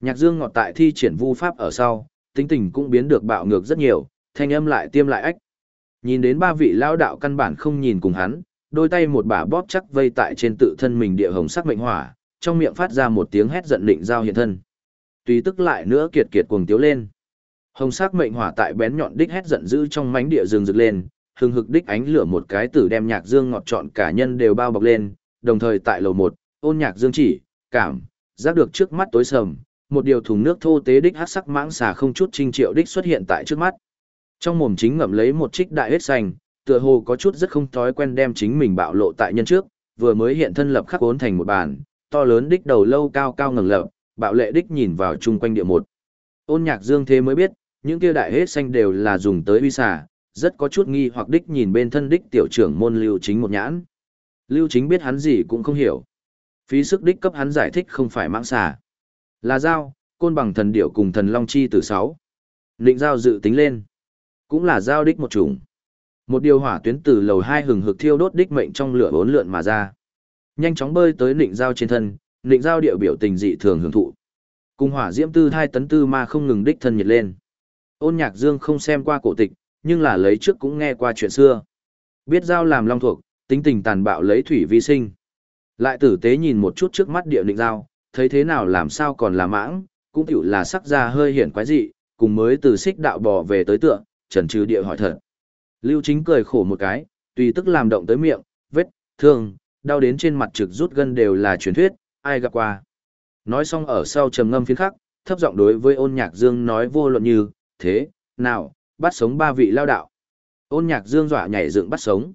Nhạc Dương ngọt tại thi triển vu pháp ở sau, tính tình cũng biến được bạo ngược rất nhiều, thanh âm lại tiêm lại ách. Nhìn đến ba vị lão đạo căn bản không nhìn cùng hắn, đôi tay một bả bóp chắc vây tại trên tự thân mình địa hồng sắc mệnh hỏa, trong miệng phát ra một tiếng hét giận định giao hiện thân. Tùy tức lại nữa kiệt kiệt cuồng tiếu lên. Hồng sắc mệnh hỏa tại bén nhọn đích hét giận dữ trong mánh địa rừng rực lên, hừng hực đích ánh lửa một cái tử đem nhạc dương ngọt trọn cả nhân đều bao bọc lên, đồng thời tại lầu một, ôn nhạc dương chỉ, cảm, giác được trước mắt tối sầm, một điều thùng nước thô tế đích hắc sắc mãng xà không chút trinh triệu đích xuất hiện tại trước mắt. Trong mồm chính ngậm lấy một trích đại hết xanh, tựa hồ có chút rất không thói quen đem chính mình bạo lộ tại nhân trước, vừa mới hiện thân lập khắc ốn thành một bàn, to lớn đích đầu lâu cao cao ngẩng lập, bạo lệ đích nhìn vào chung quanh địa một. Ôn nhạc dương thế mới biết, những kia đại hết xanh đều là dùng tới uy xà, rất có chút nghi hoặc đích nhìn bên thân đích tiểu trưởng môn lưu chính một nhãn. Lưu chính biết hắn gì cũng không hiểu. Phí sức đích cấp hắn giải thích không phải mãng xà. Là dao, côn bằng thần điệu cùng thần long chi từ sáu. Định giao dự tính lên. Cũng là giao đích một chủng. Một điều hỏa tuyến từ lầu hai hừng hực thiêu đốt đích mệnh trong lửa bốn lượn mà ra. Nhanh chóng bơi tới định giao trên thân, định giao điệu biểu tình dị thường hưởng thụ. Cùng hỏa diễm tư hai tấn tư ma không ngừng đích thân nhiệt lên. Ôn nhạc dương không xem qua cổ tịch, nhưng là lấy trước cũng nghe qua chuyện xưa. Biết giao làm long thuộc, tính tình tàn bạo lấy thủy vi sinh. Lại tử tế nhìn một chút trước mắt địa định giao, thấy thế nào làm sao còn là mãng, cũng tiểu là sắc ra hơi hiển quái dị, cùng mới từ xích đạo bò về tới tượng, trần trừ địa hỏi thật. Lưu chính cười khổ một cái, tùy tức làm động tới miệng, vết, thương, đau đến trên mặt trực rút gân đều là truyền thuyết, ai gặp qua. Nói xong ở sau trầm ngâm phiến khắc, thấp giọng đối với ôn nhạc dương nói vô luận như, thế, nào, bắt sống ba vị lao đạo. Ôn nhạc dương dọa nhảy dựng bắt sống.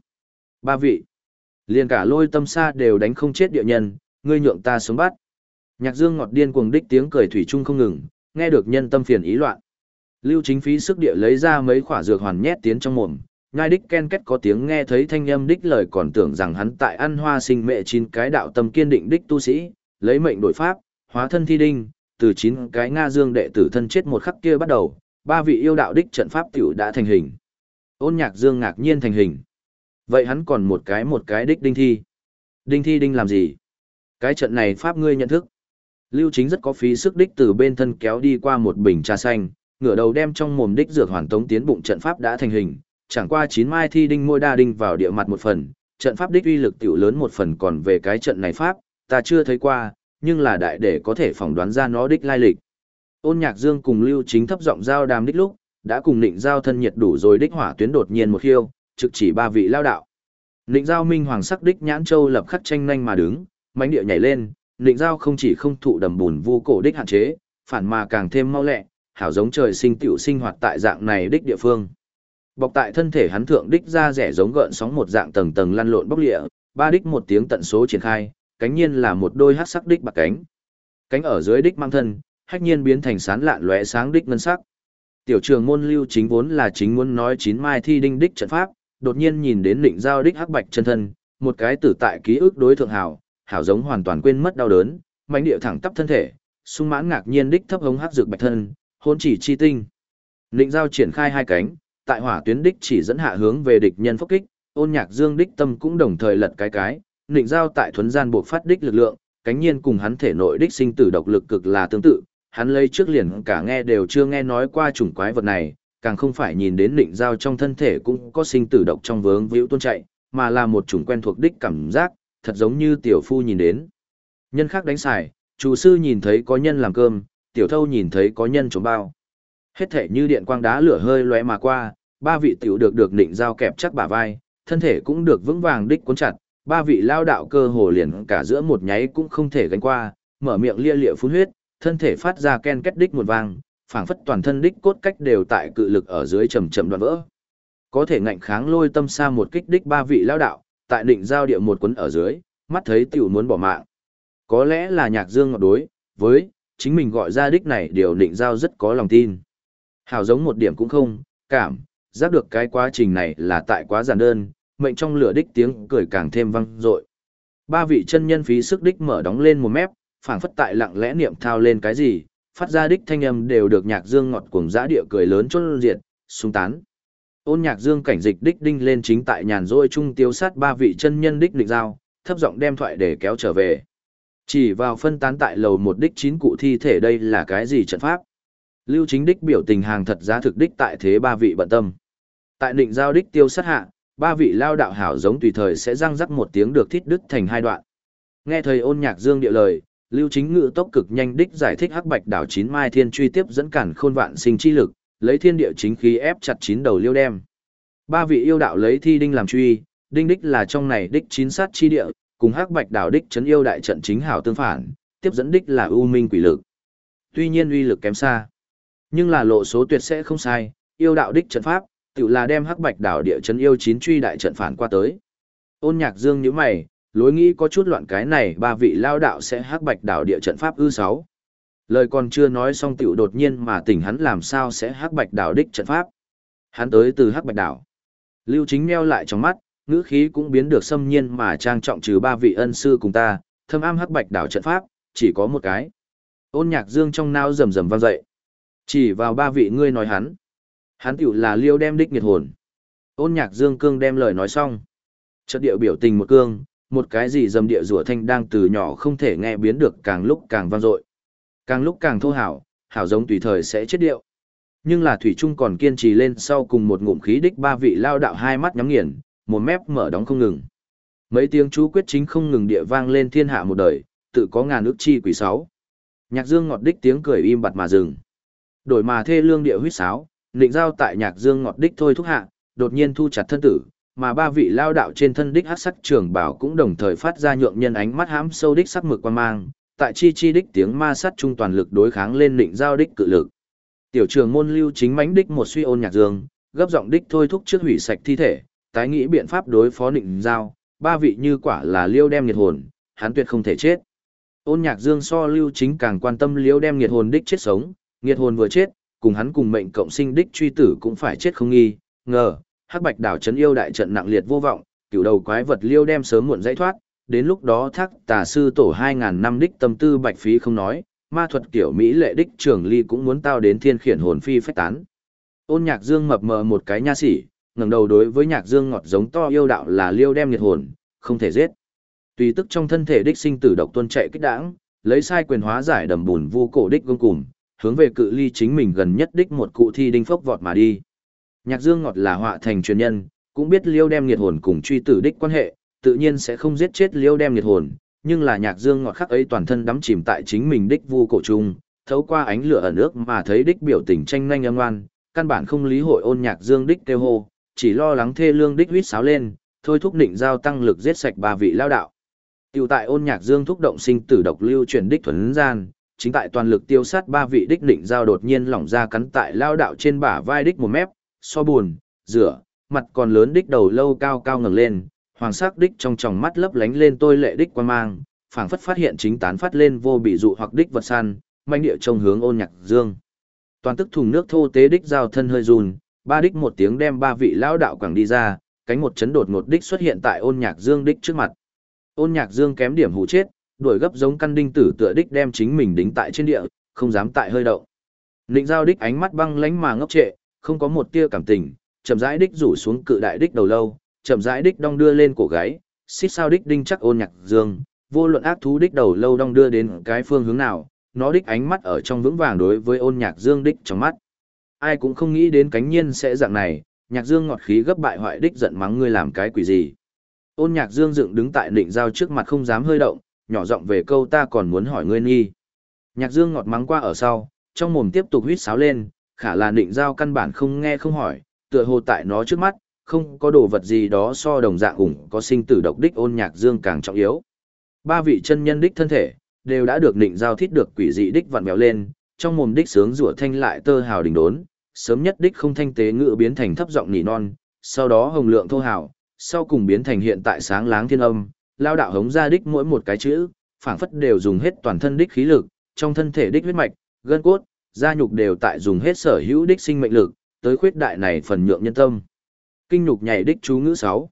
Ba vị. Liền cả lôi tâm xa đều đánh không chết địa nhân, ngươi nhượng ta sống bắt. Nhạc dương ngọt điên cuồng đích tiếng cười thủy chung không ngừng, nghe được nhân tâm phiền ý loạn. Lưu chính phí sức địa lấy ra mấy khỏa dược hoàn nhét tiến trong mồm, Ngay đích ken kết có tiếng nghe thấy thanh âm đích lời còn tưởng rằng hắn tại ăn hoa sinh mẹ chín cái đạo tâm kiên định đích tu sĩ, lấy mệnh đổi pháp, hóa thân thi đinh, từ chín cái Nga dương đệ tử thân chết một khắc kia bắt đầu, ba vị yêu đạo đích trận pháp tiểu đã thành hình. Ôn nhạc dương ngạc nhiên thành hình. Vậy hắn còn một cái một cái đích đinh thi. Đinh thi đinh làm gì? Cái trận này pháp ngươi nhận thức. Lưu chính rất có phí sức đích từ bên thân kéo đi qua một bình trà xanh, ngửa đầu đem trong mồm đích dược hoàn tống tiến bụng trận pháp đã thành hình, chẳng qua chín mai thi đinh môi đa đinh vào địa mặt một phần, trận pháp đích uy lực tiểu lớn một phần còn về cái trận này pháp, ta chưa thấy qua, nhưng là đại để có thể phỏng đoán ra nó đích lai lịch. Ôn Nhạc Dương cùng Lưu Chính thấp giọng giao đàm đích lúc, đã cùng Định Giao thân nhiệt đủ rồi đích hỏa tuyến đột nhiên một khiêu, trực chỉ ba vị lao đạo. Định Giao minh hoàng sắc đích nhãn châu lập khắc tranh nhanh mà đứng, mãnh địa nhảy lên, Nịnh Giao không chỉ không thụ đầm bùn vu cổ đích hạn chế, phản mà càng thêm mau lẹ, hảo giống trời sinh tiểu sinh hoạt tại dạng này đích địa phương. Bọc tại thân thể hắn thượng đích ra rẻ giống gợn sóng một dạng tầng tầng lăn lộn bốc lịa, ba đích một tiếng tận số triển khai, cánh nhiên là một đôi hắc sắc đích bạc cánh. Cánh ở dưới đích mang thân, hách nhiên biến thành sán lạn lóe sáng đích ngân sắc. Tiểu trường môn lưu chính vốn là chính muốn nói chín mai thi đinh đích trận pháp, đột nhiên nhìn đến định giao đích hắc bạch chân thân, một cái tử tại ký ức đối thượng hảo, hảo giống hoàn toàn quên mất đau đớn, mãnh địa thẳng tắp thân thể, sung mãn ngạc nhiên đích thấp hống hắc dược bạch thân, hôn chỉ chi tinh. Định giao triển khai hai cánh, tại hỏa tuyến đích chỉ dẫn hạ hướng về địch nhân phốc kích, ôn nhạc dương đích tâm cũng đồng thời lật cái cái, định giao tại thuấn gian buộc phát đích lực lượng, cánh nhiên cùng hắn thể nội đích sinh tử độc lực cực là tương tự, hắn lấy trước liền cả nghe đều chưa nghe nói qua chủng quái vật này, càng không phải nhìn đến định giao trong thân thể cũng có sinh tử độc trong vướng víu tuôn chạy, mà là một chủng quen thuộc đích cảm giác, thật giống như tiểu phu nhìn đến. Nhân khác đánh xài, chủ sư nhìn thấy có nhân làm cơm, tiểu thâu nhìn thấy có nhân trống bao. Hết thể như điện quang đá lửa hơi lóe mà qua, ba vị tiểu được được định giao kẹp chắc bả vai, thân thể cũng được vững vàng đích cuốn chặt, ba vị lao đạo cơ hồ liền cả giữa một nháy cũng không thể gánh qua, mở miệng lia lịa phun huyết, thân thể phát ra ken kết đích một vang, phảng phất toàn thân đích cốt cách đều tại cự lực ở dưới trầm trầm đoạn vỡ. Có thể ngạnh kháng lôi tâm xa một kích đích ba vị lao đạo, tại định giao địa một quấn ở dưới, mắt thấy tiểu muốn bỏ mạng. Có lẽ là nhạc dương ngọt đối, với, chính mình gọi ra đích này điều định giao rất có lòng tin. Hào giống một điểm cũng không, cảm, giác được cái quá trình này là tại quá giản đơn, mệnh trong lửa đích tiếng cười càng thêm vang dội. Ba vị chân nhân phí sức đích mở đóng lên một mép, phảng phất tại lặng lẽ niệm thao lên cái gì, phát ra đích thanh âm đều được nhạc dương ngọt cuồng dã địa cười lớn chôn diệt, sung tán. Ôn nhạc dương cảnh dịch đích đinh lên chính tại nhàn rỗi trung tiêu sát ba vị chân nhân đích định giao, thấp giọng đem thoại để kéo trở về. Chỉ vào phân tán tại lầu một đích chín cụ thi thể đây là cái gì trận pháp? Lưu chính đích biểu tình hàng thật giá thực đích tại thế ba vị bận tâm. Tại định giao đích tiêu sát hạ, ba vị lao đạo hảo giống tùy thời sẽ răng rắc một tiếng được thít đứt thành hai đoạn. Nghe thời ôn nhạc dương địa lời, lưu chính ngự tốc cực nhanh đích giải thích hắc bạch đảo chín mai thiên truy tiếp dẫn cản khôn vạn sinh chi lực, lấy thiên địa chính khí ép chặt chín đầu liêu đem. Ba vị yêu đạo lấy thi đinh làm truy, đinh đích là trong này đích chín sát chi địa, cùng hắc bạch đảo đích chấn yêu đại trận chính hảo tương phản, tiếp dẫn đích là ưu minh quỷ lực. Tuy nhiên uy lực kém xa, nhưng là lộ số tuyệt sẽ không sai, yêu đạo đích trận pháp, tự là đem hắc bạch đảo địa chấn yêu chín truy đại trận phản qua tới. Ôn nhạc dương nhíu mày, lối nghĩ có chút loạn cái này ba vị lao đạo sẽ hắc bạch đảo địa trận pháp ư sáu. Lời còn chưa nói xong tiểu đột nhiên mà tỉnh hắn làm sao sẽ hắc bạch đảo đích trận pháp. Hắn tới từ hắc bạch đảo. Lưu chính meo lại trong mắt, ngữ khí cũng biến được xâm nhiên mà trang trọng trừ ba vị ân sư cùng ta, thâm am hắc bạch đảo trận pháp, chỉ có một cái. Ôn nhạc dương trong nao rầm rầm vang dậy. Chỉ vào ba vị ngươi nói hắn. Hắn tiểu là liêu đem đích nghiệt hồn. Ôn nhạc dương cương đem lời nói xong. Chợt điệu biểu tình một cương, một cái gì dầm địa rủa thanh đang từ nhỏ không thể nghe biến được càng lúc càng vang dội. Càng lúc càng thô hảo, hảo giống tùy thời sẽ chết điệu. Nhưng là Thủy Trung còn kiên trì lên sau cùng một ngụm khí đích ba vị lao đạo hai mắt nhắm nghiền, một mép mở đóng không ngừng. Mấy tiếng chú quyết chính không ngừng địa vang lên thiên hạ một đời, tự có ngàn ước chi quỷ sáu. Nhạc Dương ngọt đích tiếng cười im bặt mà dừng. Đổi mà thê lương địa huýt sáo, định giao tại Nhạc Dương ngọt đích thôi thúc hạ, đột nhiên thu chặt thân tử, mà ba vị lao đạo trên thân đích hắc sắc trường bảo cũng đồng thời phát ra nhượng nhân ánh mắt hãm sâu đích sắc mực quan mang, tại chi chi đích tiếng ma sát trung toàn lực đối kháng lên định giao đích cự lực. Tiểu trường môn lưu chính mãnh đích một suy ôn nhạc dương, gấp giọng đích thôi thúc trước hủy sạch thi thể, tái nghĩ biện pháp đối phó định giao, ba vị như quả là liêu đem nhiệt hồn, hắn tuyệt không thể chết. Ôn nhạc dương so lưu chính càng quan tâm liêu đem nhiệt hồn đích chết sống, nhiệt hồn vừa chết, cùng hắn cùng mệnh cộng sinh đích truy tử cũng phải chết không nghi, ngờ, hắc bạch đảo chấn yêu đại trận nặng liệt vô vọng, cửu đầu quái vật liêu đem sớm muộn giải thoát, đến lúc đó thác tà sư tổ 2.000 năm đích tâm tư bạch phí không nói, ma thuật kiểu Mỹ lệ đích trường ly cũng muốn tao đến thiên khiển hồn phi phách tán. Ôn nhạc dương mập mờ một cái nha sỉ, ngẩng đầu đối với nhạc dương ngọt giống to yêu đạo là liêu đem nhiệt hồn, không thể giết. Tùy tức trong thân thể đích sinh tử độc tuân chạy kích đãng, lấy sai quyền hóa giải đầm bùn vu cổ đích gông cùm, hướng về cự ly chính mình gần nhất đích một cụ thi đinh phốc vọt mà đi. Nhạc Dương Ngọt là họa thành truyền nhân, cũng biết Liêu đem nhiệt hồn cùng truy tử đích quan hệ, tự nhiên sẽ không giết chết Liêu đem nhiệt hồn, nhưng là Nhạc Dương Ngọt khắc ấy toàn thân đắm chìm tại chính mình đích vu cổ trung, thấu qua ánh lửa ở nước mà thấy đích biểu tình tranh nhanh âm oan, căn bản không lý hội ôn Nhạc Dương đích kêu hô, chỉ lo lắng thê lương đích huýt sáo lên, thôi thúc định giao tăng lực giết sạch ba vị lao đạo. Tiểu tại ôn Nhạc Dương thúc động sinh tử độc lưu chuyển đích thuần gian, chính tại toàn lực tiêu sát ba vị đích định giao đột nhiên lỏng ra cắn tại lao đạo trên bả vai đích một mép, so buồn, rửa, mặt còn lớn đích đầu lâu cao cao ngẩng lên, hoàng sắc đích trong tròng mắt lấp lánh lên tôi lệ đích quan mang, phảng phất phát hiện chính tán phát lên vô bị dụ hoặc đích vật săn, manh địa trông hướng ôn nhạc dương. Toàn tức thùng nước thô tế đích giao thân hơi run, ba đích một tiếng đem ba vị lão đạo quẳng đi ra, cánh một chấn đột ngột đích xuất hiện tại ôn nhạc dương đích trước mặt. Ôn nhạc dương kém điểm hù chết, đuổi gấp giống căn đinh tử tựa đích đem chính mình đính tại trên địa, không dám tại hơi động. Nịnh giao đích ánh mắt băng lánh mà ngốc trệ, không có một tia cảm tình, chậm rãi đích rủ xuống cự đại đích đầu lâu, chậm rãi đích đong đưa lên cổ gáy, xích sao đích đinh chắc ôn nhạc dương, vô luận ác thú đích đầu lâu đong đưa đến cái phương hướng nào, nó đích ánh mắt ở trong vững vàng đối với ôn nhạc dương đích trong mắt. Ai cũng không nghĩ đến cánh nhiên sẽ dạng này, nhạc dương ngọt khí gấp bại hoại đích giận mắng ngươi làm cái quỷ gì. Ôn nhạc dương dựng đứng tại định giao trước mặt không dám hơi động, nhỏ giọng về câu ta còn muốn hỏi ngươi nghi. Nhạc dương ngọt mắng qua ở sau, trong mồm tiếp tục huýt sáo lên, khả là định giao căn bản không nghe không hỏi, tựa hồ tại nó trước mắt, không có đồ vật gì đó so đồng dạng ủng có sinh tử độc đích ôn nhạc dương càng trọng yếu. Ba vị chân nhân đích thân thể, đều đã được định giao thiết được quỷ dị đích vặn béo lên, trong mồm đích sướng rủa thanh lại tơ hào đình đốn, sớm nhất đích không thanh tế ngựa biến thành thấp giọng nỉ non, sau đó hồng lượng thô hào, sau cùng biến thành hiện tại sáng láng thiên âm, lao đạo hống ra đích mỗi một cái chữ, phảng phất đều dùng hết toàn thân đích khí lực, trong thân thể đích huyết mạch, gân cốt, da nhục đều tại dùng hết sở hữu đích sinh mệnh lực, tới khuyết đại này phần nhượng nhân tâm. Kinh nhục nhảy đích chú ngữ sáu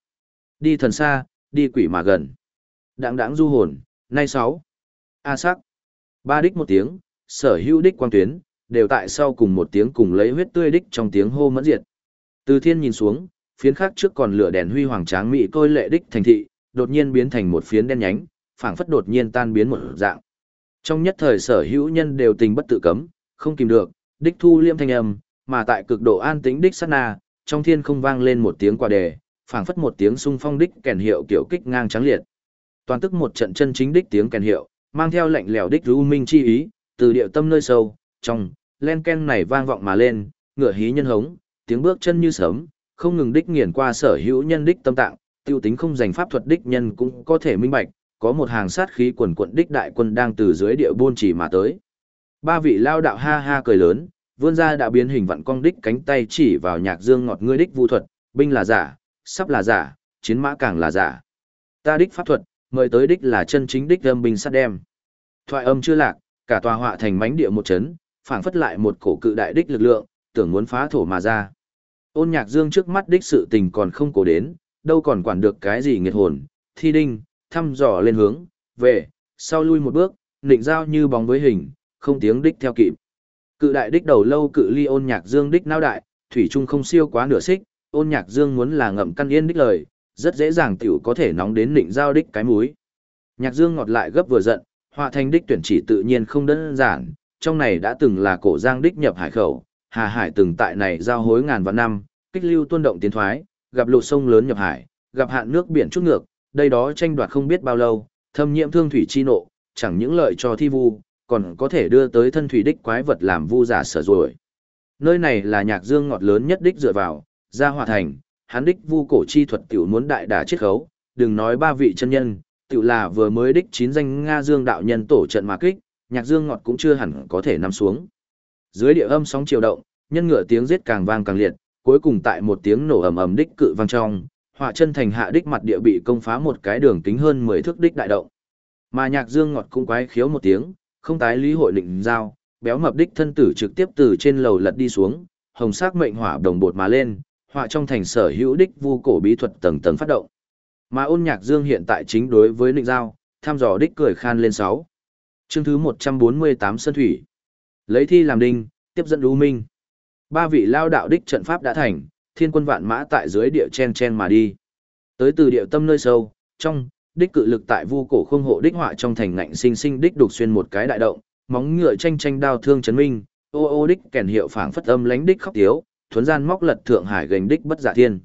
Đi thần xa, đi quỷ mà gần. Đặng đãng du hồn, nay sáu A sắc. Ba đích một tiếng, sở hữu đích quang tuyến, đều tại sau cùng một tiếng cùng lấy huyết tươi đích trong tiếng hô mẫn diệt. Từ thiên nhìn xuống, phiến khác trước còn lửa đèn huy hoàng tráng mỹ côi lệ đích thành thị, đột nhiên biến thành một phiến đen nhánh, phảng phất đột nhiên tan biến một dạng. Trong nhất thời sở hữu nhân đều tình bất tự cấm, không kìm được, đích thu liêm thanh âm, mà tại cực độ an tĩnh đích sát na, trong thiên không vang lên một tiếng quả đề, phảng phất một tiếng sung phong đích kèn hiệu kiểu kích ngang trắng liệt. Toàn tức một trận chân chính đích tiếng kèn hiệu, mang theo lệnh lẽo đích lưu minh chi ý, từ điệu tâm nơi sâu, trong, len ken này vang vọng mà lên, ngựa hí nhân hống, tiếng bước chân như sớm, không ngừng đích nghiền qua sở hữu nhân đích tâm tạng, tiêu tính không dành pháp thuật đích nhân cũng có thể minh bạch, có một hàng sát khí quần quận đích đại quân đang từ dưới địa buôn chỉ mà tới. Ba vị lao đạo ha ha cười lớn, vươn ra đã biến hình vặn cong đích cánh tay chỉ vào nhạc dương ngọt ngươi đích vu thuật, binh là giả, sắp là giả, chiến mã càng là giả. Ta đích pháp thuật, mời tới đích là chân chính đích âm binh sát đem. Thoại âm chưa lạc, cả tòa họa thành mánh địa một chấn, phảng phất lại một cổ cự đại đích lực lượng, tưởng muốn phá thổ mà ra. Ôn nhạc dương trước mắt đích sự tình còn không cổ đến, đâu còn quản được cái gì nghiệt hồn, thi đinh, thăm dò lên hướng, về, sau lui một bước, nịnh giao như bóng với hình, không tiếng đích theo kịp. Cự đại đích đầu lâu cự ly ôn nhạc dương đích nao đại, thủy trung không siêu quá nửa xích, ôn nhạc dương muốn là ngậm căn yên đích lời, rất dễ dàng tiểu có thể nóng đến nịnh giao đích cái múi. Nhạc dương ngọt lại gấp vừa giận, họa thành đích tuyển chỉ tự nhiên không đơn giản, trong này đã từng là cổ giang đích nhập hải khẩu, hà hải từng tại này giao hối ngàn vạn năm, kích lưu tuôn động tiến thoái, gặp lụt sông lớn nhập hải, gặp hạn nước biển chút ngược, đây đó tranh đoạt không biết bao lâu, thâm nhiễm thương thủy chi nộ, chẳng những lợi cho thi vu, còn có thể đưa tới thân thủy đích quái vật làm vu giả sở rồi. Nơi này là nhạc dương ngọt lớn nhất đích dựa vào, ra hòa thành, hắn đích vu cổ chi thuật tiểu muốn đại đả chiết khấu, đừng nói ba vị chân nhân, tiểu là vừa mới đích chín danh Nga Dương đạo nhân tổ trận mà kích, nhạc dương ngọt cũng chưa hẳn có thể nằm xuống. Dưới địa âm sóng chiều động, nhân ngựa tiếng giết càng vang càng liệt, cuối cùng tại một tiếng nổ ầm ầm đích cự vang trong, họa chân thành hạ đích mặt địa bị công phá một cái đường kính hơn 10 thước đích đại động. Mà nhạc dương ngọt cũng quái khiếu một tiếng, không tái lý hội định giao, béo mập đích thân tử trực tiếp từ trên lầu lật đi xuống, hồng sắc mệnh hỏa đồng bột mà lên, họa trong thành sở hữu đích vu cổ bí thuật tầng tầng phát động. Mà ôn nhạc dương hiện tại chính đối với định giao, tham dò đích cười khan lên 6. Chương thứ 148 Sơn Thủy. Lấy thi làm đinh, tiếp dẫn lưu minh. Ba vị lao đạo đích trận pháp đã thành, thiên quân vạn mã tại dưới địa chen chen mà đi. Tới từ địa tâm nơi sâu, trong, đích cự lực tại vu cổ không hộ đích họa trong thành ngạnh sinh sinh đích đục xuyên một cái đại động, móng ngựa tranh tranh đao thương chấn minh, ô ô đích kèn hiệu phảng phất âm lánh đích khóc tiếu, thuấn gian móc lật thượng hải gành đích bất giả thiên.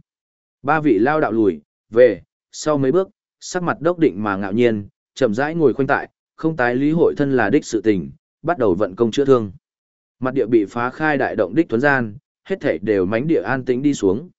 Ba vị lao đạo lùi, về, sau mấy bước, sắc mặt đốc định mà ngạo nhiên, chậm rãi ngồi khoanh tại, không tái lý hội thân là đích sự tình, bắt đầu vận công chữa thương. Mặt địa bị phá khai đại động đích thuấn gian, hết thảy đều mánh địa an tĩnh đi xuống.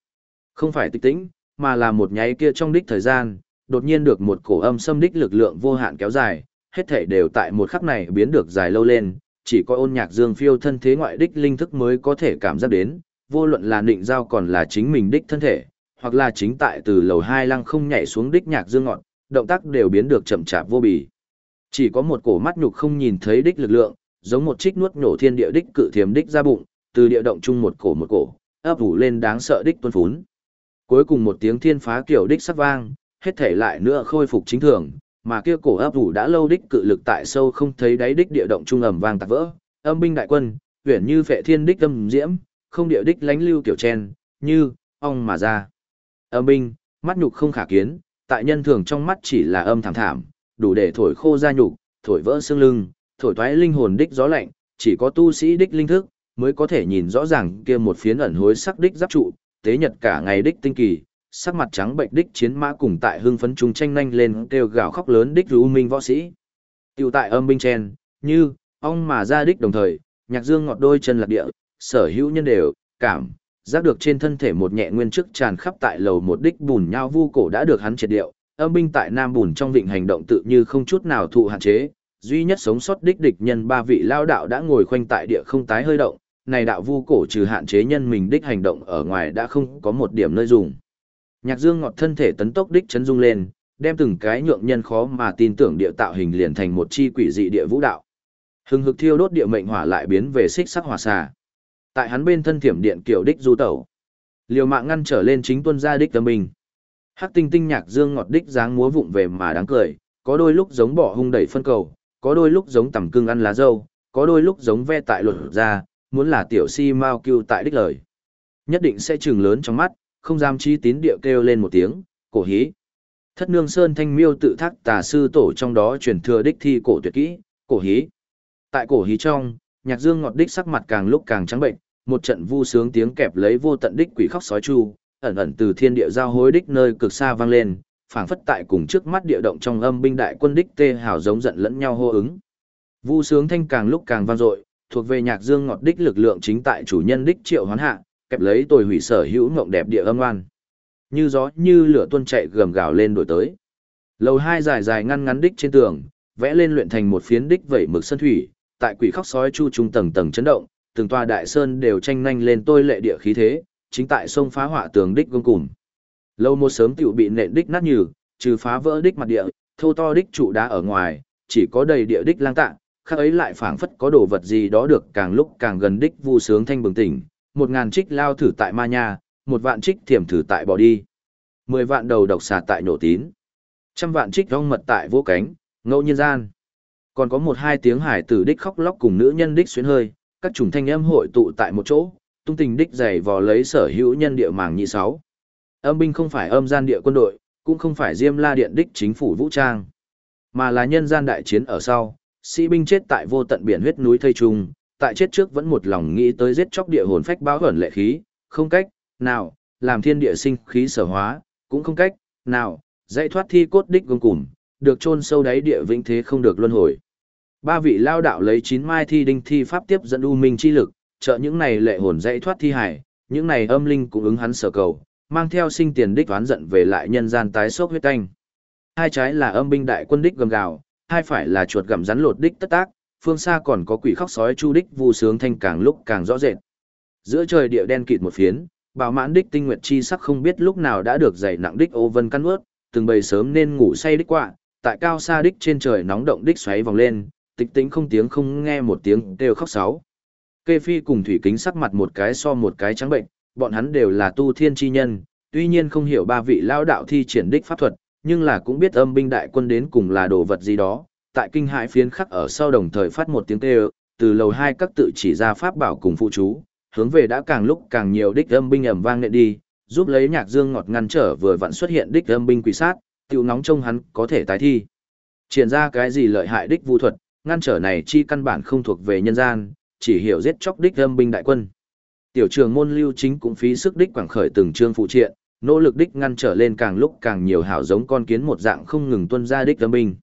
Không phải tịch tĩnh, mà là một nháy kia trong đích thời gian, đột nhiên được một cổ âm xâm đích lực lượng vô hạn kéo dài, hết thể đều tại một khắc này biến được dài lâu lên, chỉ có ôn nhạc dương phiêu thân thế ngoại đích linh thức mới có thể cảm giác đến, vô luận là định giao còn là chính mình đích thân thể, hoặc là chính tại từ lầu hai lăng không nhảy xuống đích nhạc dương ngọn, động tác đều biến được chậm chạp vô bì. Chỉ có một cổ mắt nhục không nhìn thấy đích lực lượng, giống một trích nuốt nổ thiên địa đích cự thiềm đích ra bụng, từ địa động chung một cổ một cổ, ấp ủ lên đáng sợ đích tuôn phún. Cuối cùng một tiếng thiên phá kiểu đích sắc vang, hết thể lại nữa khôi phục chính thường, mà kia cổ ấp ủ đã lâu đích cự lực tại sâu không thấy đáy đích địa động trung ầm vang tạc vỡ, âm binh đại quân, huyền như phệ thiên đích âm diễm, không địa đích lánh lưu kiểu chen, như ong mà ra. Âm binh, mắt nhục không khả kiến, tại nhân thường trong mắt chỉ là âm thảm thảm, đủ để thổi khô da nhục, thổi vỡ xương lưng, thổi toái linh hồn đích gió lạnh, chỉ có tu sĩ đích linh thức mới có thể nhìn rõ ràng kia một phiến ẩn hối sắc đích giáp trụ, tế nhật cả ngày đích tinh kỳ, sắc mặt trắng bệnh đích chiến mã cùng tại hưng phấn trung tranh nhanh lên kêu gào khóc lớn đích rú minh võ sĩ. Tiểu tại âm binh chen, như, ong mà ra đích đồng thời, nhạc dương ngọt đôi chân lạc địa, sở hữu nhân đều, cảm, giác được trên thân thể một nhẹ nguyên chức tràn khắp tại lầu một đích bùn nhau vu cổ đã được hắn triệt điệu, âm binh tại nam bùn trong vịnh hành động tự như không chút nào thụ hạn chế, duy nhất sống sót đích địch nhân ba vị lao đạo đã ngồi khoanh tại địa không tái hơi động, này đạo vu cổ trừ hạn chế nhân mình đích hành động ở ngoài đã không có một điểm nơi dùng. Nhạc Dương ngọt thân thể tấn tốc đích chấn dung lên, đem từng cái nhượng nhân khó mà tin tưởng địa tạo hình liền thành một chi quỷ dị địa vũ đạo. Hừng hực thiêu đốt địa mệnh hỏa lại biến về xích sắc hỏa xà. Tại hắn bên thân thiểm điện kiểu đích du tẩu. Liều mạng ngăn trở lên chính tuân gia đích tâm mình. Hắc tinh tinh nhạc dương ngọt đích dáng múa vụng về mà đáng cười, có đôi lúc giống bỏ hung đẩy phân cầu, có đôi lúc giống tầm cưng ăn lá dâu, có đôi lúc giống ve tại luật ra, muốn là tiểu si mau kêu tại đích lời. Nhất định sẽ trừng lớn trong mắt, không dám chi tín địa kêu lên một tiếng, cổ hí. Thất nương sơn thanh miêu tự thác tà sư tổ trong đó truyền thừa đích thi cổ tuyệt kỹ, cổ hí. Tại cổ hí trong, nhạc dương ngọt đích sắc mặt càng lúc càng trắng bệnh, một trận vu sướng tiếng kẹp lấy vô tận đích quỷ khóc sói chu, ẩn ẩn từ thiên địa giao hối đích nơi cực xa vang lên, phảng phất tại cùng trước mắt địa động trong âm binh đại quân đích tê hào giống giận lẫn nhau hô ứng. Vu sướng thanh càng lúc càng vang dội, thuộc về nhạc dương ngọt đích lực lượng chính tại chủ nhân đích triệu hoán hạ, kẹp lấy tôi hủy sở hữu ngộng đẹp địa âm oan. Như gió như lửa tuôn chạy gầm gào lên đổi tới. Lầu hai dài dài ngăn ngắn đích trên tường, vẽ lên luyện thành một phiến đích vẩy mực sân thủy, tại quỷ khóc sói chu trung tầng tầng chấn động, từng tòa đại sơn đều tranh nhanh lên tôi lệ địa khí thế, chính tại sông phá hỏa tường đích gông cùng. Lâu một sớm tựu bị nện đích nát nhừ, trừ phá vỡ đích mặt địa, thô to đích trụ đá ở ngoài, chỉ có đầy địa đích lang tạng khác ấy lại phảng phất có đồ vật gì đó được càng lúc càng gần đích vu sướng thanh bừng tỉnh, một ngàn trích lao thử tại ma nha, một vạn trích thiểm thử tại bỏ đi, mười vạn đầu độc xà tại nổ tín, trăm vạn trích rong mật tại vô cánh, ngẫu nhiên gian. Còn có một hai tiếng hải tử đích khóc lóc cùng nữ nhân đích xuyến hơi, các chủng thanh âm hội tụ tại một chỗ, tung tình đích dày vò lấy sở hữu nhân địa màng nhị sáu. Âm binh không phải âm gian địa quân đội, cũng không phải diêm la điện đích chính phủ vũ trang, mà là nhân gian đại chiến ở sau, sĩ binh chết tại vô tận biển huyết núi thây trung, tại chết trước vẫn một lòng nghĩ tới giết chóc địa hồn phách báo ẩn lệ khí, không cách, nào, làm thiên địa sinh khí sở hóa, cũng không cách, nào, dạy thoát thi cốt đích gông cùm, được chôn sâu đáy địa vĩnh thế không được luân hồi. Ba vị lao đạo lấy chín mai thi đinh thi pháp tiếp dẫn u minh chi lực, trợ những này lệ hồn dạy thoát thi hải, những này âm linh cũng ứng hắn sở cầu, mang theo sinh tiền đích toán giận về lại nhân gian tái sốc huyết canh. Hai trái là âm binh đại quân đích gầm gào, hai phải là chuột gặm rắn lột đích tất tác, phương xa còn có quỷ khóc sói chu đích vu sướng thanh càng lúc càng rõ rệt. Giữa trời địa đen kịt một phiến, bảo mãn đích tinh nguyệt chi sắc không biết lúc nào đã được dày nặng đích ô vân căn ướt, từng bầy sớm nên ngủ say đích quạ, tại cao xa đích trên trời nóng động đích xoáy vòng lên, tịch tĩnh không tiếng không nghe một tiếng đều khóc sáu. Kê Phi cùng Thủy Kính sắc mặt một cái so một cái trắng bệnh, bọn hắn đều là tu thiên chi nhân, tuy nhiên không hiểu ba vị lao đạo thi triển đích pháp thuật, nhưng là cũng biết âm binh đại quân đến cùng là đồ vật gì đó. Tại kinh hải phiến khắc ở sau đồng thời phát một tiếng kêu, từ lầu hai các tự chỉ ra pháp bảo cùng phụ chú, hướng về đã càng lúc càng nhiều đích âm binh ầm vang nện đi, giúp lấy nhạc dương ngọt ngăn trở vừa vặn xuất hiện đích âm binh quỷ sát, tiểu nóng trông hắn có thể tái thi. Triển ra cái gì lợi hại đích vu thuật, ngăn trở này chi căn bản không thuộc về nhân gian, chỉ hiểu giết chóc đích âm binh đại quân. Tiểu trường môn lưu chính cũng phí sức đích quảng khởi từng chương phụ triện, nỗ lực đích ngăn trở lên càng lúc càng nhiều hảo giống con kiến một dạng không ngừng tuân ra đích âm binh.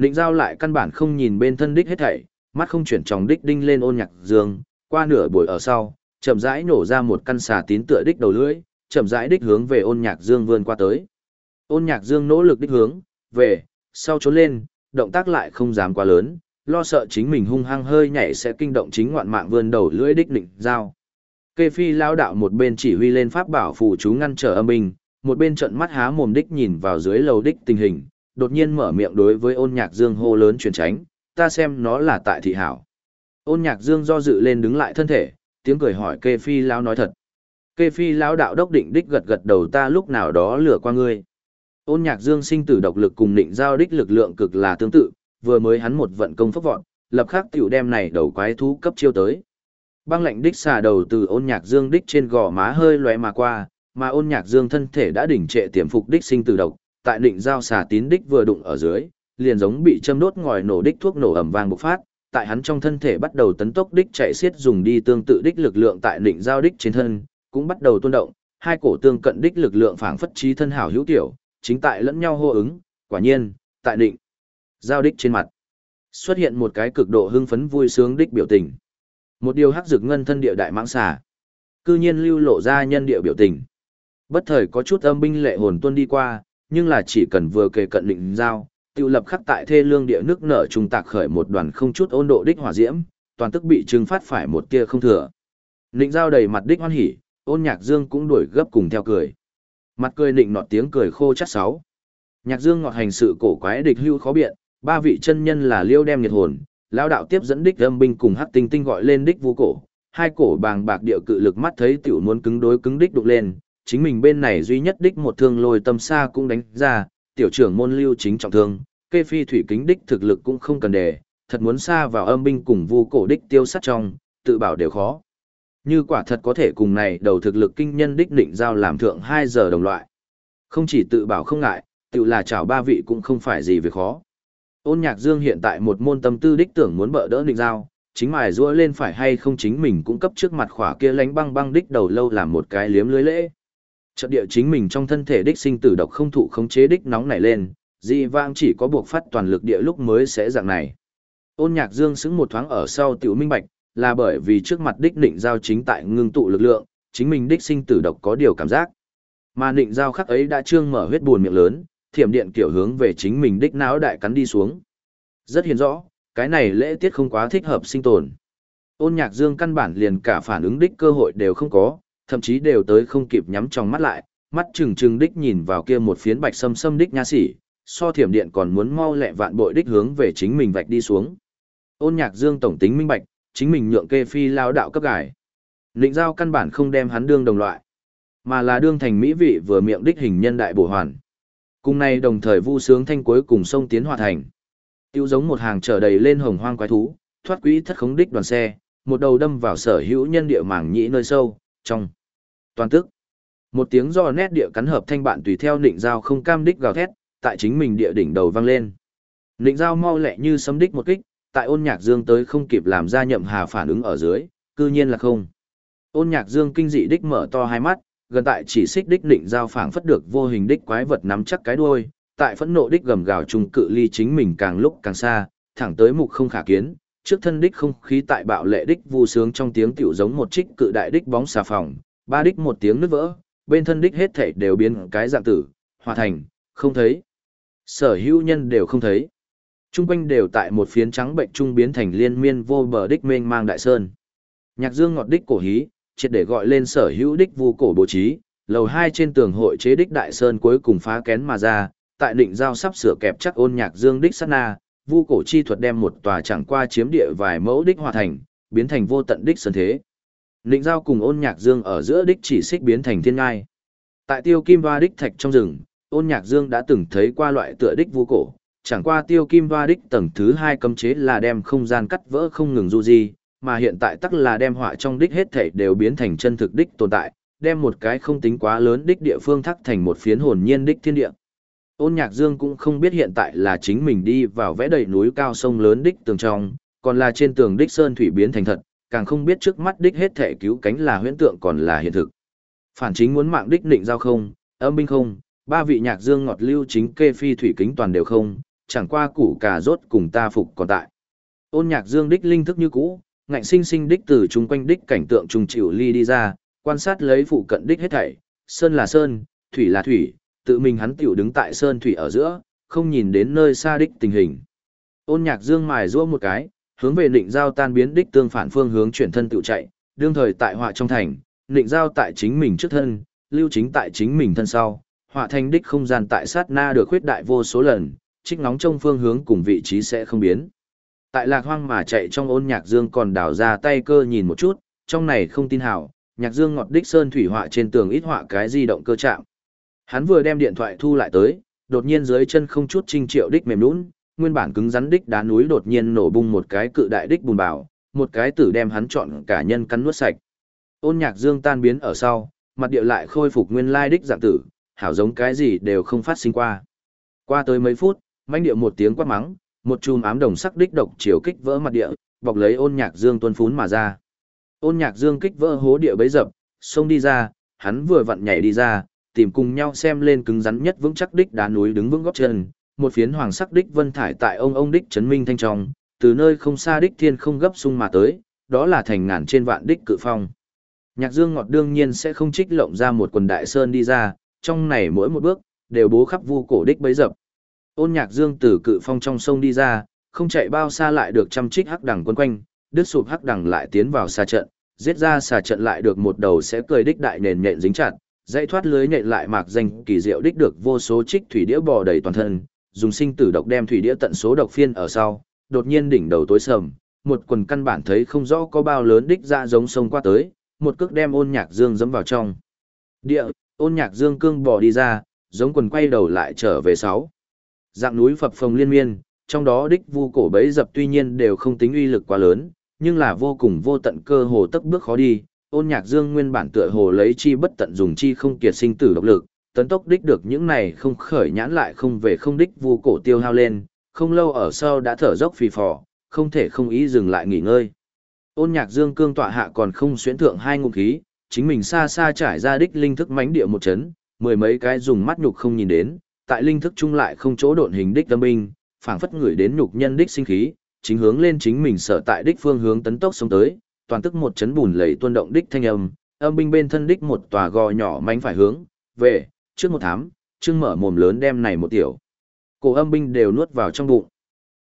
Nịnh giao lại căn bản không nhìn bên thân đích hết thảy, mắt không chuyển tròng đích đinh lên ôn nhạc dương, qua nửa buổi ở sau, chậm rãi nổ ra một căn xà tín tựa đích đầu lưỡi, chậm rãi đích hướng về ôn nhạc dương vươn qua tới. Ôn nhạc dương nỗ lực đích hướng, về, sau trốn lên, động tác lại không dám quá lớn, lo sợ chính mình hung hăng hơi nhảy sẽ kinh động chính ngoạn mạng vươn đầu lưỡi đích định giao. Kê phi lao đạo một bên chỉ huy lên pháp bảo phù chú ngăn trở âm binh, một bên trận mắt há mồm đích nhìn vào dưới lầu đích tình hình, đột nhiên mở miệng đối với ôn nhạc dương hô lớn chuyển tránh, ta xem nó là tại thị hảo. Ôn nhạc dương do dự lên đứng lại thân thể, tiếng cười hỏi kê phi Lão nói thật. Kê phi Lão đạo đốc định đích gật gật đầu ta lúc nào đó lừa qua ngươi. Ôn nhạc dương sinh tử độc lực cùng định giao đích lực lượng cực là tương tự, vừa mới hắn một vận công phốc vọn, lập khắc tiểu đem này đầu quái thú cấp chiêu tới. Băng lạnh đích xà đầu từ ôn nhạc dương đích trên gò má hơi lóe mà qua, mà ôn nhạc dương thân thể đã đỉnh trệ tiềm phục đích sinh tử độc, tại định giao xà tín đích vừa đụng ở dưới, liền giống bị châm đốt ngòi nổ đích thuốc nổ ẩm vang bộc phát, tại hắn trong thân thể bắt đầu tấn tốc đích chạy xiết dùng đi tương tự đích lực lượng tại định giao đích trên thân, cũng bắt đầu tuôn động, hai cổ tương cận đích lực lượng phảng phất trí thân hảo hữu tiểu, chính tại lẫn nhau hô ứng, quả nhiên, tại định giao đích trên mặt xuất hiện một cái cực độ hưng phấn vui sướng đích biểu tình. Một điều hắc dược ngân thân địa đại mãng xà, cư nhiên lưu lộ ra nhân địa biểu tình. Bất thời có chút âm binh lệ hồn tuân đi qua, nhưng là chỉ cần vừa kề cận định giao, tiêu lập khắc tại thê lương địa nước nở trùng tạc khởi một đoàn không chút ôn độ đích hỏa diễm, toàn tức bị trừng phát phải một tia không thừa. Định giao đầy mặt đích hoan hỉ, ôn nhạc dương cũng đuổi gấp cùng theo cười. Mặt cười nịnh nọt tiếng cười khô chát sáu. Nhạc dương ngọt hành sự cổ quái địch hưu khó biện, ba vị chân nhân là liêu đem nhiệt hồn, lão đạo tiếp dẫn đích âm binh cùng hắc tinh tinh gọi lên đích vu cổ, hai cổ bàng bạc địa cự lực mắt thấy tiểu muốn cứng đối cứng đích đục lên, chính mình bên này duy nhất đích một thương lôi tâm xa cũng đánh ra, tiểu trưởng môn lưu chính trọng thương, kê phi thủy kính đích thực lực cũng không cần đề, thật muốn xa vào âm binh cùng vu cổ đích tiêu sát trong, tự bảo đều khó. Như quả thật có thể cùng này đầu thực lực kinh nhân đích định giao làm thượng 2 giờ đồng loại. Không chỉ tự bảo không ngại, tự là chảo ba vị cũng không phải gì việc khó. Ôn nhạc dương hiện tại một môn tâm tư đích tưởng muốn bỡ đỡ định giao, chính mài rua lên phải hay không chính mình cũng cấp trước mặt khỏa kia lánh băng băng đích đầu lâu làm một cái liếm lưới lễ. Trận địa chính mình trong thân thể đích sinh tử độc không thụ khống chế đích nóng nảy lên, dị vang chỉ có buộc phát toàn lực địa lúc mới sẽ dạng này. Ôn nhạc dương xứng một thoáng ở sau tiểu minh bạch, là bởi vì trước mặt đích định giao chính tại ngưng tụ lực lượng, chính mình đích sinh tử độc có điều cảm giác. Mà định giao khắc ấy đã trương mở huyết buồn miệng lớn, thiểm điện kiểu hướng về chính mình đích não đại cắn đi xuống. Rất hiền rõ, cái này lễ tiết không quá thích hợp sinh tồn. Ôn nhạc dương căn bản liền cả phản ứng đích cơ hội đều không có, thậm chí đều tới không kịp nhắm trong mắt lại, mắt trừng trừng đích nhìn vào kia một phiến bạch sâm sâm đích nha sĩ, so thiểm điện còn muốn mau lẹ vạn bội đích hướng về chính mình vạch đi xuống. Ôn nhạc dương tổng tính minh bạch, chính mình nhượng kê phi lao đạo cấp gài. lệnh giao căn bản không đem hắn đương đồng loại, mà là đương thành mỹ vị vừa miệng đích hình nhân đại bổ hoàn. Cùng này đồng thời vu sướng thanh cuối cùng sông tiến hòa thành. Tiêu giống một hàng chở đầy lên hồng hoang quái thú, thoát quỹ thất khống đích đoàn xe, một đầu đâm vào sở hữu nhân địa mảng nhĩ nơi sâu, trong. Toàn tức. Một tiếng do nét địa cắn hợp thanh bạn tùy theo nịnh giao không cam đích gào thét, tại chính mình địa đỉnh đầu vang lên. Nịnh giao mau lẹ như sấm đích một kích, tại ôn nhạc dương tới không kịp làm ra nhậm hà phản ứng ở dưới, cư nhiên là không. Ôn nhạc dương kinh dị đích mở to hai mắt, gần tại chỉ xích đích định giao phảng phất được vô hình đích quái vật nắm chắc cái đuôi, tại phẫn nộ đích gầm gào trung cự ly chính mình càng lúc càng xa, thẳng tới mục không khả kiến, trước thân đích không khí tại bạo lệ đích vu sướng trong tiếng tiểu giống một trích cự đại đích bóng xà phòng, ba đích một tiếng nứt vỡ, bên thân đích hết thảy đều biến cái dạng tử, hòa thành, không thấy. Sở hữu nhân đều không thấy. Trung quanh đều tại một phiến trắng bệnh trung biến thành liên miên vô bờ đích mênh mang đại sơn. Nhạc dương ngọt đích cổ hí, triệt để gọi lên sở hữu đích vu cổ bố trí, lầu hai trên tường hội chế đích đại sơn cuối cùng phá kén mà ra, tại định giao sắp sửa kẹp chắc ôn nhạc dương đích sát na, vu cổ chi thuật đem một tòa chẳng qua chiếm địa vài mẫu đích hòa thành, biến thành vô tận đích sơn thế. Nịnh giao cùng ôn nhạc dương ở giữa đích chỉ xích biến thành thiên ngai. Tại tiêu kim va đích thạch trong rừng, ôn nhạc dương đã từng thấy qua loại tựa đích vu cổ, chẳng qua tiêu kim va đích tầng thứ hai cấm chế là đem không gian cắt vỡ không ngừng du di, mà hiện tại tắc là đem họa trong đích hết thảy đều biến thành chân thực đích tồn tại, đem một cái không tính quá lớn đích địa phương thắc thành một phiến hồn nhiên đích thiên địa. Ôn nhạc dương cũng không biết hiện tại là chính mình đi vào vẽ đầy núi cao sông lớn đích tường trong, còn là trên tường đích sơn thủy biến thành thật, càng không biết trước mắt đích hết thể cứu cánh là huyễn tượng còn là hiện thực. Phản chính muốn mạng đích định giao không, âm binh không, ba vị nhạc dương ngọt lưu chính kê phi thủy kính toàn đều không, chẳng qua củ cà rốt cùng ta phục còn tại. Ôn nhạc dương đích linh thức như cũ, ngạnh sinh sinh đích từ chung quanh đích cảnh tượng trùng chịu ly đi ra, quan sát lấy phụ cận đích hết thảy, sơn là sơn, thủy là thủy, tự mình hắn tiểu đứng tại sơn thủy ở giữa, không nhìn đến nơi xa đích tình hình. Ôn nhạc dương mài rua một cái, hướng về định giao tan biến đích tương phản phương hướng chuyển thân tự chạy, đương thời tại họa trong thành, định giao tại chính mình trước thân, lưu chính tại chính mình thân sau, họa thành đích không gian tại sát na được khuyết đại vô số lần, trích nóng trong phương hướng cùng vị trí sẽ không biến. Tại lạc hoang mà chạy trong ôn nhạc dương còn đảo ra tay cơ nhìn một chút, trong này không tin hảo, nhạc dương ngọt đích sơn thủy họa trên tường ít họa cái di động cơ trạng. Hắn vừa đem điện thoại thu lại tới, đột nhiên dưới chân không chút trinh triệu đích mềm nũng, nguyên bản cứng rắn đích đá núi đột nhiên nổ bung một cái cự đại đích bùn bảo, một cái tử đem hắn chọn cả nhân cắn nuốt sạch. Ôn nhạc dương tan biến ở sau, mặt địa lại khôi phục nguyên lai đích dạng tử, hảo giống cái gì đều không phát sinh qua. Qua tới mấy phút, manh địa một tiếng quát mắng, một chùm ám đồng sắc đích độc chiều kích vỡ mặt địa, bọc lấy ôn nhạc dương tuôn phún mà ra. Ôn nhạc dương kích vỡ hố địa bấy dập, xông đi ra, hắn vừa vặn nhảy đi ra, tìm cùng nhau xem lên cứng rắn nhất vững chắc đích đá núi đứng vững góc chân, một phiến hoàng sắc đích vân thải tại ông ông đích chấn minh thanh trong, từ nơi không xa đích thiên không gấp sung mà tới, đó là thành ngàn trên vạn đích cự phong. Nhạc Dương Ngọt đương nhiên sẽ không trích lộng ra một quần đại sơn đi ra, trong này mỗi một bước đều bố khắp vu cổ đích bấy dập. Ôn Nhạc Dương từ cự phong trong sông đi ra, không chạy bao xa lại được trăm trích hắc đẳng quân quanh, đứt sụp hắc đẳng lại tiến vào xa trận, giết ra xà trận lại được một đầu sẽ cười đích đại nền nhện dính chặt, dãy thoát lưới nhện lại mạc danh kỳ diệu đích được vô số trích thủy đĩa bò đầy toàn thân, dùng sinh tử độc đem thủy đĩa tận số độc phiên ở sau, đột nhiên đỉnh đầu tối sầm, một quần căn bản thấy không rõ có bao lớn đích ra giống sông qua tới, một cước đem ôn nhạc dương dẫm vào trong. Địa, ôn nhạc dương cương bỏ đi ra, giống quần quay đầu lại trở về sáu. Dạng núi phập phồng liên miên, trong đó đích vu cổ bấy dập tuy nhiên đều không tính uy lực quá lớn, nhưng là vô cùng vô tận cơ hồ tất bước khó đi, ôn nhạc dương nguyên bản tựa hồ lấy chi bất tận dùng chi không kiệt sinh tử độc lực, tấn tốc đích được những này không khởi nhãn lại không về không đích vu cổ tiêu hao lên, không lâu ở sau đã thở dốc phì phò, không thể không ý dừng lại nghỉ ngơi. Ôn nhạc dương cương tọa hạ còn không xuyến thượng hai ngụm khí, chính mình xa xa trải ra đích linh thức mánh địa một chấn, mười mấy cái dùng mắt nhục không nhìn đến, tại linh thức chung lại không chỗ độn hình đích tâm binh, phảng phất người đến nhục nhân đích sinh khí, chính hướng lên chính mình sở tại đích phương hướng tấn tốc xuống tới, toàn tức một chấn bùn lầy tuôn động đích thanh âm, âm binh bên thân đích một tòa gò nhỏ mánh phải hướng, về, trước một thám, trương mở mồm lớn đem này một tiểu. Cổ âm binh đều nuốt vào trong bụng.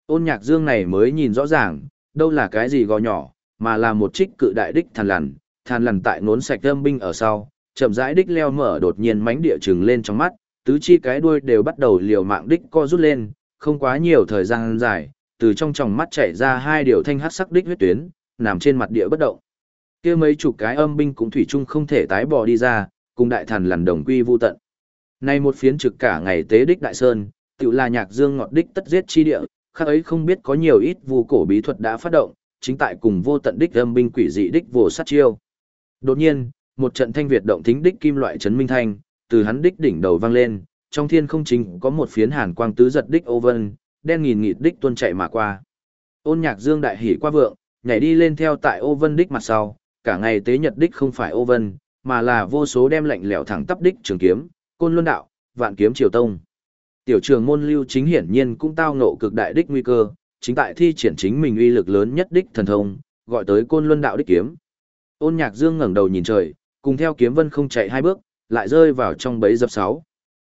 Ôn nhạc dương này mới nhìn rõ ràng, đâu là cái gì gò nhỏ, mà là một trích cự đại đích thàn lằn, thàn lằn tại nốn sạch âm binh ở sau, chậm rãi đích leo mở đột nhiên mánh địa trừng lên trong mắt, tứ chi cái đuôi đều bắt đầu liều mạng đích co rút lên, không quá nhiều thời gian dài, từ trong tròng mắt chảy ra hai điều thanh hắc sắc đích huyết tuyến, nằm trên mặt địa bất động. Kia mấy chục cái âm binh cũng thủy chung không thể tái bò đi ra, cùng đại thần lằn đồng quy vu tận. Nay một phiến trực cả ngày tế đích đại sơn, tự là nhạc dương ngọt đích tất giết chi địa, khác ấy không biết có nhiều ít vu cổ bí thuật đã phát động, chính tại cùng vô tận đích âm binh quỷ dị đích vô sát chiêu. Đột nhiên, một trận thanh việt động thính đích kim loại chấn minh thanh, từ hắn đích đỉnh đầu vang lên, trong thiên không chính có một phiến hàn quang tứ giật đích ô vân, đen nghìn nghịt đích tuôn chạy mà qua. Ôn Nhạc Dương đại hỉ qua vượng, nhảy đi lên theo tại ô vân đích mặt sau, cả ngày tế nhật đích không phải ô vân, mà là vô số đem lạnh lẽo thẳng tắp đích trường kiếm, côn luân đạo, vạn kiếm triều tông. Tiểu trường môn lưu chính hiển nhiên cũng tao ngộ cực đại đích nguy cơ, chính tại thi triển chính mình uy lực lớn nhất đích thần thông, gọi tới côn luân đạo đích kiếm. Ôn nhạc dương ngẩng đầu nhìn trời, cùng theo kiếm vân không chạy hai bước, lại rơi vào trong bẫy dập sáu.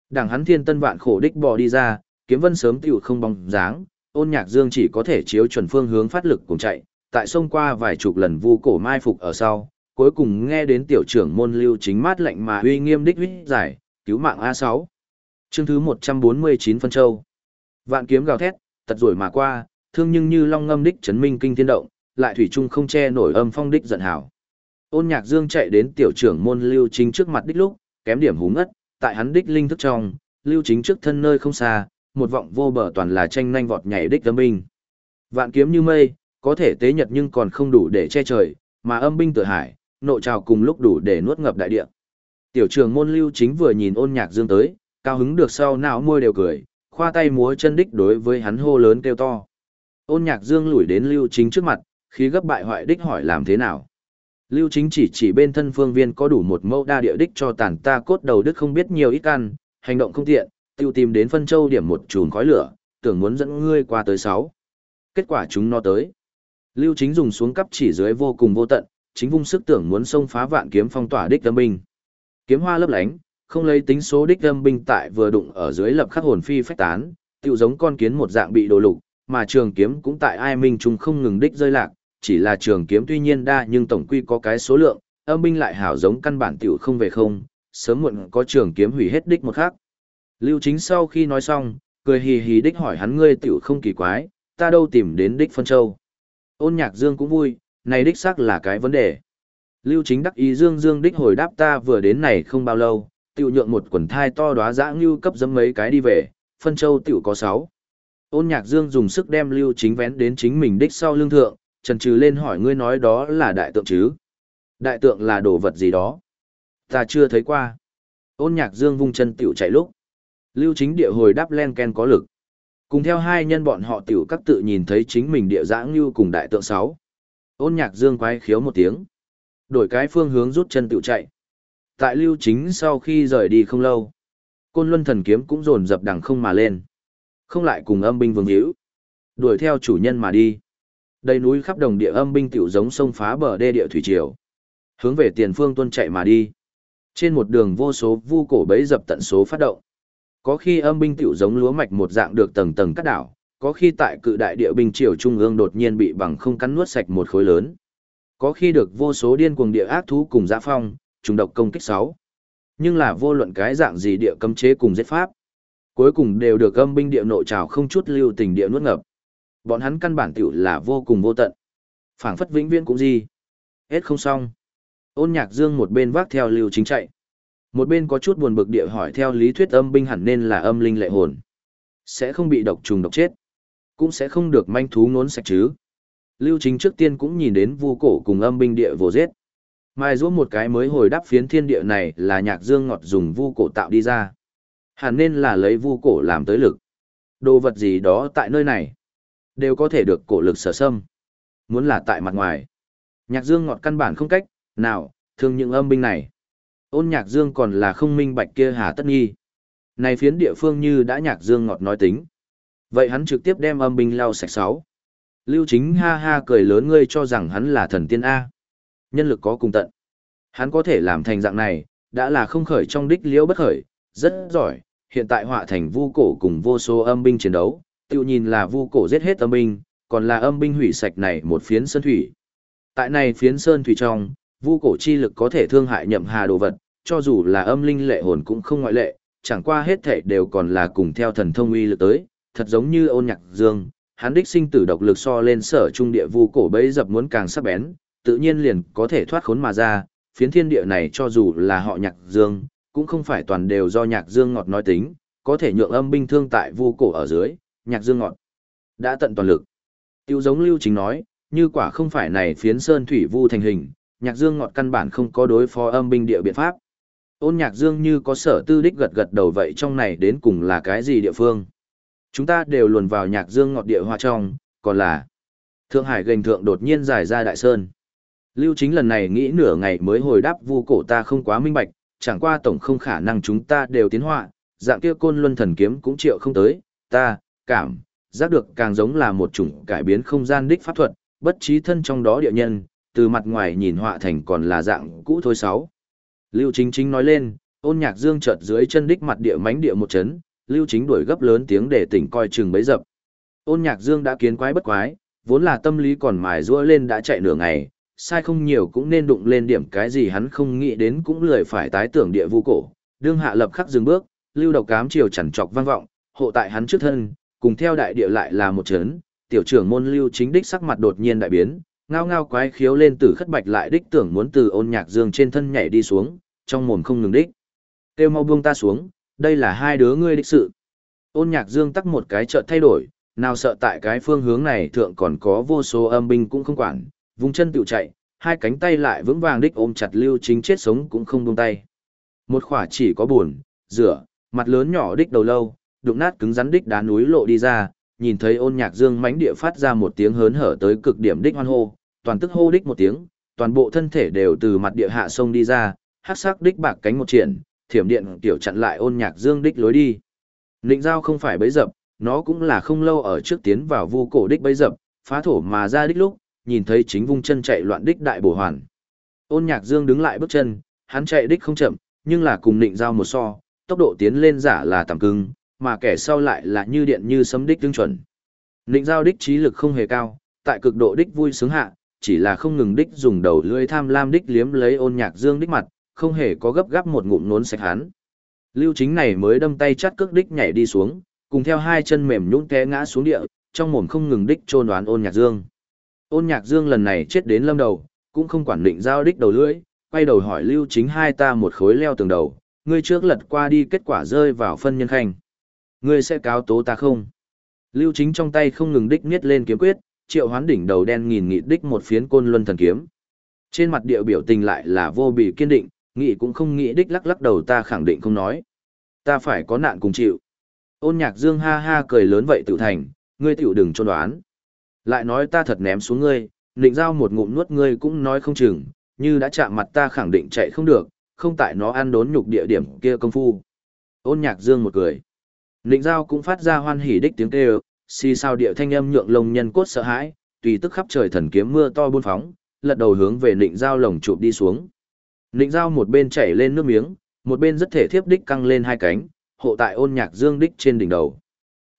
Đảng hắn thiên tân vạn khổ đích bò đi ra, kiếm vân sớm tiểu không bóng dáng, ôn nhạc dương chỉ có thể chiếu chuẩn phương hướng phát lực cùng chạy, tại sông qua vài chục lần vu cổ mai phục ở sau, cuối cùng nghe đến tiểu trưởng môn lưu chính mát lệnh mà uy nghiêm đích huyết giải, cứu mạng A6. Chương thứ 149 phân châu. Vạn kiếm gào thét, tật rồi mà qua, thương nhưng như long ngâm đích chấn minh kinh thiên động, lại thủy trung không che nổi âm phong đích giận hảo. Ôn Nhạc Dương chạy đến tiểu trưởng môn Lưu Chính trước mặt đích lúc, kém điểm hú ngất, tại hắn đích linh thức trong, Lưu Chính trước thân nơi không xa, một vọng vô bờ toàn là tranh nhanh vọt nhảy đích âm binh. Vạn kiếm như mây, có thể tế nhật nhưng còn không đủ để che trời, mà âm binh tự hải, nộ trào cùng lúc đủ để nuốt ngập đại địa. Tiểu trường môn Lưu Chính vừa nhìn Ôn Nhạc Dương tới, cao hứng được sau não môi đều cười, khoa tay múa chân đích đối với hắn hô lớn kêu to. Ôn Nhạc Dương lùi đến Lưu Chính trước mặt, khí gấp bại hoại đích hỏi làm thế nào. Lưu Chính chỉ chỉ bên thân phương viên có đủ một mẫu đa địa đích cho tàn ta cốt đầu đức không biết nhiều ít căn, hành động không tiện, tiêu tìm đến phân châu điểm một chùm khói lửa, tưởng muốn dẫn ngươi qua tới sáu. Kết quả chúng nó tới. Lưu Chính dùng xuống cấp chỉ dưới vô cùng vô tận, chính vung sức tưởng muốn xông phá vạn kiếm phong tỏa đích tâm binh. Kiếm hoa lấp lánh, không lấy tính số đích âm binh tại vừa đụng ở dưới lập khắc hồn phi phách tán, tựu giống con kiến một dạng bị đồ lục, mà trường kiếm cũng tại ai minh trung không ngừng đích rơi lạc, chỉ là trường kiếm tuy nhiên đa nhưng tổng quy có cái số lượng, âm binh lại hảo giống căn bản tiểu không về không, sớm muộn có trường kiếm hủy hết đích một khác. Lưu Chính sau khi nói xong, cười hì hì đích hỏi hắn ngươi tiểu không kỳ quái, ta đâu tìm đến đích phân châu. Ôn nhạc dương cũng vui, này đích xác là cái vấn đề. Lưu Chính đắc ý dương dương đích hồi đáp ta vừa đến này không bao lâu, tiểu nhượng một quần thai to đóa dã ngưu cấp dấm mấy cái đi về, phân châu tiểu có sáu. Ôn nhạc dương dùng sức đem Lưu Chính vén đến chính mình đích sau lưng thượng, trần trừ lên hỏi ngươi nói đó là đại tượng chứ. Đại tượng là đồ vật gì đó? Ta chưa thấy qua. Ôn nhạc dương vung chân tiểu chạy lúc. Lưu chính địa hồi đáp len ken có lực. Cùng theo hai nhân bọn họ tiểu các tự nhìn thấy chính mình địa dã như cùng đại tượng sáu. Ôn nhạc dương quái khiếu một tiếng. Đổi cái phương hướng rút chân tự chạy. Tại lưu chính sau khi rời đi không lâu. Côn luân thần kiếm cũng dồn dập đằng không mà lên. Không lại cùng âm binh vương hữu. Đuổi theo chủ nhân mà đi. Đầy núi khắp đồng địa âm binh tiểu giống sông phá bờ đê địa thủy triều. Hướng về tiền phương tuân chạy mà đi. Trên một đường vô số vu cổ bấy dập tận số phát động. Có khi âm binh tiểu giống lúa mạch một dạng được tầng tầng cắt đảo, có khi tại cự đại địa binh triều trung ương đột nhiên bị bằng không cắn nuốt sạch một khối lớn. Có khi được vô số điên cuồng địa ác thú cùng dã phong, trùng độc công kích sáu. Nhưng là vô luận cái dạng gì địa cấm chế cùng giết pháp, cuối cùng đều được âm binh địa nội trào không chút lưu tình địa nuốt ngập. Bọn hắn căn bản tiểu là vô cùng vô tận. phảng phất vĩnh viễn cũng gì. Hết không xong. Ôn nhạc dương một bên vác theo lưu chính chạy. Một bên có chút buồn bực địa hỏi theo lý thuyết âm binh hẳn nên là âm linh lệ hồn. Sẽ không bị độc trùng độc chết. Cũng sẽ không được manh thú ngốn sạch chứ. Lưu chính trước tiên cũng nhìn đến vu cổ cùng âm binh địa vô giết. Mai rũa một cái mới hồi đáp phiến thiên địa này là nhạc dương ngọt dùng vu cổ tạo đi ra. Hẳn nên là lấy vu cổ làm tới lực. Đồ vật gì đó tại nơi này, đều có thể được cổ lực sở xâm. Muốn là tại mặt ngoài. Nhạc dương ngọt căn bản không cách, nào, thương những âm binh này. Ôn nhạc dương còn là không minh bạch kia hà tất nghi. Này phiến địa phương như đã nhạc dương ngọt nói tính. Vậy hắn trực tiếp đem âm binh lau sạch sáu. Lưu chính ha ha cười lớn ngươi cho rằng hắn là thần tiên A. Nhân lực có cùng tận. Hắn có thể làm thành dạng này, đã là không khởi trong đích liễu bất khởi, rất giỏi. Hiện tại họa thành vu cổ cùng vô số âm binh chiến đấu, tiêu nhìn là vu cổ giết hết âm binh, còn là âm binh hủy sạch này một phiến sơn thủy. Tại này phiến sơn thủy trong, vu cổ chi lực có thể thương hại nhậm hà đồ vật, cho dù là âm linh lệ hồn cũng không ngoại lệ, chẳng qua hết thể đều còn là cùng theo thần thông uy lực tới, thật giống như ôn nhạc dương, hắn đích sinh tử độc lực so lên sở trung địa vu cổ bấy dập muốn càng sắc bén, tự nhiên liền có thể thoát khốn mà ra, phiến thiên địa này cho dù là họ nhạc dương, cũng không phải toàn đều do nhạc dương ngọt nói tính, có thể nhượng âm binh thương tại vu cổ ở dưới, nhạc dương ngọt đã tận toàn lực. Tiêu giống lưu chính nói, như quả không phải này phiến sơn thủy vu thành hình, nhạc dương ngọt căn bản không có đối phó âm binh địa biện pháp. Ôn nhạc dương như có sở tư đích gật gật đầu vậy trong này đến cùng là cái gì địa phương. Chúng ta đều luồn vào nhạc dương ngọt địa hoa trong, còn là Thượng Hải gành thượng đột nhiên giải ra đại sơn. Lưu chính lần này nghĩ nửa ngày mới hồi đáp vu cổ ta không quá minh bạch, chẳng qua tổng không khả năng chúng ta đều tiến họa, dạng kia côn luân thần kiếm cũng chịu không tới, ta, cảm, giác được càng giống là một chủng cải biến không gian đích pháp thuật, bất trí thân trong đó địa nhân, từ mặt ngoài nhìn họa thành còn là dạng cũ thôi sáu. Lưu Chính Chính nói lên, ôn nhạc dương chợt dưới chân đích mặt địa mánh địa một chấn, Lưu Chính đuổi gấp lớn tiếng để tỉnh coi chừng bấy dập. Ôn nhạc dương đã kiến quái bất quái, vốn là tâm lý còn mài rũa lên đã chạy nửa ngày, sai không nhiều cũng nên đụng lên điểm cái gì hắn không nghĩ đến cũng lười phải tái tưởng địa vu cổ. Đương hạ lập khắc dừng bước, lưu độc cám chiều chẳng chọc vang vọng, hộ tại hắn trước thân, cùng theo đại địa lại là một chấn, tiểu trưởng môn lưu chính đích sắc mặt đột nhiên đại biến, ngao ngao quái khiếu lên từ khất bạch lại đích tưởng muốn từ ôn nhạc dương trên thân nhảy đi xuống, trong mồm không ngừng đích. Têu mau buông ta xuống, đây là hai đứa ngươi đích sự. Ôn nhạc dương tắc một cái chợt thay đổi, nào sợ tại cái phương hướng này thượng còn có vô số âm binh cũng không quản, vùng chân tự chạy, hai cánh tay lại vững vàng đích ôm chặt lưu chính chết sống cũng không buông tay. Một khỏa chỉ có buồn, rửa, mặt lớn nhỏ đích đầu lâu, đụng nát cứng rắn đích đá núi lộ đi ra, nhìn thấy ôn nhạc dương mãnh địa phát ra một tiếng hớn hở tới cực điểm đích hoan hô, toàn tức hô đích một tiếng, toàn bộ thân thể đều từ mặt địa hạ sông đi ra, hắc sắc đích bạc cánh một triển, thiểm điện tiểu chặn lại ôn nhạc dương đích lối đi. Nịnh giao không phải bấy dập, nó cũng là không lâu ở trước tiến vào vu cổ đích bấy dập, phá thổ mà ra đích lúc, nhìn thấy chính vung chân chạy loạn đích đại bổ hoàn. Ôn nhạc dương đứng lại bước chân, hắn chạy đích không chậm, nhưng là cùng nịnh giao một so, tốc độ tiến lên giả là tầm cứng, mà kẻ sau lại là như điện như sấm đích tương chuẩn. Nịnh giao đích trí lực không hề cao, tại cực độ đích vui sướng hạ, chỉ là không ngừng đích dùng đầu lưỡi tham lam đích liếm lấy ôn nhạc dương đích mặt, không hề có gấp gáp một ngụm nốn sạch hắn. Lưu chính này mới đâm tay chắt cước đích nhảy đi xuống, cùng theo hai chân mềm nhũn té ngã xuống địa, trong mồm không ngừng đích trôn đoán ôn nhạc dương. Ôn nhạc dương lần này chết đến lâm đầu, cũng không quản định giao đích đầu lưỡi, quay đầu hỏi lưu chính hai ta một khối leo tường đầu, ngươi trước lật qua đi kết quả rơi vào phân nhân khanh. Ngươi sẽ cáo tố ta không? Lưu chính trong tay không ngừng đích niết lên kiếm quyết, triệu hoán đỉnh đầu đen nghìn nghị đích một phiến côn luân thần kiếm. Trên mặt địa biểu tình lại là vô bì kiên định, nghĩ cũng không nghĩ đích lắc lắc đầu ta khẳng định không nói. Ta phải có nạn cùng chịu. Ôn nhạc dương ha ha cười lớn vậy tự thành, ngươi tiểu đừng trôn đoán. Lại nói ta thật ném xuống ngươi, định giao một ngụm nuốt ngươi cũng nói không chừng, như đã chạm mặt ta khẳng định chạy không được, không tại nó ăn đốn nhục địa điểm kia công phu. Ôn nhạc dương một cười. Nịnh giao cũng phát ra hoan hỉ đích tiếng kêu, xì sao địa thanh âm nhượng lông nhân cốt sợ hãi, tùy tức khắp trời thần kiếm mưa to buôn phóng, lật đầu hướng về nịnh giao lồng chụp đi xuống. Nịnh giao một bên chảy lên nước miếng, một bên rất thể thiếp đích căng lên hai cánh, hộ tại ôn nhạc dương đích trên đỉnh đầu.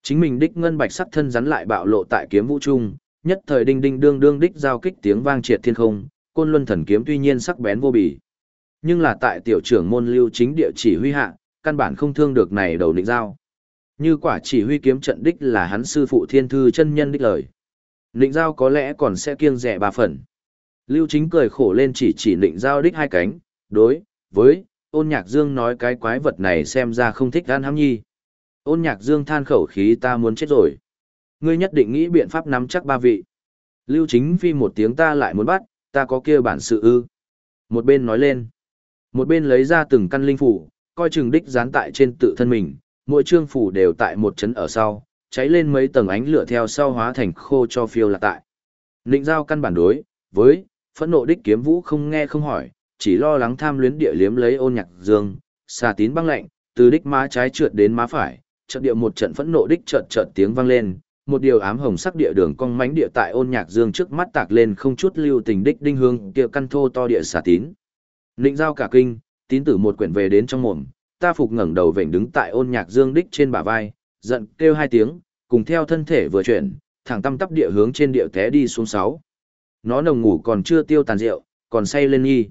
Chính mình đích ngân bạch sắc thân rắn lại bạo lộ tại kiếm vũ trung, nhất thời đinh đinh đương đương đích giao kích tiếng vang triệt thiên không, côn luân thần kiếm tuy nhiên sắc bén vô bì. Nhưng là tại tiểu trưởng môn lưu chính địa chỉ huy hạ, căn bản không thương được này đầu nịnh giao. Như quả chỉ huy kiếm trận đích là hắn sư phụ thiên thư chân nhân đích lời. Nịnh giao có lẽ còn sẽ kiêng rẻ ba phần. Lưu chính cười khổ lên chỉ chỉ nịnh giao đích hai cánh, đối, với, ôn nhạc dương nói cái quái vật này xem ra không thích gan hám nhi. Ôn nhạc dương than khẩu khí ta muốn chết rồi. Ngươi nhất định nghĩ biện pháp nắm chắc ba vị. Lưu chính phi một tiếng ta lại muốn bắt, ta có kia bản sự ư. Một bên nói lên. Một bên lấy ra từng căn linh phủ, coi chừng đích dán tại trên tự thân mình, mỗi chương phủ đều tại một chấn ở sau, cháy lên mấy tầng ánh lửa theo sau hóa thành khô cho phiêu là tại. Nịnh giao căn bản đối, với, phẫn nộ đích kiếm vũ không nghe không hỏi, chỉ lo lắng tham luyến địa liếm lấy ôn nhạc dương, xà tín băng lạnh, từ đích má trái trượt đến má phải, trận địa một trận phẫn nộ đích chợt chợt tiếng vang lên, một điều ám hồng sắc địa đường cong mánh địa tại ôn nhạc dương trước mắt tạc lên không chút lưu tình đích đinh hương kia căn thô to địa xà tín. Nịnh giao cả kinh, tín tử một quyển về đến trong mồm, ta phục ngẩng đầu vểnh đứng tại ôn nhạc dương đích trên bả vai, giận kêu hai tiếng, cùng theo thân thể vừa chuyển, thẳng tâm tắp địa hướng trên địa té đi xuống sáu. Nó nồng ngủ còn chưa tiêu tàn rượu, còn say lên nghi.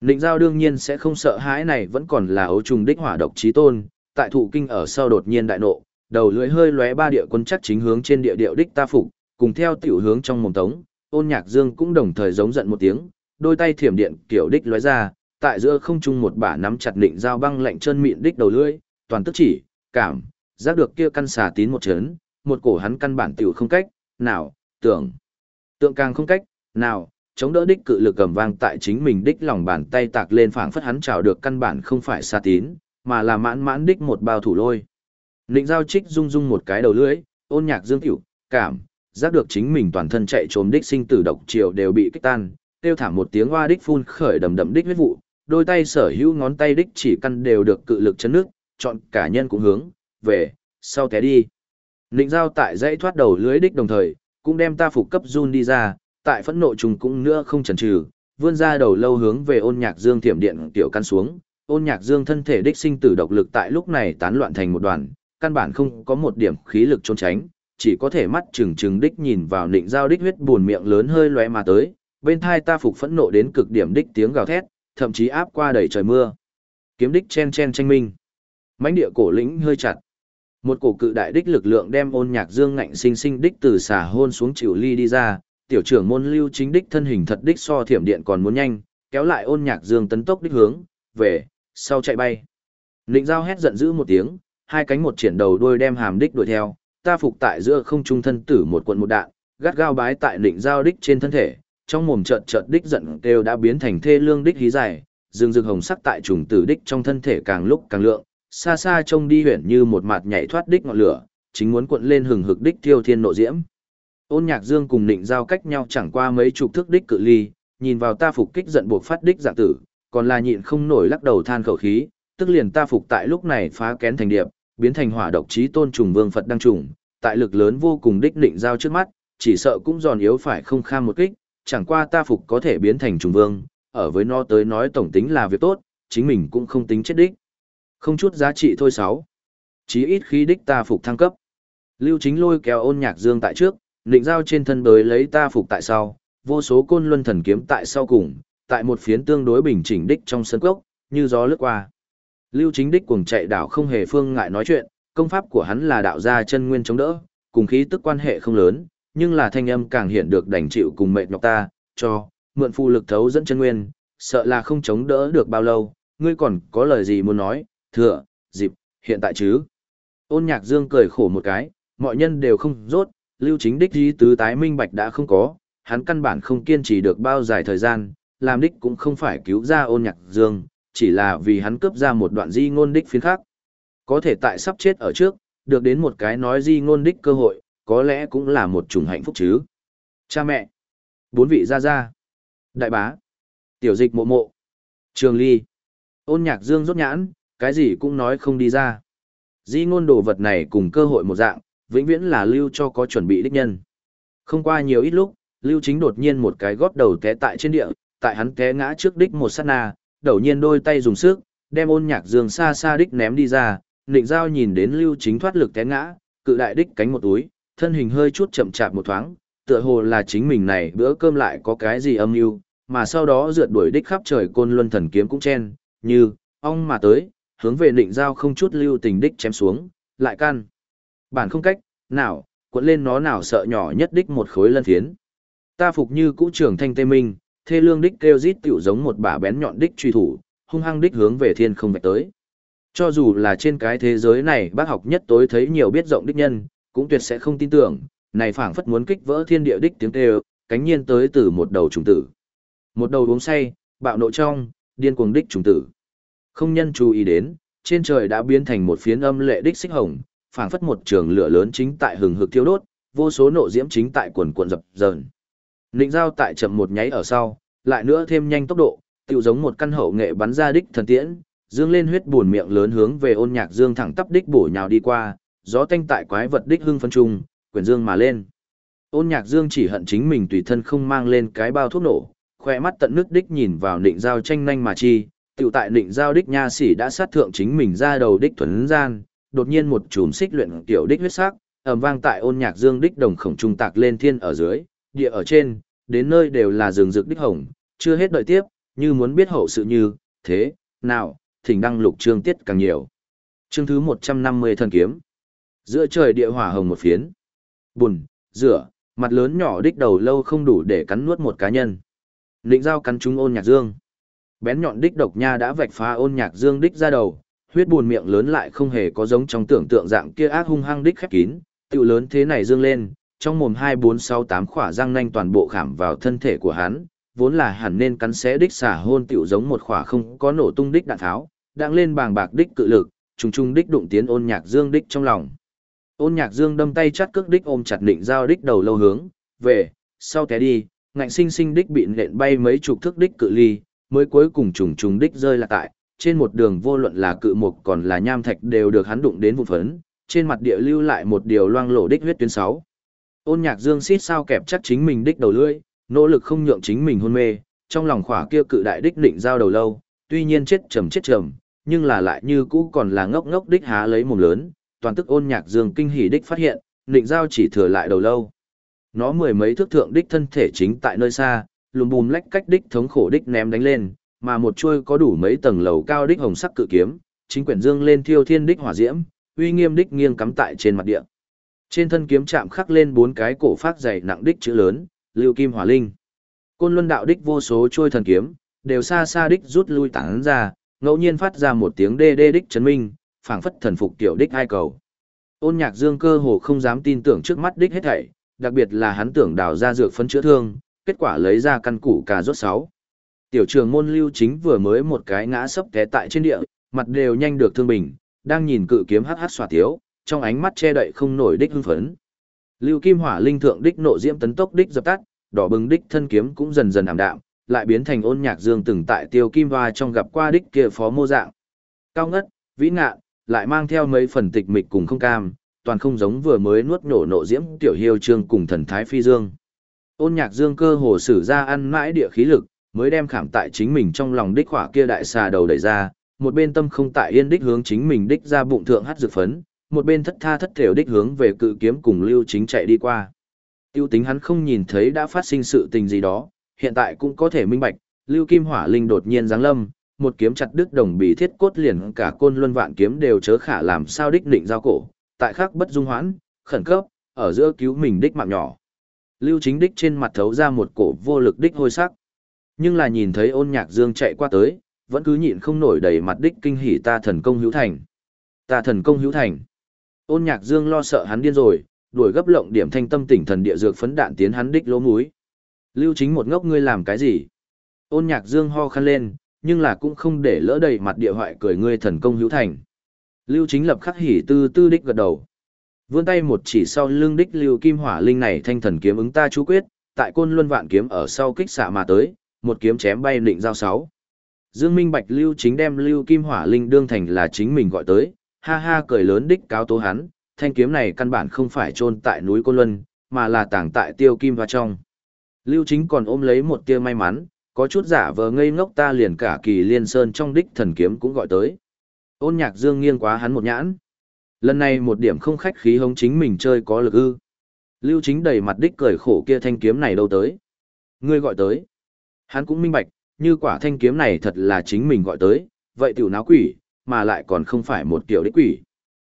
Nịnh giao đương nhiên sẽ không sợ hãi này vẫn còn là ấu trùng đích hỏa độc trí tôn, tại thụ kinh ở sau đột nhiên đại nộ, đầu lưỡi hơi lóe ba địa quân chắc chính hướng trên địa điệu đích ta phục, cùng theo tiểu hướng trong mồm tống, ôn nhạc dương cũng đồng thời giống giận một tiếng, đôi tay thiểm điện kiểu đích lóe ra, tại giữa không trung một bả nắm chặt định dao băng lạnh chân mịn đích đầu lưỡi, toàn tức chỉ, cảm, giác được kia căn xà tín một chấn, một cổ hắn căn bản tiểu không cách, nào, tưởng, tượng càng không cách, nào, chống đỡ đích cự lực cầm vang tại chính mình đích lòng bàn tay tạc lên phảng phất hắn trào được căn bản không phải xa tín, mà là mãn mãn đích một bao thủ lôi. Nịnh giao trích rung rung một cái đầu lưỡi, ôn nhạc dương tiểu, cảm, giác được chính mình toàn thân chạy trốn đích sinh tử độc triều đều bị kích tan, tiêu thảm một tiếng hoa đích phun khởi đầm đầm đích huyết vụ, đôi tay sở hữu ngón tay đích chỉ căn đều được cự lực chấn nước, chọn cả nhân cũng hướng, về, sau té đi. Nịnh giao tại dãy thoát đầu lưới đích đồng thời, cũng đem ta phục cấp run đi ra, tại phẫn nộ trùng cũng nữa không chần chừ, vươn ra đầu lâu hướng về ôn nhạc dương thiểm điện tiểu căn xuống, ôn nhạc dương thân thể đích sinh tử độc lực tại lúc này tán loạn thành một đoàn, căn bản không có một điểm khí lực trốn tránh, chỉ có thể mắt chừng chừng đích nhìn vào định giao đích huyết buồn miệng lớn hơi lóe mà tới, bên thai ta phục phẫn nộ đến cực điểm đích tiếng gào thét, thậm chí áp qua đầy trời mưa. Kiếm đích chen chen tranh minh. mãnh địa cổ lĩnh hơi chặt. Một cổ cự đại đích lực lượng đem ôn nhạc dương ngạnh sinh sinh đích từ xả hôn xuống chịu ly đi ra, tiểu trưởng môn lưu chính đích thân hình thật đích so thiểm điện còn muốn nhanh, kéo lại ôn nhạc dương tấn tốc đích hướng, về, sau chạy bay. Nịnh giao hét giận dữ một tiếng, hai cánh một triển đầu đuôi đem hàm đích đuổi theo, ta phục tại giữa không trung thân tử một quận một đạn, gắt gao bái tại nịnh giao đích trên thân thể, trong mồm chợt chợt đích giận đều đã biến thành thê lương đích hí dài, dương dương hồng sắc tại trùng tử đích trong thân thể càng lúc càng lượng, xa xa trông đi huyền như một mạt nhảy thoát đích ngọn lửa, chính muốn cuộn lên hừng hực đích thiêu thiên nộ diễm. Ôn Nhạc Dương cùng định Giao cách nhau chẳng qua mấy chục thước đích cự ly, nhìn vào ta phục kích giận buộc phát đích dạng tử, còn là nhịn không nổi lắc đầu than khẩu khí, tức liền ta phục tại lúc này phá kén thành điệp, biến thành hỏa độc chí tôn trùng vương Phật đăng trùng, tại lực lớn vô cùng đích định Giao trước mắt, chỉ sợ cũng giòn yếu phải không kham một kích, chẳng qua ta phục có thể biến thành trùng vương, ở với nó tới nói tổng tính là việc tốt, chính mình cũng không tính chết đích. Không chút giá trị thôi sáu. Chí ít khí đích ta phục thăng cấp. Lưu Chính lôi kéo ôn nhạc dương tại trước, nịnh giao trên thân đới lấy ta phục tại sau, vô số côn luân thần kiếm tại sau cùng, tại một phiến tương đối bình chỉnh đích trong sân cốc, như gió lướt qua. Lưu Chính đích cuồng chạy đảo không hề phương ngại nói chuyện, công pháp của hắn là đạo gia chân nguyên chống đỡ, cùng khí tức quan hệ không lớn, nhưng là thanh âm càng hiện được đành chịu cùng mệt nhọc ta, cho, mượn phù lực thấu dẫn chân nguyên, sợ là không chống đỡ được bao lâu, ngươi còn có lời gì muốn nói, thừa, dịp, hiện tại chứ. Ôn nhạc dương cười khổ một cái, mọi nhân đều không rốt, lưu chính đích di tứ tái minh bạch đã không có, hắn căn bản không kiên trì được bao dài thời gian, làm đích cũng không phải cứu ra ôn nhạc dương, chỉ là vì hắn cướp ra một đoạn di ngôn đích phiến khác. Có thể tại sắp chết ở trước, được đến một cái nói di ngôn đích cơ hội, có lẽ cũng là một chủng hạnh phúc chứ. Cha mẹ, bốn vị gia gia, đại bá, tiểu dịch mộ mộ, trường ly, ôn nhạc dương rốt nhãn, cái gì cũng nói không đi ra. Di ngôn đồ vật này cùng cơ hội một dạng, vĩnh viễn là lưu cho có chuẩn bị đích nhân. Không qua nhiều ít lúc, lưu chính đột nhiên một cái góp đầu té tại trên địa, tại hắn té ngã trước đích một sát na, đầu nhiên đôi tay dùng sức, đem ôn nhạc dương xa xa đích ném đi ra, nịnh giao nhìn đến lưu chính thoát lực té ngã, cự đại đích cánh một túi, thân hình hơi chút chậm chạp một thoáng, tựa hồ là chính mình này bữa cơm lại có cái gì âm mưu, mà sau đó rượt đuổi đích khắp trời côn luân thần kiếm cũng chen, như, ong mà tới, hướng về nịnh giao không chút lưu tình đích chém xuống, lại can. Bản không cách, nào, cuộn lên nó nào sợ nhỏ nhất đích một khối lân phiến. Ta phục như cũ trưởng thanh tê minh, thê lương đích kêu rít tiểu giống một bả bén nhọn đích truy thủ, hung hăng đích hướng về thiên không vạch tới. Cho dù là trên cái thế giới này bác học nhất tối thấy nhiều biết rộng đích nhân, cũng tuyệt sẽ không tin tưởng, này phảng phất muốn kích vỡ thiên địa đích tiếng kêu, cánh nhiên tới từ một đầu trùng tử. Một đầu uống say, bạo nộ trong, điên cuồng đích trùng tử. Không nhân chú ý đến, trên trời đã biến thành một phiến âm lệ đích xích hồng, phảng phất một trường lửa lớn chính tại hừng hực thiêu đốt, vô số nộ diễm chính tại quần cuộn dập dờn. Nịnh giao tại chậm một nháy ở sau, lại nữa thêm nhanh tốc độ, tựu giống một căn hậu nghệ bắn ra đích thần tiễn, dương lên huyết buồn miệng lớn hướng về ôn nhạc dương thẳng tắp đích bổ nhào đi qua, gió tanh tại quái vật đích hưng phân trùng, quyển dương mà lên. Ôn nhạc dương chỉ hận chính mình tùy thân không mang lên cái bao thuốc nổ, khoe mắt tận nước đích nhìn vào nịnh giao tranh nhanh mà chi, tiểu tại nịnh giao đích nha sĩ đã sát thượng chính mình ra đầu đích thuấn gian, đột nhiên một chùm xích luyện tiểu đích huyết sắc, ầm vang tại ôn nhạc dương đích đồng khổng trung tạc lên thiên ở dưới, địa ở trên, đến nơi đều là rừng rực đích hồng, chưa hết đợi tiếp, như muốn biết hậu sự như, thế, nào, thỉnh đăng lục chương tiết càng nhiều. Chương thứ 150 thần kiếm. Giữa trời địa hỏa hồng một phiến. Bùn, rửa, mặt lớn nhỏ đích đầu lâu không đủ để cắn nuốt một cá nhân. Lĩnh dao cắn trúng ôn nhạc dương. Bén nhọn đích độc nha đã vạch phá ôn nhạc dương đích ra đầu, huyết buồn miệng lớn lại không hề có giống trong tưởng tượng dạng kia ác hung hăng đích khép kín, tựu lớn thế này dương lên, trong mồm hai bốn sáu tám khỏa răng nanh toàn bộ khảm vào thân thể của hắn, vốn là hẳn nên cắn xé đích xả hôn tựu giống một khỏa không có nổ tung đích đạn tháo, đang lên bàng bạc đích cự lực, trùng trùng đích đụng tiến ôn nhạc dương đích trong lòng. Ôn nhạc dương đâm tay chắt cước đích ôm chặt định giao đích đầu lâu hướng, về, sau té đi, ngạnh sinh sinh đích bị nện bay mấy chục thước đích cự ly, mới cuối cùng trùng trùng đích rơi là tại, trên một đường vô luận là cự mục còn là nham thạch đều được hắn đụng đến vụ phấn, trên mặt địa lưu lại một điều loang lổ đích huyết tuyến sáu. Ôn nhạc dương xít sao kẹp chắc chính mình đích đầu lưỡi, nỗ lực không nhượng chính mình hôn mê, trong lòng khỏa kia cự đại đích định giao đầu lâu, tuy nhiên chết trầm chết trầm, nhưng là lại như cũ còn là ngốc ngốc đích há lấy mồm lớn, toàn tức ôn nhạc dương kinh hỉ đích phát hiện, định giao chỉ thừa lại đầu lâu. Nó mười mấy thước thượng đích thân thể chính tại nơi xa, lùm bùm lách cách đích thống khổ đích ném đánh lên, mà một chuôi có đủ mấy tầng lầu cao đích hồng sắc cự kiếm, chính quyển dương lên thiêu thiên đích hỏa diễm, uy nghiêm đích nghiêng cắm tại trên mặt địa. Trên thân kiếm chạm khắc lên bốn cái cổ phát dày nặng đích chữ lớn, Lưu Kim Hỏa Linh. Côn Luân đạo đích vô số trôi thần kiếm, đều xa xa đích rút lui tản ra, ngẫu nhiên phát ra một tiếng đê đê đích chấn minh, phảng phất thần phục tiểu đích ai cầu. Ôn Nhạc Dương cơ hồ không dám tin tưởng trước mắt đích hết thảy, đặc biệt là hắn tưởng đào ra dược phân chữa thương, kết quả lấy ra căn củ cà rốt sáu. Tiểu trường môn lưu chính vừa mới một cái ngã sấp té tại trên địa, mặt đều nhanh được thương bình, đang nhìn cự kiếm hắc hắc xòa tiếu, trong ánh mắt che đậy không nổi đích hưng phấn. Lưu Kim Hỏa linh thượng đích nộ diễm tấn tốc đích dập tắt, đỏ bừng đích thân kiếm cũng dần dần ảm đạm, lại biến thành ôn nhạc dương từng tại tiêu kim hoa trong gặp qua đích kia phó mô dạng. Cao ngất, vĩ ngạ, lại mang theo mấy phần tịch mịch cùng không cam, toàn không giống vừa mới nuốt nổ nộ diễm tiểu hiêu trương cùng thần thái phi dương. Ôn nhạc dương cơ hồ sử ra ăn mãi địa khí lực, mới đem khảm tại chính mình trong lòng đích hỏa kia đại xà đầu đẩy ra, một bên tâm không tại yên đích hướng chính mình đích ra bụng thượng hát dược phấn, một bên thất tha thất thểu đích hướng về cự kiếm cùng lưu chính chạy đi qua. Tiêu tính hắn không nhìn thấy đã phát sinh sự tình gì đó, hiện tại cũng có thể minh bạch, lưu kim hỏa linh đột nhiên giáng lâm, một kiếm chặt đứt đồng bì thiết cốt liền cả côn luân vạn kiếm đều chớ khả làm sao đích định giao cổ, tại khắc bất dung hoãn, khẩn cấp, ở giữa cứu mình đích mạng nhỏ. Lưu chính đích trên mặt thấu ra một cổ vô lực đích hôi sắc. Nhưng là nhìn thấy ôn nhạc dương chạy qua tới, vẫn cứ nhịn không nổi đầy mặt đích kinh hỉ ta thần công hữu thành. Ta thần công hữu thành. Ôn nhạc dương lo sợ hắn điên rồi, đuổi gấp lộng điểm thanh tâm tỉnh thần địa dược phấn đạn tiến hắn đích lỗ mũi. Lưu chính một ngốc ngươi làm cái gì? Ôn nhạc dương ho khăn lên, nhưng là cũng không để lỡ đầy mặt địa hoại cười ngươi thần công hữu thành. Lưu chính lập khắc hỉ tư tư đích gật đầu. Vươn tay một chỉ sau lưng đích lưu kim hỏa linh này thanh thần kiếm ứng ta chú quyết, tại côn luân vạn kiếm ở sau kích xạ mà tới, một kiếm chém bay định giao sáu. Dương Minh Bạch lưu chính đem lưu kim hỏa linh đương thành là chính mình gọi tới, ha ha cười lớn đích cáo tố hắn, thanh kiếm này căn bản không phải chôn tại núi Côn Luân, mà là tàng tại tiêu kim và trong. Lưu chính còn ôm lấy một tia may mắn, có chút giả vờ ngây ngốc ta liền cả kỳ liên sơn trong đích thần kiếm cũng gọi tới. Ôn nhạc dương nghiêng quá hắn một nhãn. Lần này một điểm không khách khí hống chính mình chơi có lực ư. Lưu chính đầy mặt đích cười khổ kia thanh kiếm này đâu tới. Ngươi gọi tới. Hắn cũng minh bạch, như quả thanh kiếm này thật là chính mình gọi tới, vậy tiểu náo quỷ, mà lại còn không phải một kiểu đích quỷ.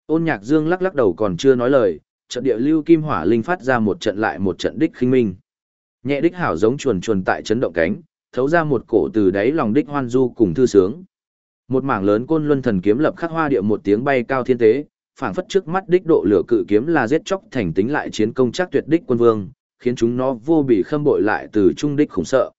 Ôn nhạc dương lắc lắc đầu còn chưa nói lời, trận địa lưu kim hỏa linh phát ra một trận lại một trận đích khinh minh. Nhẹ đích hảo giống chuồn chuồn tại chấn động cánh, thấu ra một cổ từ đáy lòng đích hoan du cùng thư sướng. Một mảng lớn côn luân thần kiếm lập khắc hoa địa một tiếng bay cao thiên tế, phảng phất trước mắt đích độ lửa cự kiếm là giết chóc thành tính lại chiến công chắc tuyệt đích quân vương, khiến chúng nó vô bị khâm bội lại từ trung đích khủng sợ.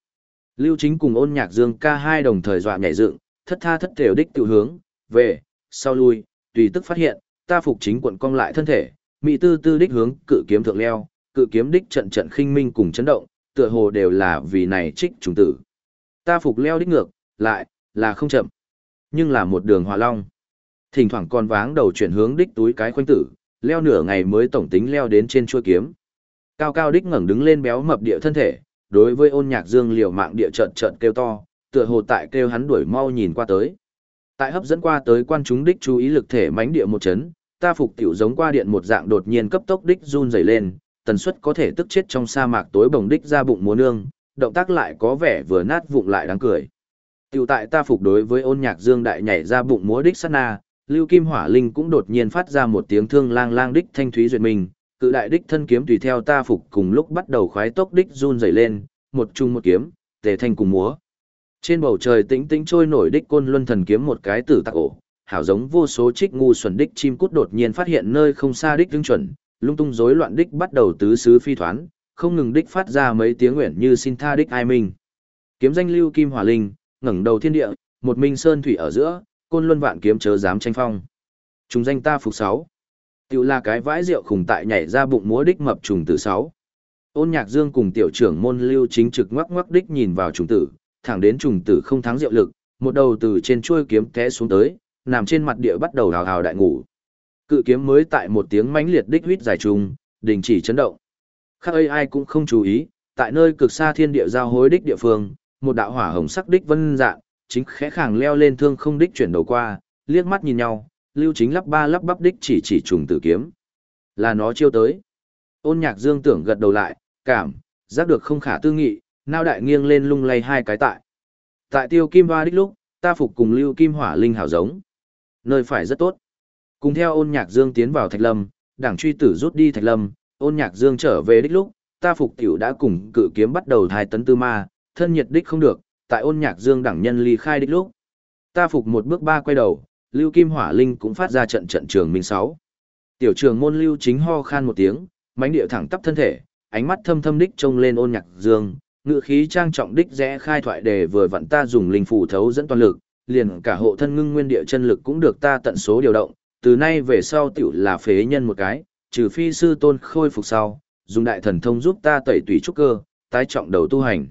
Lưu Chính cùng ôn nhạc dương ca hai đồng thời dọa nhảy dựng, thất tha thất thểu đích tự hướng, về, sau lui, tùy tức phát hiện, ta phục chính quận cong lại thân thể, mỹ tư tư đích hướng cự kiếm thượng leo, cự kiếm đích trận trận khinh minh cùng chấn động, tựa hồ đều là vì này trích trùng tử. Ta phục leo đích ngược, lại, là không chậm, nhưng là một đường hòa long. Thỉnh thoảng còn váng đầu chuyển hướng đích túi cái khoanh tử, leo nửa ngày mới tổng tính leo đến trên chuôi kiếm. Cao cao đích ngẩng đứng lên béo mập địa thân thể, đối với ôn nhạc dương liều mạng địa trận trận kêu to, tựa hồ tại kêu hắn đuổi mau nhìn qua tới. Tại hấp dẫn qua tới quan chúng đích chú ý lực thể mãnh địa một chấn, ta phục tiểu giống qua điện một dạng đột nhiên cấp tốc đích run rẩy lên, tần suất có thể tức chết trong sa mạc tối bồng đích ra bụng múa nương, động tác lại có vẻ vừa nát vụng lại đáng cười. Tiểu tại ta phục đối với ôn nhạc dương đại nhảy ra bụng múa đích sát na, Lưu Kim Hỏa Linh cũng đột nhiên phát ra một tiếng thương lang lang đích thanh thúy duyệt mình, cự đại đích thân kiếm tùy theo ta phục cùng lúc bắt đầu khoái tốc đích run rẩy lên, một chung một kiếm, tề thanh cùng múa. Trên bầu trời tĩnh tĩnh trôi nổi đích côn luân thần kiếm một cái tử tạc ổ, hảo giống vô số trích ngu xuẩn đích chim cút đột nhiên phát hiện nơi không xa đích đứng chuẩn, lung tung rối loạn đích bắt đầu tứ xứ phi thoán, không ngừng đích phát ra mấy tiếng nguyện như xin tha đích ai minh. Kiếm danh lưu kim hỏa linh, ngẩng đầu thiên địa, một minh sơn thủy ở giữa, côn luân vạn kiếm chớ dám tranh phong. Chúng danh ta phục sáu. Tiểu là cái vãi rượu khùng tại nhảy ra bụng múa đích mập trùng tử sáu. Ôn Nhạc Dương cùng tiểu trưởng môn Lưu Chính trực ngoắc ngoắc đích nhìn vào trùng tử, thẳng đến trùng tử không thắng rượu lực, một đầu từ trên chuôi kiếm té xuống tới, nằm trên mặt địa bắt đầu hào hào đại ngủ. Cự kiếm mới tại một tiếng mãnh liệt đích huýt dài trùng, đình chỉ chấn động. Khác ấy ai cũng không chú ý, tại nơi cực xa thiên địa giao hối đích địa phương, một đạo hỏa hồng sắc đích vân dạng, chính khẽ khàng leo lên thương không đích chuyển đầu qua, liếc mắt nhìn nhau, Lưu Chính lắp ba lắp bắp đích chỉ chỉ trùng tử kiếm. Là nó chiêu tới. Ôn Nhạc Dương tưởng gật đầu lại, cảm, giác được không khả tư nghị, nao đại nghiêng lên lung lay hai cái tại. Tại tiêu kim hoa đích lúc, ta phục cùng lưu kim hỏa linh hảo giống. Nơi phải rất tốt. Cùng theo ôn nhạc dương tiến vào thạch lâm, đảng truy tử rút đi thạch lâm, ôn nhạc dương trở về đích lúc, ta phục tiểu đã cùng cự kiếm bắt đầu hai tấn tư ma, thân nhiệt đích không được, tại ôn nhạc dương đảng nhân ly khai đích lúc. Ta phục một bước ba quay đầu, lưu kim hỏa linh cũng phát ra trận trận trường minh sáu. Tiểu trường môn lưu chính ho khan một tiếng, mánh địa thẳng tắp thân thể, ánh mắt thâm thâm đích trông lên ôn nhạc dương, ngự khí trang trọng đích rẽ khai thoại đề vừa vặn ta dùng linh phù thấu dẫn toàn lực, liền cả hộ thân ngưng nguyên địa chân lực cũng được ta tận số điều động, từ nay về sau tiểu là phế nhân một cái, trừ phi sư tôn khôi phục sau, dùng đại thần thông giúp ta tẩy tùy trúc cơ, tái trọng đầu tu hành.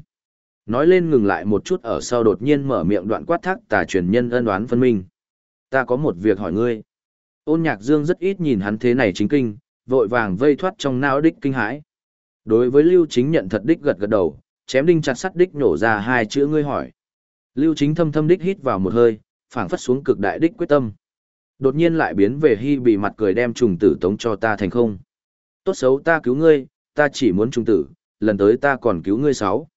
Nói lên ngừng lại một chút ở sau đột nhiên mở miệng đoạn quát thác tà truyền nhân ân đoán phân minh. Ta có một việc hỏi ngươi. Ôn nhạc dương rất ít nhìn hắn thế này chính kinh, vội vàng vây thoát trong não đích kinh hãi. Đối với Lưu Chính nhận thật đích gật gật đầu, chém đinh chặt sắt đích nổ ra hai chữ ngươi hỏi. Lưu Chính thâm thâm đích hít vào một hơi, phảng phất xuống cực đại đích quyết tâm. Đột nhiên lại biến về hy bị mặt cười đem trùng tử tống cho ta thành không. Tốt xấu ta cứu ngươi, ta chỉ muốn trùng tử, lần tới ta còn cứu ngươi sáu.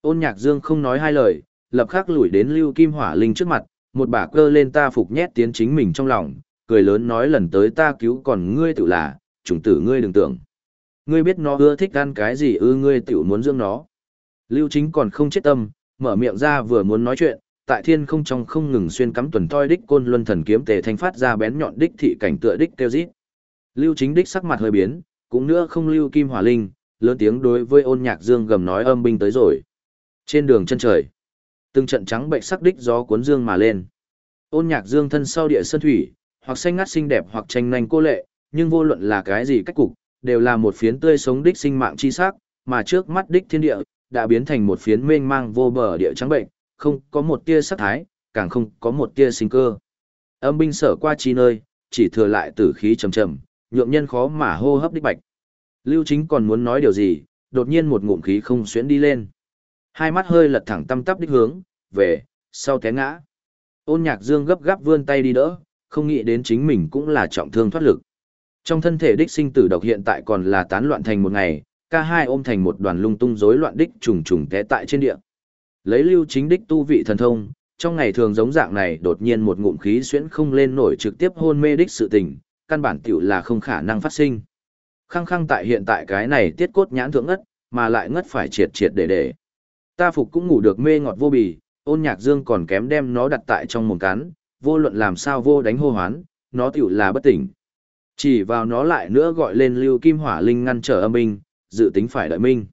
Ôn nhạc dương không nói hai lời, lập khắc lùi đến Lưu Kim Hỏa Linh trước mặt, một bà cơ lên ta phục nhét tiến chính mình trong lòng, cười lớn nói lần tới ta cứu còn ngươi tự là, chủng tử ngươi đừng tưởng. Ngươi biết nó ưa thích ăn cái gì ư ngươi tiểu muốn dưỡng nó. Lưu chính còn không chết tâm, mở miệng ra vừa muốn nói chuyện, tại thiên không trong không ngừng xuyên cắm tuần toi đích côn luân thần kiếm tề thanh phát ra bén nhọn đích thị cảnh tựa đích kêu rít. Lưu chính đích sắc mặt hơi biến, cũng nữa không lưu kim hỏa linh, lớn tiếng đối với ôn nhạc dương gầm nói âm binh tới rồi. Trên đường chân trời, từng trận trắng bệnh sắc đích gió cuốn dương mà lên. Ôn nhạc dương thân sau địa sơn thủy, hoặc xanh ngắt xinh đẹp hoặc tranh nhanh cô lệ, nhưng vô luận là cái gì cách cục, đều là một phiến tươi sống đích sinh mạng chi sắc, mà trước mắt đích thiên địa đã biến thành một phiến mênh mang vô bờ địa trắng bệnh, không có một tia sắc thái, càng không có một tia sinh cơ. Âm binh sở qua chi nơi, chỉ thừa lại tử khí trầm trầm, nhượng nhân khó mà hô hấp đích bạch. Lưu Chính còn muốn nói điều gì, đột nhiên một ngụm khí không xuyến đi lên. Hai mắt hơi lật thẳng tâm tắp đích hướng, về, sau té ngã. Ôn nhạc dương gấp gáp vươn tay đi đỡ, không nghĩ đến chính mình cũng là trọng thương thoát lực. Trong thân thể đích sinh tử độc hiện tại còn là tán loạn thành một ngày, ca hai ôm thành một đoàn lung tung rối loạn đích trùng trùng té tại trên địa. Lấy lưu chính đích tu vị thần thông, trong ngày thường giống dạng này đột nhiên một ngụm khí xuyễn không lên nổi trực tiếp hôn mê đích sự tình, căn bản tiểu là không khả năng phát sinh. Khăng khăng tại hiện tại cái này tiết cốt nhãn thượng ngất, mà lại ngất phải triệt triệt để để. Ta phục cũng ngủ được mê ngọt vô bì, ôn nhạc dương còn kém đem nó đặt tại trong mồm cắn, vô luận làm sao vô đánh hô hoán, nó tiểu là bất tỉnh. Chỉ vào nó lại nữa gọi lên lưu kim hỏa linh ngăn trở âm binh, dự tính phải đợi minh.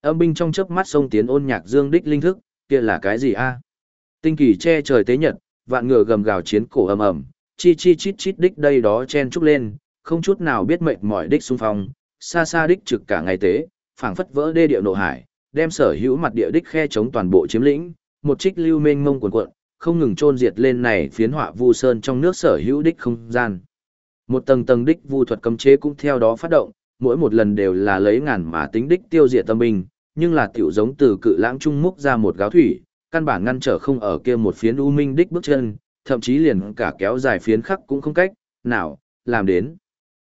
Âm binh trong chớp mắt xông tiến ôn nhạc dương đích linh thức, kia là cái gì a? À? Tinh kỳ che trời tế nhật, vạn ngựa gầm gào chiến cổ ầm ầm, chi chi chít chít đích đây đó chen trúc lên, không chút nào biết mệt mỏi đích xung phong, xa xa đích trực cả ngày tế, phảng phất vỡ đê địa nộ hải, đem sở hữu mặt địa đích khe chống toàn bộ chiếm lĩnh, một trích lưu mênh mông cuồn cuộn, không ngừng trôn diệt lên này phiến họa vu sơn trong nước sở hữu đích không gian. Một tầng tầng đích vu thuật cấm chế cũng theo đó phát động, mỗi một lần đều là lấy ngàn mà tính đích tiêu diệt tâm binh, nhưng là tiểu giống từ cự lãng trung múc ra một gáo thủy, căn bản ngăn trở không ở kia một phiến u minh đích bước chân, thậm chí liền cả kéo dài phiến khắc cũng không cách, nào, làm đến.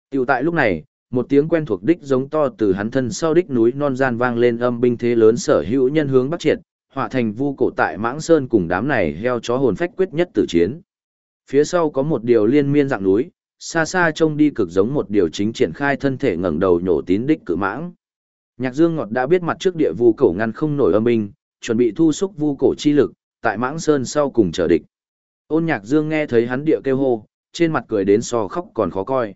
Tiểu tại lúc này, một tiếng quen thuộc đích giống to từ hắn thân sau đích núi non gian vang lên âm binh thế lớn sở hữu nhân hướng bắc triệt, họa thành vu cổ tại mãng sơn cùng đám này heo chó hồn phách quyết nhất tử chiến. Phía sau có một điều liên miên dạng núi, xa xa trông đi cực giống một điều chính triển khai thân thể ngẩng đầu nhổ tín đích cự mãng. Nhạc Dương Ngọt đã biết mặt trước địa vu cổ ngăn không nổi âm binh, chuẩn bị thu xúc vu cổ chi lực, tại mãng sơn sau cùng chờ địch. Ôn Nhạc Dương nghe thấy hắn địa kêu hô, trên mặt cười đến so khóc còn khó coi.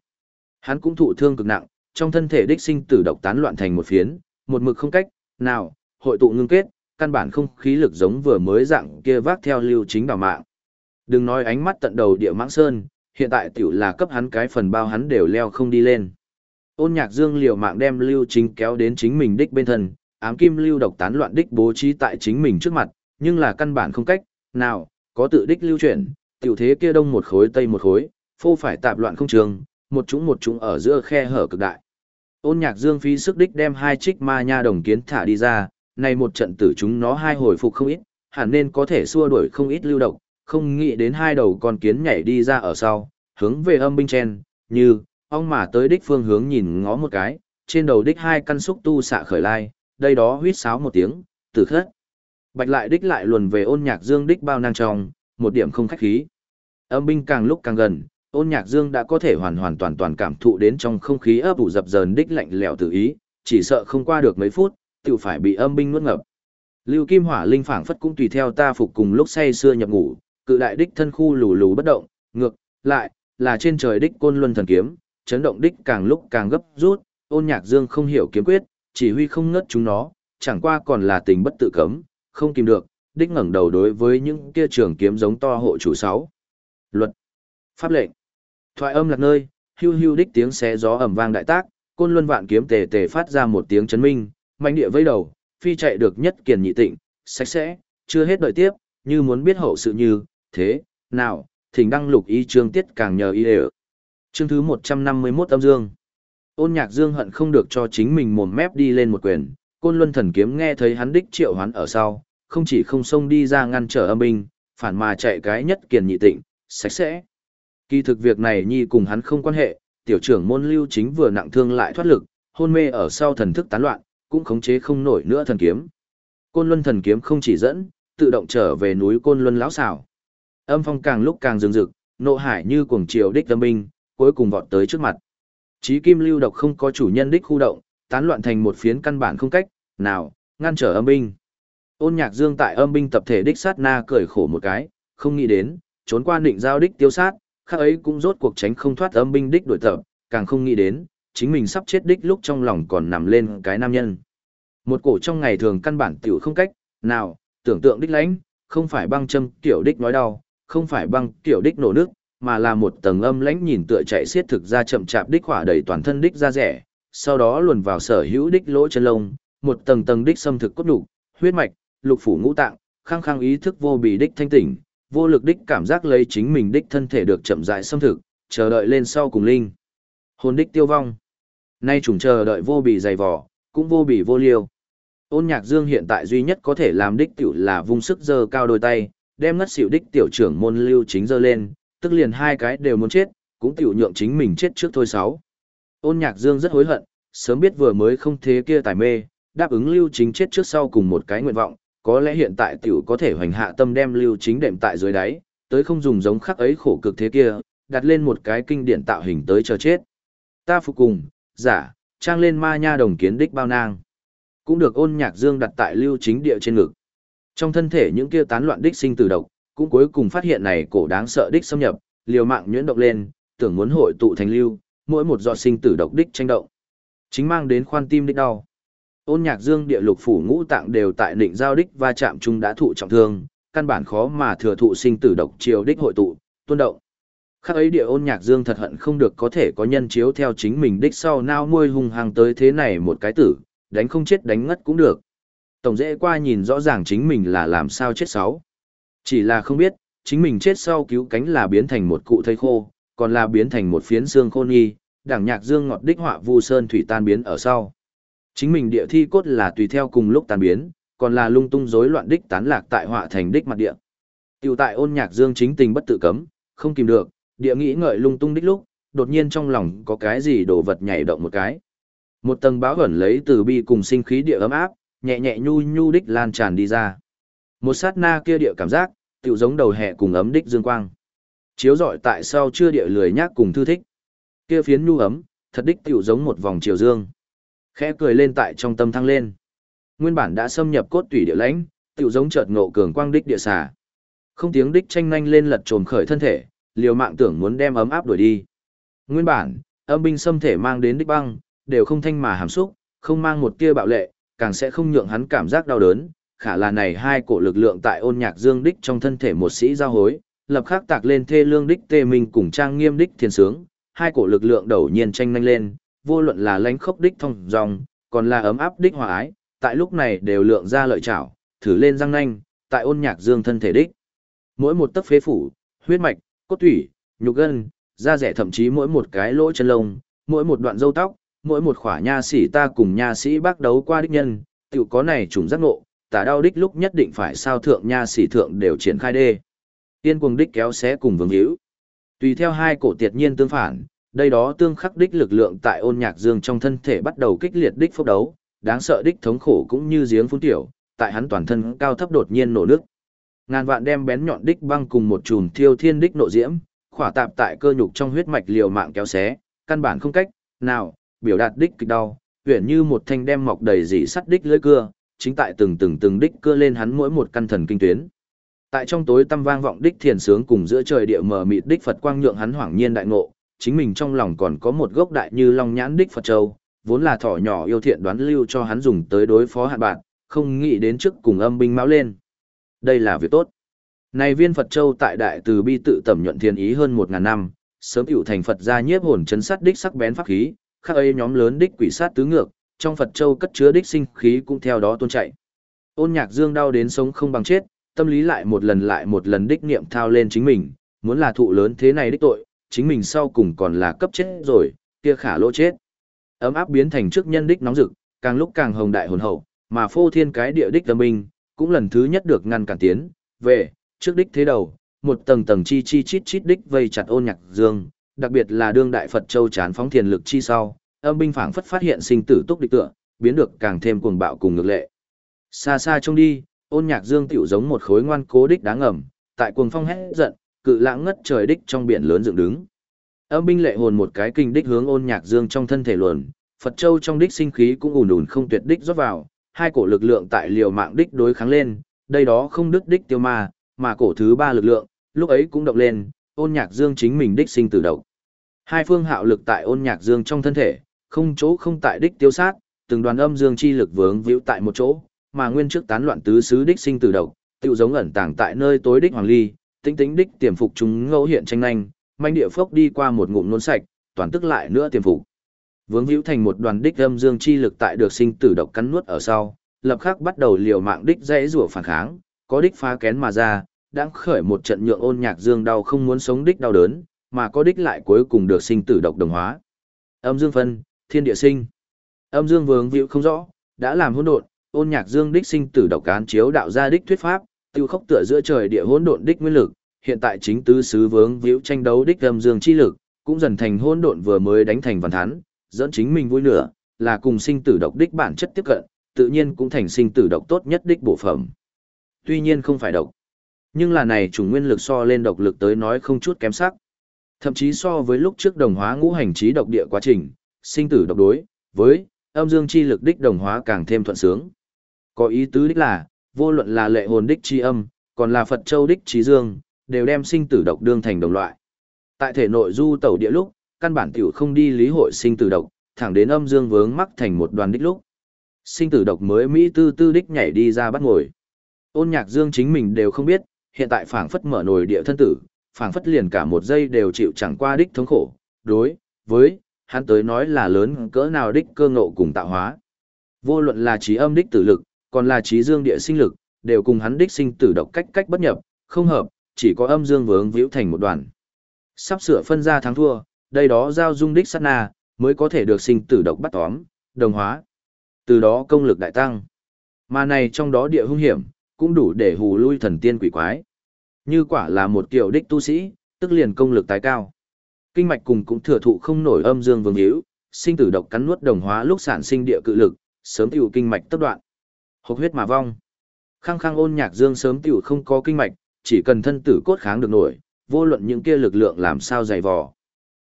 Hắn cũng thụ thương cực nặng, trong thân thể đích sinh tử độc tán loạn thành một phiến, một mực không cách, nào, hội tụ ngưng kết, căn bản không khí lực giống vừa mới dạng kia vác theo lưu chính bảo mạng. Đừng nói ánh mắt tận đầu địa mãng sơn, hiện tại tiểu là cấp hắn cái phần bao hắn đều leo không đi lên. Ôn nhạc dương liều mạng đem lưu chính kéo đến chính mình đích bên thân, ám kim lưu độc tán loạn đích bố trí tại chính mình trước mặt, nhưng là căn bản không cách, nào, có tự đích lưu chuyển, tiểu thế kia đông một khối tây một khối, phô phải tạp loạn không trường, một chúng một chúng ở giữa khe hở cực đại. Ôn nhạc dương phí sức đích đem hai trích ma nha đồng kiến thả đi ra, này một trận tử chúng nó hai hồi phục không ít, hẳn nên có thể xua đuổi không ít lưu độc, không nghĩ đến hai đầu con kiến nhảy đi ra ở sau, hướng về âm binh chen, như, ông mà tới đích phương hướng nhìn ngó một cái, trên đầu đích hai căn xúc tu xạ khởi lai, đây đó huyết sáo một tiếng, tử khất. Bạch lại đích lại luồn về ôn nhạc dương đích bao năng trong, một điểm không khách khí. Âm binh càng lúc càng gần, ôn nhạc dương đã có thể hoàn hoàn toàn toàn cảm thụ đến trong không khí ấp ủ dập dờn đích lạnh lẽo tự ý, chỉ sợ không qua được mấy phút, tự phải bị âm binh nuốt ngập. Lưu Kim Hỏa Linh phảng phất cũng tùy theo ta phục cùng lúc say xưa nhập ngủ, cự đại đích thân khu lù lù bất động, ngược lại là trên trời đích côn luân thần kiếm, chấn động đích càng lúc càng gấp rút, Ôn Nhạc Dương không hiểu kiếm quyết, chỉ huy không ngất chúng nó, chẳng qua còn là tình bất tự cấm, không kìm được, đích ngẩng đầu đối với những kia trường kiếm giống to hộ chủ sáu. Luật, pháp lệnh, thoại âm lạc nơi, hưu hưu đích tiếng xé gió ầm vang đại tác, côn luân vạn kiếm tề tề phát ra một tiếng chấn minh, mạnh địa vây đầu, phi chạy được nhất kiền nhị tịnh, sạch sẽ, chưa hết đợi tiếp, như muốn biết hậu sự như, thế, nào, thỉnh đăng lục y chương tiết càng nhờ y đều. Chương thứ 151 âm dương. Ôn nhạc dương hận không được cho chính mình mồm mép đi lên một quyền, côn luân thần kiếm nghe thấy hắn đích triệu hoán ở sau, không chỉ không xông đi ra ngăn trở âm binh, phản mà chạy cái nhất kiền nhị tịnh, sạch sẽ. Kỳ thực việc này nhi cùng hắn không quan hệ, tiểu trưởng môn lưu chính vừa nặng thương lại thoát lực, hôn mê ở sau thần thức tán loạn, cũng khống chế không nổi nữa thần kiếm. Côn Luân thần kiếm không chỉ dẫn, tự động trở về núi Côn Luân lão xảo. Âm phong càng lúc càng rừng rực, nộ hải như cuồng triều đích âm binh, cuối cùng vọt tới trước mặt. Chí kim lưu độc không có chủ nhân đích khu động, tán loạn thành một phiến căn bản không cách, nào, ngăn trở âm binh. Ôn nhạc dương tại âm binh tập thể đích sát na cười khổ một cái, không nghĩ đến, trốn qua định giao đích tiêu sát, khác ấy cũng rốt cuộc tránh không thoát âm binh đích đổi tập, càng không nghĩ đến, chính mình sắp chết đích lúc trong lòng còn nằm lên cái nam nhân. Một cổ trong ngày thường căn bản tiểu không cách, nào, tưởng tượng đích lãnh, không phải băng châm tiểu đích nói đau, không phải băng tiểu đích nổ nước, mà là một tầng âm lãnh nhìn tựa chạy xiết thực ra chậm chạp đích hỏa đầy toàn thân đích ra rẻ, sau đó luồn vào sở hữu đích lỗ chân lông, một tầng tầng đích xâm thực cốt đủ, huyết mạch, lục phủ ngũ tạng, khăng khăng ý thức vô bì đích thanh tỉnh, vô lực đích cảm giác lấy chính mình đích thân thể được chậm rãi xâm thực, chờ đợi lên sau cùng linh. Hồn đích tiêu vong. Nay trùng chờ đợi vô bì dày vỏ, cũng vô bì vô liêu. Ôn nhạc dương hiện tại duy nhất có thể làm đích tiểu là vung sức giơ cao đôi tay, đem ngất xỉu đích tiểu trưởng môn lưu chính giơ lên, tức liền hai cái đều muốn chết, cũng tiểu nhượng chính mình chết trước thôi sáu. Ôn nhạc dương rất hối hận, sớm biết vừa mới không thế kia tài mê, đáp ứng lưu chính chết trước sau cùng một cái nguyện vọng, có lẽ hiện tại tiểu có thể hoành hạ tâm đem lưu chính đệm tại dưới đáy, tới không dùng giống khắc ấy khổ cực thế kia, đặt lên một cái kinh điển tạo hình tới chờ chết. Ta phục cùng, giả, trang lên ma nha đồng kiến đích bao nang. Cũng được ôn nhạc dương đặt tại lưu chính địa trên ngực. Trong thân thể những kia tán loạn đích sinh tử độc, cũng cuối cùng phát hiện này cổ đáng sợ đích xâm nhập, liều mạng nhuyễn độc lên, tưởng muốn hội tụ thành lưu, mỗi một giọt sinh tử độc đích tranh động. Chính mang đến khoan tim đích đau. Ôn Nhạc Dương địa lục phủ ngũ tạng đều tại định giao đích va chạm chung đã thụ trọng thương, căn bản khó mà thừa thụ sinh tử độc triều đích hội tụ, tuôn động. Khác ấy địa ôn nhạc dương thật hận không được có thể có nhân chiếu theo chính mình đích sau nao nuôi hung hăng tới thế này một cái tử, đánh không chết đánh ngất cũng được. Tổng dễ qua nhìn rõ ràng chính mình là làm sao chết sáu. Chỉ là không biết, chính mình chết sau cứu cánh là biến thành một cụ thây khô, còn là biến thành một phiến xương khôn nghi, đảng nhạc dương ngọt đích họa vu sơn thủy tan biến ở sau. Chính mình địa thi cốt là tùy theo cùng lúc tan biến, còn là lung tung rối loạn đích tán lạc tại họa thành đích mặt địa. Tiểu tại ôn nhạc dương chính tình bất tự cấm, không kìm được, địa nghĩ ngợi lung tung đích lúc, đột nhiên trong lòng có cái gì đồ vật nhảy động một cái. Một tầng báo ẩn lấy từ bi cùng sinh khí địa ấm áp, nhẹ nhẹ nhu nhu đích lan tràn đi ra. Một sát na kia địa cảm giác, tiểu giống đầu hè cùng ấm đích dương quang. Chiếu rọi tại sau chưa địa lười nhác cùng thư thích. Kia phiến nhu ấm, thật đích tiểu giống một vòng chiều dương. Khẽ cười lên tại trong tâm thăng lên. Nguyên bản đã xâm nhập cốt tủy địa lãnh, tiểu giống chợt ngộ cường quang đích địa xà. Không tiếng đích tranh nhanh lên lật trồm khởi thân thể, liều mạng tưởng muốn đem ấm áp đuổi đi. Nguyên bản, âm binh xâm thể mang đến đích băng, đều không thanh mà hàm xúc, không mang một tia bạo lệ, càng sẽ không nhượng hắn cảm giác đau đớn, khả là này hai cổ lực lượng tại ôn nhạc dương đích trong thân thể một sĩ giao hối, lập khắc tạc lên thê lương đích tê minh cùng trang nghiêm đích thiên sướng, hai cổ lực lượng đầu nhiên tranh nhanh lên, vô luận là lánh khốc đích thông dòng, còn là ấm áp đích hòa ái, tại lúc này đều lượng ra lợi chảo, thử lên răng nanh, tại ôn nhạc dương thân thể đích. Mỗi một tấc phế phủ, huyết mạch, cốt tủy, nhục gân, da rẻ thậm chí mỗi một cái lỗ chân lông, mỗi một đoạn râu tóc, mỗi một khỏa nha sĩ ta cùng nha sĩ bác đấu qua đích nhân, tiểu có này trùng giác ngộ, tả đau đích lúc nhất định phải sao thượng nha sĩ thượng đều triển khai đê. Tiên cuồng đích kéo xé cùng vương hữu. Tùy theo hai cổ tiệt nhiên tương phản, đây đó tương khắc đích lực lượng tại ôn nhạc dương trong thân thể bắt đầu kích liệt đích phốc đấu, đáng sợ đích thống khổ cũng như giếng phun tiểu, tại hắn toàn thân cao thấp đột nhiên nổ nước. Ngàn vạn đem bén nhọn đích băng cùng một chùm thiêu thiên đích nộ diễm, khỏa tạp tại cơ nhục trong huyết mạch liều mạng kéo xé, căn bản không cách nào biểu đạt đích kịch đau, huyền như một thanh đem mọc đầy dị sắt đích lưỡi cưa, chính tại từng từng từng đích cưa lên hắn mỗi một căn thần kinh tuyến. Tại trong tối tâm vang vọng đích thiền sướng cùng giữa trời địa mờ mịt đích Phật quang nhượng hắn hoảng nhiên đại ngộ, chính mình trong lòng còn có một gốc đại như long nhãn đích Phật châu, vốn là thỏ nhỏ yêu thiện đoán lưu cho hắn dùng tới đối phó hạn bạn, không nghĩ đến trước cùng âm binh máu lên. Đây là việc tốt. Này viên Phật Châu tại đại từ bi tự tẩm nhuận thiên ý hơn một ngàn năm, sớm hữu thành Phật gia nhiếp hồn chấn sát đích sắc bén pháp khí, khắc ấy nhóm lớn đích quỷ sát tứ ngược, trong Phật Châu cất chứa đích sinh khí cũng theo đó tuôn chạy. Ôn Nhạc Dương đau đến sống không bằng chết, tâm lý lại một lần lại một lần đích niệm thao lên chính mình, muốn là thụ lớn thế này đích tội, chính mình sau cùng còn là cấp chết rồi, kia khả lỗ chết. Ấm áp biến thành trước nhân đích nóng rực, càng lúc càng hồng đại hồn hậu, mà phô thiên cái địa đích tâm minh, cũng lần thứ nhất được ngăn cản tiến, về, trước đích thế đầu, một tầng tầng chi chi chít chít đích vây chặt ôn nhạc dương, đặc biệt là đương đại Phật châu chán phóng thiền lực chi sau, âm binh phảng phất phát hiện sinh tử túc địch tựa, biến được càng thêm cuồng bạo cùng ngược lệ. Xa xa trông đi, ôn nhạc dương tiểu giống một khối ngoan cố đích đáng ngầm, tại cuồng phong hét giận, cự lãng ngất trời đích trong biển lớn dựng đứng. Âm binh lệ hồn một cái kinh đích hướng ôn nhạc dương trong thân thể luồn, Phật châu trong đích sinh khí cũng ùn ùn không tuyệt đích rót vào, hai cổ lực lượng tại liều mạng đích đối kháng lên, đây đó không đứt đích tiêu ma, mà cổ thứ ba lực lượng, lúc ấy cũng động lên, ôn nhạc dương chính mình đích sinh tử độc. Hai phương hạo lực tại ôn nhạc dương trong thân thể, không chỗ không tại đích tiêu sát, từng đoàn âm dương chi lực vướng víu tại một chỗ, mà nguyên trước tán loạn tứ xứ đích sinh tử độc, tựu giống ẩn tàng tại nơi tối đích hoàng ly, tính tính đích tiềm phục chúng ngẫu hiện tranh nhanh, manh địa phốc đi qua một ngụm nôn sạch, toàn tức lại nữa tiềm phục. Vướng hữu thành một đoàn đích âm dương chi lực tại được sinh tử độc cắn nuốt ở sau, lập khắc bắt đầu liều mạng đích dãy rủa phản kháng, có đích phá kén mà ra, đang khởi một trận nhượng ôn nhạc dương đau không muốn sống đích đau đớn, mà có đích lại cuối cùng được sinh tử độc đồng hóa. Âm dương phân, thiên địa sinh. Âm dương vướng hữu không rõ, đã làm hỗn độn, ôn nhạc dương đích sinh tử độc cán chiếu đạo ra đích thuyết pháp, tiêu khốc tựa giữa trời địa hỗn độn đích nguyên lực, hiện tại chính tứ xứ vướng víu tranh đấu đích âm dương chi lực, cũng dần thành hỗn độn vừa mới đánh thành văn thán, dẫn chính mình vui nữa, là cùng sinh tử độc đích bản chất tiếp cận, tự nhiên cũng thành sinh tử độc tốt nhất đích bổ phẩm. Tuy nhiên không phải độc, nhưng là này chủng nguyên lực so lên độc lực tới nói không chút kém sắc. Thậm chí so với lúc trước đồng hóa ngũ hành trí độc địa quá trình, sinh tử độc đối, với âm dương chi lực đích đồng hóa càng thêm thuận sướng. Có ý tứ đích là, vô luận là lệ hồn đích chi âm, còn là Phật châu đích trí dương, đều đem sinh tử độc đương thành đồng loại. Tại thể nội du tẩu địa lúc, căn bản tiểu không đi lý hội sinh tử độc, thẳng đến âm dương vướng mắc thành một đoàn đích lúc. Sinh tử độc mới Mỹ tư tư đích nhảy đi ra bắt ngồi. Ôn nhạc dương chính mình đều không biết, hiện tại phảng phất mở nồi địa thân tử, phảng phất liền cả một giây đều chịu chẳng qua đích thống khổ, đối, với, hắn tới nói là lớn cỡ nào đích cơ ngộ cùng tạo hóa. Vô luận là trí âm đích tử lực, còn là trí dương địa sinh lực, đều cùng hắn đích sinh tử độc cách cách bất nhập, không hợp, chỉ có âm dương vướng víu thành một đoàn. Sắp sửa phân ra thắng thua, đây đó giao dung đích sát na, mới có thể được sinh tử độc bắt tóm, đồng hóa. Từ đó công lực đại tăng. Mà này trong đó địa hung hiểm, cũng đủ để hù lui thần tiên quỷ quái. Như quả là một kiểu đích tu sĩ, tức liền công lực tái cao. Kinh mạch cùng cũng thừa thụ không nổi âm dương vương hữu, sinh tử độc cắn nuốt đồng hóa lúc sản sinh địa cự lực, sớm tiêu kinh mạch tất đoạn. Hộc huyết mà vong. Khăng khăng ôn nhạc dương sớm tiểu không có kinh mạch, chỉ cần thân tử cốt kháng được nổi, vô luận những kia lực lượng làm sao dày vò.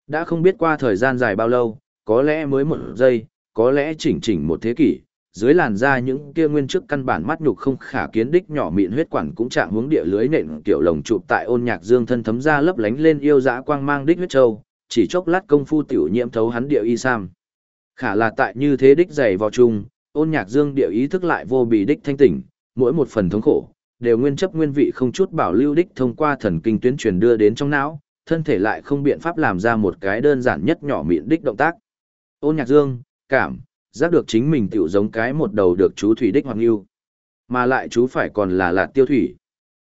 Đã không biết qua thời gian dài bao lâu, có lẽ mới một giây, có lẽ chỉnh chỉnh một thế kỷ, dưới làn da những kia nguyên trước căn bản mắt nhục không khả kiến đích nhỏ mịn huyết quản cũng chạm hướng địa lưới nện kiểu lồng chụp tại ôn nhạc dương thân thấm ra lấp lánh lên yêu dã quang mang đích huyết châu, chỉ chốc lát công phu tiểu nhiễm thấu hắn địa y sam. Khả là tại như thế đích dày vào chung, ôn nhạc dương địa ý thức lại vô bị đích thanh tỉnh, mỗi một phần thống khổ, đều nguyên chấp nguyên vị không chút bảo lưu đích thông qua thần kinh tuyến truyền đưa đến trong não, thân thể lại không biện pháp làm ra một cái đơn giản nhất nhỏ mịn đích động tác. Ôn nhạc dương, cảm, giác được chính mình tiểu giống cái một đầu được chú thủy đích hoặc yêu. Mà lại chú phải còn là lạt tiêu thủy.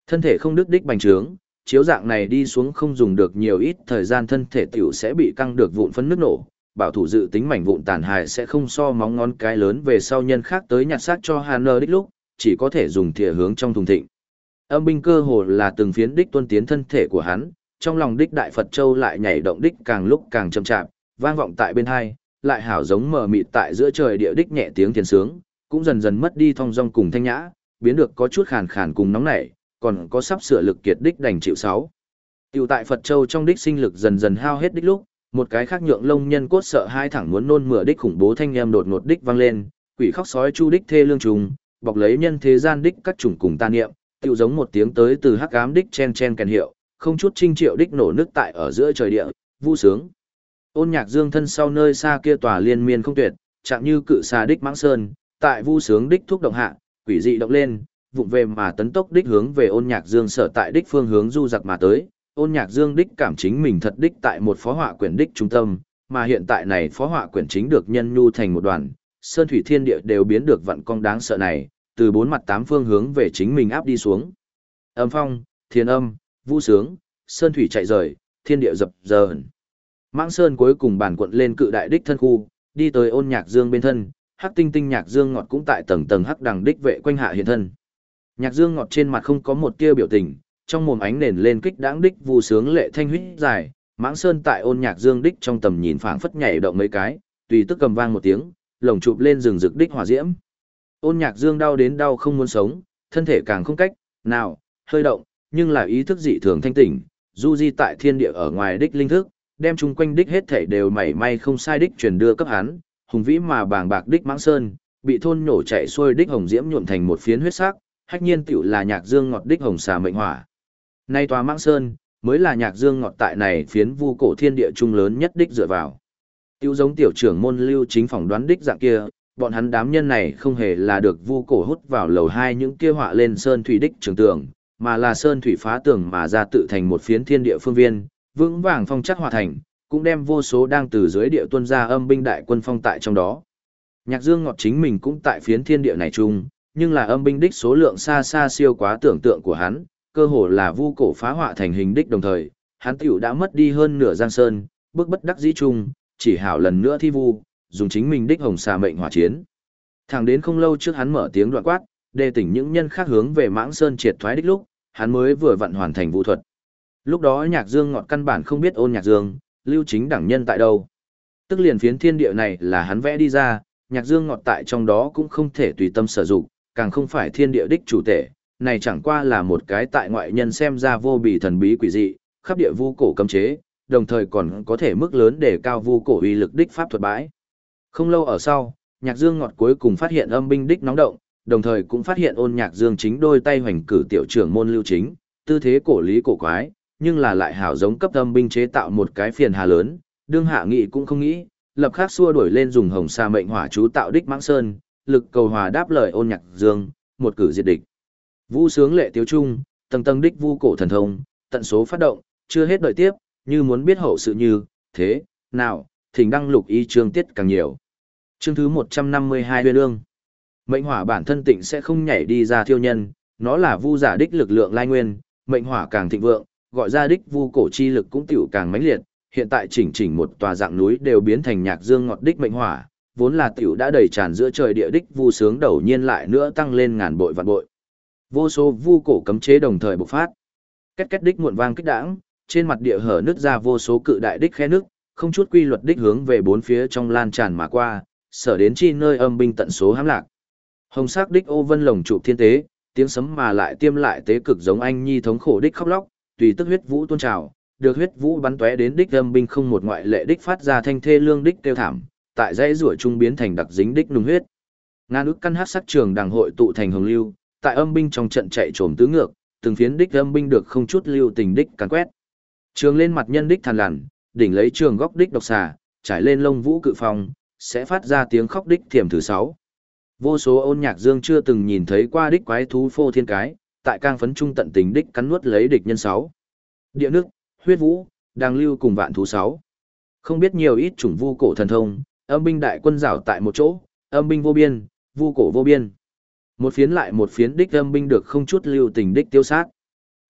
Thân thể không đứt đích bành trướng, chiếu dạng này đi xuống không dùng được nhiều ít thời gian thân thể tiểu sẽ bị căng được vụn phân nước nổ, bảo thủ dự tính mảnh vụn tàn hại sẽ không so móng ngón cái lớn về sau nhân khác tới nhặt xác cho Hanner đích lúc, chỉ có thể dùng thìa hướng trong thùng thịnh. Âm binh cơ hồ là từng phiến đích tuân tiến thân thể của hắn, trong lòng đích đại Phật Châu lại nhảy động đích càng lúc càng chậm chạp, vang vọng tại bên hai, lại hảo giống mờ mịt tại giữa trời địa đích nhẹ tiếng thiền sướng, cũng dần dần mất đi thong dong cùng thanh nhã, biến được có chút khàn khàn cùng nóng nảy, còn có sắp sửa lực kiệt đích đành chịu sáu. Tiểu tại Phật Châu trong đích sinh lực dần dần hao hết đích lúc, một cái khác nhượng lông nhân cốt sợ hai thẳng muốn nôn mửa đích khủng bố thanh âm đột ngột đích vang lên, quỷ khóc sói chu đích thê lương trùng, bọc lấy nhân thế gian đích các chủng cùng ta niệm, tựu giống một tiếng tới từ hắc ám đích chen chen kèn hiệu, không chút trinh triệu đích nổ nước tại ở giữa trời địa, vu sướng. Ôn nhạc dương thân sau nơi xa kia tòa liên miên không tuyệt, chạm như cự xa đích mãng sơn, tại vu sướng đích thúc động hạ, quỷ dị động lên, vụng về mà tấn tốc đích hướng về ôn nhạc dương sở tại đích phương hướng du giặc mà tới. Ôn nhạc dương đích cảm chính mình thật đích tại một phó họa quyển đích trung tâm, mà hiện tại này phó họa quyển chính được nhân nhu thành một đoàn, sơn thủy thiên địa đều biến được vận cong đáng sợ này, từ bốn mặt tám phương hướng về chính mình áp đi xuống. Âm phong, thiên âm, vũ sướng, sơn thủy chạy rời, thiên địa dập dờn. Mãng Sơn cuối cùng bàn quận lên cự đại đích thân khu, đi tới ôn nhạc dương bên thân, hắc tinh tinh nhạc dương ngọt cũng tại tầng tầng hắc đằng đích vệ quanh hạ hiện thân. Nhạc dương ngọt trên mặt không có một tia biểu tình, trong mồm ánh nền lên kích đãng đích vu sướng lệ thanh huyết dài, Mãng Sơn tại ôn nhạc dương đích trong tầm nhìn phảng phất nhảy động mấy cái, tùy tức cầm vang một tiếng, lồng chụp lên rừng rực đích hỏa diễm. Ôn nhạc dương đau đến đau không muốn sống, thân thể càng không cách, nào, hơi động, nhưng là ý thức dị thường thanh tỉnh, du di tại thiên địa ở ngoài đích linh thức, đem chung quanh đích hết thảy đều mảy may không sai đích truyền đưa cấp hắn, hùng vĩ mà bàng bạc đích mãng sơn, bị thôn nổ chạy xuôi đích hồng diễm nhuộm thành một phiến huyết sắc, hách nhiên tiểu là nhạc dương ngọt đích hồng xà mệnh hỏa. Nay tòa mãng sơn, mới là nhạc dương ngọt tại này phiến vu cổ thiên địa trung lớn nhất đích dựa vào. Tiêu giống tiểu trưởng môn lưu chính phỏng đoán đích dạng kia, bọn hắn đám nhân này không hề là được vu cổ hút vào lầu hai những kia họa lên sơn thủy đích trường tường, mà là sơn thủy phá tường mà ra tự thành một phiến thiên địa phương viên, vững vàng phong chắc hòa thành, cũng đem vô số đang từ dưới địa tuân ra âm binh đại quân phong tại trong đó. Nhạc Dương Ngọt chính mình cũng tại phiến thiên địa này chung, nhưng là âm binh đích số lượng xa xa siêu quá tưởng tượng của hắn, cơ hồ là vu cổ phá họa thành hình đích đồng thời, hắn tiểu đã mất đi hơn nửa giang sơn, bước bất đắc dĩ chung, chỉ hảo lần nữa thi vu, dùng chính mình đích hồng xà mệnh hỏa chiến. Thẳng đến không lâu trước hắn mở tiếng đoạn quát, đề tỉnh những nhân khác hướng về mãng sơn triệt thoái đích lúc, hắn mới vừa vận hoàn thành vũ thuật. Lúc đó nhạc dương ngọt căn bản không biết ôn nhạc dương, lưu chính đẳng nhân tại đâu. Tức liền phiến thiên địa này là hắn vẽ đi ra, nhạc dương ngọt tại trong đó cũng không thể tùy tâm sử dụng, càng không phải thiên địa đích chủ thể, này chẳng qua là một cái tại ngoại nhân xem ra vô bì thần bí quỷ dị, khắp địa vu cổ cấm chế, đồng thời còn có thể mức lớn để cao vu cổ uy lực đích pháp thuật bãi. Không lâu ở sau, nhạc dương ngọt cuối cùng phát hiện âm binh đích nóng động, đồng thời cũng phát hiện ôn nhạc dương chính đôi tay hoành cử tiểu trưởng môn lưu chính, tư thế cổ lý cổ quái, nhưng là lại hảo giống cấp âm binh chế tạo một cái phiền hà lớn, đương hạ nghị cũng không nghĩ, lập khắc xua đuổi lên dùng hồng sa mệnh hỏa chú tạo đích mãng sơn, lực cầu hòa đáp lời ôn nhạc dương, một cử diệt địch. Vũ sướng lệ tiếu trung, tầng tầng đích vu cổ thần thông, tận số phát động, chưa hết đợi tiếp, như muốn biết hậu sự như, thế, nào, thỉnh đăng lục y chương tiết càng nhiều. Chương thứ 152 huyên ương. Mệnh hỏa bản thân tịnh sẽ không nhảy đi ra thiêu nhân, nó là vu giả đích lực lượng lai nguyên, mệnh hỏa càng thịnh vượng, gọi ra đích vu cổ chi lực cũng tiểu càng mãnh liệt, hiện tại chỉnh chỉnh một tòa dạng núi đều biến thành nhạc dương ngọt đích mệnh hỏa, vốn là tiểu đã đầy tràn giữa trời địa đích vu sướng đầu nhiên lại nữa tăng lên ngàn bội vạn bội. Vô số vu cổ cấm chế đồng thời bộc phát. Két két đích muộn vang kích đãng, trên mặt địa hở nứt ra vô số cự đại đích khe nước, không chút quy luật đích hướng về bốn phía trong lan tràn mà qua, sở đến chi nơi âm binh tận số hãm lạc. Hồng sắc đích ô vân lồng trụ thiên tế, tiếng sấm mà lại tiêm lại tế cực giống anh nhi thống khổ đích khóc lóc, tùy tức huyết vũ tôn trào, được huyết vũ bắn tóe đến đích âm binh không một ngoại lệ đích phát ra thanh thê lương đích tiêu thảm, tại dãy rủa trung biến thành đặc dính đích nung huyết. Ngàn ức căn hát sắc trường đàng hội tụ thành hồng lưu, tại âm binh trong trận chạy trồm tứ ngược, từng phiến đích âm binh được không chút lưu tình đích càn quét. Trường lên mặt nhân đích thàn lằn, đỉnh lấy trường góc đích độc xà, trải lên lông vũ cự phong, sẽ phát ra tiếng khóc đích thiểm thứ sáu. Vô số ôn nhạc dương chưa từng nhìn thấy qua đích quái thú phô thiên cái, tại cang phấn trung tận tình đích cắn nuốt lấy địch nhân sáu. Địa nước, huyết vũ, đang lưu cùng vạn thú sáu. Không biết nhiều ít chủng vu cổ thần thông, âm binh đại quân rảo tại một chỗ, âm binh vô biên, vu cổ vô biên. Một phiến lại một phiến đích âm binh được không chút lưu tình đích tiêu sát.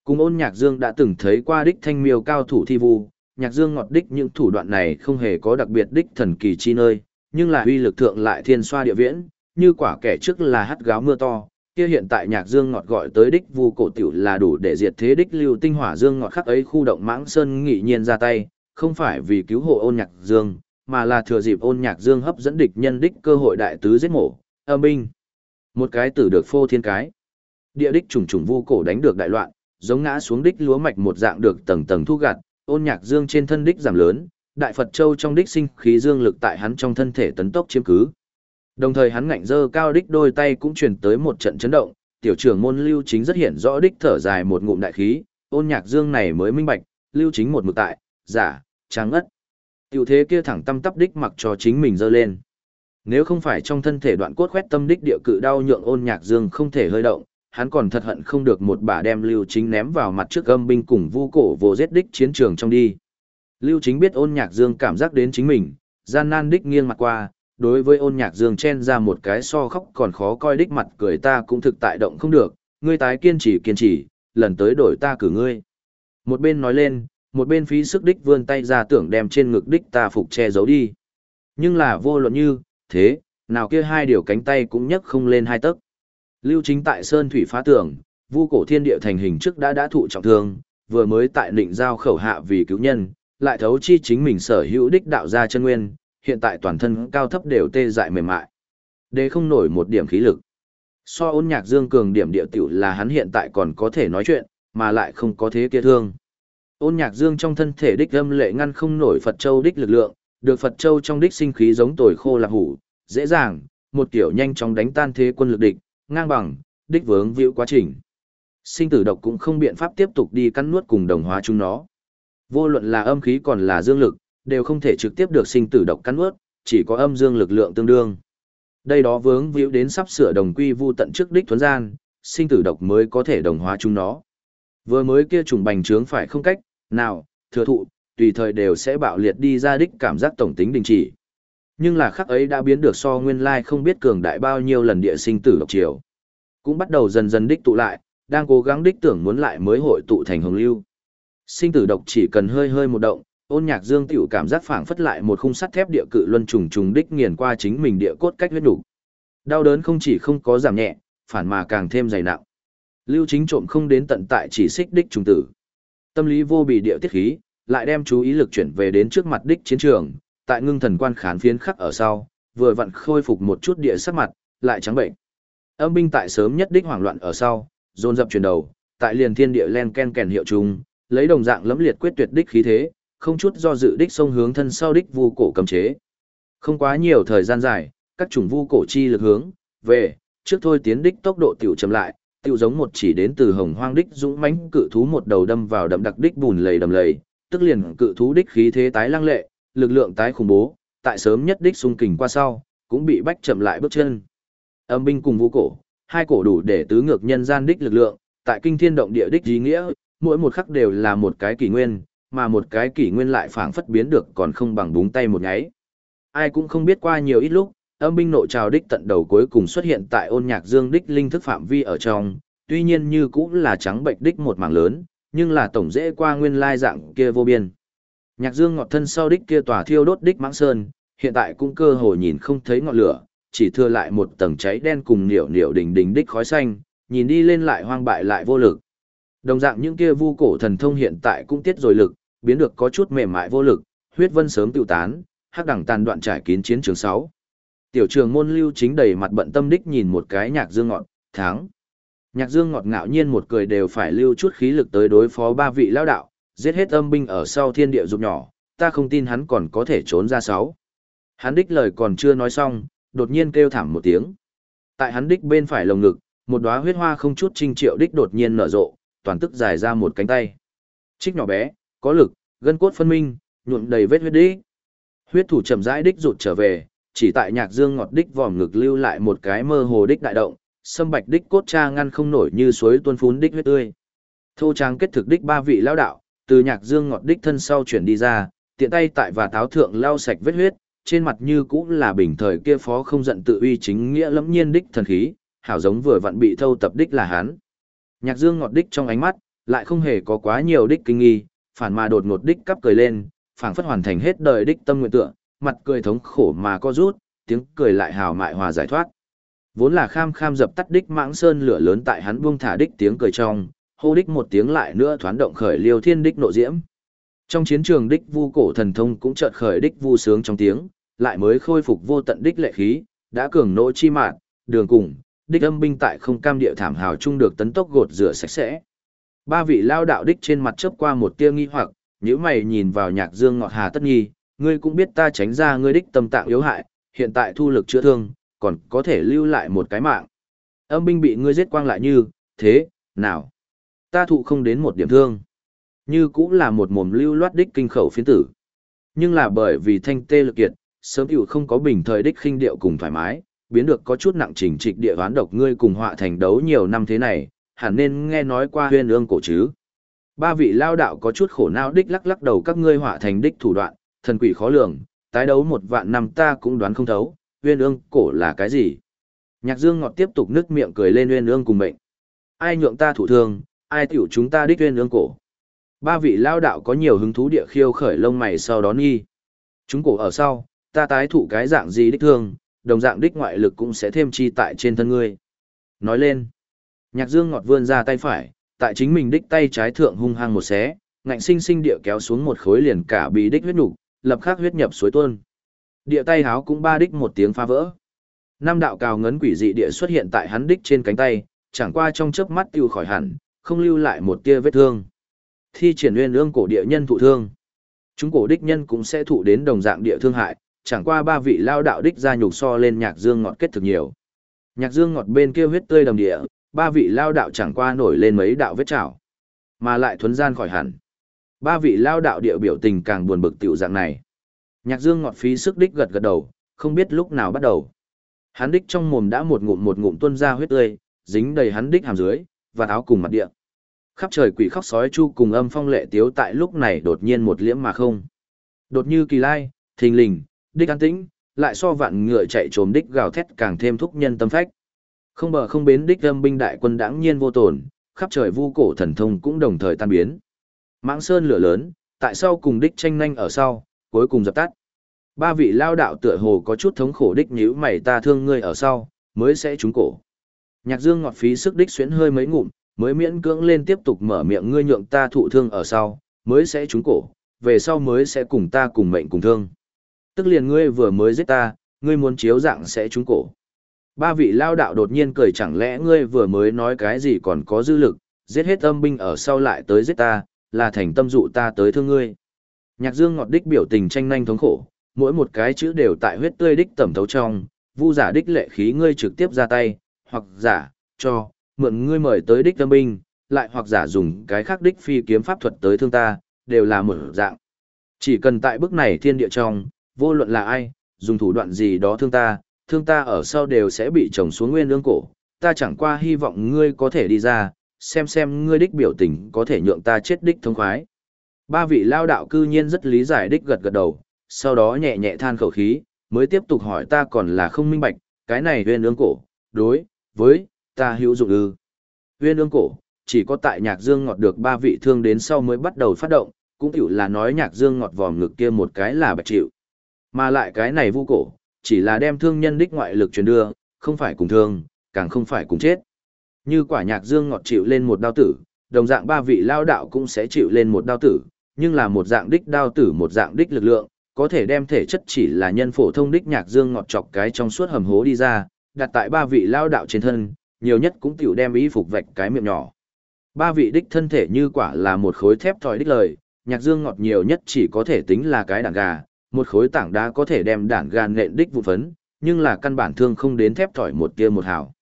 Cùng ôn nhạc dương đã từng thấy qua đích thanh miêu cao thủ thi vu, nhạc dương ngọt đích những thủ đoạn này không hề có đặc biệt đích thần kỳ chi nơi, nhưng là uy lực thượng lại thiên xoa địa viễn, như quả kẻ trước là hắt gáo mưa to, kia hiện tại nhạc dương ngọt gọi tới đích vu cổ tiểu là đủ để diệt thế đích lưu tinh hỏa dương ngọt khắc ấy khu động mãng sơn nghị nhiên ra tay, không phải vì cứu hộ ôn nhạc dương, mà là thừa dịp ôn nhạc dương hấp dẫn địch nhân đích cơ hội đại tứ giết mổ, âm binh. Một cái tử được phô thiên cái. Địa đích trùng trùng vu cổ đánh được đại loạn, giống ngã xuống đích lúa mạch một dạng được tầng tầng thu gặt, ôn nhạc dương trên thân đích giảm lớn, đại Phật Châu trong đích sinh khí dương lực tại hắn trong thân thể tấn tốc chiếm cứ. Đồng thời hắn ngạnh dơ cao đích đôi tay cũng truyền tới một trận chấn động, tiểu trưởng môn Lưu Chính rất hiện rõ đích thở dài một ngụm đại khí, ôn nhạc dương này mới minh bạch, Lưu Chính một mực tại, giả, trắng ất. Tiểu thế kia thẳng tâm tắp đích mặc cho chính mình dơ lên. Nếu không phải trong thân thể đoạn cốt khoét tâm đích địa cự đau nhượng ôn nhạc dương không thể hơi động, hắn còn thật hận không được một bà đem Lưu Chính ném vào mặt trước âm binh cùng vu cổ vô giết đích chiến trường trong đi. Lưu Chính biết ôn nhạc dương cảm giác đến chính mình, gian nan đích nghiêng mặt qua, đối với ôn nhạc dương chen ra một cái so khóc còn khó coi đích mặt cười ta cũng thực tại động không được, ngươi tái kiên trì kiên trì, lần tới đổi ta cử ngươi. Một bên nói lên, một bên phí sức đích vươn tay ra tưởng đem trên ngực đích ta phục che giấu đi. Nhưng là vô luận như, thế, nào kia hai điều cánh tay cũng nhấc không lên hai tấc. Lưu chính tại Sơn Thủy phá tường, vu cổ thiên địa thành hình trước đã đã thụ trọng thương, vừa mới tại định giao khẩu hạ vì cứu nhân, lại thấu chi chính mình sở hữu đích đạo ra chân nguyên, hiện tại toàn thân cao thấp đều tê dại mềm mại. Để không nổi một điểm khí lực. So ôn nhạc dương cường điểm địa tiểu là hắn hiện tại còn có thể nói chuyện, mà lại không có thế kia thương. Ôn nhạc dương trong thân thể đích âm lệ ngăn không nổi Phật Châu đích lực lượng, được Phật Châu trong đích sinh khí giống tồi khô lạc hủ, dễ dàng, một kiểu nhanh chóng đánh tan thế quân lực địch, ngang bằng, đích vướng víu quá trình. Sinh tử độc cũng không biện pháp tiếp tục đi cắn nuốt cùng đồng hóa chúng nó. Vô luận là âm khí còn là dương lực, đều không thể trực tiếp được sinh tử độc cắn nuốt, chỉ có âm dương lực lượng tương đương. Đây đó vướng víu đến sắp sửa đồng quy vu tận trước đích thuần gian, sinh tử độc mới có thể đồng hóa chúng nó. Vừa mới kia trùng bành trướng phải không cách, nào, thừa thụ, tùy thời đều sẽ bạo liệt đi ra đích cảm giác tổng tính đình chỉ. Nhưng là khắc ấy đã biến được so nguyên lai không biết cường đại bao nhiêu lần địa sinh tử độc chiều. Cũng bắt đầu dần dần đích tụ lại, đang cố gắng đích tưởng muốn lại mới hội tụ thành hồng lưu. Sinh tử độc chỉ cần hơi hơi một động, ôn nhạc dương tiểu cảm giác phảng phất lại một khung sắt thép địa cự luân trùng trùng đích nghiền qua chính mình địa cốt cách huyết đủ. Đau đớn không chỉ không có giảm nhẹ, phản mà càng thêm dày nặng. Lưu chính trộm không đến tận tại chỉ xích đích trùng tử. Tâm lý vô bị địa tiết khí, lại đem chú ý lực chuyển về đến trước mặt đích chiến trường, tại ngưng thần quan khán phiến khắc ở sau, vừa vặn khôi phục một chút địa sắc mặt, lại trắng bệnh. Âm binh tại sớm nhất đích hoảng loạn ở sau, dồn dập chuyển đầu, tại liền thiên địa len ken kèn hiệu trùng, lấy đồng dạng lẫm liệt quyết tuyệt đích khí thế, không chút do dự đích sông hướng thân sau đích vu cổ cầm chế. Không quá nhiều thời gian dài, các chủng vu cổ chi lực hướng về, trước thôi tiến đích tốc độ tiểu chậm lại, tiểu giống một chỉ đến từ hồng hoang đích dũng mãnh cự thú một đầu đâm vào đậm đặc đích bùn lầy đầm lầy, tức liền cự thú đích khí thế tái lăng lệ, lực lượng tái khủng bố, tại sớm nhất đích xung kình qua sau, cũng bị bách chậm lại bước chân. Âm binh cùng vũ cổ, hai cổ đủ để tứ ngược nhân gian đích lực lượng, tại kinh thiên động địa đích ý nghĩa, mỗi một khắc đều là một cái kỷ nguyên, mà một cái kỷ nguyên lại phảng phất biến được còn không bằng búng tay một nháy. Ai cũng không biết qua nhiều ít lúc, âm binh nội trào đích tận đầu cuối cùng xuất hiện tại ôn nhạc dương đích linh thức phạm vi ở trong, tuy nhiên như cũng là trắng bệnh đích một mảng lớn, nhưng là tổng dễ qua nguyên lai dạng kia vô biên. Nhạc dương ngọt thân sau đích kia tòa thiêu đốt đích mãng sơn, hiện tại cũng cơ hồ nhìn không thấy ngọn lửa, chỉ thừa lại một tầng cháy đen cùng niệu niệu đỉnh đỉnh đích khói xanh, nhìn đi lên lại hoang bại lại vô lực. Đồng dạng những kia vu cổ thần thông hiện tại cũng tiết rồi lực, biến được có chút mềm mại vô lực, huyết vân sớm tiêu tán, hắc đẳng tàn đoạn trải kín chiến trường 6. Tiểu trường môn lưu chính đầy mặt bận tâm đích nhìn một cái nhạc dương ngọn tháng. Nhạc dương ngọt ngạo nhiên một cười đều phải lưu chút khí lực tới đối phó ba vị lao đạo, giết hết âm binh ở sau thiên địa dục nhỏ, ta không tin hắn còn có thể trốn ra sáu. Hắn đích lời còn chưa nói xong, đột nhiên kêu thảm một tiếng. Tại hắn đích bên phải lồng ngực, một đóa huyết hoa không chút trinh triệu đích đột nhiên nở rộ, toàn tức dài ra một cánh tay. Trích nhỏ bé, có lực, gân cốt phân minh, nhuộm đầy vết huyết đích. Huyết thủ chậm rãi đích rụt trở về, chỉ tại nhạc dương ngọt đích vòm ngực lưu lại một cái mơ hồ đích đại động, sâm bạch đích cốt cha ngăn không nổi như suối tuôn phún đích huyết tươi. Thô trang kết thực đích ba vị lão đạo, từ nhạc dương ngọt đích thân sau chuyển đi ra, tiện tay tại và táo thượng lau sạch vết huyết, trên mặt như cũng là bình thời kia phó không giận tự uy chính nghĩa lẫm nhiên đích thần khí, hảo giống vừa vặn bị thâu tập đích là hắn. Nhạc Dương ngọt đích trong ánh mắt, lại không hề có quá nhiều đích kinh nghi, phản mà đột ngột đích cắp cười lên, phảng phất hoàn thành hết đời đích tâm nguyện tựa, mặt cười thống khổ mà co rút, tiếng cười lại hào mại hòa giải thoát. Vốn là kham kham dập tắt đích mãng sơn lửa lớn tại hắn buông thả đích tiếng cười trong, hô đích một tiếng lại nữa thoán động khởi liêu thiên đích nộ diễm. Trong chiến trường đích vu cổ thần thông cũng chợt khởi đích vu sướng trong tiếng, lại mới khôi phục vô tận đích lệ khí, đã cường nỗ chi mạn, đường cùng, đích âm binh tại không cam địa thảm hào chung được tấn tốc gột rửa sạch sẽ. Ba vị lao đạo đích trên mặt chớp qua một tia nghi hoặc, nếu mày nhìn vào nhạc dương ngọt hà tất nghi, ngươi cũng biết ta tránh ra ngươi đích tâm tạng yếu hại, hiện tại thu lực chữa thương, còn có thể lưu lại một cái mạng. Âm binh bị ngươi giết quang lại như, thế, nào? Ta thụ không đến một điểm thương. Như cũng là một mồm lưu loát đích kinh khẩu phiến tử. Nhưng là bởi vì thanh tê lực kiệt, sớm hữu không có bình thời đích khinh điệu cùng thoải mái, biến được có chút nặng trình trịch địa đoán độc ngươi cùng họa thành đấu nhiều năm thế này, hẳn nên nghe nói qua huyên ương cổ chứ. Ba vị lao đạo có chút khổ não đích lắc lắc đầu các ngươi họa thành đích thủ đoạn, thần quỷ khó lường, tái đấu một vạn năm ta cũng đoán không thấu, huyên ương cổ là cái gì. Nhạc dương ngọt tiếp tục nứt miệng cười lên huyên ương cùng mệnh. Ai nhượng ta thủ thương, ai tiểu chúng ta đích huyên ương cổ. Ba vị lao đạo có nhiều hứng thú địa khiêu khởi lông mày sau đó nghi. Chúng cổ ở sau, ta tái thụ cái dạng gì đích thương, đồng dạng đích ngoại lực cũng sẽ thêm chi tại trên thân ngươi. Nói lên, nhạc dương ngọt vươn ra tay phải, tại chính mình đích tay trái thượng hung hăng một xé, ngạnh sinh sinh địa kéo xuống một khối liền cả bị đích huyết nục, lập khắc huyết nhập suối tuôn. Địa tay háo cũng ba đích một tiếng phá vỡ. Năm đạo cào ngấn quỷ dị địa xuất hiện tại hắn đích trên cánh tay, chẳng qua trong chớp mắt tiêu khỏi hẳn, không lưu lại một tia vết thương. Thi triển nguyên ương cổ địa nhân thụ thương. Chúng cổ đích nhân cũng sẽ thụ đến đồng dạng địa thương hại, chẳng qua ba vị lao đạo đích ra nhục so lên nhạc dương ngọt kết thực nhiều. Nhạc dương ngọt bên kia huyết tươi đầm địa, ba vị lao đạo chẳng qua nổi lên mấy đạo vết chảo mà lại thuấn gian khỏi hẳn. Ba vị lao đạo địa biểu tình càng buồn bực tiểu dạng này. Nhạc dương ngọt phí sức đích gật gật đầu, không biết lúc nào bắt đầu. Hắn đích trong mồm đã một ngụm một ngụm tuôn ra huyết tươi, dính đầy hắn đích hàm dưới, và áo cùng mặt địa. Khắp trời quỷ khóc sói chu cùng âm phong lệ tiếu tại lúc này đột nhiên một liễm mà không. Đột như kỳ lai, thình lình, đích an tĩnh, lại so vạn ngựa chạy trồm đích gào thét càng thêm thúc nhân tâm phách. Không bờ không bến đích âm binh đại quân đãng nhiên vô tổn, khắp trời vu cổ thần thông cũng đồng thời tan biến. Mãng sơn lửa lớn, tại sao cùng đích tranh nhanh ở sau, cuối cùng dập tắt. Ba vị lao đạo tựa hồ có chút thống khổ đích nhíu mày ta thương ngươi ở sau, mới sẽ trúng cổ. Nhạc Dương ngọt phí sức đích xuyến hơi mấy ngụm, mới miễn cưỡng lên tiếp tục mở miệng ngươi nhượng ta thụ thương ở sau, mới sẽ trúng cổ, về sau mới sẽ cùng ta cùng mệnh cùng thương. Tức liền ngươi vừa mới giết ta, ngươi muốn chiếu dạng sẽ trúng cổ. Ba vị lao đạo đột nhiên cười chẳng lẽ ngươi vừa mới nói cái gì còn có dư lực, giết hết âm binh ở sau lại tới giết ta, là thành tâm dụ ta tới thương ngươi. Nhạc dương ngọt đích biểu tình tranh nhanh thống khổ, mỗi một cái chữ đều tại huyết tươi đích tẩm thấu trong, vu giả đích lệ khí ngươi trực tiếp ra tay, hoặc giả, cho, mượn ngươi mời tới đích tâm binh, lại hoặc giả dùng cái khác đích phi kiếm pháp thuật tới thương ta, đều là một dạng. Chỉ cần tại bước này thiên địa trong, vô luận là ai, dùng thủ đoạn gì đó thương ta, thương ta ở sau đều sẽ bị trồng xuống nguyên lương cổ, ta chẳng qua hy vọng ngươi có thể đi ra, xem xem ngươi đích biểu tình có thể nhượng ta chết đích thông khoái. Ba vị lao đạo cư nhiên rất lý giải đích gật gật đầu, sau đó nhẹ nhẹ than khẩu khí, mới tiếp tục hỏi ta còn là không minh bạch, cái này huyên ương cổ, đối, với, ta hữu dụng ư. Huyên ương cổ, chỉ có tại nhạc dương ngọt được ba vị thương đến sau mới bắt đầu phát động, cũng hiểu là nói nhạc dương ngọt vòm ngực kia một cái là bạch chịu. Mà lại cái này vu cổ, chỉ là đem thương nhân đích ngoại lực truyền đưa, không phải cùng thương, càng không phải cùng chết. Như quả nhạc dương ngọt chịu lên một đao tử, đồng dạng ba vị lao đạo cũng sẽ chịu lên một đao tử, nhưng là một dạng đích đao tử một dạng đích lực lượng, có thể đem thể chất chỉ là nhân phổ thông đích nhạc dương ngọt chọc cái trong suốt hầm hố đi ra, đặt tại ba vị lao đạo trên thân, nhiều nhất cũng tiểu đem ý phục vạch cái miệng nhỏ. Ba vị đích thân thể như quả là một khối thép thỏi đích lời, nhạc dương ngọt nhiều nhất chỉ có thể tính là cái đảng gà, một khối tảng đá có thể đem đảng gà nện đích vụ phấn, nhưng là căn bản thương không đến thép thỏi một tia một hào.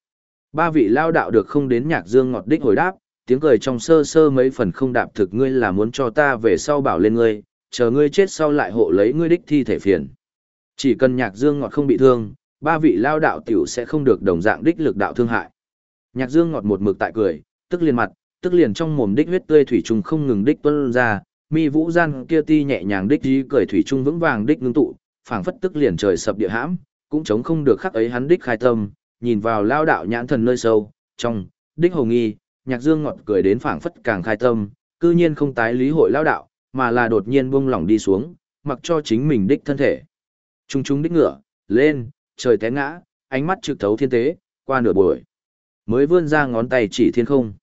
Ba vị lao đạo được không đến nhạc dương ngọt đích hồi đáp, tiếng cười trong sơ sơ mấy phần không đạp thực ngươi là muốn cho ta về sau bảo lên ngươi, chờ ngươi chết sau lại hộ lấy ngươi đích thi thể phiền. Chỉ cần nhạc dương ngọt không bị thương, ba vị lao đạo tiểu sẽ không được đồng dạng đích lực đạo thương hại. Nhạc dương ngọt một mực tại cười, tức liền mặt, tức liền trong mồm đích huyết tươi thủy trùng không ngừng đích tuôn ra, mi vũ gian kia ti nhẹ nhàng đích dí cười thủy trung vững vàng đích ngưng tụ, phảng phất tức liền trời sập địa hãm, cũng chống không được khắc ấy hắn đích khai tâm, nhìn vào lao đạo nhãn thần nơi sâu, trong, đích hồ nghi, nhạc dương ngọt cười đến phảng phất càng khai tâm, cư nhiên không tái lý hội lao đạo, mà là đột nhiên buông lỏng đi xuống, mặc cho chính mình đích thân thể. Trung trung đích ngựa, lên, trời té ngã, ánh mắt trực thấu thiên tế, qua nửa buổi. Mới vươn ra ngón tay chỉ thiên không.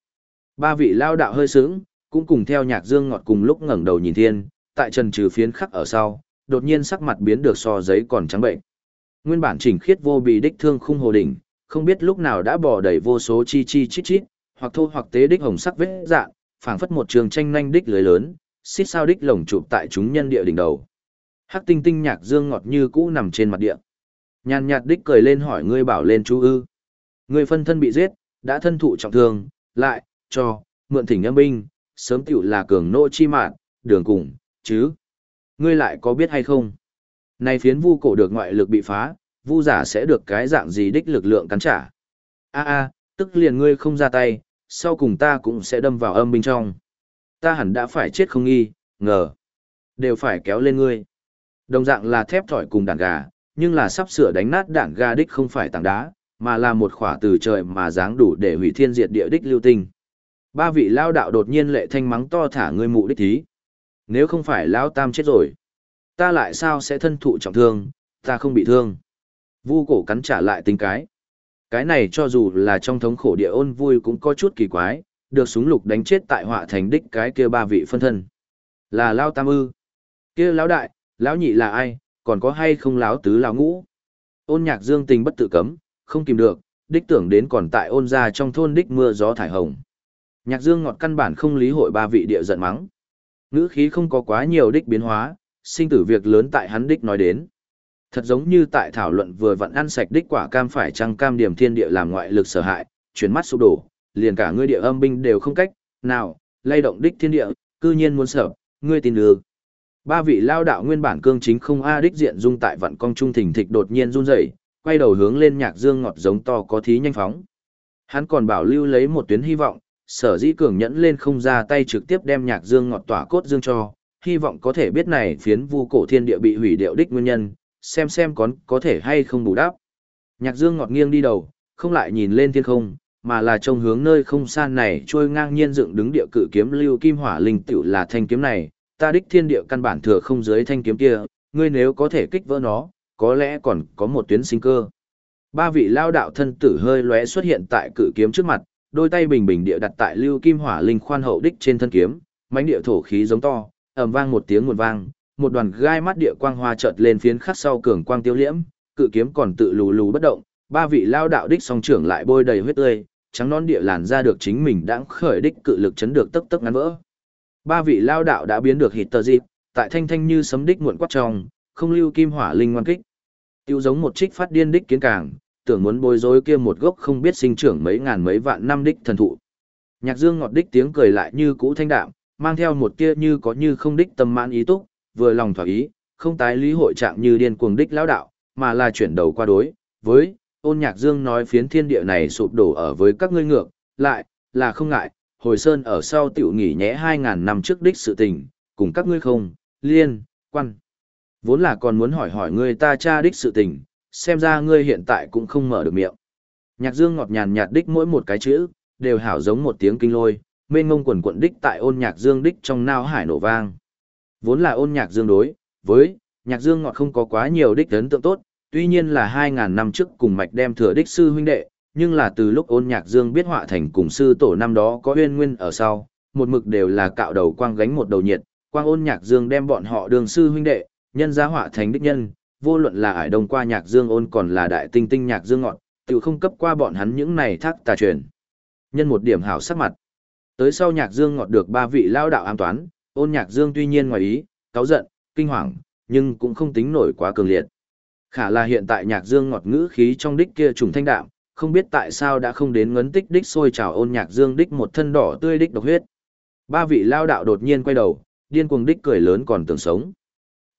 Ba vị lao đạo hơi sướng, cũng cùng theo nhạc dương ngọt cùng lúc ngẩng đầu nhìn thiên, tại trần trừ phiến khắc ở sau, đột nhiên sắc mặt biến được so giấy còn trắng bệnh. Nguyên bản chỉnh khiết vô bị đích thương khung hồ đỉnh, không biết lúc nào đã bỏ đầy vô số chi chi chít chít, hoặc thô hoặc tế đích hồng sắc vết dạ phảng phất một trường tranh nhanh đích lưới lớn, xít sao đích lồng chụp tại chúng nhân địa đỉnh đầu. Hắc tinh tinh nhạc dương ngọt như cũ nằm trên mặt địa. Nhàn nhạt đích cười lên hỏi ngươi bảo lên chú ư. Ngươi phân thân bị giết, đã thân thụ trọng thương, lại, cho, mượn thỉnh âm binh, sớm tiểu là cường nô chi mạn, đường cùng, chứ. Ngươi lại có biết hay không? Này phiến vu cổ được ngoại lực bị phá, vu giả sẽ được cái dạng gì đích lực lượng cắn trả. A a, tức liền ngươi không ra tay, sau cùng ta cũng sẽ đâm vào âm binh trong. Ta hẳn đã phải chết không nghi, ngờ. Đều phải kéo lên ngươi. Đồng dạng là thép thỏi cùng đạn gà, nhưng là sắp sửa đánh nát đạn gà đích không phải tảng đá, mà là một khỏa từ trời mà dáng đủ để hủy thiên diệt địa đích lưu tinh. Ba vị lao đạo đột nhiên lệ thanh mắng to thả ngươi mụ đích thí. Nếu không phải lao tam chết rồi, ta lại sao sẽ thân thụ trọng thương, ta không bị thương. Vu cổ cắn trả lại tính cái. Cái này cho dù là trong thống khổ địa ôn vui cũng có chút kỳ quái, được súng lục đánh chết tại họa thành đích cái kia ba vị phân thân. Là lao tam ư. Kia lão đại, lão nhị là ai, còn có hay không lão tứ lão ngũ. Ôn nhạc dương tình bất tự cấm, không kìm được, đích tưởng đến còn tại ôn ra trong thôn đích mưa gió thải hồng. Nhạc dương ngọt căn bản không lý hội ba vị địa giận mắng. Ngữ khí không có quá nhiều đích biến hóa, sinh tử việc lớn tại hắn đích nói đến. Thật giống như tại thảo luận vừa vặn ăn sạch đích quả cam phải chăng cam điểm thiên địa làm ngoại lực sở hại, chuyển mắt sụp đổ, liền cả ngươi địa âm binh đều không cách, nào, lay động đích thiên địa, cư nhiên muốn sợ, ngươi tin được. Ba vị lao đạo nguyên bản cương chính không a đích diện dung tại vận công trung thình thịch đột nhiên run rẩy, quay đầu hướng lên nhạc dương ngọt giống to có thí nhanh phóng. Hắn còn bảo lưu lấy một tuyến hy vọng, sở dĩ cường nhẫn lên không ra tay trực tiếp đem nhạc dương ngọt tỏa cốt dương cho, hy vọng có thể biết này phiến vu cổ thiên địa bị hủy điệu đích nguyên nhân, xem xem có, có thể hay không bù đắp. Nhạc dương ngọt nghiêng đi đầu, không lại nhìn lên thiên không, mà là trông hướng nơi không san này trôi ngang nhiên dựng đứng địa cự kiếm lưu kim hỏa linh tiểu là thanh kiếm này, ta đích thiên địa căn bản thừa không dưới thanh kiếm kia, ngươi nếu có thể kích vỡ nó, có lẽ còn có một tuyến sinh cơ. Ba vị lao đạo thân tử hơi lóe xuất hiện tại cự kiếm trước mặt, đôi tay bình bình địa đặt tại lưu kim hỏa linh khoan hậu đích trên thân kiếm, mãnh địa thổ khí giống to, ầm vang một tiếng nguồn vang, một đoàn gai mắt địa quang hoa chợt lên phiến khắc sau cường quang tiêu liễm, cự kiếm còn tự lù lù bất động, ba vị lao đạo đích song trưởng lại bôi đầy huyết tươi, trắng non địa làn ra được chính mình đã khởi đích cự lực chấn được tấc tấc ngắn vỡ. Ba vị lao đạo đã biến được hịt tờ dịp, tại thanh thanh như sấm đích muộn quát trong, không lưu kim hỏa linh ngoan kích. Tiêu giống một trích phát điên đích kiến càng, tưởng muốn bối rối kia một gốc không biết sinh trưởng mấy ngàn mấy vạn năm đích thần thụ. Nhạc Dương ngọt đích tiếng cười lại như cũ thanh đạm, mang theo một tia như có như không đích tâm mãn ý túc, vừa lòng thỏa ý, không tái lý hội trạng như điên cuồng đích lão đạo, mà là chuyển đầu qua đối, với, ôn nhạc dương nói phiến thiên địa này sụp đổ ở với các ngươi ngược, lại, là không ngại, hồi sơn ở sau tiểu nghỉ nhẽ hai ngàn năm trước đích sự tình, cùng các ngươi không, liên, quan. Vốn là còn muốn hỏi hỏi ngươi ta cha đích sự tình, xem ra ngươi hiện tại cũng không mở được miệng. Nhạc dương ngọt nhàn nhạt đích mỗi một cái chữ, đều hảo giống một tiếng kinh lôi, mênh ngông quần quận đích tại ôn nhạc dương đích trong nao hải nổ vang. Vốn là ôn nhạc dương đối, với, nhạc dương ngọt không có quá nhiều đích ấn tượng tốt, tuy nhiên là 2.000 năm trước cùng mạch đem thừa đích sư huynh đệ, nhưng là từ lúc ôn nhạc dương biết họa thành cùng sư tổ năm đó có huyên nguyên ở sau, một mực đều là cạo đầu quang gánh một đầu nhiệt, quang ôn nhạc dương đem bọn họ đường sư huynh đệ, nhân giá họa thành đích nhân, vô luận là ải đông qua nhạc dương ôn còn là đại tinh tinh nhạc dương ngọt, tự không cấp qua bọn hắn những này thác tà truyền. Nhân một điểm hảo sắc mặt. Tới sau nhạc dương ngọt được ba vị lao đạo an toán, ôn nhạc dương tuy nhiên ngoài ý, cáu giận, kinh hoàng, nhưng cũng không tính nổi quá cường liệt. Khả là hiện tại nhạc dương ngọt ngữ khí trong đích kia trùng thanh đạm, không biết tại sao đã không đến ngấn tích đích sôi trào ôn nhạc dương đích một thân đỏ tươi đích độc huyết. Ba vị lao đạo đột nhiên quay đầu, điên cuồng đích cười lớn còn tưởng sống.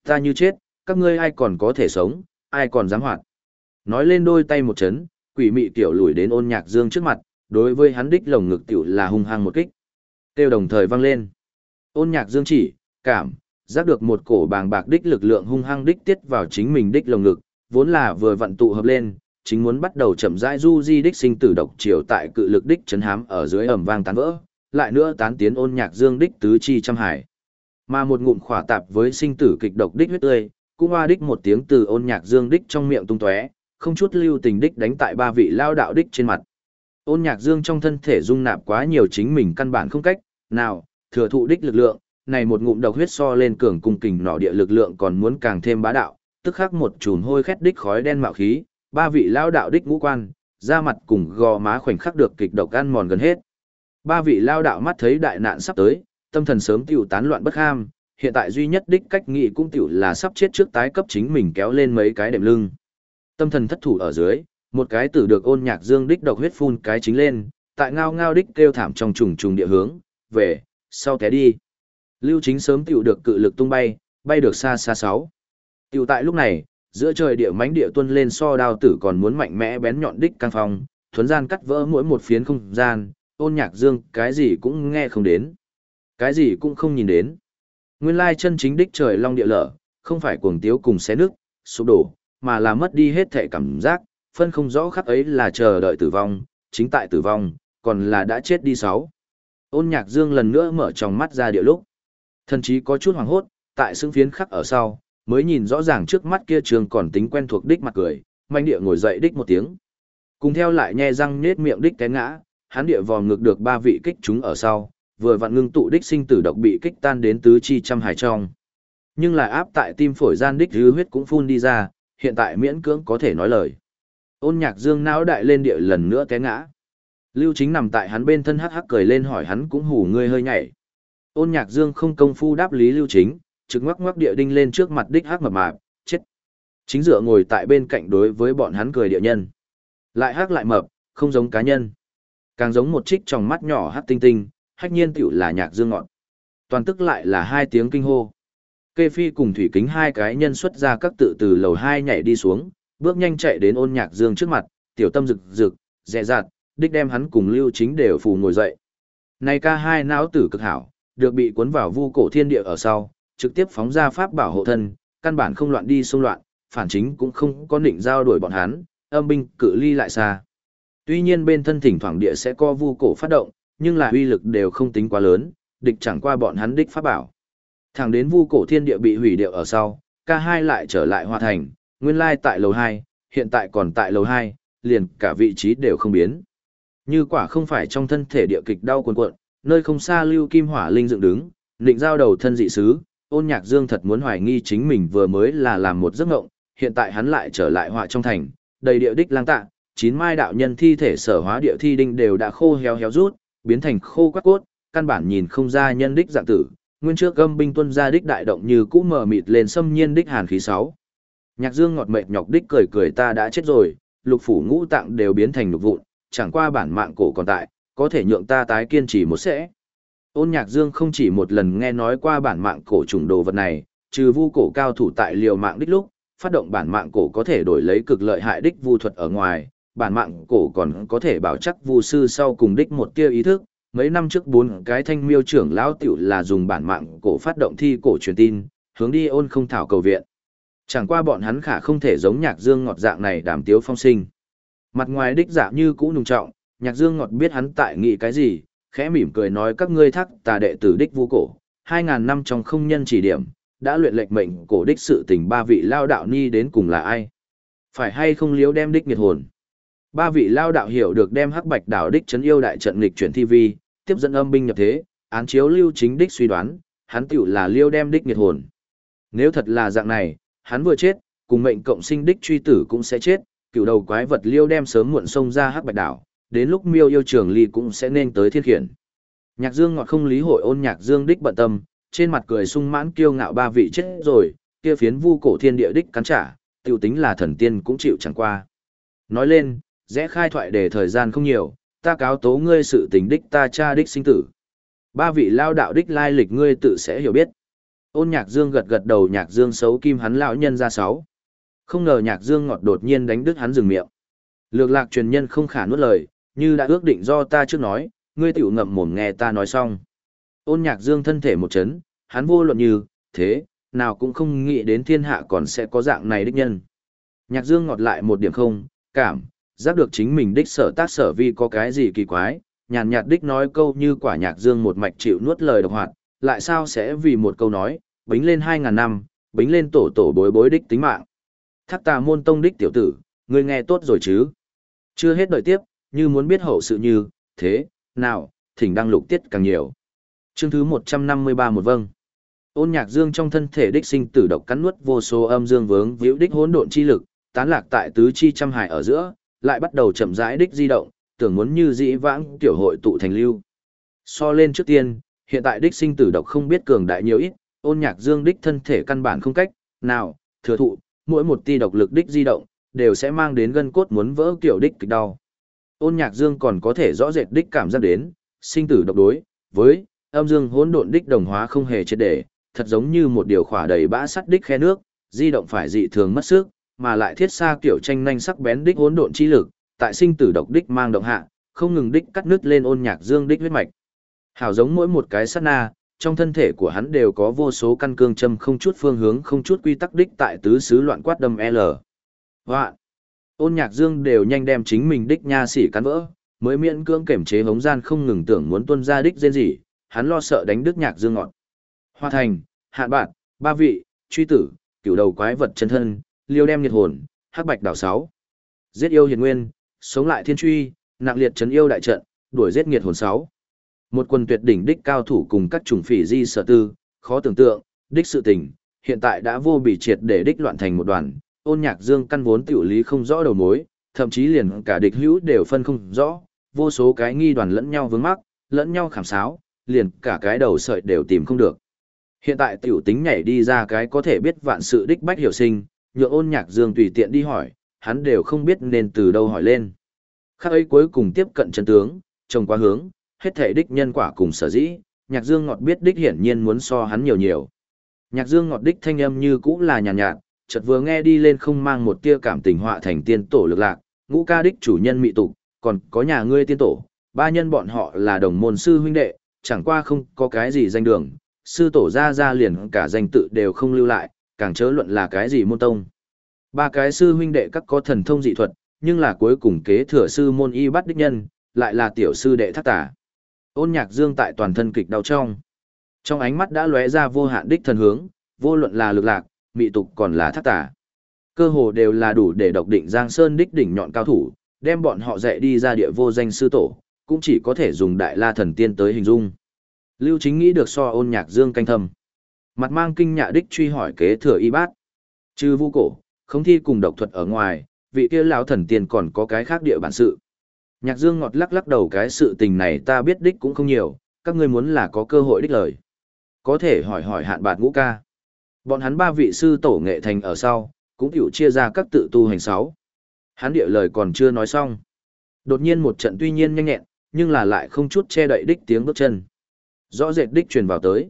Ta như chết, các ngươi ai còn có thể sống, ai còn dám hoạt. Nói lên đôi tay một chấn, quỷ mị tiểu lùi đến ôn nhạc dương trước mặt, đối với hắn đích lồng ngực tiểu là hung hăng một kích. Tiêu đồng thời vang lên. Ôn nhạc dương chỉ, cảm, giác được một cổ bàng bạc đích lực lượng hung hăng đích tiết vào chính mình đích lồng ngực, vốn là vừa vận tụ hợp lên, chính muốn bắt đầu chậm rãi du di đích sinh tử độc chiều tại cự lực đích chấn hám ở dưới ẩm vang tán vỡ, lại nữa tán tiến ôn nhạc dương đích tứ chi trăm hải. Mà một ngụm khỏa tạp với sinh tử kịch độc đích huyết tươi, cũng hoa đích một tiếng từ ôn nhạc dương đích trong miệng tung tóe, không chút lưu tình đích đánh tại ba vị lao đạo đích trên mặt. Ôn nhạc dương trong thân thể dung nạp quá nhiều chính mình căn bản không cách, nào, thừa thụ đích lực lượng, này một ngụm độc huyết so lên cường cung kình nọ địa lực lượng còn muốn càng thêm bá đạo, tức khắc một chùm hôi khét đích khói đen mạo khí, ba vị lao đạo đích ngũ quan, da mặt cùng gò má khoảnh khắc được kịch độc ăn mòn gần hết. Ba vị lao đạo mắt thấy đại nạn sắp tới, tâm thần sớm tiểu tán loạn bất ham, hiện tại duy nhất đích cách nghị cũng tiểu là sắp chết trước tái cấp chính mình kéo lên mấy cái đệm lưng. Tâm thần thất thủ ở dưới, một cái tử được ôn nhạc dương đích độc huyết phun cái chính lên, tại ngao ngao đích kêu thảm trong trùng trùng địa hướng, về, sau té đi. Lưu chính sớm tiểu được cự lực tung bay, bay được xa xa sáu. Tiểu tại lúc này, giữa trời địa mãnh địa tuân lên so đao tử còn muốn mạnh mẽ bén nhọn đích căng phong, thuấn gian cắt vỡ mỗi một phiến không gian, ôn nhạc dương cái gì cũng nghe không đến. Cái gì cũng không nhìn đến. Nguyên lai chân chính đích trời long địa lở, không phải cuồng tiếu cùng xé nước, sụp đổ, mà là mất đi hết thể cảm giác, phân không rõ khắc ấy là chờ đợi tử vong, chính tại tử vong, còn là đã chết đi sáu. Ôn nhạc dương lần nữa mở tròng mắt ra địa lúc. Thần chí có chút hoàng hốt, tại xương phiến khắc ở sau, mới nhìn rõ ràng trước mắt kia trường còn tính quen thuộc đích mặt cười, manh địa ngồi dậy đích một tiếng. Cùng theo lại nhe răng nết miệng đích té ngã, hắn địa vòm ngược được ba vị kích chúng ở sau, vừa vặn ngưng tụ đích sinh tử độc bị kích tan đến tứ chi trăm hải trong. Nhưng lại áp tại tim phổi gian đích dư huyết cũng phun đi ra, hiện tại miễn cưỡng có thể nói lời. Ôn nhạc dương não đại lên địa lần nữa té ngã. Lưu chính nằm tại hắn bên thân hắc hắc cười lên hỏi hắn cũng hù ngươi hơi nhảy. Ôn nhạc dương không công phu đáp lý lưu chính, trực ngoắc ngoắc địa đinh lên trước mặt đích hắc mập mạp, chết. Chính dựa ngồi tại bên cạnh đối với bọn hắn cười địa nhân. Lại hắc lại mập, không giống cá nhân. Càng giống một trích trong mắt nhỏ hắc tinh tinh, hách nhiên tiểu là nhạc dương ngọn. Toàn tức lại là hai tiếng kinh hô. Kê Phi cùng Thủy Kính hai cái nhân xuất ra các tự từ lầu hai nhảy đi xuống, bước nhanh chạy đến ôn nhạc dương trước mặt, tiểu tâm rực rực, dè dặt, đích đem hắn cùng lưu chính đều phù ngồi dậy. Này ca hai não tử cực hảo, được bị cuốn vào vu cổ thiên địa ở sau, trực tiếp phóng ra pháp bảo hộ thân, căn bản không loạn đi xung loạn, phản chính cũng không có định giao đuổi bọn hắn, âm binh cự ly lại xa. Tuy nhiên bên thân thỉnh thoảng địa sẽ co vu cổ phát động, nhưng là uy lực đều không tính quá lớn, địch chẳng qua bọn hắn đích pháp bảo. Thẳng đến vu cổ thiên địa bị hủy điệu ở sau, ca hai lại trở lại hòa thành, nguyên lai tại lầu 2, hiện tại còn tại lầu 2, liền cả vị trí đều không biến. Như quả không phải trong thân thể địa kịch đau cuồn cuộn, nơi không xa lưu kim hỏa linh dựng đứng, định giao đầu thân dị sứ, ôn nhạc dương thật muốn hoài nghi chính mình vừa mới là làm một giấc ngộng, hiện tại hắn lại trở lại họa trong thành, đầy địa đích lang tạ, chín mai đạo nhân thi thể sở hóa địa thi đinh đều đã khô héo héo rút, biến thành khô quắc cốt, căn bản nhìn không ra nhân đích dạng tử, nguyên trước gâm binh tuân ra đích đại động như cũ mờ mịt lên xâm nhiên đích hàn khí sáu. Nhạc Dương ngọt mệt nhọc đích cười cười ta đã chết rồi, lục phủ ngũ tạng đều biến thành lục vụn, chẳng qua bản mạng cổ còn tại, có thể nhượng ta tái kiên trì một sẽ. Ôn Nhạc Dương không chỉ một lần nghe nói qua bản mạng cổ trùng đồ vật này, trừ vu cổ cao thủ tại liều mạng đích lúc, phát động bản mạng cổ có thể đổi lấy cực lợi hại đích vu thuật ở ngoài, bản mạng cổ còn có thể bảo chắc vu sư sau cùng đích một tia ý thức. Mấy năm trước bốn cái thanh miêu trưởng lão tiểu là dùng bản mạng cổ phát động thi cổ truyền tin, hướng đi ôn không thảo cầu viện. Chẳng qua bọn hắn khả không thể giống nhạc dương ngọt dạng này đàm tiếu phong sinh. Mặt ngoài đích giả như cũ nùng trọng, nhạc dương ngọt biết hắn tại nghĩ cái gì, khẽ mỉm cười nói các ngươi thắc tà đệ tử đích vu cổ, hai ngàn năm trong không nhân chỉ điểm, đã luyện lệnh mệnh cổ đích sự tình ba vị lao đạo ni đến cùng là ai? Phải hay không liếu đem đích nghiệt hồn? Ba vị lao đạo hiểu được đem hắc bạch đảo đích chấn yêu đại trận nghịch chuyển thi vi, tiếp dẫn âm binh nhập thế, án chiếu lưu chính đích suy đoán, hắn tiểu là liêu đem đích nghiệt hồn. Nếu thật là dạng này, hắn vừa chết, cùng mệnh cộng sinh đích truy tử cũng sẽ chết, cựu đầu quái vật liêu đem sớm muộn sông ra hắc bạch đảo, đến lúc miêu yêu trường ly cũng sẽ nên tới thiên khiển. Nhạc Dương ngọt không lý hội ôn Nhạc Dương đích bận tâm, trên mặt cười sung mãn kiêu ngạo ba vị chết rồi, kia phiến vu cổ thiên địa đích cắn trả, tiểu tính là thần tiên cũng chịu chẳng qua. Nói lên, rẽ khai thoại để thời gian không nhiều, ta cáo tố ngươi sự tình đích ta cha đích sinh tử. Ba vị lao đạo đích lai lịch ngươi tự sẽ hiểu biết. Ôn Nhạc Dương gật gật đầu Nhạc Dương xấu kim hắn lão nhân ra sáu. Không ngờ Nhạc Dương ngọt đột nhiên đánh đứt hắn dừng miệng. Lược lạc truyền nhân không khả nuốt lời, như đã ước định do ta trước nói, ngươi tiểu ngậm mồm nghe ta nói xong. Ôn nhạc dương thân thể một chấn, hắn vô luận như, thế, nào cũng không nghĩ đến thiên hạ còn sẽ có dạng này đích nhân. Nhạc dương ngọt lại một điểm không, cảm, giác được chính mình đích sở tác sở vi có cái gì kỳ quái, nhàn nhạt đích nói câu như quả nhạc dương một mạch chịu nuốt lời độc hoạt, lại sao sẽ vì một câu nói, bính lên hai ngàn năm, bính lên tổ tổ bối bối đích tính mạng. Thác tà môn tông đích tiểu tử, ngươi nghe tốt rồi chứ? Chưa hết đợi tiếp, như muốn biết hậu sự như, thế, nào, thỉnh đăng lục tiết càng nhiều. Chương thứ 153 một vâng. Ôn nhạc dương trong thân thể đích sinh tử độc cắn nuốt vô số âm dương vướng víu đích hỗn độn chi lực, tán lạc tại tứ chi trăm hải ở giữa, lại bắt đầu chậm rãi đích di động, tưởng muốn như dĩ vãng tiểu hội tụ thành lưu. So lên trước tiên, hiện tại đích sinh tử độc không biết cường đại nhiều ít, ôn nhạc dương đích thân thể căn bản không cách, nào, thừa thụ, mỗi một ti độc lực đích di động, đều sẽ mang đến gân cốt muốn vỡ kiểu đích kịch đau. Ôn nhạc dương còn có thể rõ rệt đích cảm giác đến, sinh tử độc đối, với, âm dương hỗn độn đích đồng hóa không hề chết để, thật giống như một điều khỏa đầy bã sắt đích khe nước, di động phải dị thường mất sức, mà lại thiết xa kiểu tranh nhanh sắc bén đích hỗn độn chi lực, tại sinh tử độc đích mang động hạ, không ngừng đích cắt nứt lên ôn nhạc dương đích huyết mạch. Hảo giống mỗi một cái sát na, trong thân thể của hắn đều có vô số căn cương châm không chút phương hướng không chút quy tắc đích tại tứ xứ loạn quát đâm L. Hoạn! ôn nhạc dương đều nhanh đem chính mình đích nha sỉ cắn vỡ, mới miễn cưỡng kiểm chế hống gian không ngừng tưởng muốn tuân ra đích dên gì, hắn lo sợ đánh đứt nhạc dương ngọn Hoa thành, hạn bạn, ba vị, truy tử, cửu đầu quái vật chân thân, liêu đem nhiệt hồn, hắc bạch đảo sáu. Giết yêu hiền nguyên, sống lại thiên truy, nặng liệt trấn yêu đại trận, đuổi giết nghiệt hồn sáu. Một quân tuyệt đỉnh đích cao thủ cùng các chủng phỉ di sở tư, khó tưởng tượng, đích sự tình, hiện tại đã vô bị triệt để đích loạn thành một đoàn, ôn nhạc dương căn vốn tiểu lý không rõ đầu mối, thậm chí liền cả địch hữu đều phân không rõ, vô số cái nghi đoàn lẫn nhau vướng mắc, lẫn nhau khảm sáo, liền cả cái đầu sợi đều tìm không được. Hiện tại tiểu tính nhảy đi ra cái có thể biết vạn sự đích bách hiểu sinh, nhượng ôn nhạc dương tùy tiện đi hỏi, hắn đều không biết nên từ đâu hỏi lên. Khác ấy cuối cùng tiếp cận chân tướng, trông qua hướng, hết thể đích nhân quả cùng sở dĩ, nhạc dương ngọt biết đích hiển nhiên muốn so hắn nhiều nhiều. Nhạc dương ngọt đích thanh âm như cũ là nhàn nhạt, nhạt, chợt vừa nghe đi lên không mang một tia cảm tình họa thành tiên tổ lực lạc, ngũ ca đích chủ nhân mị tục, còn có nhà ngươi tiên tổ, ba nhân bọn họ là đồng môn sư huynh đệ, chẳng qua không có cái gì danh đường, sư tổ ra ra liền cả danh tự đều không lưu lại, càng chớ luận là cái gì môn tông. Ba cái sư huynh đệ các có thần thông dị thuật, nhưng là cuối cùng kế thừa sư môn y bắt đích nhân, lại là tiểu sư đệ thác tả. Ôn nhạc dương tại toàn thân kịch đau trong. Trong ánh mắt đã lóe ra vô hạn đích thần hướng, vô luận là lực lạc, mị tục còn là thác tả. Cơ hồ đều là đủ để độc định Giang Sơn đích đỉnh nhọn cao thủ, đem bọn họ dạy đi ra địa vô danh sư tổ, cũng chỉ có thể dùng đại la thần tiên tới hình dung. Lưu Chính nghĩ được so ôn nhạc dương canh thầm. Mặt mang kinh nhạ đích truy hỏi kế thừa y bát. Trừ vu cổ, không thi cùng độc thuật ở ngoài, vị kia lão thần tiên còn có cái khác địa bản sự. Nhạc dương ngọt lắc lắc đầu cái sự tình này ta biết đích cũng không nhiều, các ngươi muốn là có cơ hội đích lời. Có thể hỏi hỏi hạn bạt ngũ ca. Bọn hắn ba vị sư tổ nghệ thành ở sau, cũng hiểu chia ra các tự tu hành sáu. Hắn địa lời còn chưa nói xong. Đột nhiên một trận tuy nhiên nhanh nhẹn, nhưng là lại không chút che đậy đích tiếng bước chân. Rõ rệt đích truyền vào tới.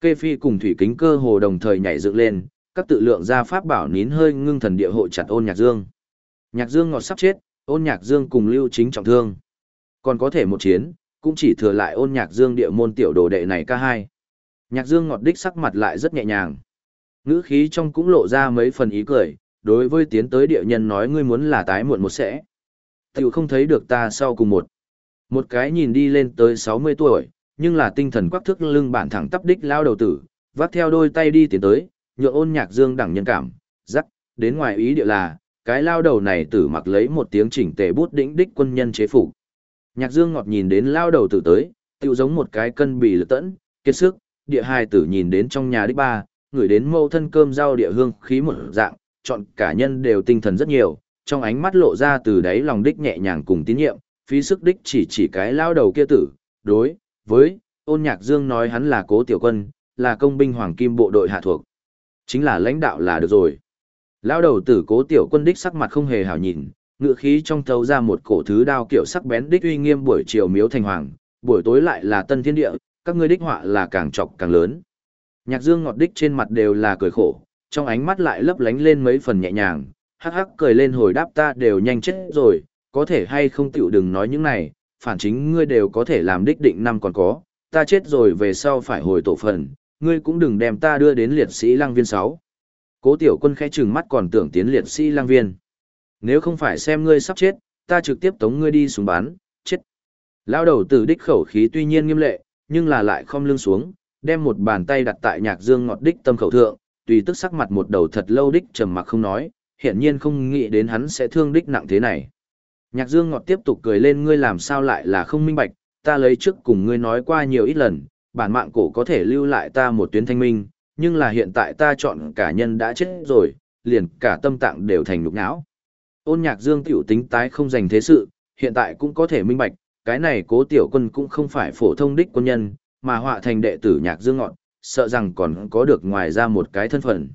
Kê Phi cùng Thủy Kính cơ hồ đồng thời nhảy dựng lên, các tự lượng ra pháp bảo nín hơi ngưng thần địa hộ chặt ôn nhạc dương. Nhạc dương ngọt sắp chết, ôn nhạc dương cùng lưu chính trọng thương. Còn có thể một chiến, cũng chỉ thừa lại ôn nhạc dương địa môn tiểu đồ đệ này ca hai. Nhạc dương ngọt đích sắc mặt lại rất nhẹ nhàng. Ngữ khí trong cũng lộ ra mấy phần ý cười, đối với tiến tới địa nhân nói ngươi muốn là tái muộn một sẽ. Tiểu không thấy được ta sau cùng một. Một cái nhìn đi lên tới 60 tuổi, nhưng là tinh thần quắc thức lưng bản thẳng tắp đích lao đầu tử, vắt theo đôi tay đi tiến tới, nhượng ôn nhạc dương đẳng nhân cảm, rắc, đến ngoài ý địa là, cái lao đầu này tử mặc lấy một tiếng chỉnh tề bút đỉnh đích quân nhân chế phục. Nhạc dương ngọt nhìn đến lao đầu tử tới, tự giống một cái cân bì lực tẫn, kết sức, địa hai tử nhìn đến trong nhà đích ba, người đến mâu thân cơm rau địa hương khí một dạng, chọn cả nhân đều tinh thần rất nhiều, trong ánh mắt lộ ra từ đáy lòng đích nhẹ nhàng cùng tín nhiệm, phí sức đích chỉ chỉ cái lao đầu kia tử, đối, với, ôn nhạc dương nói hắn là cố tiểu quân, là công binh hoàng kim bộ đội hạ thuộc. Chính là lãnh đạo là được rồi. Lao đầu tử cố tiểu quân đích sắc mặt không hề hảo nhìn, ngựa khí trong thấu ra một cổ thứ đao kiểu sắc bén đích uy nghiêm buổi chiều miếu thành hoàng, buổi tối lại là tân thiên địa, các ngươi đích họa là càng trọc càng lớn. Nhạc dương ngọt đích trên mặt đều là cười khổ, trong ánh mắt lại lấp lánh lên mấy phần nhẹ nhàng, hắc hắc cười lên hồi đáp ta đều nhanh chết rồi, có thể hay không tiểu đừng nói những này, phản chính ngươi đều có thể làm đích định năm còn có, ta chết rồi về sau phải hồi tổ phần, ngươi cũng đừng đem ta đưa đến liệt sĩ lăng viên 6. Cố tiểu quân khẽ trừng mắt còn tưởng tiến liệt sĩ lang viên. Nếu không phải xem ngươi sắp chết, ta trực tiếp tống ngươi đi xuống bán, chết. Lao đầu tử đích khẩu khí tuy nhiên nghiêm lệ, nhưng là lại không lưng xuống, đem một bàn tay đặt tại nhạc dương ngọt đích tâm khẩu thượng, tùy tức sắc mặt một đầu thật lâu đích trầm mặc không nói, hiện nhiên không nghĩ đến hắn sẽ thương đích nặng thế này. Nhạc dương ngọt tiếp tục cười lên ngươi làm sao lại là không minh bạch, ta lấy trước cùng ngươi nói qua nhiều ít lần, bản mạng cổ có thể lưu lại ta một tuyến thanh minh, nhưng là hiện tại ta chọn cả nhân đã chết rồi, liền cả tâm tạng đều thành nhục não. Ôn nhạc dương tiểu tính tái không dành thế sự, hiện tại cũng có thể minh bạch, cái này cố tiểu quân cũng không phải phổ thông đích quân nhân, mà họa thành đệ tử nhạc dương ngọt, sợ rằng còn có được ngoài ra một cái thân phận.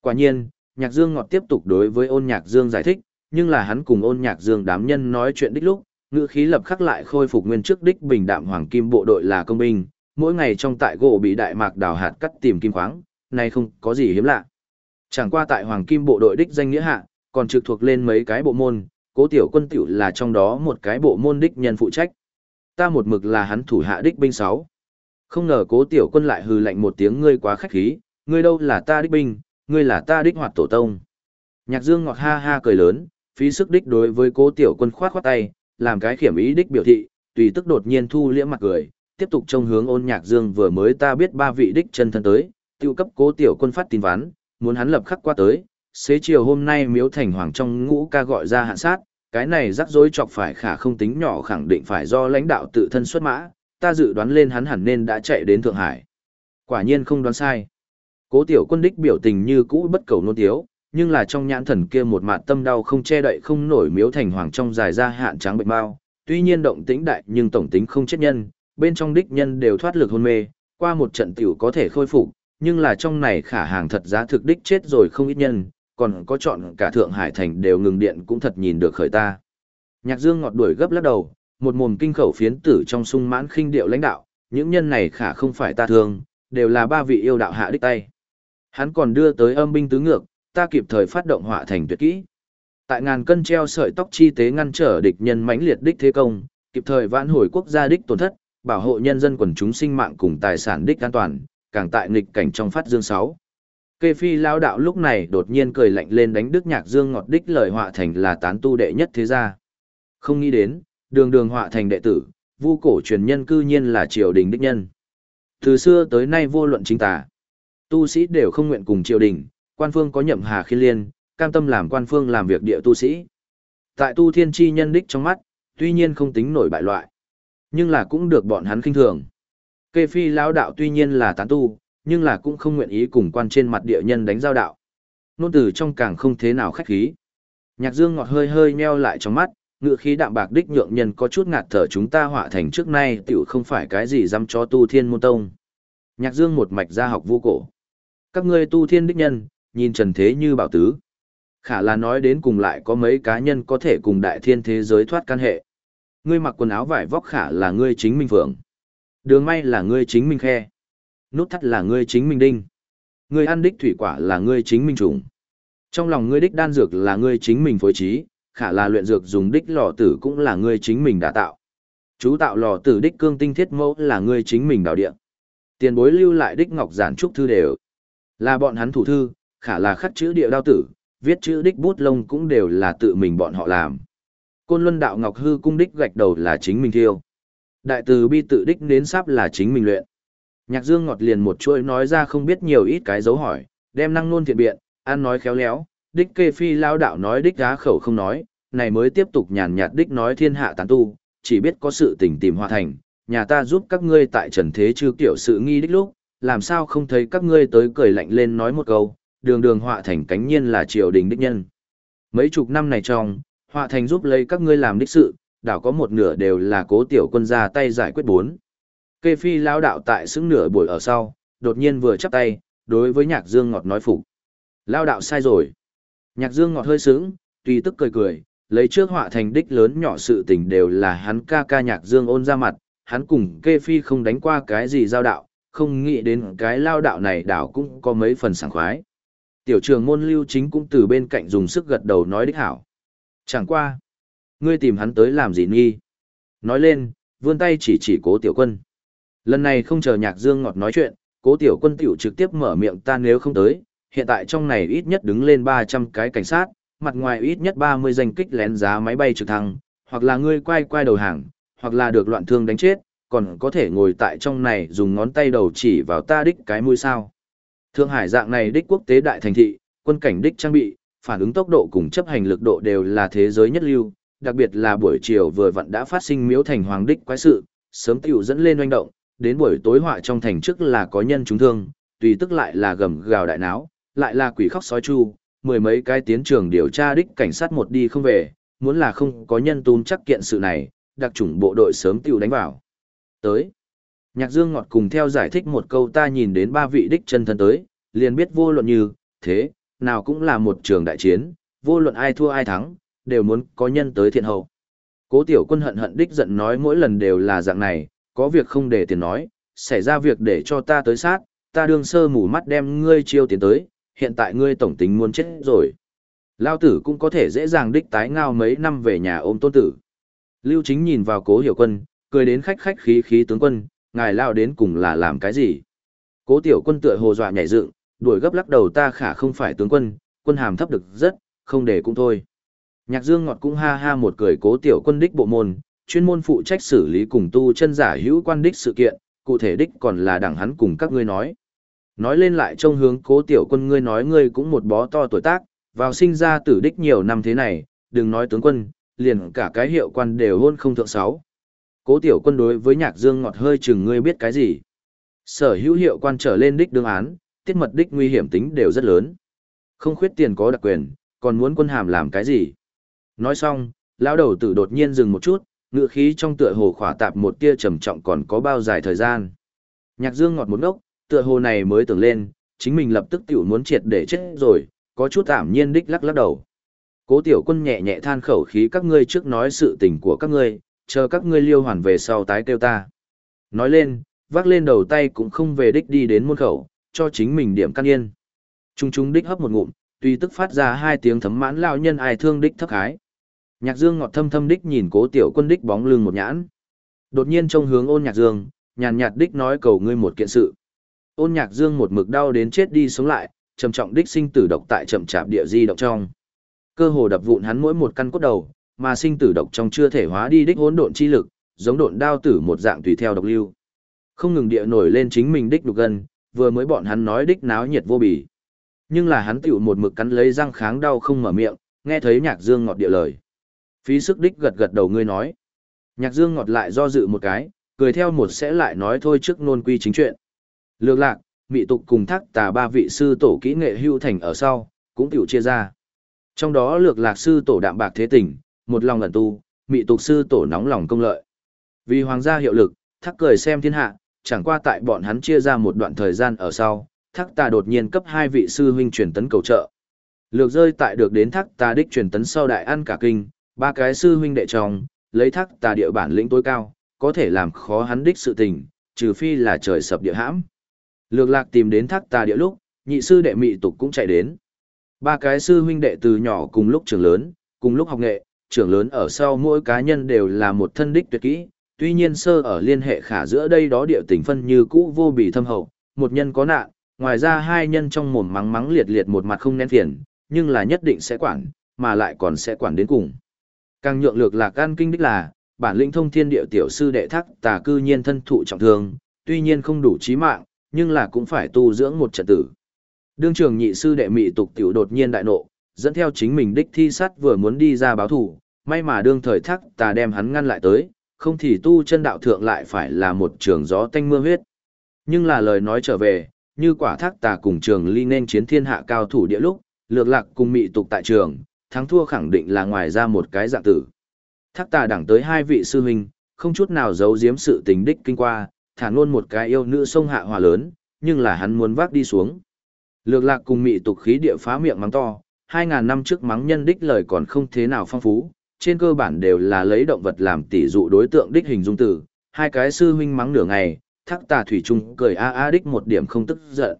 Quả nhiên, nhạc dương ngọt tiếp tục đối với ôn nhạc dương giải thích, nhưng là hắn cùng ôn nhạc dương đám nhân nói chuyện đích lúc, ngữ khí lập khắc lại khôi phục nguyên trước đích bình đạm hoàng kim bộ đội là công binh, mỗi ngày trong tại gỗ bị đại mạc đào hạt cắt tìm kim khoáng, này không có gì hiếm lạ. Chẳng qua tại hoàng kim bộ đội đích danh nghĩa hạ, còn trực thuộc lên mấy cái bộ môn, cố tiểu quân tiểu là trong đó một cái bộ môn đích nhân phụ trách. Ta một mực là hắn thủ hạ đích binh sáu, Không ngờ cố tiểu quân lại hừ lạnh một tiếng ngươi quá khách khí, ngươi đâu là ta đích binh, ngươi là ta đích hoạt tổ tông. Nhạc dương ngọt ha ha cười lớn, phí sức đích đối với cố tiểu quân khoát khoát tay, làm cái khiểm ý đích biểu thị, tùy tức đột nhiên thu liễm mặt cười, tiếp tục trông hướng ôn nhạc dương vừa mới ta biết ba vị đích chân thân tới, tiêu cấp cố tiểu quân phát tin ván, muốn hắn lập khắc qua tới, xế chiều hôm nay miếu thành hoàng trong ngũ ca gọi ra hạn sát, cái này rắc rối chọc phải khả không tính nhỏ khẳng định phải do lãnh đạo tự thân xuất mã, ta dự đoán lên hắn hẳn nên đã chạy đến Thượng Hải. Quả nhiên không đoán sai. Cố tiểu quân đích biểu tình như cũ bất cầu nôn tiếu, nhưng là trong nhãn thần kia một mạt tâm đau không che đậy không nổi miếu thành hoàng trong dài ra hạn trắng bệnh bao, tuy nhiên động tĩnh đại nhưng tổng tính không chết nhân, bên trong đích nhân đều thoát lực hôn mê, qua một trận tiểu có thể khôi phục, nhưng là trong này khả hàng thật giá thực đích chết rồi không ít nhân, còn có chọn cả Thượng Hải thành đều ngừng điện cũng thật nhìn được khởi ta. Nhạc Dương ngọt đuổi gấp lắc đầu, một mồm kinh khẩu phiến tử trong sung mãn khinh điệu lãnh đạo, những nhân này khả không phải ta thương, đều là ba vị yêu đạo hạ đích tay. Hắn còn đưa tới âm binh tứ ngược, ta kịp thời phát động họa thành tuyệt kỹ. Tại ngàn cân treo sợi tóc chi tế ngăn trở địch nhân mãnh liệt đích thế công, kịp thời vãn hồi quốc gia đích tổn thất, bảo hộ nhân dân quần chúng sinh mạng cùng tài sản đích an toàn, càng tại nghịch cảnh trong phát dương sáu. Kê phi lão đạo lúc này đột nhiên cười lạnh lên đánh đức nhạc dương ngọt đích lời họa thành là tán tu đệ nhất thế gia. Không nghĩ đến, đường đường họa thành đệ tử, vu cổ truyền nhân cư nhiên là triều đình đích nhân. Từ xưa tới nay vô luận chính tả, tu sĩ đều không nguyện cùng triều đình, quan phương có nhậm hà khiên liên, cam tâm làm quan phương làm việc địa tu sĩ. Tại tu thiên chi nhân đích trong mắt, tuy nhiên không tính nổi bại loại, nhưng là cũng được bọn hắn khinh thường. Kê phi lão đạo tuy nhiên là tán tu, nhưng là cũng không nguyện ý cùng quan trên mặt địa nhân đánh giao đạo. Nôn từ trong càng không thế nào khách khí. Nhạc dương ngọt hơi hơi meo lại trong mắt, ngựa khí đạm bạc đích nhượng nhân có chút ngạt thở chúng ta họa thành trước nay tiểu không phải cái gì dăm cho tu thiên môn tông. Nhạc dương một mạch ra học vô cổ. Các ngươi tu thiên đích nhân, nhìn trần thế như bảo tứ. Khả là nói đến cùng lại có mấy cá nhân có thể cùng đại thiên thế giới thoát căn hệ. Ngươi mặc quần áo vải vóc khả là ngươi chính minh phượng. Đường may là ngươi chính minh khe. Nút thắt là ngươi chính minh đinh. ngươi ăn đích thủy quả là ngươi chính mình trùng. Trong lòng ngươi đích đan dược là ngươi chính mình phối trí, khả là luyện dược dùng đích lò tử cũng là ngươi chính mình đã tạo. Chú tạo lò tử đích cương tinh thiết mẫu là ngươi chính mình đào địa. Tiền bối lưu lại đích ngọc giản trúc thư đều là bọn hắn thủ thư, khả là khắc chữ địa đao tử, viết chữ đích bút lông cũng đều là tự mình bọn họ làm. Côn Luân đạo ngọc hư cung đích gạch đầu là chính mình thiêu. Đại từ bi tự đích nến sáp là chính mình luyện. Nhạc Dương ngọt liền một chuỗi nói ra không biết nhiều ít cái dấu hỏi, đem năng nôn thiện biện, ăn nói khéo léo, đích kê phi lao đạo nói đích á khẩu không nói, này mới tiếp tục nhàn nhạt đích nói thiên hạ tán tu, chỉ biết có sự tình tìm hòa thành, nhà ta giúp các ngươi tại trần thế chư kiểu sự nghi đích lúc, làm sao không thấy các ngươi tới cười lạnh lên nói một câu, đường đường họa thành cánh nhiên là triều đình đích nhân. Mấy chục năm này trong, họa thành giúp lấy các ngươi làm đích sự, đảo có một nửa đều là cố tiểu quân ra tay giải quyết bốn. Kê phi lao đạo tại xứng nửa buổi ở sau, đột nhiên vừa chắp tay, đối với nhạc dương ngọt nói phục. Lao đạo sai rồi. Nhạc dương ngọt hơi sướng, tùy tức cười cười, lấy trước họa thành đích lớn nhỏ sự tình đều là hắn ca ca nhạc dương ôn ra mặt, hắn cùng kê phi không đánh qua cái gì giao đạo, không nghĩ đến cái lao đạo này đảo cũng có mấy phần sảng khoái. Tiểu trường môn lưu chính cũng từ bên cạnh dùng sức gật đầu nói đích hảo. Chẳng qua. Ngươi tìm hắn tới làm gì nghi? Nói lên, vươn tay chỉ chỉ cố tiểu quân. Lần này không chờ nhạc dương ngọt nói chuyện, cố tiểu quân tiểu trực tiếp mở miệng ta nếu không tới, hiện tại trong này ít nhất đứng lên 300 cái cảnh sát, mặt ngoài ít nhất 30 danh kích lén giá máy bay trực thăng, hoặc là ngươi quay quay đầu hàng, hoặc là được loạn thương đánh chết, còn có thể ngồi tại trong này dùng ngón tay đầu chỉ vào ta đích cái mũi sao. Thượng Hải dạng này đích quốc tế đại thành thị, quân cảnh đích trang bị, phản ứng tốc độ cùng chấp hành lực độ đều là thế giới nhất lưu, đặc biệt là buổi chiều vừa vặn đã phát sinh miếu thành hoàng đích quái sự, sớm tiểu dẫn lên oanh động, đến buổi tối họa trong thành trước là có nhân chúng thương, tùy tức lại là gầm gào đại náo, lại là quỷ khóc sói chu, mười mấy cái tiến trường điều tra đích cảnh sát một đi không về, muốn là không có nhân tún chắc kiện sự này, đặc chủng bộ đội sớm tiểu đánh vào. Tới. Nhạc Dương Ngọt cùng theo giải thích một câu ta nhìn đến ba vị đích chân thân tới, liền biết vô luận như, thế, nào cũng là một trường đại chiến, vô luận ai thua ai thắng, đều muốn có nhân tới thiện hậu. Cố tiểu quân hận hận đích giận nói mỗi lần đều là dạng này, có việc không để tiền nói, xảy ra việc để cho ta tới sát, ta đương sơ mù mắt đem ngươi chiêu tiến tới, hiện tại ngươi tổng tính muốn chết rồi. Lao tử cũng có thể dễ dàng đích tái ngao mấy năm về nhà ôm tôn tử. Lưu chính nhìn vào cố hiểu quân, cười đến khách khách khí khí tướng quân, ngài lao đến cùng là làm cái gì? Cố tiểu quân tựa hồ dọa nhảy dựng, đuổi gấp lắc đầu ta khả không phải tướng quân, quân hàm thấp được rất, không để cũng thôi. Nhạc Dương Ngọt cũng ha ha một cười cố tiểu quân đích bộ môn, chuyên môn phụ trách xử lý cùng tu chân giả hữu quan đích sự kiện, cụ thể đích còn là đẳng hắn cùng các ngươi nói. Nói lên lại trong hướng cố tiểu quân ngươi nói ngươi cũng một bó to tuổi tác, vào sinh ra tử đích nhiều năm thế này, đừng nói tướng quân, liền cả cái hiệu quan đều hôn không thượng sáu. Cố tiểu quân đối với nhạc dương ngọt hơi chừng ngươi biết cái gì. Sở hữu hiệu quan trở lên đích đương án, tiết mật đích nguy hiểm tính đều rất lớn. Không khuyết tiền có đặc quyền, còn muốn quân hàm làm cái gì. Nói xong, lão đầu tử đột nhiên dừng một chút, ngựa khí trong tựa hồ khỏa tạp một tia trầm trọng còn có bao dài thời gian. Nhạc dương ngọt một ngốc, tựa hồ này mới tưởng lên, chính mình lập tức tiểu muốn triệt để chết rồi, có chút tạm nhiên đích lắc lắc đầu. Cố tiểu quân nhẹ nhẹ than khẩu khí các ngươi trước nói sự tình của các ngươi, chờ các ngươi liêu hoàn về sau tái kêu ta. Nói lên, vác lên đầu tay cũng không về đích đi đến môn khẩu, cho chính mình điểm căn yên. Trung trung đích hấp một ngụm, tuy tức phát ra hai tiếng thấm mãn lao nhân ai thương đích thấp khái. Nhạc Dương ngọt thâm thâm đích nhìn cố tiểu quân đích bóng lưng một nhãn. Đột nhiên trông hướng ôn nhạc Dương, nhàn nhạt đích nói cầu ngươi một kiện sự. Ôn nhạc Dương một mực đau đến chết đi sống lại, trầm trọng đích sinh tử độc tại chậm chạp địa di động trong. Cơ hồ đập vụn hắn mỗi một căn cốt đầu, mà sinh tử độc trong chưa thể hóa đi đích hỗn độn chi lực, giống độn đao tử một dạng tùy theo độc lưu. Không ngừng địa nổi lên chính mình đích đục gần, vừa mới bọn hắn nói đích náo nhiệt vô bì. Nhưng là hắn tiểu một mực cắn lấy răng kháng đau không mở miệng, nghe thấy nhạc dương ngọt địa lời. Phí sức đích gật gật đầu ngươi nói. Nhạc dương ngọt lại do dự một cái, cười theo một sẽ lại nói thôi trước nôn quy chính chuyện. Lược lạc, mị tục cùng thác tà ba vị sư tổ kỹ nghệ hưu thành ở sau, cũng tiểu chia ra. Trong đó lược lạc sư tổ đạm bạc thế tình, một lòng ẩn tu, mị tục sư tổ nóng lòng công lợi. Vì hoàng gia hiệu lực, thác cười xem thiên hạ, chẳng qua tại bọn hắn chia ra một đoạn thời gian ở sau, thác tà đột nhiên cấp hai vị sư huynh truyền tấn cầu trợ. Lược rơi tại được đến thác tà đích truyền tấn sau đại ăn cả kinh, ba cái sư huynh đệ chồng, lấy thác tà địa bản lĩnh tối cao, có thể làm khó hắn đích sự tình, trừ phi là trời sập địa hãm. Lược lạc tìm đến thác tà địa lúc, Nhị sư đệ mị tục cũng chạy đến. Ba cái sư huynh đệ từ nhỏ cùng lúc trưởng lớn, cùng lúc học nghệ, trưởng lớn ở sau mỗi cá nhân đều là một thân đích tuyệt kỹ, tuy nhiên sơ ở liên hệ khả giữa đây đó địa tình phân như cũ vô bì thâm hậu, một nhân có nạn, ngoài ra hai nhân trong mồm mắng mắng liệt liệt một mặt không nén phiền, nhưng là nhất định sẽ quản, mà lại còn sẽ quản đến cùng. Càng nhượng lược lạc can kinh đích là, bản lĩnh thông thiên địa tiểu sư đệ thắc tà cư nhiên thân thụ trọng thương, tuy nhiên không đủ chí mạng, nhưng là cũng phải tu dưỡng một trận tử. Đương trường nhị sư đệ mị tục tiểu đột nhiên đại nộ, dẫn theo chính mình đích thi sát vừa muốn đi ra báo thủ, may mà đương thời thắc tà đem hắn ngăn lại tới, không thì tu chân đạo thượng lại phải là một trường gió tanh mưa huyết. Nhưng là lời nói trở về, như quả thác tà cùng trường ly nên chiến thiên hạ cao thủ địa lúc, lược lạc cùng mị tục tại trường, thắng thua khẳng định là ngoài ra một cái dạng tử. Thác tà đẳng tới hai vị sư huynh, không chút nào giấu giếm sự tình đích kinh qua, thả luôn một cái yêu nữ sông hạ hòa lớn, nhưng là hắn muốn vác đi xuống. Lược lạc cùng mị tục khí địa phá miệng mắng to, hai ngàn năm trước mắng nhân đích lời còn không thế nào phong phú, trên cơ bản đều là lấy động vật làm tỷ dụ đối tượng đích hình dung tử, hai cái sư huynh mắng nửa ngày, thác tà thủy trung cười a a đích một điểm không tức giận.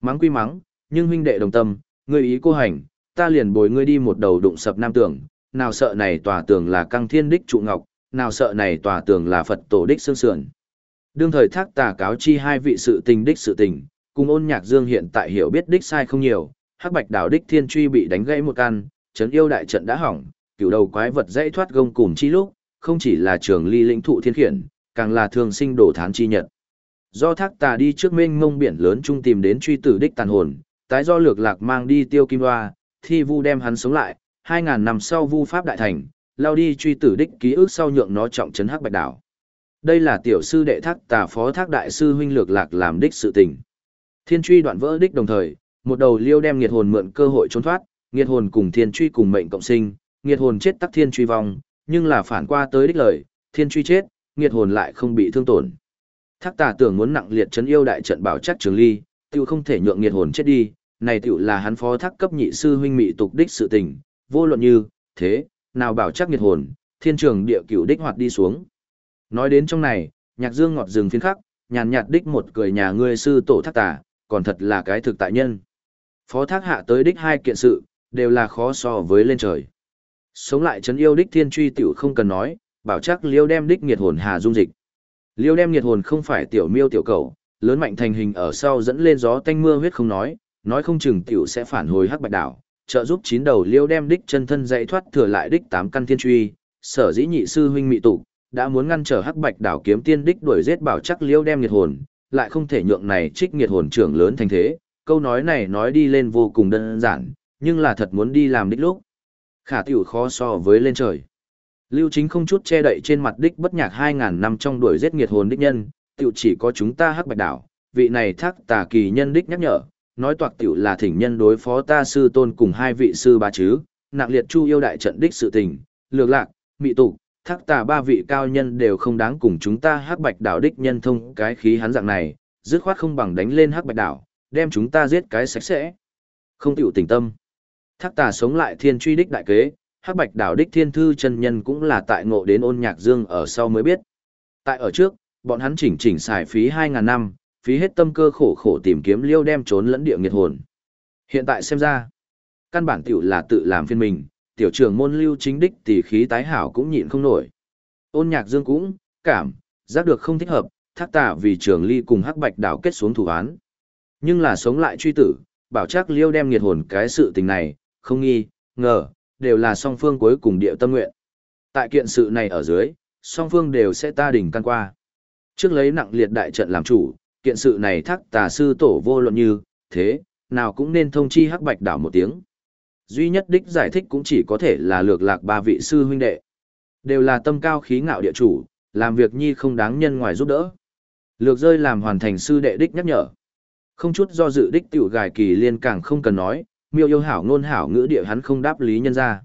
Mắng quy mắng, nhưng huynh đệ đồng tâm, ngươi ý cô hành, ta liền bồi ngươi đi một đầu đụng sập nam tường, nào sợ này tòa tường là căng thiên đích trụ ngọc, nào sợ này tòa tường là Phật tổ đích xương sườn. Đương thời thác tà cáo chi hai vị sự tình đích sự tình, cùng ôn nhạc dương hiện tại hiểu biết đích sai không nhiều, hắc bạch đảo đích thiên truy bị đánh gãy một căn, chấn yêu đại trận đã hỏng, cựu đầu quái vật dãy thoát gông cùng chi lúc, không chỉ là trường ly lĩnh thụ thiên khiển, càng là thường sinh đổ thán chi nhật. Do thác tà đi trước mênh mông biển lớn trung tìm đến truy tử đích tàn hồn, tái do lược lạc mang đi tiêu kim hoa, thi vu đem hắn sống lại, 2.000 năm sau vu pháp đại thành, lao đi truy tử đích ký ức sau nhượng nó trọng trấn hắc bạch đảo. Đây là tiểu sư đệ thác tà phó thác đại sư huynh lược lạc làm đích sự tình. Thiên truy đoạn vỡ đích đồng thời, một đầu liêu đem nghiệt hồn mượn cơ hội trốn thoát, nghiệt hồn cùng thiên truy cùng mệnh cộng sinh, nghiệt hồn chết tắc thiên truy vong, nhưng là phản qua tới đích lời, thiên truy chết, nghiệt hồn lại không bị thương tổn. Thác tà tưởng muốn nặng liệt chấn yêu đại trận bảo chắc trường ly, tiêu không thể nhượng nghiệt hồn chết đi, này tiểu là hắn phó thác cấp nhị sư huynh mị tục đích sự tình, vô luận như, thế, nào bảo chắc nghiệt hồn, thiên trường địa cửu đích hoạt đi xuống. Nói đến trong này, nhạc dương ngọt rừng phiến khắc, nhàn nhạt đích một cười nhà ngươi sư tổ thác tà, còn thật là cái thực tại nhân. Phó thác hạ tới đích hai kiện sự, đều là khó so với lên trời. Sống lại chấn yêu đích thiên truy tiểu không cần nói, bảo chắc liêu đem đích nghiệt hồn hà dung dịch. Liêu đem nghiệt hồn không phải tiểu miêu tiểu cầu, lớn mạnh thành hình ở sau dẫn lên gió tanh mưa huyết không nói, nói không chừng tiểu sẽ phản hồi hắc bạch đảo, trợ giúp chín đầu liêu đem đích chân thân dạy thoát thừa lại đích tám căn thiên truy, sở dĩ nhị sư huynh mị tụ, đã muốn ngăn trở hắc bạch đảo kiếm tiên đích đuổi giết bảo chắc liêu đem nghiệt hồn, lại không thể nhượng này trích nghiệt hồn trưởng lớn thành thế, câu nói này nói đi lên vô cùng đơn giản, nhưng là thật muốn đi làm đích lúc. Khả tiểu khó so với lên trời. Lưu chính không chút che đậy trên mặt đích bất nhạc 2.000 năm trong đuổi giết nghiệt hồn đích nhân, tiểu chỉ có chúng ta hắc bạch đảo, vị này thác tà kỳ nhân đích nhắc nhở, nói toạc tiểu là thỉnh nhân đối phó ta sư tôn cùng hai vị sư bá chứ, nặng liệt chu yêu đại trận đích sự tình, lược lạc, mị tục, thác tà ba vị cao nhân đều không đáng cùng chúng ta hắc bạch đảo đích nhân thông cái khí hắn dạng này, dứt khoát không bằng đánh lên hắc bạch đảo, đem chúng ta giết cái sạch sẽ. Không tiểu tình tâm. Thác tà sống lại thiên truy đích đại kế, hắc bạch đảo đích thiên thư chân nhân cũng là tại ngộ đến ôn nhạc dương ở sau mới biết. Tại ở trước, bọn hắn chỉnh chỉnh xài phí 2.000 năm, phí hết tâm cơ khổ khổ tìm kiếm liêu đem trốn lẫn địa nghiệt hồn. Hiện tại xem ra, căn bản tiểu là tự làm phiên mình, tiểu trưởng môn lưu chính đích tỷ khí tái hảo cũng nhịn không nổi. Ôn nhạc dương cũng, cảm, giác được không thích hợp, thác tà vì trường ly cùng hắc bạch đảo kết xuống thủ án. Nhưng là sống lại truy tử, bảo chắc liêu đem nghiệt hồn cái sự tình này, không nghi, ngờ, đều là song phương cuối cùng địa tâm nguyện. Tại kiện sự này ở dưới, song phương đều sẽ ta đỉnh căn qua. Trước lấy nặng liệt đại trận làm chủ, kiện sự này thắc tà sư tổ vô luận như, thế, nào cũng nên thông chi hắc bạch đảo một tiếng. Duy nhất đích giải thích cũng chỉ có thể là lược lạc ba vị sư huynh đệ. Đều là tâm cao khí ngạo địa chủ, làm việc nhi không đáng nhân ngoài giúp đỡ. Lược rơi làm hoàn thành sư đệ đích nhắc nhở. Không chút do dự đích tiểu gài kỳ liên càng không cần nói, miêu yêu hảo ngôn hảo ngữ địa hắn không đáp lý nhân ra.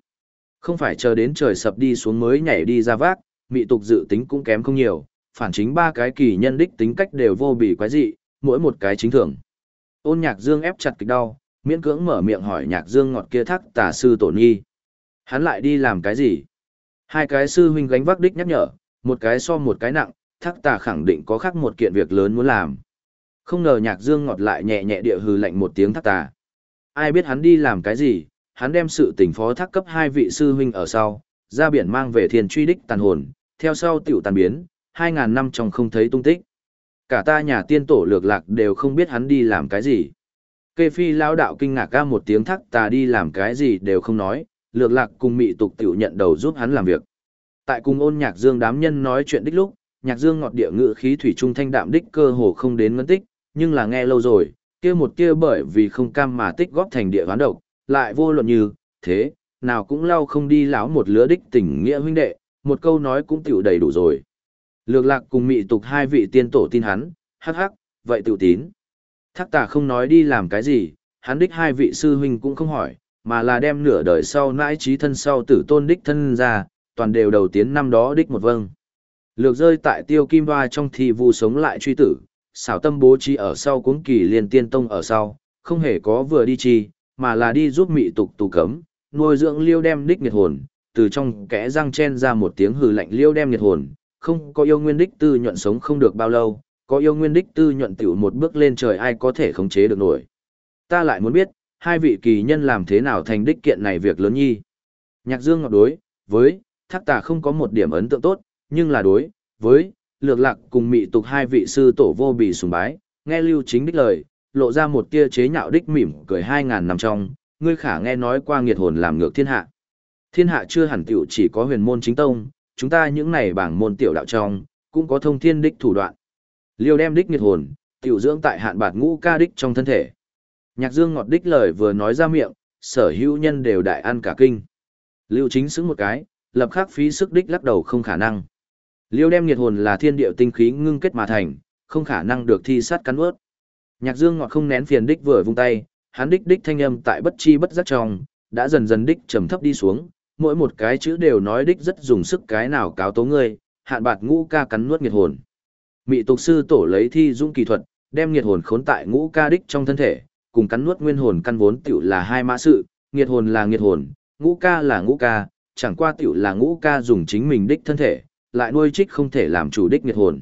Không phải chờ đến trời sập đi xuống mới nhảy đi ra vác, mị tục dự tính cũng kém không nhiều, phản chính ba cái kỳ nhân đích tính cách đều vô bị quái dị, mỗi một cái chính thường. Ôn nhạc dương ép chặt kịch đau, miễn cưỡng mở miệng hỏi nhạc dương ngọt kia thắc tà sư tổ nhi. Hắn lại đi làm cái gì? Hai cái sư huynh gánh vác đích nhắc nhở, một cái so một cái nặng, thắc tà khẳng định có khác một kiện việc lớn muốn làm. Không ngờ nhạc dương ngọt lại nhẹ nhẹ địa hừ lạnh một tiếng thắc tà. Ai biết hắn đi làm cái gì, hắn đem sự tình phó thác cấp hai vị sư huynh ở sau, ra biển mang về thiền truy đích tàn hồn, theo sau tiểu tàn biến, hai ngàn năm trong không thấy tung tích. Cả ta nhà tiên tổ lược lạc đều không biết hắn đi làm cái gì. Kê phi lão đạo kinh ngạc ca một tiếng thắc ta đi làm cái gì đều không nói, lược lạc cùng mị tục tiểu nhận đầu giúp hắn làm việc. Tại cùng ôn nhạc dương đám nhân nói chuyện đích lúc, nhạc dương ngọt địa ngự khí thủy trung thanh đạm đích cơ hồ không đến ngân tích, nhưng là nghe lâu rồi, kia một kia bởi vì không cam mà tích góp thành địa ván độc, lại vô luận như, thế, nào cũng lau không đi lão một lứa đích tình nghĩa huynh đệ, một câu nói cũng tiểu đầy đủ rồi. Lược lạc cùng mị tục hai vị tiên tổ tin hắn, hắc hắc, vậy tiểu tín. Thác tà không nói đi làm cái gì, hắn đích hai vị sư huynh cũng không hỏi, mà là đem nửa đời sau nãi trí thân sau tử tôn đích thân ra, toàn đều đầu tiến năm đó đích một vâng. Lược rơi tại tiêu kim hoa trong thì vụ sống lại truy tử, xảo tâm bố trí ở sau cuống kỳ liên tiên tông ở sau, không hề có vừa đi chi, mà là đi giúp mị tục tù cấm, nuôi dưỡng liêu đem đích nghiệt hồn, từ trong kẽ răng chen ra một tiếng hừ lạnh liêu đem nghiệt hồn, không có yêu nguyên đích tư nhuận sống không được bao lâu, có yêu nguyên đích tư nhuận tiểu một bước lên trời ai có thể khống chế được nổi. Ta lại muốn biết, hai vị kỳ nhân làm thế nào thành đích kiện này việc lớn nhi. Nhạc dương ngọt đối, với, thác tà không có một điểm ấn tượng tốt, nhưng là đối, với, lược lạc cùng mị tục hai vị sư tổ vô bị sùng bái, nghe lưu chính đích lời, lộ ra một tia chế nhạo đích mỉm cười hai ngàn năm trong, ngươi khả nghe nói qua nghiệt hồn làm ngược thiên hạ. Thiên hạ chưa hẳn tiểu chỉ có huyền môn chính tông, chúng ta những này bảng môn tiểu đạo trong, cũng có thông thiên đích thủ đoạn. Liêu đem đích nghiệt hồn, tiểu dưỡng tại hạn bạt ngũ ca đích trong thân thể. Nhạc dương ngọt đích lời vừa nói ra miệng, sở hữu nhân đều đại ăn cả kinh. Lưu chính xứng một cái, lập khắc phí sức đích lắc đầu không khả năng. Liêu đem nghiệt hồn là thiên điệu tinh khí ngưng kết mà thành, không khả năng được thi sát cắn ướt. Nhạc dương ngọt không nén phiền đích vừa vung tay, hắn đích đích thanh âm tại bất chi bất giác trong, đã dần dần đích trầm thấp đi xuống, mỗi một cái chữ đều nói đích rất dùng sức cái nào cáo tố ngươi, hạn bạt ngũ ca cắn nuốt nghiệt hồn. Mị tục sư tổ lấy thi dung kỳ thuật, đem nghiệt hồn khốn tại ngũ ca đích trong thân thể, cùng cắn nuốt nguyên hồn căn vốn tiểu là hai mã sự, nghiệt hồn là nghiệt hồn, ngũ ca là ngũ ca, chẳng qua tiểu là ngũ ca dùng chính mình đích thân thể, lại nuôi trích không thể làm chủ đích nghiệt hồn.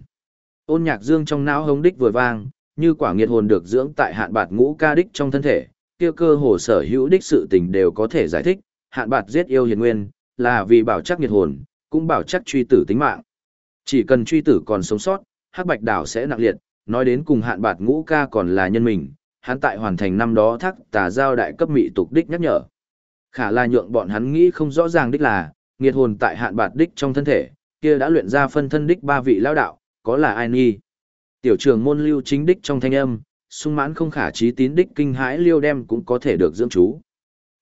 Ôn nhạc dương trong não hống đích vừa vang, như quả nghiệt hồn được dưỡng tại hạn bạt ngũ ca đích trong thân thể, kia cơ hồ sở hữu đích sự tình đều có thể giải thích, hạn bạt giết yêu hiền nguyên, là vì bảo chắc nghiệt hồn, cũng bảo chắc truy tử tính mạng. Chỉ cần truy tử còn sống sót, hắc bạch đảo sẽ nặng liệt, nói đến cùng hạn bạt ngũ ca còn là nhân mình, hắn tại hoàn thành năm đó thác tà giao đại cấp mị tục đích nhắc nhở. Khả là nhượng bọn hắn nghĩ không rõ ràng đích là, nghiệt hồn tại hạn bạt đích trong thân thể, kia đã luyện ra phân thân đích ba vị lao đạo, có là ai nghi. Tiểu trường môn lưu chính đích trong thanh âm, sung mãn không khả trí tín đích kinh hãi liêu đem cũng có thể được dưỡng chú.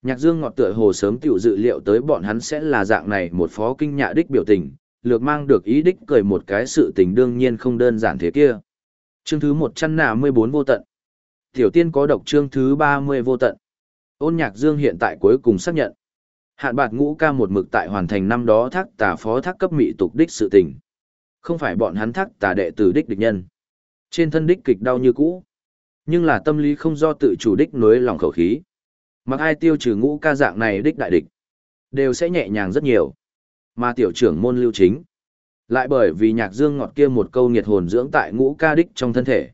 Nhạc dương ngọt tựa hồ sớm tiểu dự liệu tới bọn hắn sẽ là dạng này một phó kinh nhạ đích biểu tình, lược mang được ý đích cười một cái sự tình đương nhiên không đơn giản thế kia. Chương thứ một trăm mười bốn vô tận. Tiểu tiên có độc chương thứ ba mươi vô tận. Ôn nhạc dương hiện tại cuối cùng xác nhận. Hạn bạt ngũ ca một mực tại hoàn thành năm đó thác tà phó thác cấp mị tục đích sự tình. Không phải bọn hắn thác tà đệ tử đích địch nhân. Trên thân đích kịch đau như cũ. Nhưng là tâm lý không do tự chủ đích nối lòng khẩu khí. Mặc ai tiêu trừ ngũ ca dạng này đích đại địch. Đều sẽ nhẹ nhàng rất nhiều. Mà tiểu trưởng môn lưu chính. Lại bởi vì nhạc dương ngọt kia một câu nghiệt hồn dưỡng tại ngũ ca đích trong thân thể.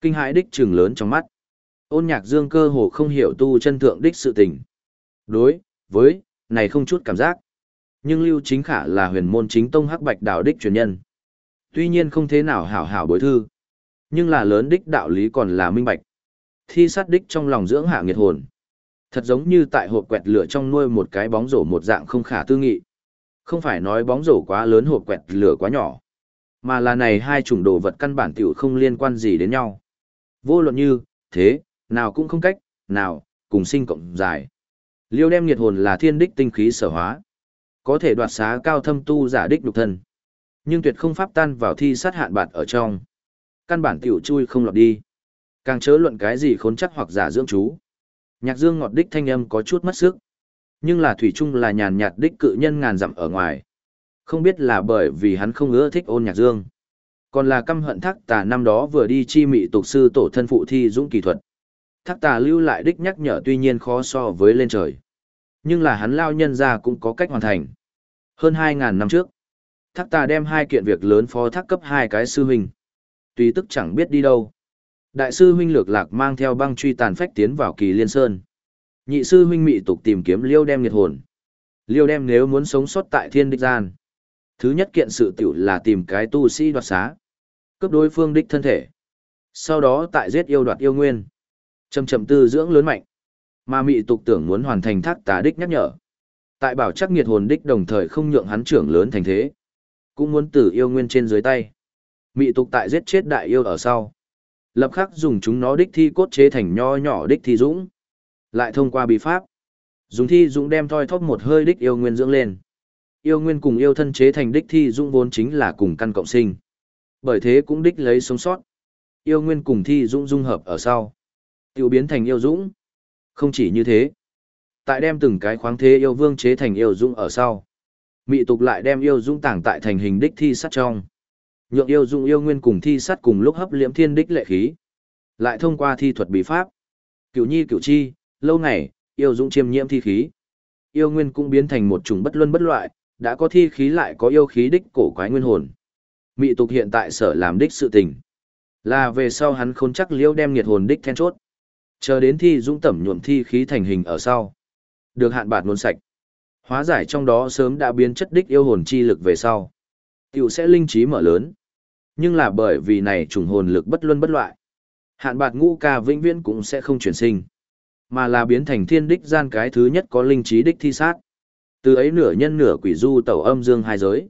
Kinh hãi đích trừng lớn trong mắt. Ôn nhạc dương cơ hồ không hiểu tu chân thượng đích sự tình. Đối, với, này không chút cảm giác. Nhưng lưu chính khả là huyền môn chính tông hắc bạch đạo đích truyền nhân. Tuy nhiên không thế nào hảo hảo bối thư nhưng là lớn đích đạo lý còn là minh bạch. Thi sát đích trong lòng dưỡng hạ nghiệt hồn. Thật giống như tại hộp quẹt lửa trong nuôi một cái bóng rổ một dạng không khả tư nghị. Không phải nói bóng rổ quá lớn hộp quẹt lửa quá nhỏ. Mà là này hai chủng đồ vật căn bản tiểu không liên quan gì đến nhau. Vô luận như, thế, nào cũng không cách, nào, cùng sinh cộng dài. Liêu đem nghiệt hồn là thiên đích tinh khí sở hóa. Có thể đoạt xá cao thâm tu giả đích lục thân. Nhưng tuyệt không pháp tan vào thi sát hạn bạt ở trong. Căn bản tiểu chui không lọt đi. Càng chớ luận cái gì khốn chắc hoặc giả dưỡng chú. Nhạc dương ngọt đích thanh âm có chút mất sức. Nhưng là thủy chung là nhàn nhạt đích cự nhân ngàn dặm ở ngoài. Không biết là bởi vì hắn không ưa thích ôn nhạc dương. Còn là căm hận thác tà năm đó vừa đi chi mị tục sư tổ thân phụ thi dũng kỳ thuật. Thác tà lưu lại đích nhắc nhở tuy nhiên khó so với lên trời. Nhưng là hắn lao nhân ra cũng có cách hoàn thành. Hơn 2.000 năm trước, thác tà đem hai kiện việc lớn phó thác cấp hai cái sư huynh tùy tức chẳng biết đi đâu. Đại sư huynh lược lạc mang theo băng truy tàn phách tiến vào kỳ liên sơn. Nhị sư huynh mị tục tìm kiếm liêu đem nghiệt hồn. Liêu đem nếu muốn sống sót tại thiên địch gian. Thứ nhất kiện sự tiểu là tìm cái tu sĩ đoạt xá. Cướp đối phương đích thân thể. Sau đó tại giết yêu đoạt yêu nguyên. Chầm chậm tư dưỡng lớn mạnh. Mà mị tục tưởng muốn hoàn thành thác tà đích nhắc nhở. Tại bảo chắc nghiệt hồn đích đồng thời không nhượng hắn trưởng lớn thành thế. Cũng muốn tử yêu nguyên trên dưới tay. Mị tục tại giết chết đại yêu ở sau. Lập khắc dùng chúng nó đích thi cốt chế thành nho nhỏ đích thi dũng. Lại thông qua bí pháp. Dùng thi dũng đem thoi thóp một hơi đích yêu nguyên dưỡng lên. Yêu nguyên cùng yêu thân chế thành đích thi dũng vốn chính là cùng căn cộng sinh. Bởi thế cũng đích lấy sống sót. Yêu nguyên cùng thi dũng dung hợp ở sau. Tiểu biến thành yêu dũng. Không chỉ như thế. Tại đem từng cái khoáng thế yêu vương chế thành yêu dũng ở sau. Mị tục lại đem yêu dũng tảng tại thành hình đích thi sắt trong. Nhượng yêu dũng yêu nguyên cùng thi sắt cùng lúc hấp liễm thiên đích lệ khí. Lại thông qua thi thuật bí pháp. Cửu nhi cửu chi, lâu ngày, yêu dũng chiêm nhiễm thi khí. Yêu nguyên cũng biến thành một chủng bất luân bất loại, đã có thi khí lại có yêu khí đích cổ quái nguyên hồn. Mị tục hiện tại sở làm đích sự tình. Là về sau hắn khôn chắc liêu đem nghiệt hồn đích then chốt. Chờ đến thi dũng tẩm nhuộm thi khí thành hình ở sau. Được hạn bạt nôn sạch. Hóa giải trong đó sớm đã biến chất đích yêu hồn chi lực về sau. Tiểu sẽ linh trí mở lớn. Nhưng là bởi vì này trùng hồn lực bất luân bất loại. Hạn bạt ngũ ca vĩnh viễn cũng sẽ không chuyển sinh. Mà là biến thành thiên đích gian cái thứ nhất có linh trí đích thi sát. Từ ấy nửa nhân nửa quỷ du tẩu âm dương hai giới.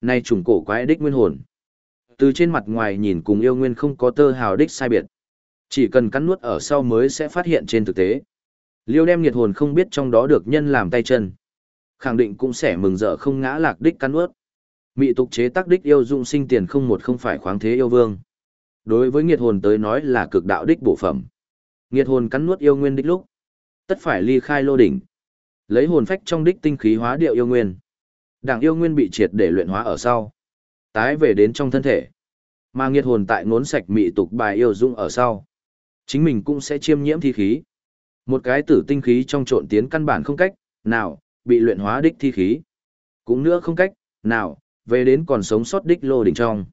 Nay trùng cổ quái đích nguyên hồn. Từ trên mặt ngoài nhìn cùng yêu nguyên không có tơ hào đích sai biệt. Chỉ cần cắn nuốt ở sau mới sẽ phát hiện trên thực tế. Liêu đem nghiệt hồn không biết trong đó được nhân làm tay chân. Khẳng định cũng sẽ mừng rỡ không ngã lạc đích cắn nuốt. Mị tục chế tác đích yêu dụng sinh tiền không một không phải khoáng thế yêu vương. Đối với nghiệt hồn tới nói là cực đạo đích bổ phẩm. Nghiệt hồn cắn nuốt yêu nguyên đích lúc. Tất phải ly khai lô đỉnh. Lấy hồn phách trong đích tinh khí hóa điệu yêu nguyên. Đảng yêu nguyên bị triệt để luyện hóa ở sau. Tái về đến trong thân thể. Mà nghiệt hồn tại ngốn sạch mị tục bài yêu dụng ở sau. Chính mình cũng sẽ chiêm nhiễm thi khí. Một cái tử tinh khí trong trộn tiến căn bản không cách, nào, bị luyện hóa đích thi khí. Cũng nữa không cách, nào, về đến còn sống sót đích lô đỉnh trong.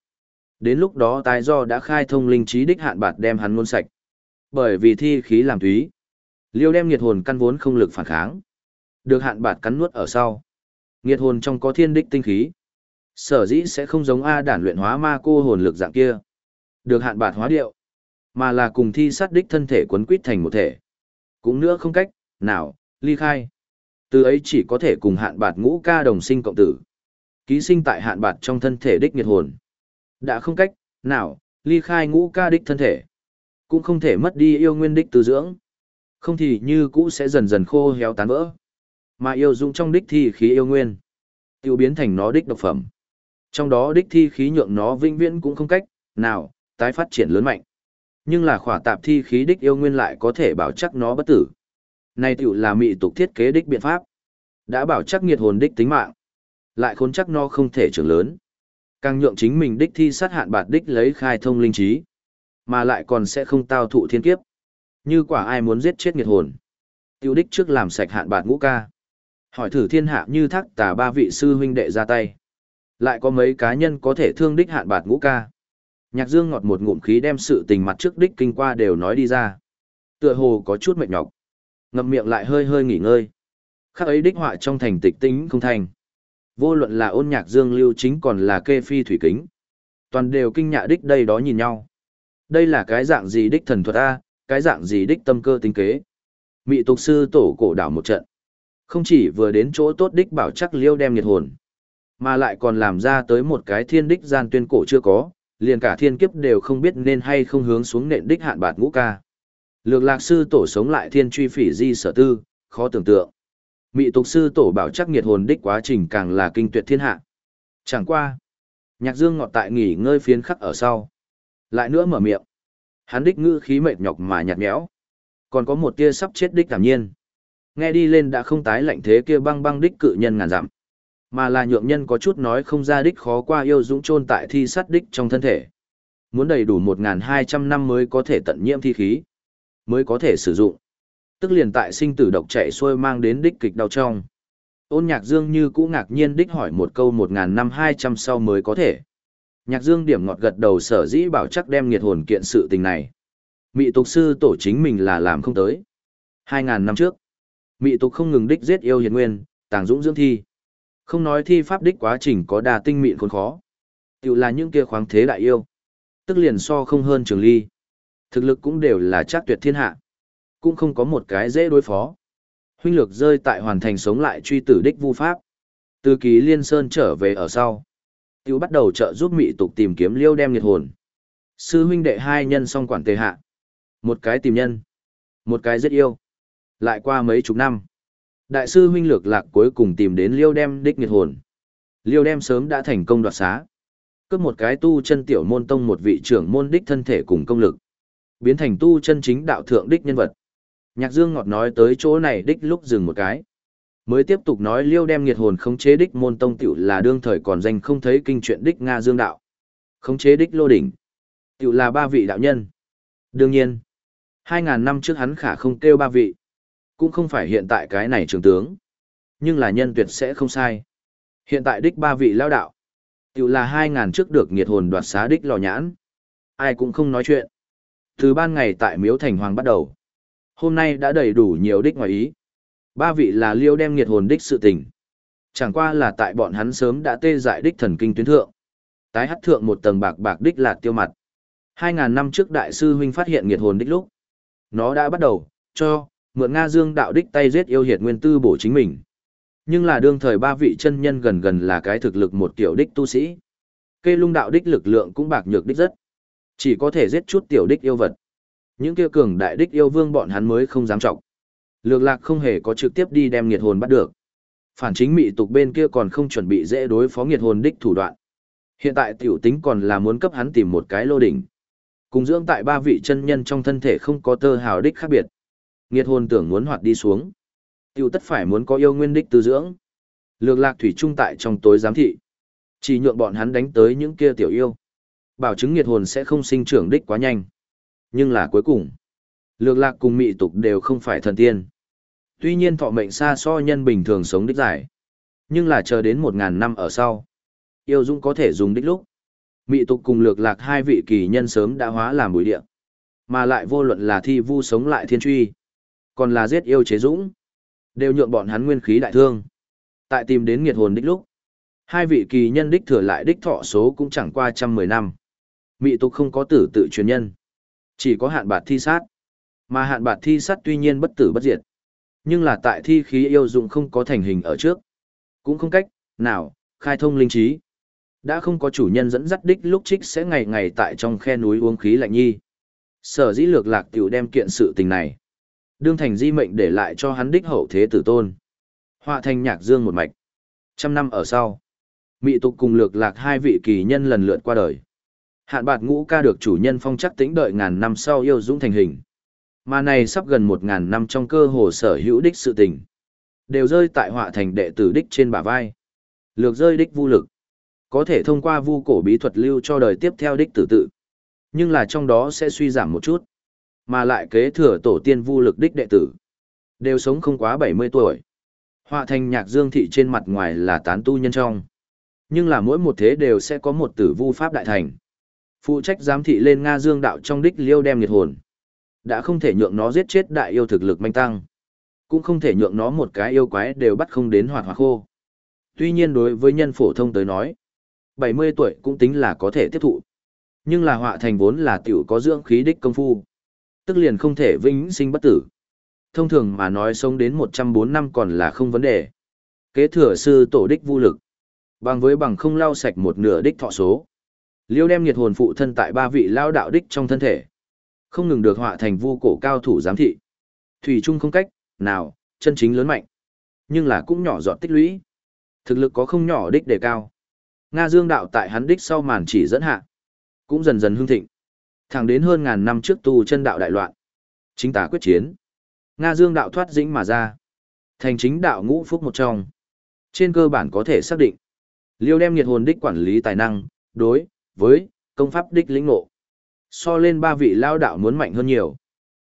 Đến lúc đó tái do đã khai thông linh trí đích hạn bạt đem hắn ngôn sạch. Bởi vì thi khí làm túy. Liêu đem nghiệt hồn căn vốn không lực phản kháng. Được hạn bạt cắn nuốt ở sau. Nghiệt hồn trong có thiên đích tinh khí. Sở dĩ sẽ không giống A đản luyện hóa ma cô hồn lực dạng kia. Được hạn bạt hóa điệu. Mà là cùng thi sát đích thân thể quấn quýt thành một thể. Cũng nữa không cách, nào, ly khai. Từ ấy chỉ có thể cùng hạn bạt ngũ ca đồng sinh cộng tử. Ký sinh tại hạn bạt trong thân thể đích nghiệt hồn. Đã không cách, nào, ly khai ngũ ca đích thân thể. Cũng không thể mất đi yêu nguyên đích tư dưỡng. Không thì như cũ sẽ dần dần khô héo tán vỡ. Mà yêu dụng trong đích thi khí yêu nguyên. Tiêu biến thành nó đích độc phẩm. Trong đó đích thi khí nhượng nó vĩnh viễn cũng không cách, nào, tái phát triển lớn mạnh. Nhưng là khỏa tạp thi khí đích yêu nguyên lại có thể bảo chắc nó bất tử. Này tiểu là mị tục thiết kế đích biện pháp. Đã bảo chắc nghiệt hồn đích tính mạng. Lại khốn chắc nó không thể trưởng lớn. Càng nhượng chính mình đích thi sát hạn bạt đích lấy khai thông linh trí. Mà lại còn sẽ không tao thụ thiên kiếp. Như quả ai muốn giết chết nghiệt hồn. tiểu đích trước làm sạch hạn bạt ngũ ca. Hỏi thử thiên hạ như thác tà ba vị sư huynh đệ ra tay. Lại có mấy cá nhân có thể thương đích hạn bạt ngũ ca. Nhạc dương ngọt một ngụm khí đem sự tình mặt trước đích kinh qua đều nói đi ra. Tựa hồ có chút mệt nhọc. Ngậm miệng lại hơi hơi nghỉ ngơi. Khắc ấy đích họa trong thành tịch tính không thành. Vô luận là ôn nhạc dương lưu chính còn là kê phi thủy kính. Toàn đều kinh nhạ đích đây đó nhìn nhau. Đây là cái dạng gì đích thần thuật A, cái dạng gì đích tâm cơ tính kế. Mị tục sư tổ cổ đảo một trận. Không chỉ vừa đến chỗ tốt đích bảo chắc liêu đem nhiệt hồn, mà lại còn làm ra tới một cái thiên đích gian tuyên cổ chưa có, liền cả thiên kiếp đều không biết nên hay không hướng xuống nện đích hạn bạt ngũ ca. Lược lạc sư tổ sống lại thiên truy phỉ di sở tư, khó tưởng tượng. Mị tục sư tổ bảo chắc nghiệt hồn đích quá trình càng là kinh tuyệt thiên hạ. Chẳng qua. Nhạc dương ngọt tại nghỉ ngơi phiến khắc ở sau. Lại nữa mở miệng. Hắn đích ngữ khí mệt nhọc mà nhạt nhẽo. Còn có một tia sắp chết đích cảm nhiên. Nghe đi lên đã không tái lạnh thế kia băng băng đích cự nhân ngàn dặm mà là nhượng nhân có chút nói không ra đích khó qua yêu dũng chôn tại thi sát đích trong thân thể. Muốn đầy đủ 1.200 năm mới có thể tận nhiễm thi khí, mới có thể sử dụng. Tức liền tại sinh tử độc chạy xuôi mang đến đích kịch đau trong. Ôn nhạc dương như cũ ngạc nhiên đích hỏi một câu 1.000 năm 200 sau mới có thể. Nhạc dương điểm ngọt gật đầu sở dĩ bảo chắc đem nghiệt hồn kiện sự tình này. Mị tục sư tổ chính mình là làm không tới. 2.000 năm trước, mị tục không ngừng đích giết yêu hiền nguyên, tàng dũng dưỡng thi. Không nói thi pháp đích quá trình có đa tinh mịn khốn khó. Tiểu là những kia khoáng thế đại yêu. Tức liền so không hơn trường ly. Thực lực cũng đều là chắc tuyệt thiên hạ. Cũng không có một cái dễ đối phó. Huynh lược rơi tại hoàn thành sống lại truy tử đích vu pháp. Từ ký liên sơn trở về ở sau. Tiểu bắt đầu trợ giúp mị tục tìm kiếm liêu đem nghiệt hồn. Sư huynh đệ hai nhân song quản tề hạ. Một cái tìm nhân. Một cái giết yêu. Lại qua mấy chục năm. Đại sư huynh lược lạc cuối cùng tìm đến liêu đem đích nghiệt hồn. Liêu đem sớm đã thành công đoạt xá. Cướp một cái tu chân tiểu môn tông một vị trưởng môn đích thân thể cùng công lực. Biến thành tu chân chính đạo thượng đích nhân vật. Nhạc Dương ngọt nói tới chỗ này đích lúc dừng một cái. Mới tiếp tục nói liêu đem nghiệt hồn khống chế đích môn tông tiểu là đương thời còn danh không thấy kinh chuyện đích Nga Dương đạo. Khống chế đích lô đỉnh. Tiểu là ba vị đạo nhân. Đương nhiên, hai ngàn năm trước hắn khả không kêu ba vị. Cũng không phải hiện tại cái này trường tướng. Nhưng là nhân tuyệt sẽ không sai. Hiện tại đích ba vị lao đạo. Tiểu là hai ngàn trước được nghiệt hồn đoạt xá đích lò nhãn. Ai cũng không nói chuyện. Từ ban ngày tại Miếu Thành Hoàng bắt đầu. Hôm nay đã đầy đủ nhiều đích ngoài ý. Ba vị là liêu đem nghiệt hồn đích sự tình. Chẳng qua là tại bọn hắn sớm đã tê dại đích thần kinh tuyến thượng. Tái hắt thượng một tầng bạc bạc đích lạt tiêu mặt. Hai ngàn năm trước đại sư huynh phát hiện nghiệt hồn đích lúc. Nó đã bắt đầu, cho, mượn Nga Dương đạo đích tay giết yêu hiệt nguyên tư bổ chính mình. Nhưng là đương thời ba vị chân nhân gần gần là cái thực lực một tiểu đích tu sĩ. Cây lung đạo đích lực lượng cũng bạc nhược đích rất. Chỉ có thể giết chút tiểu đích yêu vật. Những kia cường đại đích yêu vương bọn hắn mới không dám trọng. Lược lạc không hề có trực tiếp đi đem nghiệt hồn bắt được. Phản chính mị tục bên kia còn không chuẩn bị dễ đối phó nghiệt hồn đích thủ đoạn. Hiện tại tiểu tính còn là muốn cấp hắn tìm một cái lô đỉnh. Cùng dưỡng tại ba vị chân nhân trong thân thể không có tơ hào đích khác biệt. Nghiệt hồn tưởng muốn hoạt đi xuống. Tiểu tất phải muốn có yêu nguyên đích tư dưỡng. Lược lạc thủy trung tại trong tối giám thị. Chỉ nhượng bọn hắn đánh tới những kia tiểu yêu. Bảo chứng nghiệt hồn sẽ không sinh trưởng đích quá nhanh. Nhưng là cuối cùng, lược lạc cùng mị tục đều không phải thần tiên. Tuy nhiên thọ mệnh xa so nhân bình thường sống đích dài. Nhưng là chờ đến một ngàn năm ở sau. Yêu dũng có thể dùng đích lúc. Mị tục cùng lược lạc hai vị kỳ nhân sớm đã hóa làm bụi địa. Mà lại vô luận là thi vu sống lại thiên truy. Còn là giết yêu chế dũng. Đều nhượng bọn hắn nguyên khí đại thương. Tại tìm đến nghiệt hồn đích lúc. Hai vị kỳ nhân đích thừa lại đích thọ số cũng chẳng qua trăm mười năm. Mị tục không có tử tự truyền nhân. Chỉ có hạn bạt thi sát. Mà hạn bạt thi sát tuy nhiên bất tử bất diệt. Nhưng là tại thi khí yêu dụng không có thành hình ở trước. Cũng không cách, nào, khai thông linh trí. Đã không có chủ nhân dẫn dắt đích lúc trích sẽ ngày ngày tại trong khe núi uống khí lạnh nhi. Sở dĩ lược lạc tiểu đem kiện sự tình này. Đương thành di mệnh để lại cho hắn đích hậu thế tử tôn. Họa thành nhạc dương một mạch. Trăm năm ở sau. Mị tục cùng lược lạc hai vị kỳ nhân lần lượt qua đời. Hạn bạt ngũ ca được chủ nhân phong chắc tĩnh đợi ngàn năm sau yêu dũng thành hình. Mà này sắp gần một ngàn năm trong cơ hồ sở hữu đích sự tình. Đều rơi tại họa thành đệ tử đích trên bả vai. Lược rơi đích vô lực. Có thể thông qua vu cổ bí thuật lưu cho đời tiếp theo đích tử tự. Nhưng là trong đó sẽ suy giảm một chút. Mà lại kế thừa tổ tiên vu lực đích đệ tử. Đều sống không quá bảy mươi tuổi. Họa thành nhạc dương thị trên mặt ngoài là tán tu nhân trong. Nhưng là mỗi một thế đều sẽ có một tử vu pháp đại thành. Phụ trách giám thị lên Nga Dương đạo trong đích liêu đem nghiệt hồn. Đã không thể nhượng nó giết chết đại yêu thực lực manh tăng. Cũng không thể nhượng nó một cái yêu quái đều bắt không đến hoạt hoặc khô. Tuy nhiên đối với nhân phổ thông tới nói, 70 tuổi cũng tính là có thể tiếp thụ. Nhưng là họa thành vốn là tiểu có dưỡng khí đích công phu. Tức liền không thể vĩnh sinh bất tử. Thông thường mà nói sống đến 104 năm còn là không vấn đề. Kế thừa sư tổ đích vô lực. Bằng với bằng không lau sạch một nửa đích thọ số. Liêu đem nhiệt hồn phụ thân tại ba vị lao đạo đích trong thân thể. Không ngừng được họa thành vu cổ cao thủ giám thị. Thủy chung không cách, nào, chân chính lớn mạnh. Nhưng là cũng nhỏ giọt tích lũy. Thực lực có không nhỏ đích đề cao. Nga Dương đạo tại hắn đích sau màn chỉ dẫn hạ. Cũng dần dần hưng thịnh. Thẳng đến hơn ngàn năm trước tu chân đạo đại loạn. Chính tả quyết chiến. Nga Dương đạo thoát dĩnh mà ra. Thành chính đạo ngũ phúc một trong. Trên cơ bản có thể xác định. Liêu đem nhiệt hồn đích quản lý tài năng, đối, với công pháp đích lĩnh ngộ. So lên ba vị lao đạo muốn mạnh hơn nhiều.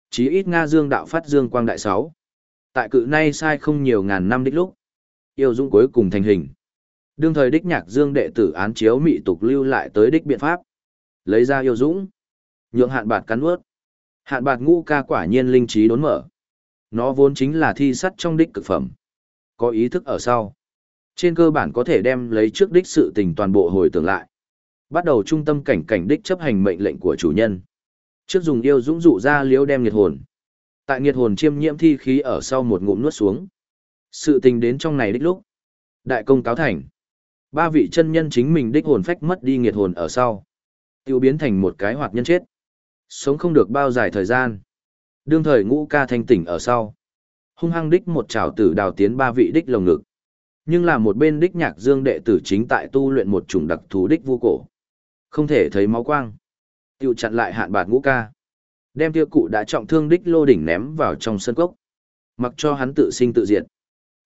Chí ít Nga Dương đạo phát dương quang đại sáu. Tại cự nay sai không nhiều ngàn năm đích lúc. Yêu dũng cuối cùng thành hình. Đương thời đích nhạc Dương đệ tử án chiếu mị tục lưu lại tới đích biện pháp. Lấy ra yêu dũng. Nhượng hạn bạt cắn ướt. Hạn bạt ngũ ca quả nhiên linh trí đốn mở. Nó vốn chính là thi sắt trong đích cực phẩm. Có ý thức ở sau. Trên cơ bản có thể đem lấy trước đích sự tình toàn bộ hồi tưởng lại. Bắt đầu trung tâm cảnh cảnh đích chấp hành mệnh lệnh của chủ nhân. Trước dùng yêu dũng dụ ra liếu đem nghiệt hồn. Tại nghiệt hồn chiêm nhiễm thi khí ở sau một ngụm nuốt xuống. Sự tình đến trong này đích lúc. Đại công cáo thành. Ba vị chân nhân chính mình đích hồn phách mất đi nghiệt hồn ở sau. Tiêu biến thành một cái hoạt nhân chết. Sống không được bao dài thời gian. Đương thời ngũ ca thanh tỉnh ở sau. Hung hăng đích một trào tử đào tiến ba vị đích lồng ngực. Nhưng là một bên đích nhạc dương đệ tử chính tại tu luyện một chủng đặc thù đích vu cổ. Không thể thấy máu quang. Tiêu chặn lại hạn bạt ngũ ca. Đem tiêu cụ đã trọng thương đích lô đỉnh ném vào trong sân cốc. Mặc cho hắn tự sinh tự diệt.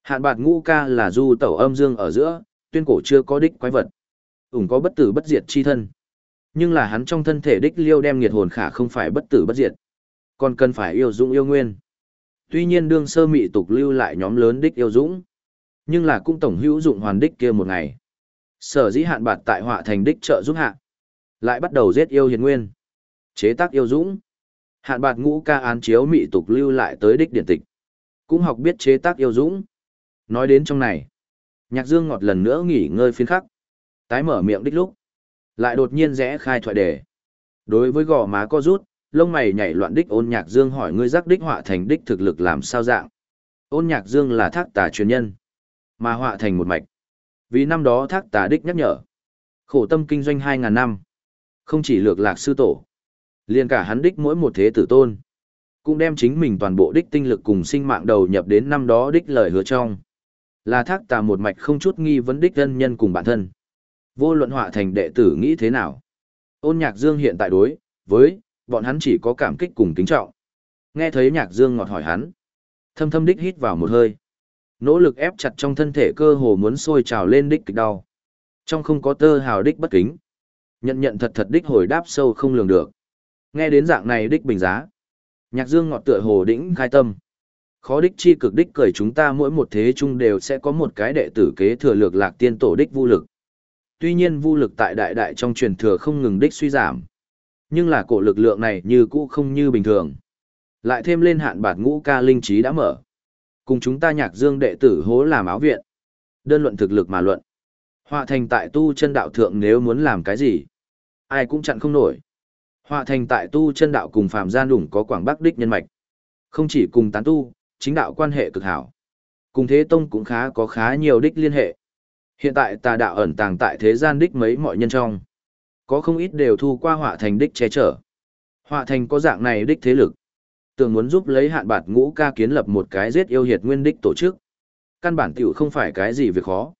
Hạn bạt ngũ ca là du tẩu âm dương ở giữa, tuyên cổ chưa có đích quái vật. Ủng có bất tử bất diệt chi thân. Nhưng là hắn trong thân thể đích liêu đem nghiệt hồn khả không phải bất tử bất diệt. Còn cần phải yêu dũng yêu nguyên. Tuy nhiên đương sơ mị tục lưu lại nhóm lớn đích yêu dũng. Nhưng là cũng tổng hữu dụng hoàn đích kia một ngày. Sở dĩ hạn bạt tại họa thành đích trợ giúp hạ. Lại bắt đầu giết yêu hiền nguyên. Chế tác yêu dũng. Hạn bạt ngũ ca án chiếu mị tục lưu lại tới đích điển tịch. Cũng học biết chế tác yêu dũng. Nói đến trong này. Nhạc dương ngọt lần nữa nghỉ ngơi phiến khắc. Tái mở miệng đích lúc. Lại đột nhiên rẽ khai thoại đề. Đối với gò má co rút, lông mày nhảy loạn đích ôn nhạc dương hỏi ngươi giác đích họa thành đích thực lực làm sao dạng. Ôn nhạc dương là thác tà truyền nhân, mà họa thành một mạch. Vì năm đó thác tà đích nhắc nhở. Khổ tâm kinh doanh 2.000 năm. Không chỉ lược lạc sư tổ. liền cả hắn đích mỗi một thế tử tôn. Cũng đem chính mình toàn bộ đích tinh lực cùng sinh mạng đầu nhập đến năm đó đích lời hứa trong. Là thác tà một mạch không chút nghi vấn đích thân nhân cùng bản thân. Vô luận họa thành đệ tử nghĩ thế nào? Ôn nhạc dương hiện tại đối, với, bọn hắn chỉ có cảm kích cùng kính trọng. Nghe thấy nhạc dương ngọt hỏi hắn. Thâm thâm đích hít vào một hơi. Nỗ lực ép chặt trong thân thể cơ hồ muốn sôi trào lên đích kịch đau. Trong không có tơ hào đích bất kính. Nhận nhận thật thật đích hồi đáp sâu không lường được. Nghe đến dạng này đích bình giá. Nhạc dương ngọt tựa hồ đĩnh khai tâm. Khó đích chi cực đích cười chúng ta mỗi một thế chung đều sẽ có một cái đệ tử kế thừa lược lạc tiên tổ đích vô lực tuy nhiên vô lực tại đại đại trong truyền thừa không ngừng đích suy giảm. Nhưng là cổ lực lượng này như cũ không như bình thường. Lại thêm lên hạn bạt ngũ ca linh trí đã mở. Cùng chúng ta nhạc dương đệ tử hố làm áo viện. Đơn luận thực lực mà luận. Họa thành tại tu chân đạo thượng nếu muốn làm cái gì. Ai cũng chặn không nổi. Họa thành tại tu chân đạo cùng phàm gian đủng có quảng bắc đích nhân mạch. Không chỉ cùng tán tu, chính đạo quan hệ cực hảo. Cùng thế tông cũng khá có khá nhiều đích liên hệ. Hiện tại tà đạo ẩn tàng tại thế gian đích mấy mọi nhân trong. Có không ít đều thu qua họa thành đích che chở. Họa thành có dạng này đích thế lực. Tưởng muốn giúp lấy hạn bạt ngũ ca kiến lập một cái giết yêu hiệt nguyên đích tổ chức. Căn bản tiểu không phải cái gì việc khó.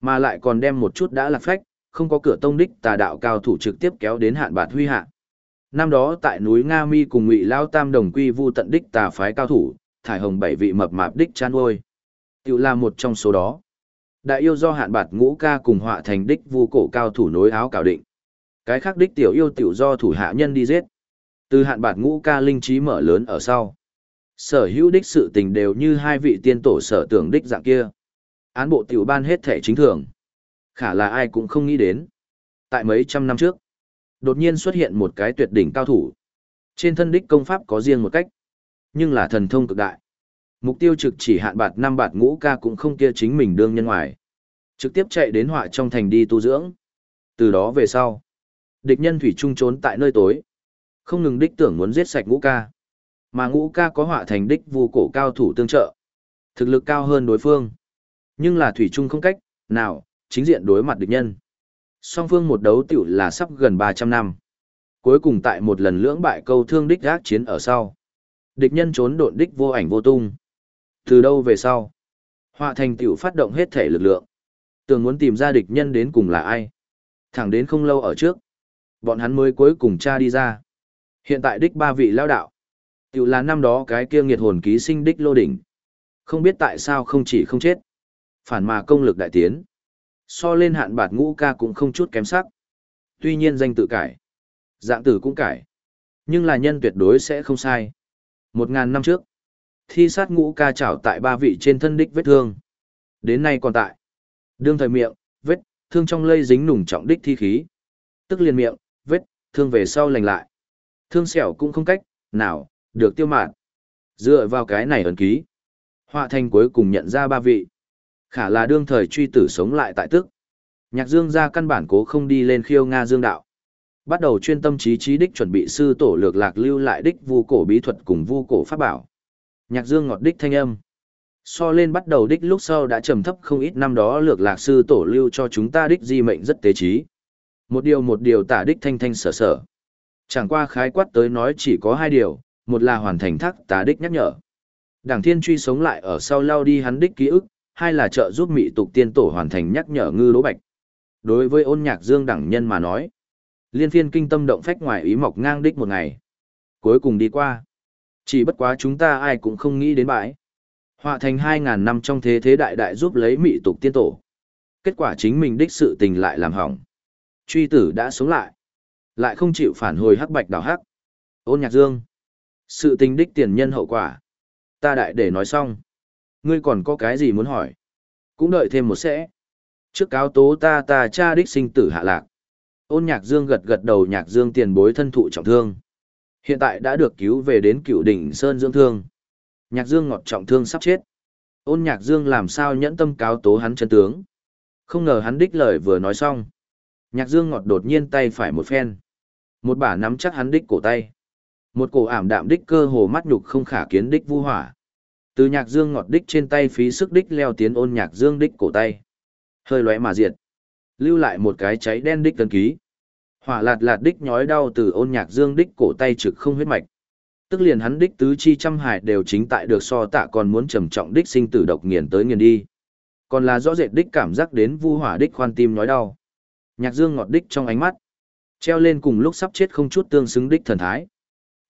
Mà lại còn đem một chút đã lạc phách, không có cửa tông đích tà đạo cao thủ trực tiếp kéo đến hạn bạt huy hạ. Năm đó tại núi Nga Mi cùng Ngụy Lao Tam đồng quy vu tận đích tà phái cao thủ, thải hồng bảy vị mập mạp đích chan ôi. Tiểu là một trong số đó. Đại yêu do hạn bạt ngũ ca cùng họa thành đích vu cổ cao thủ nối áo cảo định. Cái khác đích tiểu yêu tiểu do thủ hạ nhân đi giết. Từ hạn bạt ngũ ca linh trí mở lớn ở sau. Sở hữu đích sự tình đều như hai vị tiên tổ sở tưởng đích dạng kia. Án bộ tiểu ban hết thể chính thường. Khả là ai cũng không nghĩ đến. Tại mấy trăm năm trước, đột nhiên xuất hiện một cái tuyệt đỉnh cao thủ. Trên thân đích công pháp có riêng một cách, nhưng là thần thông cực đại. Mục tiêu trực chỉ hạn bạt năm bạt ngũ ca cũng không kia chính mình đương nhân ngoài. Trực tiếp chạy đến họa trong thành đi tu dưỡng. Từ đó về sau, địch nhân thủy trung trốn tại nơi tối. Không ngừng đích tưởng muốn giết sạch ngũ ca. Mà ngũ ca có họa thành đích vu cổ cao thủ tương trợ. Thực lực cao hơn đối phương. Nhưng là thủy trung không cách, nào, chính diện đối mặt địch nhân. Song phương một đấu tiểu là sắp gần 300 năm. Cuối cùng tại một lần lưỡng bại câu thương đích gác chiến ở sau. Địch nhân trốn độn đích vô ảnh vô tung. Từ đâu về sau? Họa thành tiểu phát động hết thể lực lượng. Tường muốn tìm ra địch nhân đến cùng là ai? Thẳng đến không lâu ở trước. Bọn hắn mới cuối cùng tra đi ra. Hiện tại đích ba vị lao đạo. Tiểu là năm đó cái kia nghiệt hồn ký sinh đích lô đỉnh. Không biết tại sao không chỉ không chết. Phản mà công lực đại tiến. So lên hạn bạt ngũ ca cũng không chút kém sắc. Tuy nhiên danh tự cải. Dạng tử cũng cải. Nhưng là nhân tuyệt đối sẽ không sai. Một ngàn năm trước thi sát ngũ ca chảo tại ba vị trên thân đích vết thương. Đến nay còn tại. Đương thời miệng, vết, thương trong lây dính nùng trọng đích thi khí. Tức liền miệng, vết, thương về sau lành lại. Thương sẹo cũng không cách, nào, được tiêu mạn. Dựa vào cái này ấn ký. Họa thành cuối cùng nhận ra ba vị. Khả là đương thời truy tử sống lại tại tức. Nhạc dương ra căn bản cố không đi lên khiêu Nga dương đạo. Bắt đầu chuyên tâm trí trí đích chuẩn bị sư tổ lược lạc lưu lại đích vu cổ bí thuật cùng vu cổ pháp bảo. Nhạc dương ngọt đích thanh âm. So lên bắt đầu đích lúc sau đã trầm thấp không ít năm đó lược lạc sư tổ lưu cho chúng ta đích di mệnh rất tế trí. Một điều một điều tả đích thanh thanh sở sở. Chẳng qua khái quát tới nói chỉ có hai điều, một là hoàn thành thác tả đích nhắc nhở. Đảng thiên truy sống lại ở sau lao đi hắn đích ký ức, hai là trợ giúp mị tục tiên tổ hoàn thành nhắc nhở ngư lỗ bạch. Đối với ôn nhạc dương đẳng nhân mà nói, liên phiên kinh tâm động phách ngoài ý mọc ngang đích một ngày. Cuối cùng đi qua. Chỉ bất quá chúng ta ai cũng không nghĩ đến bãi. Họa thành 2.000 năm trong thế thế đại đại giúp lấy mị tục tiên tổ. Kết quả chính mình đích sự tình lại làm hỏng. Truy tử đã sống lại. Lại không chịu phản hồi hắc bạch đảo hắc. Ôn nhạc dương. Sự tình đích tiền nhân hậu quả. Ta đại để nói xong. Ngươi còn có cái gì muốn hỏi? Cũng đợi thêm một sẽ. Trước cáo tố ta ta cha đích sinh tử hạ lạc. Ôn nhạc dương gật gật đầu nhạc dương tiền bối thân thụ trọng thương. Hiện tại đã được cứu về đến cựu đỉnh Sơn dưỡng thương. Nhạc dương ngọt trọng thương sắp chết. Ôn nhạc dương làm sao nhẫn tâm cáo tố hắn chân tướng. Không ngờ hắn đích lời vừa nói xong. Nhạc dương ngọt đột nhiên tay phải một phen. Một bả nắm chắc hắn đích cổ tay. Một cổ ảm đạm đích cơ hồ mắt nhục không khả kiến đích vu hỏa. Từ nhạc dương ngọt đích trên tay phí sức đích leo tiến ôn nhạc dương đích cổ tay. Hơi lóe mà diệt. Lưu lại một cái cháy đen đích tân ký. Hỏa lạt lạt đích nhói đau từ ôn nhạc dương đích cổ tay trực không huyết mạch. Tức liền hắn đích tứ chi trăm hải đều chính tại được so tạ còn muốn trầm trọng đích sinh tử độc nghiền tới nghiền đi. Còn là rõ rệt đích cảm giác đến vu hỏa đích khoan tim nhói đau. Nhạc dương ngọt đích trong ánh mắt. Treo lên cùng lúc sắp chết không chút tương xứng đích thần thái.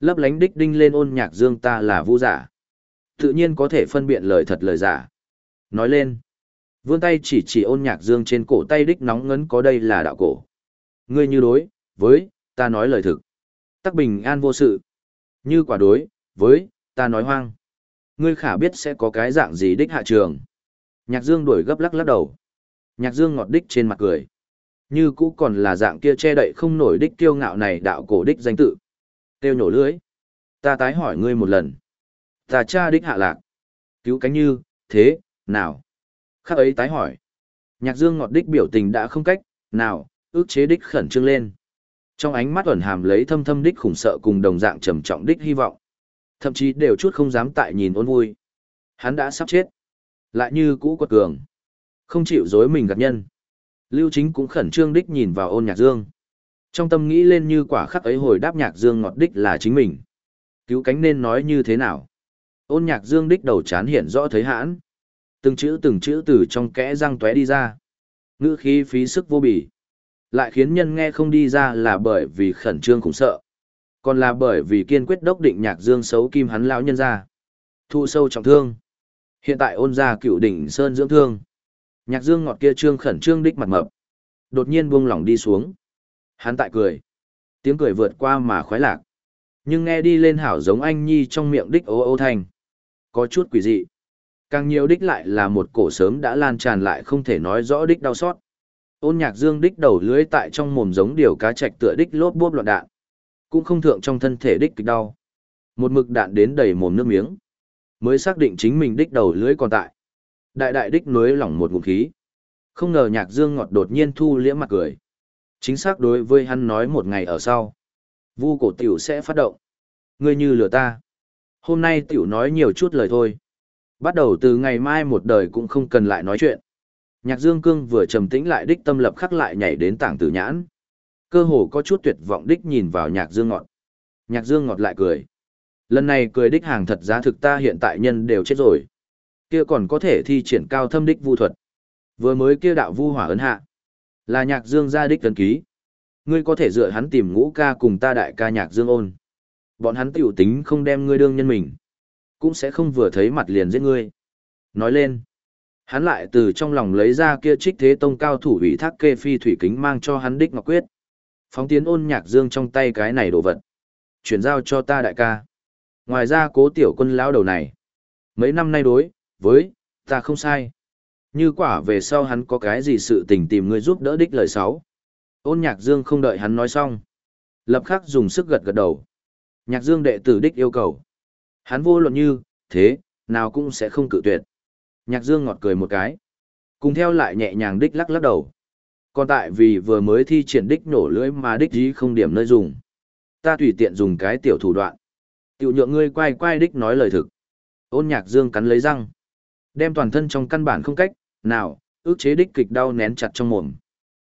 Lấp lánh đích đinh lên ôn nhạc dương ta là vu giả. Tự nhiên có thể phân biện lời thật lời giả. Nói lên. Vươn tay chỉ chỉ ôn nhạc dương trên cổ tay đích nóng ngấn có đây là đạo cổ. Ngươi như đối, với, ta nói lời thực. Tắc bình an vô sự. Như quả đối, với, ta nói hoang. Ngươi khả biết sẽ có cái dạng gì đích hạ trường. Nhạc dương đuổi gấp lắc lắc đầu. Nhạc dương ngọt đích trên mặt cười. Như cũ còn là dạng kia che đậy không nổi đích kiêu ngạo này đạo cổ đích danh tự. Tiêu nhổ lưới. Ta tái hỏi ngươi một lần. Ta cha đích hạ lạc. Cứu cánh như, thế, nào. Khác ấy tái hỏi. Nhạc dương ngọt đích biểu tình đã không cách, nào, ước chế đích khẩn trương lên. Trong ánh mắt ẩn hàm lấy thâm thâm đích khủng sợ cùng đồng dạng trầm trọng đích hy vọng. Thậm chí đều chút không dám tại nhìn ôn vui. Hắn đã sắp chết. Lại như cũ quật cường. Không chịu dối mình gặp nhân. Lưu chính cũng khẩn trương đích nhìn vào ôn nhạc dương. Trong tâm nghĩ lên như quả khắc ấy hồi đáp nhạc dương ngọt đích là chính mình. Cứu cánh nên nói như thế nào? Ôn nhạc dương đích đầu chán hiện rõ thấy hãn. Từng chữ từng chữ từ trong kẽ răng tóe đi ra. Ngữ khí phí sức vô bỉ. Lại khiến nhân nghe không đi ra là bởi vì khẩn trương khủng sợ. Còn là bởi vì kiên quyết đốc định nhạc dương xấu kim hắn lão nhân ra. Thu sâu trọng thương. Hiện tại ôn ra cựu đỉnh sơn dưỡng thương. Nhạc dương ngọt kia trương khẩn trương đích mặt mập. Đột nhiên buông lỏng đi xuống. Hắn tại cười. Tiếng cười vượt qua mà khoái lạc. Nhưng nghe đi lên hảo giống anh nhi trong miệng đích ô ô thanh, Có chút quỷ dị. Càng nhiều đích lại là một cổ sớm đã lan tràn lại không thể nói rõ đích đau xót. Ôn nhạc dương đích đầu lưới tại trong mồm giống điều cá chạch tựa đích lốp bốp loạn đạn. Cũng không thượng trong thân thể đích kịch đau. Một mực đạn đến đầy mồm nước miếng. Mới xác định chính mình đích đầu lưới còn tại. Đại đại đích nối lỏng một ngụm khí. Không ngờ nhạc dương ngọt đột nhiên thu liễm mặt cười. Chính xác đối với hắn nói một ngày ở sau. Vu cổ tiểu sẽ phát động. Ngươi như lừa ta. Hôm nay tiểu nói nhiều chút lời thôi. Bắt đầu từ ngày mai một đời cũng không cần lại nói chuyện. Nhạc Dương Cương vừa trầm tĩnh lại đích tâm lập khắc lại nhảy đến tảng tử nhãn. Cơ hồ có chút tuyệt vọng đích nhìn vào Nhạc Dương Ngọt. Nhạc Dương Ngọt lại cười. Lần này cười đích hàng thật giá thực ta hiện tại nhân đều chết rồi. Kia còn có thể thi triển cao thâm đích vu thuật. Vừa mới kia đạo vu hỏa ấn hạ. Là Nhạc Dương gia đích ấn ký. Ngươi có thể dựa hắn tìm ngũ ca cùng ta đại ca Nhạc Dương ôn. Bọn hắn tiểu tính không đem ngươi đương nhân mình. Cũng sẽ không vừa thấy mặt liền giết ngươi. Nói lên Hắn lại từ trong lòng lấy ra kia trích thế tông cao thủ ủy thác kê phi thủy kính mang cho hắn đích ngọc quyết. Phóng tiến ôn nhạc dương trong tay cái này đồ vật. Chuyển giao cho ta đại ca. Ngoài ra cố tiểu quân lão đầu này. Mấy năm nay đối, với, ta không sai. Như quả về sau hắn có cái gì sự tình tìm người giúp đỡ đích lời sáu. Ôn nhạc dương không đợi hắn nói xong. Lập khắc dùng sức gật gật đầu. Nhạc dương đệ tử đích yêu cầu. Hắn vô luận như, thế, nào cũng sẽ không cự tuyệt. Nhạc dương ngọt cười một cái. Cùng theo lại nhẹ nhàng đích lắc lắc đầu. Còn tại vì vừa mới thi triển đích nổ lưỡi mà đích dí không điểm nơi dùng. Ta tùy tiện dùng cái tiểu thủ đoạn. Tiểu nhượng ngươi quay quay đích nói lời thực. Ôn nhạc dương cắn lấy răng. Đem toàn thân trong căn bản không cách, nào, ước chế đích kịch đau nén chặt trong mồm.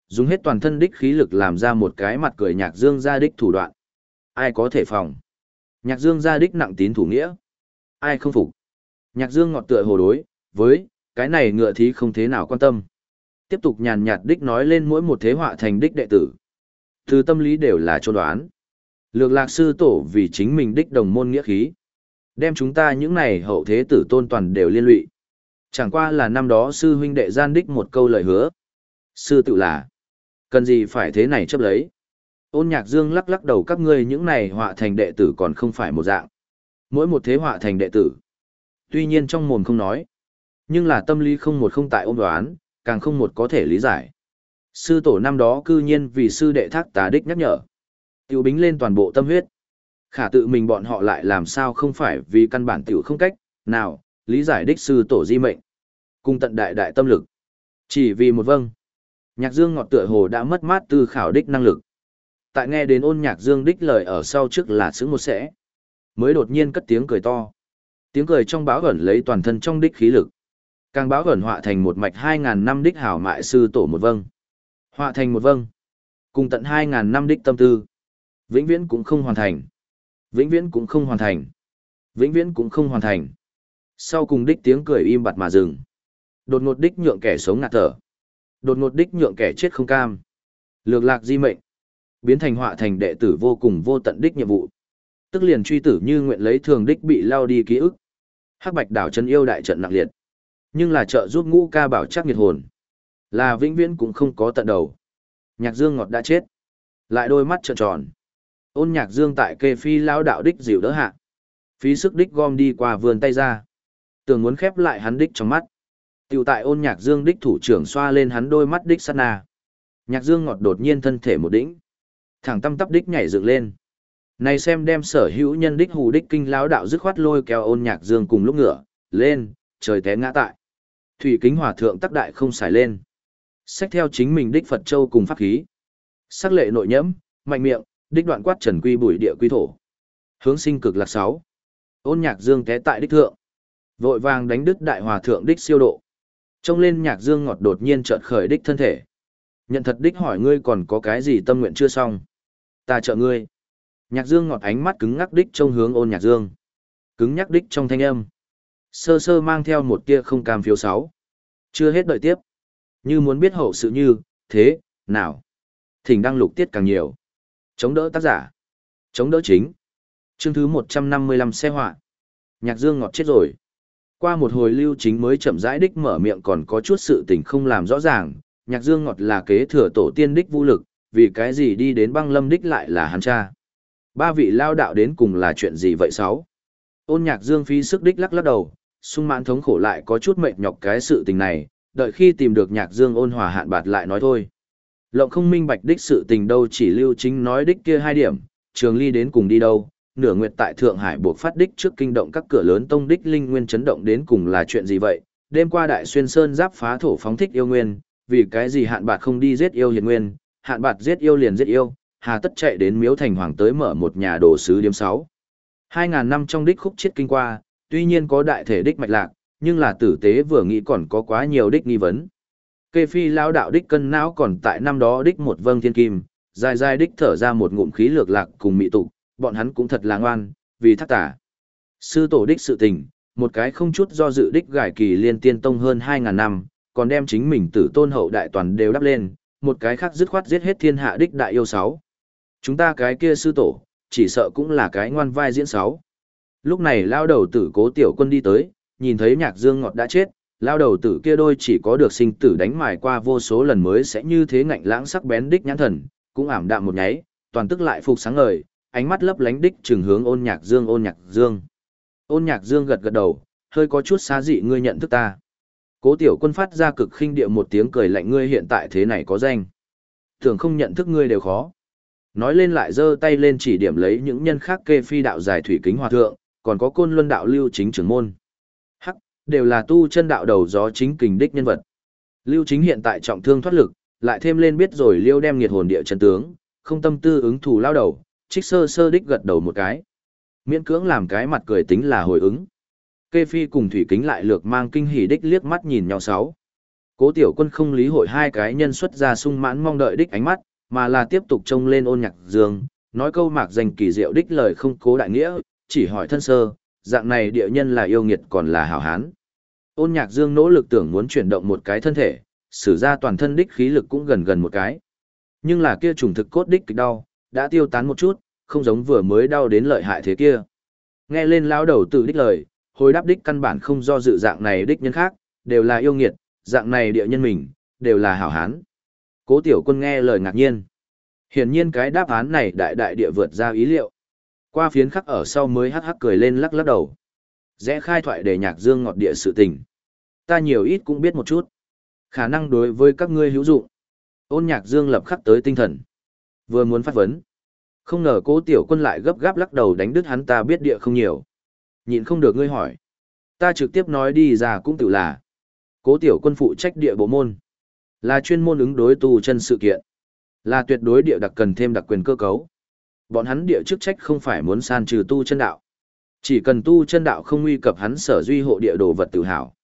Dùng hết toàn thân đích khí lực làm ra một cái mặt cười nhạc dương ra đích thủ đoạn. Ai có thể phòng? Nhạc dương ra đích nặng tín thủ nghĩa. Ai không phục? Nhạc dương ngọt tựa hồ đối, với, cái này ngựa thí không thế nào quan tâm. Tiếp tục nhàn nhạt đích nói lên mỗi một thế họa thành đích đệ tử. Từ tâm lý đều là cho đoán. Lược lạc sư tổ vì chính mình đích đồng môn nghĩa khí. Đem chúng ta những này hậu thế tử tôn toàn đều liên lụy. Chẳng qua là năm đó sư huynh đệ gian đích một câu lời hứa. Sư tự là, cần gì phải thế này chấp lấy. Ôn nhạc dương lắc lắc đầu các ngươi những này họa thành đệ tử còn không phải một dạng. Mỗi một thế họa thành đệ tử. Tuy nhiên trong mồm không nói. Nhưng là tâm lý không một không tại ôm đoán, càng không một có thể lý giải. Sư tổ năm đó cư nhiên vì sư đệ thác tá đích nhắc nhở. Tiểu bính lên toàn bộ tâm huyết. Khả tự mình bọn họ lại làm sao không phải vì căn bản tiểu không cách, nào, lý giải đích sư tổ di mệnh. Cùng tận đại đại tâm lực. Chỉ vì một vâng. Nhạc dương ngọt tựa hồ đã mất mát từ khảo đích năng lực. Tại nghe đến ôn nhạc dương đích lời ở sau trước là xứng một sẽ. Mới đột nhiên cất tiếng cười to. Tiếng cười trong báo ẩn lấy toàn thân trong đích khí lực. Càng báo ẩn họa thành một mạch 2.000 năm đích hảo mại sư tổ một vâng. Họa thành một vâng. Cùng tận 2.000 năm đích tâm tư. Vĩnh viễn cũng không hoàn thành. Vĩnh viễn cũng không hoàn thành. Vĩnh viễn cũng không hoàn thành. Sau cùng đích tiếng cười im bặt mà dừng. Đột ngột đích nhượng kẻ sống ngạt thở. Đột ngột đích nhượng kẻ chết không cam. Lược lạc di mệnh. Biến thành họa thành đệ tử vô cùng vô tận đích nhiệm vụ. Tức liền truy tử như nguyện lấy thường đích bị lao đi ký ức. Hắc bạch đảo chân yêu đại trận nặng liệt. Nhưng là trợ giúp ngũ ca bảo chắc nghiệt hồn. Là vĩnh viễn cũng không có tận đầu. Nhạc dương ngọt đã chết. Lại đôi mắt trợn tròn. Ôn nhạc dương tại kê phi lao đạo đích dịu đỡ hạ. Phí sức đích gom đi qua vườn tay ra. tưởng muốn khép lại hắn đích trong mắt. Tiểu tại ôn nhạc dương đích thủ trưởng xoa lên hắn đôi mắt đích sát na. Nhạc dương ngọt đột nhiên thân thể một đỉnh. Thẳng tâm tắp đích nhảy dựng lên. Này xem đem sở hữu nhân đích hù đích kinh lão đạo dứt khoát lôi kéo ôn nhạc dương cùng lúc ngựa, lên, trời té ngã tại. Thủy kính hòa thượng tắc đại không xài lên. Xách theo chính mình đích Phật Châu cùng pháp khí. Sắc lệ nội nhẫm, mạnh miệng, đích đoạn quát trần quy bùi địa quy thổ. Hướng sinh cực lạc sáu. Ôn nhạc dương té tại đích thượng. Vội vàng đánh đứt đại hòa thượng đích siêu độ. Trông lên nhạc dương ngọt đột nhiên chợt khởi đích thân thể. Nhận thật đích hỏi ngươi còn có cái gì tâm nguyện chưa xong. Ta trợ ngươi. Nhạc dương ngọt ánh mắt cứng ngắc đích trông hướng ôn nhạc dương. Cứng nhắc đích trong thanh âm. Sơ sơ mang theo một tia không cam phiếu sáu. Chưa hết đợi tiếp. Như muốn biết hậu sự như, thế, nào. Thỉnh đăng lục tiết càng nhiều. Chống đỡ tác giả. Chống đỡ chính. Chương thứ 155 xe họa. Nhạc dương ngọt chết rồi. Qua một hồi lưu chính mới chậm rãi đích mở miệng còn có chút sự tình không làm rõ ràng, nhạc dương ngọt là kế thừa tổ tiên đích vũ lực, vì cái gì đi đến băng lâm đích lại là hắn cha. Ba vị lao đạo đến cùng là chuyện gì vậy sáu? Ôn nhạc dương phi sức đích lắc lắc đầu, sung mãn thống khổ lại có chút mệt nhọc cái sự tình này, đợi khi tìm được nhạc dương ôn hòa hạn bạt lại nói thôi. Lộng không minh bạch đích sự tình đâu chỉ lưu chính nói đích kia hai điểm, trường ly đến cùng đi đâu, nửa nguyệt tại Thượng Hải buộc phát đích trước kinh động các cửa lớn tông đích linh nguyên chấn động đến cùng là chuyện gì vậy? Đêm qua đại xuyên sơn giáp phá thổ phóng thích yêu nguyên, vì cái gì hạn bạt không đi giết yêu hiền nguyên, hạn bạt giết yêu liền giết yêu, hà tất chạy đến miếu thành hoàng tới mở một nhà đồ sứ điếm sáu. Hai ngàn năm trong đích khúc chết kinh qua, tuy nhiên có đại thể đích mạch lạc, nhưng là tử tế vừa nghĩ còn có quá nhiều đích nghi vấn. Kê phi lao đạo đích cân não còn tại năm đó đích một vâng thiên kim, dài dài đích thở ra một ngụm khí lược lạc cùng mị tụ. bọn hắn cũng thật là ngoan, vì thắc tả. Sư tổ đích sự tình, một cái không chút do dự đích gải kỳ liên tiên tông hơn 2.000 năm, còn đem chính mình tử tôn hậu đại toàn đều đắp lên, một cái khác dứt khoát giết hết thiên hạ đích đại yêu sáu. Chúng ta cái kia sư tổ, chỉ sợ cũng là cái ngoan vai diễn sáu. Lúc này lao đầu tử cố tiểu quân đi tới, nhìn thấy nhạc dương ngọt đã chết, lao đầu tử kia đôi chỉ có được sinh tử đánh mài qua vô số lần mới sẽ như thế ngạnh lãng sắc bén đích nhãn thần, cũng ảm đạm một nháy, toàn tức lại phục sáng ngời, ánh mắt lấp lánh đích trừng hướng ôn nhạc dương ôn nhạc dương. Ôn nhạc dương gật gật đầu, hơi có chút xa dị ngươi nhận thức ta. Cố tiểu quân phát ra cực khinh địa một tiếng cười lạnh ngươi hiện tại thế này có danh. Thường không nhận thức ngươi đều khó. Nói lên lại giơ tay lên chỉ điểm lấy những nhân khác kê phi đạo giải thủy kính hòa thượng, còn có côn luân đạo lưu chính trưởng môn. Hắc, đều là tu chân đạo đầu gió chính kình đích nhân vật. Lưu chính hiện tại trọng thương thoát lực, lại thêm lên biết rồi liêu đem nghiệt hồn địa chân tướng, không tâm tư ứng thủ lao đầu, trích sơ sơ đích gật đầu một cái. Miễn cưỡng làm cái mặt cười tính là hồi ứng. Kê phi cùng thủy kính lại lược mang kinh hỉ đích liếc mắt nhìn nhau sáu. Cố tiểu quân không lý hội hai cái nhân xuất ra sung mãn mong đợi đích ánh mắt, mà là tiếp tục trông lên ôn nhạc dương, nói câu mạc dành kỳ diệu đích lời không cố đại nghĩa, chỉ hỏi thân sơ, dạng này địa nhân là yêu nghiệt còn là hảo hán. Ôn nhạc dương nỗ lực tưởng muốn chuyển động một cái thân thể, sử ra toàn thân đích khí lực cũng gần gần một cái. Nhưng là kia trùng thực cốt đích kịch đau, đã tiêu tán một chút, không giống vừa mới đau đến lợi hại thế kia. Nghe lên lão đầu tự đích lời, hồi đáp đích căn bản không do dự dạng này đích nhân khác, đều là yêu nghiệt, dạng này địa nhân mình, đều là hảo hán. Cố tiểu quân nghe lời ngạc nhiên. Hiển nhiên cái đáp án này đại đại địa vượt ra ý liệu. Qua phiến khắc ở sau mới hắc hắc cười lên lắc lắc đầu. Rẽ khai thoại để nhạc dương ngọt địa sự tình. Ta nhiều ít cũng biết một chút. Khả năng đối với các ngươi hữu dụng. Ôn nhạc dương lập khắc tới tinh thần. Vừa muốn phát vấn. Không ngờ cố tiểu quân lại gấp gáp lắc đầu đánh đứt hắn ta biết địa không nhiều. Nhịn không được ngươi hỏi. Ta trực tiếp nói đi ra cũng tự là. Cố tiểu quân phụ trách địa bộ môn. Là chuyên môn ứng đối tù chân sự kiện. Là tuyệt đối địa đặc cần thêm đặc quyền cơ cấu. Bọn hắn địa chức trách không phải muốn san trừ tu chân đạo. Chỉ cần tu chân đạo không nguy cập hắn sở duy hộ địa đồ vật tự hào.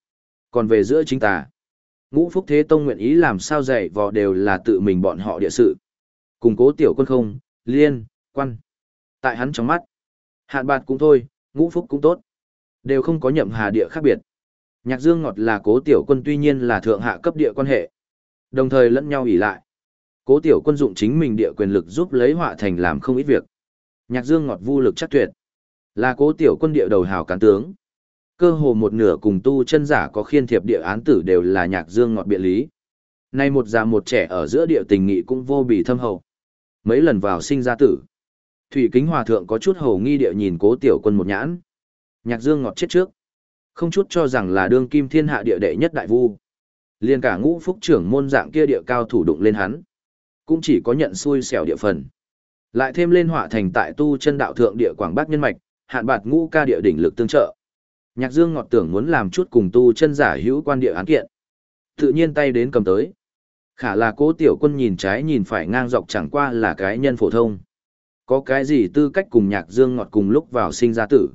Còn về giữa chính ta, ngũ phúc thế tông nguyện ý làm sao dạy vò đều là tự mình bọn họ địa sự. Cùng cố tiểu quân không, liên, quan. Tại hắn trong mắt, hạn bạt cũng thôi, ngũ phúc cũng tốt. Đều không có nhậm hà địa khác biệt. Nhạc dương ngọt là cố tiểu quân tuy nhiên là thượng hạ cấp địa quan hệ. Đồng thời lẫn nhau ỉ lại. Cố tiểu quân dụng chính mình địa quyền lực giúp lấy họa thành làm không ít việc. Nhạc dương ngọt vu lực chắc tuyệt. Là cố tiểu quân địa đầu hào cán tướng. Cơ hồ một nửa cùng tu chân giả có khiên thiệp địa án tử đều là nhạc dương ngọt biện lý. Nay một già một trẻ ở giữa địa tình nghị cũng vô bì thâm hậu. Mấy lần vào sinh ra tử. Thủy kính hòa thượng có chút hầu nghi địa nhìn cố tiểu quân một nhãn. Nhạc dương ngọt chết trước. Không chút cho rằng là đương kim thiên hạ địa đệ nhất đại vu. Liên cả ngũ phúc trưởng môn dạng kia địa cao thủ đụng lên hắn. Cũng chỉ có nhận xui xẻo địa phần. Lại thêm lên họa thành tại tu chân đạo thượng địa quảng bắc nhân mạch, hạn bạt ngũ ca địa đỉnh lực tương trợ. Nhạc Dương ngọt tưởng muốn làm chút cùng tu chân giả hữu quan địa án kiện. Tự nhiên tay đến cầm tới. Khả là cố tiểu quân nhìn trái nhìn phải ngang dọc chẳng qua là cái nhân phổ thông. Có cái gì tư cách cùng nhạc Dương ngọt cùng lúc vào sinh ra tử.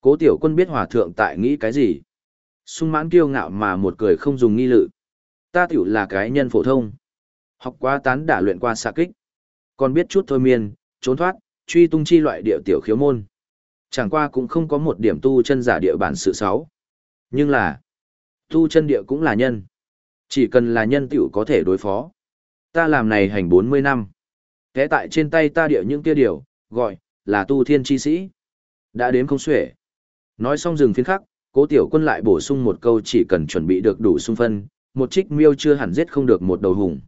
Cố tiểu quân biết hòa thượng tại nghĩ cái gì. Sung mãn kiêu ngạo mà một cười không dùng nghi lự. Ta tiểu là cái nhân phổ thông. Học quá tán đả luyện qua xạ kích. Còn biết chút thôi miên, trốn thoát, truy tung chi loại địa tiểu khiếu môn. Chẳng qua cũng không có một điểm tu chân giả địa bản sự sáu. Nhưng là, tu chân địa cũng là nhân. Chỉ cần là nhân tiểu có thể đối phó. Ta làm này hành 40 năm. Thế tại trên tay ta địa những kia điều, gọi, là tu thiên chi sĩ. Đã đến không xuể. Nói xong dừng phiến khắc, cố tiểu quân lại bổ sung một câu chỉ cần chuẩn bị được đủ sung phân, một trích miêu chưa hẳn giết không được một đầu hùng.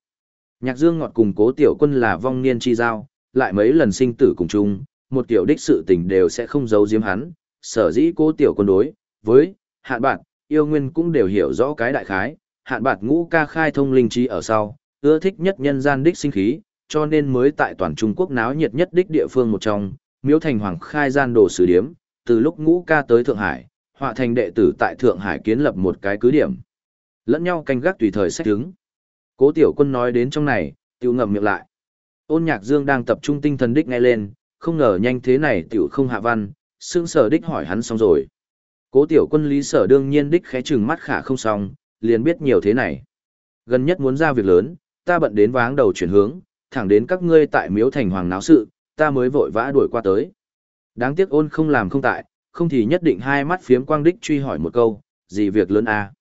Nhạc dương ngọt cùng cố tiểu quân là vong niên chi giao, lại mấy lần sinh tử cùng chung, một tiểu đích sự tình đều sẽ không giấu giếm hắn, sở dĩ cố tiểu quân đối, với, hạn bạn, yêu nguyên cũng đều hiểu rõ cái đại khái, hạn bạn ngũ ca khai thông linh trí ở sau, ưa thích nhất nhân gian đích sinh khí, cho nên mới tại toàn Trung Quốc náo nhiệt nhất đích địa phương một trong, miếu thành hoàng khai gian đồ sử điếm, từ lúc ngũ ca tới Thượng Hải, họa thành đệ tử tại Thượng Hải kiến lập một cái cứ điểm. Lẫn nhau canh gác tùy thời sách đứng. Cố tiểu quân nói đến trong này, Tiểu ngậm miệng lại. Ôn nhạc dương đang tập trung tinh thần đích nghe lên, không ngờ nhanh thế này tiểu không hạ văn, sương sở đích hỏi hắn xong rồi. Cố tiểu quân lý sở đương nhiên đích khẽ chừng mắt khả không xong, liền biết nhiều thế này. Gần nhất muốn ra việc lớn, ta bận đến váng đầu chuyển hướng, thẳng đến các ngươi tại miếu thành hoàng náo sự, ta mới vội vã đuổi qua tới. Đáng tiếc ôn không làm không tại, không thì nhất định hai mắt phiếm quang đích truy hỏi một câu, gì việc lớn à?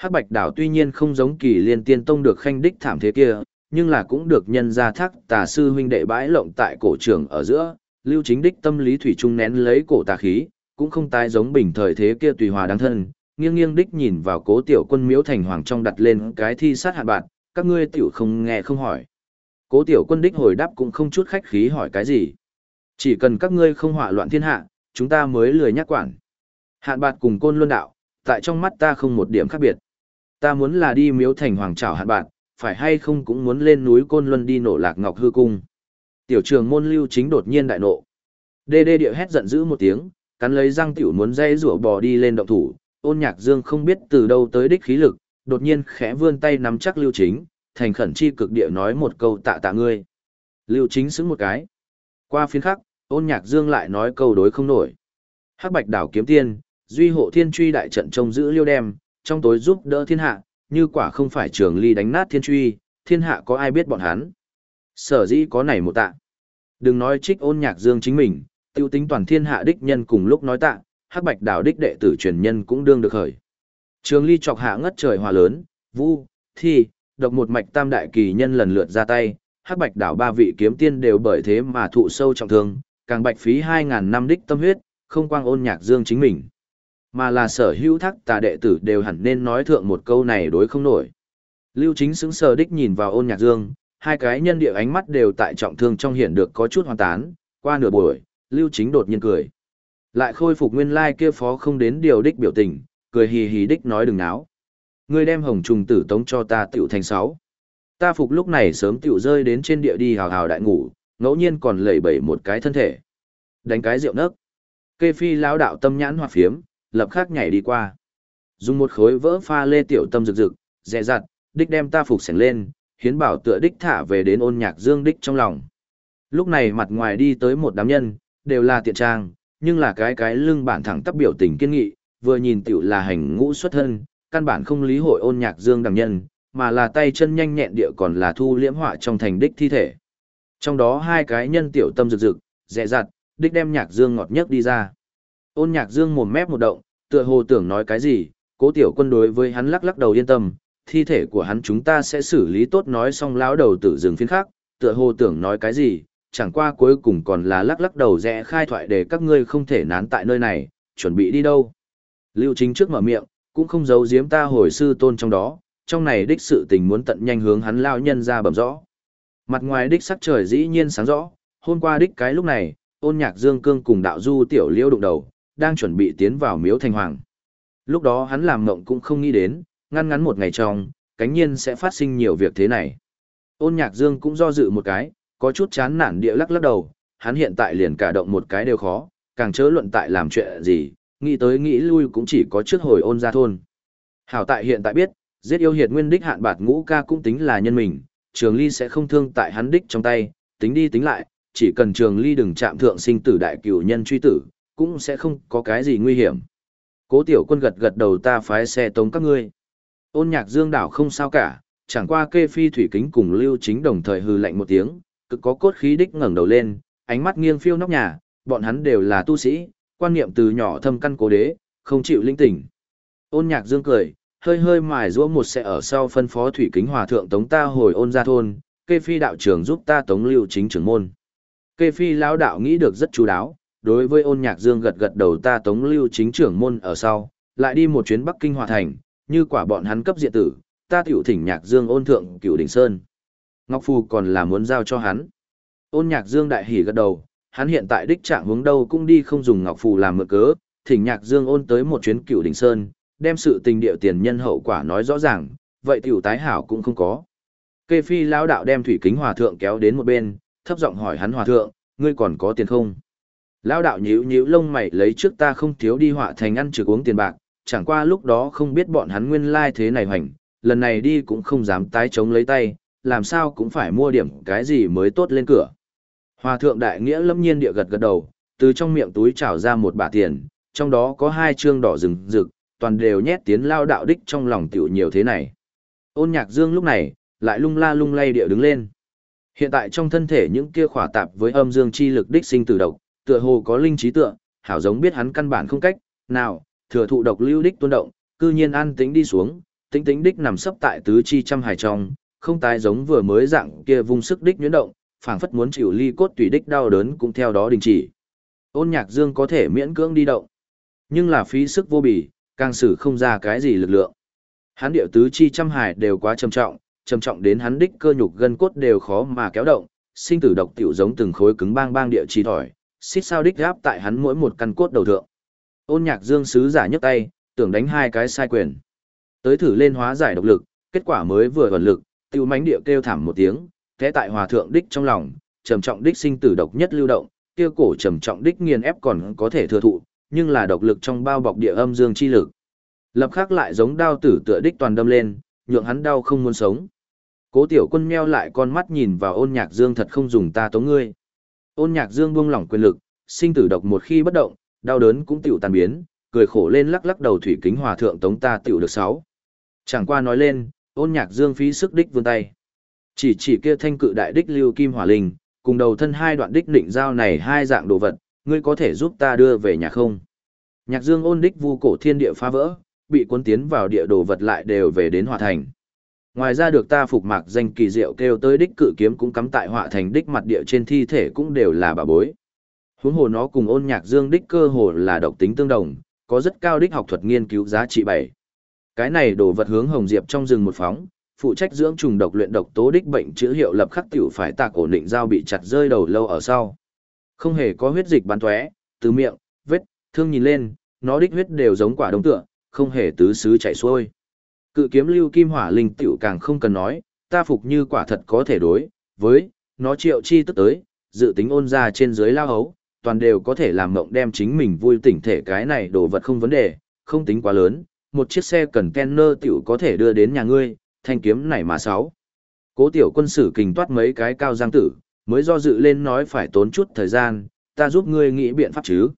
Hắc Bạch Đảo tuy nhiên không giống kỳ liên tiên tông được khanh đích thảm thế kia, nhưng là cũng được nhân ra thác tà sư huynh đệ bãi lộng tại cổ trường ở giữa, lưu chính đích tâm lý thủy trung nén lấy cổ tà khí, cũng không tái giống bình thời thế kia tùy hòa đáng thân, nghiêng nghiêng đích nhìn vào cố tiểu quân miếu thành hoàng trong đặt lên cái thi sát hạn bạn, các ngươi tiểu không nghe không hỏi. Cố tiểu quân đích hồi đáp cũng không chút khách khí hỏi cái gì. Chỉ cần các ngươi không hỏa loạn thiên hạ, chúng ta mới lười nhắc quản. Hạn bạt cùng côn luân đạo, tại trong mắt ta không một điểm khác biệt. Ta muốn là đi miếu thành hoàng trảo hạn bạn, phải hay không cũng muốn lên núi côn luân đi nổ lạc ngọc hư cung. Tiểu trường môn lưu chính đột nhiên đại nộ. Đê đê địa hét giận dữ một tiếng, cắn lấy răng tiểu muốn dây rủa bò đi lên động thủ, ôn nhạc dương không biết từ đâu tới đích khí lực, đột nhiên khẽ vươn tay nắm chắc lưu chính, thành khẩn chi cực địa nói một câu tạ tạ ngươi. Lưu chính xứng một cái. Qua phiên khắc, ôn nhạc dương lại nói câu đối không nổi. hắc bạch đảo kiếm tiên, duy hộ thiên truy đại trận trông giữ liêu đem, trong tối giúp đỡ thiên hạ, như quả không phải trường ly đánh nát thiên truy, thiên hạ có ai biết bọn hắn. Sở dĩ có này một tạ. Đừng nói trích ôn nhạc dương chính mình, tiêu tính toàn thiên hạ đích nhân cùng lúc nói tạ, hắc bạch đảo đích đệ tử truyền nhân cũng đương được khởi. Trường ly chọc hạ ngất trời hòa lớn, vu, thi, độc một mạch tam đại kỳ nhân lần lượt ra tay, hắc bạch đảo ba vị kiếm tiên đều bởi thế mà thụ sâu trọng thương, càng bạch phí 2.000 năm đích tâm huyết, không quang ôn nhạc dương chính mình. Mà là sở hữu thác tà đệ tử đều hẳn nên nói thượng một câu này đối không nổi. Lưu chính xứng sờ đích nhìn vào ôn nhạc dương, hai cái nhân địa ánh mắt đều tại trọng thương trong hiện được có chút hoàn tán, qua nửa buổi, Lưu chính đột nhiên cười. Lại khôi phục nguyên lai kia phó không đến điều đích biểu tình, cười hì hì đích nói đừng náo. Ngươi đem hồng trùng tử tống cho ta tiểu thành sáu. Ta phục lúc này sớm tiểu rơi đến trên địa đi hào hào đại ngủ, ngẫu nhiên còn lẩy bẩy một cái thân thể. Đánh cái rượu nấc. Kê phi lão đạo tâm nhãn hoa phiếm, lập khắc nhảy đi qua. Dùng một khối vỡ pha lê tiểu tâm rực rực, dè dặt, đích đem ta phục sảnh lên, hiến bảo tựa đích thả về đến ôn nhạc dương đích trong lòng. Lúc này mặt ngoài đi tới một đám nhân, đều là tiện trang, nhưng là cái cái lưng bản thẳng tắp biểu tình kiên nghị, vừa nhìn tiểu là hành ngũ xuất thân, căn bản không lý hội ôn nhạc dương đẳng nhân, mà là tay chân nhanh nhẹn địa còn là thu liễm họa trong thành đích thi thể. Trong đó hai cái nhân tiểu tâm rực rực, dè dặt, đích đem nhạc dương ngọt nhất đi ra. Ôn nhạc dương mồm mép một động, tựa hồ tưởng nói cái gì, cố tiểu quân đối với hắn lắc lắc đầu yên tâm, thi thể của hắn chúng ta sẽ xử lý tốt nói xong lão đầu tử dừng phiên khác, tựa hồ tưởng nói cái gì, chẳng qua cuối cùng còn là lắc lắc đầu rẽ khai thoại để các ngươi không thể nán tại nơi này, chuẩn bị đi đâu. Lưu chính trước mở miệng, cũng không giấu giếm ta hồi sư tôn trong đó, trong này đích sự tình muốn tận nhanh hướng hắn lao nhân ra bẩm rõ. Mặt ngoài đích sắc trời dĩ nhiên sáng rõ, hôm qua đích cái lúc này, ôn nhạc dương cương cùng đạo du tiểu liêu đụng đầu, đang chuẩn bị tiến vào miếu thành hoàng. Lúc đó hắn làm mộng cũng không nghĩ đến, ngăn ngắn một ngày trong, cánh nhiên sẽ phát sinh nhiều việc thế này. Ôn nhạc dương cũng do dự một cái, có chút chán nản địa lắc lắc đầu, hắn hiện tại liền cả động một cái đều khó, càng chớ luận tại làm chuyện gì, nghĩ tới nghĩ lui cũng chỉ có trước hồi ôn ra thôn. Hảo tại hiện tại biết, giết yêu hiệt nguyên đích hạn bạt ngũ ca cũng tính là nhân mình, trường ly sẽ không thương tại hắn đích trong tay, tính đi tính lại, chỉ cần trường ly đừng chạm thượng sinh tử đại cửu nhân truy tử, cũng sẽ không có cái gì nguy hiểm. Cố tiểu quân gật gật đầu ta phái xe tống các ngươi. Ôn nhạc dương đảo không sao cả, chẳng qua kê phi thủy kính cùng lưu chính đồng thời hư lạnh một tiếng, cực có cốt khí đích ngẩng đầu lên, ánh mắt nghiêng phiêu nóc nhà, bọn hắn đều là tu sĩ, quan niệm từ nhỏ thâm căn cố đế, không chịu linh tỉnh. Ôn nhạc dương cười, hơi hơi mài rũa một sẽ ở sau phân phó thủy kính hòa thượng tống ta hồi ôn ra thôn, kê phi đạo trưởng giúp ta tống lưu chính trưởng môn. Kê phi lão đạo nghĩ được rất chú đáo, đối với ôn nhạc dương gật gật đầu ta tống lưu chính trưởng môn ở sau, lại đi một chuyến Bắc Kinh hòa thành, như quả bọn hắn cấp diện tử, ta tiểu thỉnh nhạc dương ôn thượng cửu đỉnh sơn. Ngọc Phù còn là muốn giao cho hắn. Ôn nhạc dương đại hỉ gật đầu, hắn hiện tại đích trạng hướng đâu cũng đi không dùng Ngọc Phù làm mượn cớ, thỉnh nhạc dương ôn tới một chuyến cửu đỉnh sơn, đem sự tình điệu tiền nhân hậu quả nói rõ ràng, vậy tiểu tái hảo cũng không có. Kê phi lão đạo đem thủy kính hòa thượng kéo đến một bên, thấp giọng hỏi hắn hòa thượng, ngươi còn có tiền không? Lão đạo nhíu nhíu lông mày lấy trước ta không thiếu đi họa thành ăn trực uống tiền bạc, chẳng qua lúc đó không biết bọn hắn nguyên lai thế này hoành, lần này đi cũng không dám tái chống lấy tay, làm sao cũng phải mua điểm cái gì mới tốt lên cửa. Hòa thượng đại nghĩa lâm nhiên địa gật gật đầu, từ trong miệng túi trào ra một bả tiền, trong đó có hai trương đỏ rừng rực, toàn đều nhét tiến lao đạo đích trong lòng tiểu nhiều thế này. Ôn nhạc dương lúc này, lại lung la lung lay địa đứng lên. Hiện tại trong thân thể những kia khỏa tạp với âm dương chi lực đích sinh tử độc, tựa hồ có linh trí tựa, hảo giống biết hắn căn bản không cách, nào, thừa thụ độc lưu đích tuôn động, cư nhiên an tĩnh đi xuống, tĩnh tĩnh đích nằm sấp tại tứ chi trăm hải trong, không tái giống vừa mới dạng kia vung sức đích nhuyễn động, phảng phất muốn chịu ly cốt tùy đích đau đớn cũng theo đó đình chỉ. Ôn Nhạc Dương có thể miễn cưỡng đi động, nhưng là phí sức vô bì, càng xử không ra cái gì lực lượng. Hắn điệu tứ chi trăm hải đều quá trầm trọng, trầm trọng đến hắn đích cơ nhục gân cốt đều khó mà kéo động, sinh tử độc tiểu giống từng khối cứng bang bang địa chi thỏi, xích sao đích gáp tại hắn mỗi một căn cốt đầu thượng. Ôn nhạc dương sứ giả nhấc tay, tưởng đánh hai cái sai quyền. Tới thử lên hóa giải độc lực, kết quả mới vừa vận lực, tiêu mánh địa kêu thảm một tiếng, thế tại hòa thượng đích trong lòng, trầm trọng đích sinh tử độc nhất lưu động, kia cổ trầm trọng đích nghiền ép còn có thể thừa thụ, nhưng là độc lực trong bao bọc địa âm dương chi lực. Lập khắc lại giống đao tử tựa đích toàn đâm lên, nhượng hắn đau không muốn sống. Cố tiểu quân meo lại con mắt nhìn vào ôn nhạc dương thật không dùng ta tống ngươi. Ôn nhạc dương buông lỏng quyền lực, sinh tử độc một khi bất động, đau đớn cũng tiểu tan biến, cười khổ lên lắc lắc đầu thủy kính hòa thượng tống ta tiểu được sáu. Chẳng qua nói lên, ôn nhạc dương phí sức đích vươn tay. Chỉ chỉ kia thanh cự đại đích lưu kim hỏa linh, cùng đầu thân hai đoạn đích định giao này hai dạng đồ vật, ngươi có thể giúp ta đưa về nhà không? Nhạc dương ôn đích vu cổ thiên địa phá vỡ, bị cuốn tiến vào địa đồ vật lại đều về đến hòa thành. Ngoài ra được ta phục mạc danh kỳ diệu kêu tới đích cự kiếm cũng cắm tại hỏa thành đích mặt địa trên thi thể cũng đều là bà bối. Huống hồ nó cùng ôn nhạc dương đích cơ hồ là độc tính tương đồng, có rất cao đích học thuật nghiên cứu giá trị bảy. Cái này đồ vật hướng hồng diệp trong rừng một phóng, phụ trách dưỡng trùng độc luyện độc tố đích bệnh chữa hiệu lập khắc tiểu phải tạc ổn định dao bị chặt rơi đầu lâu ở sau. Không hề có huyết dịch bắn tóe, từ miệng, vết, thương nhìn lên, nó đích huyết đều giống quả đông tựa, không hề tứ xứ chảy xuôi. Cự kiếm lưu kim hỏa linh tiểu càng không cần nói, ta phục như quả thật có thể đối, với, nó triệu chi tức tới, dự tính ôn ra trên dưới lao hấu, toàn đều có thể làm mộng đem chính mình vui tỉnh thể cái này đồ vật không vấn đề, không tính quá lớn, một chiếc xe cần kenner tiểu có thể đưa đến nhà ngươi, thanh kiếm này mà sáu. Cố tiểu quân sử kình toát mấy cái cao giang tử, mới do dự lên nói phải tốn chút thời gian, ta giúp ngươi nghĩ biện pháp chứ.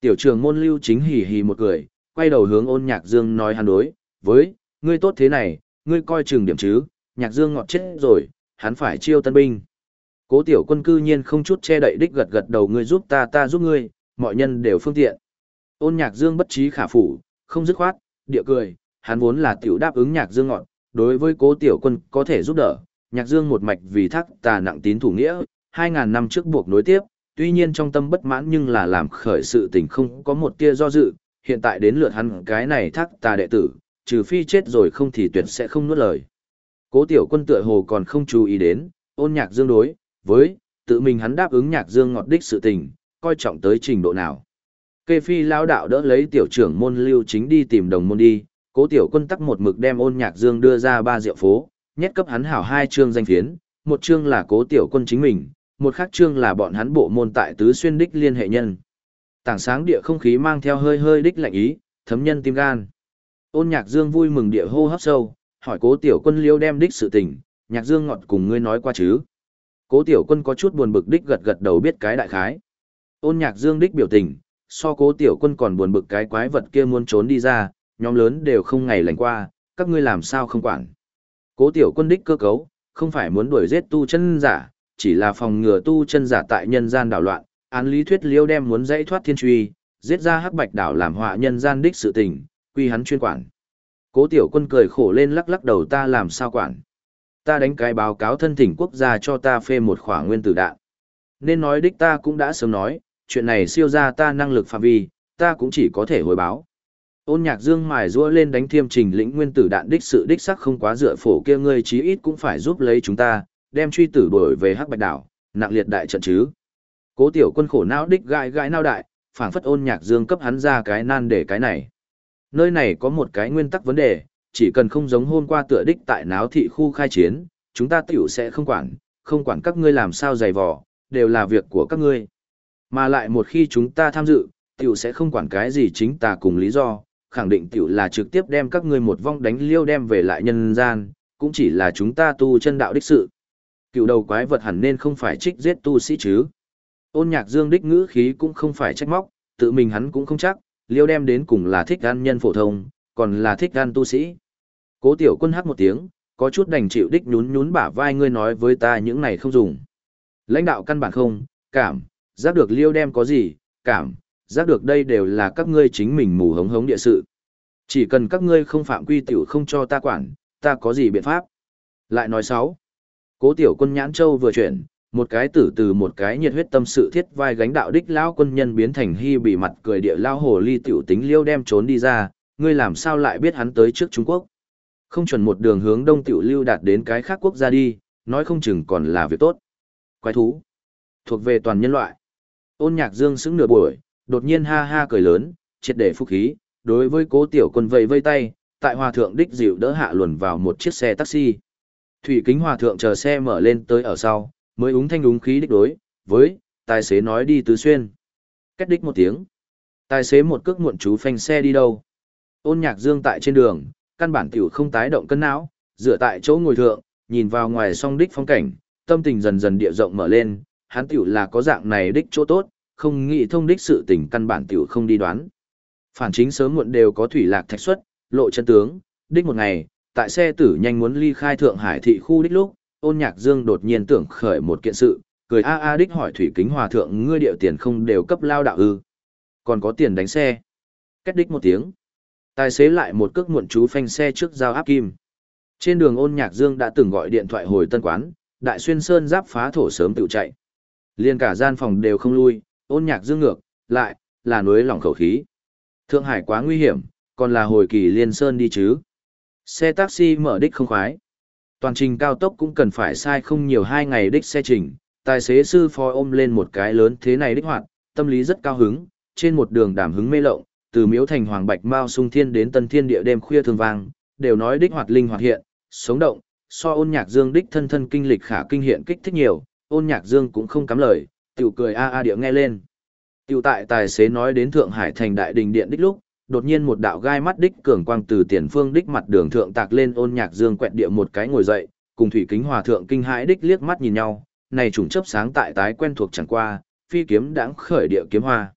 Tiểu trường môn lưu chính hì hì một cười, quay đầu hướng ôn nhạc dương nói hắn đối, với, ngươi tốt thế này, ngươi coi chừng điểm chứ, nhạc dương ngọt chết rồi, hắn phải chiêu tân binh. Cố tiểu quân cư nhiên không chút che đậy đích gật gật đầu ngươi giúp ta ta giúp ngươi, mọi nhân đều phương tiện. Ôn nhạc dương bất trí khả phủ, không dứt khoát, địa cười, hắn vốn là tiểu đáp ứng nhạc dương ngọt, đối với cố tiểu quân có thể giúp đỡ, nhạc dương một mạch vì thác tà nặng tín thủ nghĩa, 2.000 năm trước buộc nối tiếp, tuy nhiên trong tâm bất mãn nhưng là làm khởi sự tình không có một tia do dự, hiện tại đến lượt hắn cái này thác tà đệ tử, trừ phi chết rồi không thì tuyệt sẽ không nuốt lời. Cố tiểu quân tựa hồ còn không chú ý đến, ôn nhạc dương đối, với, tự mình hắn đáp ứng nhạc dương ngọt đích sự tình, coi trọng tới trình độ nào. Kê phi lao đạo đỡ lấy tiểu trưởng môn lưu chính đi tìm đồng môn đi, cố tiểu quân tắc một mực đem ôn nhạc dương đưa ra ba rượu phố, nhét cấp hắn hảo hai chương danh phiến, một chương là cố tiểu quân chính mình, một khác chương là bọn hắn bộ môn tại tứ xuyên đích liên hệ nhân. Tảng sáng địa không khí mang theo hơi hơi đích lạnh ý, thấm nhân tim gan. Ôn nhạc dương vui mừng địa hô hấp sâu, hỏi cố tiểu quân liêu đem đích sự tình, nhạc dương ngọt cùng ngươi nói qua chứ. Cố tiểu quân có chút buồn bực đích gật gật đầu biết cái đại khái. Ôn nhạc dương đích biểu tình, so cố tiểu quân còn buồn bực cái quái vật kia muốn trốn đi ra, nhóm lớn đều không ngày lành qua, các ngươi làm sao không quản. Cố tiểu quân đích cơ cấu, không phải muốn đuổi giết tu chân giả, chỉ là phòng ngừa tu chân giả tại nhân gian đảo loạn, án lý thuyết liêu đem muốn dãy thoát thiên truy, giết ra hắc bạch đảo làm họa nhân gian đích sự tình, quy hắn chuyên quản. Cố tiểu quân cười khổ lên lắc lắc đầu ta làm sao quản. Ta đánh cái báo cáo thân thỉnh quốc gia cho ta phê một khỏa nguyên tử đạn. Nên nói đích ta cũng đã sớm nói, chuyện này siêu ra ta năng lực phạm vi, ta cũng chỉ có thể hồi báo. Ôn nhạc dương mài rua lên đánh thiêm trình lĩnh nguyên tử đạn đích sự đích sắc không quá dựa phổ kia ngươi chí ít cũng phải giúp lấy chúng ta, đem truy tử đuổi về hắc bạch đảo, nặng liệt đại trận chứ. Cố tiểu quân khổ não đích gãi gãi nao đại, phảng phất ôn nhạc dương cấp hắn ra cái nan để cái này. Nơi này có một cái nguyên tắc vấn đề, chỉ cần không giống hôm qua tựa đích tại náo thị khu khai chiến, chúng ta tiểu sẽ không quản, không quản các ngươi làm sao dày vò, đều là việc của các ngươi. Mà lại một khi chúng ta tham dự, tiểu sẽ không quản cái gì chính ta cùng lý do, khẳng định tiểu là trực tiếp đem các ngươi một vong đánh liêu đem về lại nhân gian, cũng chỉ là chúng ta tu chân đạo đích sự. Cựu đầu quái vật hẳn nên không phải trích giết tu sĩ chứ. Ôn nhạc dương đích ngữ khí cũng không phải trách móc, tự mình hắn cũng không chắc, liêu đem đến cùng là thích gan nhân phổ thông, còn là thích gan tu sĩ. Cố tiểu quân hát một tiếng, có chút đành chịu đích nhún nhún bả vai ngươi nói với ta những này không dùng. Lãnh đạo căn bản không, cảm, giác được liêu đem có gì, cảm, giác được đây đều là các ngươi chính mình mù hống hống địa sự. Chỉ cần các ngươi không phạm quy tiểu không cho ta quản, ta có gì biện pháp. Lại nói sáu. Cố tiểu quân nhãn châu vừa chuyển, một cái tử từ một cái nhiệt huyết tâm sự thiết vai gánh đạo đích lão quân nhân biến thành hy bị mặt cười địa lao hồ ly tiểu tính liêu đem trốn đi ra, ngươi làm sao lại biết hắn tới trước Trung Quốc. Không chuẩn một đường hướng đông tiểu lưu đạt đến cái khác quốc gia đi, nói không chừng còn là việc tốt. Quái thú. Thuộc về toàn nhân loại. Ôn nhạc dương sững nửa buổi, đột nhiên ha ha cười lớn, triệt để phúc khí, đối với cố tiểu quân vây vây tay, tại hòa thượng đích dịu đỡ hạ luồn vào một chiếc xe taxi. Thủy kính hòa thượng chờ xe mở lên tới ở sau, mới úng thanh úng khí đích đối, với, tài xế nói đi tứ xuyên. Cách đích một tiếng. Tài xế một cước muộn chú phanh xe đi đâu. Ôn nhạc dương tại trên đường, căn bản tiểu không tái động cân não, dựa tại chỗ ngồi thượng, nhìn vào ngoài song đích phong cảnh, tâm tình dần dần địa rộng mở lên, hắn tiểu là có dạng này đích chỗ tốt, không nghĩ thông đích sự tình căn bản tiểu không đi đoán. Phản chính sớm muộn đều có thủy lạc thạch xuất, lộ chân tướng, đích một ngày, tại xe tử nhanh muốn ly khai Thượng Hải thị khu đích lúc, ôn nhạc dương đột nhiên tưởng khởi một kiện sự, cười a a đích hỏi thủy kính hòa thượng ngươi điệu tiền không đều cấp lao đạo ư. Còn có tiền đánh xe. Kết đích một tiếng. Tài xế lại một cước muộn chú phanh xe trước giao áp kim. Trên đường ôn nhạc dương đã từng gọi điện thoại hồi tân quán, đại xuyên sơn giáp phá thổ sớm tự chạy. Liên cả gian phòng đều không lui, ôn nhạc dương ngược, lại, là núi lòng khẩu khí. Thượng Hải quá nguy hiểm, còn là hồi kỳ liên sơn đi chứ. Xe taxi mở đích không khoái. Toàn trình cao tốc cũng cần phải sai không nhiều hai ngày đích xe trình, tài xế sư phó ôm lên một cái lớn thế này đích hoạt, tâm lý rất cao hứng, trên một đường đảm hứng mê lộng, từ miếu thành hoàng bạch mao sung thiên đến tân thiên địa đêm khuya thường vang, đều nói đích hoạt linh hoạt hiện, sống động, so ôn nhạc dương đích thân thân kinh lịch khả kinh hiện kích thích nhiều, ôn nhạc dương cũng không cắm lời, tiểu cười a a địa nghe lên. Tiểu tại tài xế nói đến Thượng Hải thành đại đình điện đích lúc, đột nhiên một đạo gai mắt đích cường quang từ tiền phương đích mặt đường thượng tạc lên ôn nhạc dương quẹt địa một cái ngồi dậy, cùng thủy kính hòa thượng kinh hãi đích liếc mắt nhìn nhau, này trùng chấp sáng tại tái quen thuộc chẳng qua, phi kiếm đãng khởi địa kiếm hoa.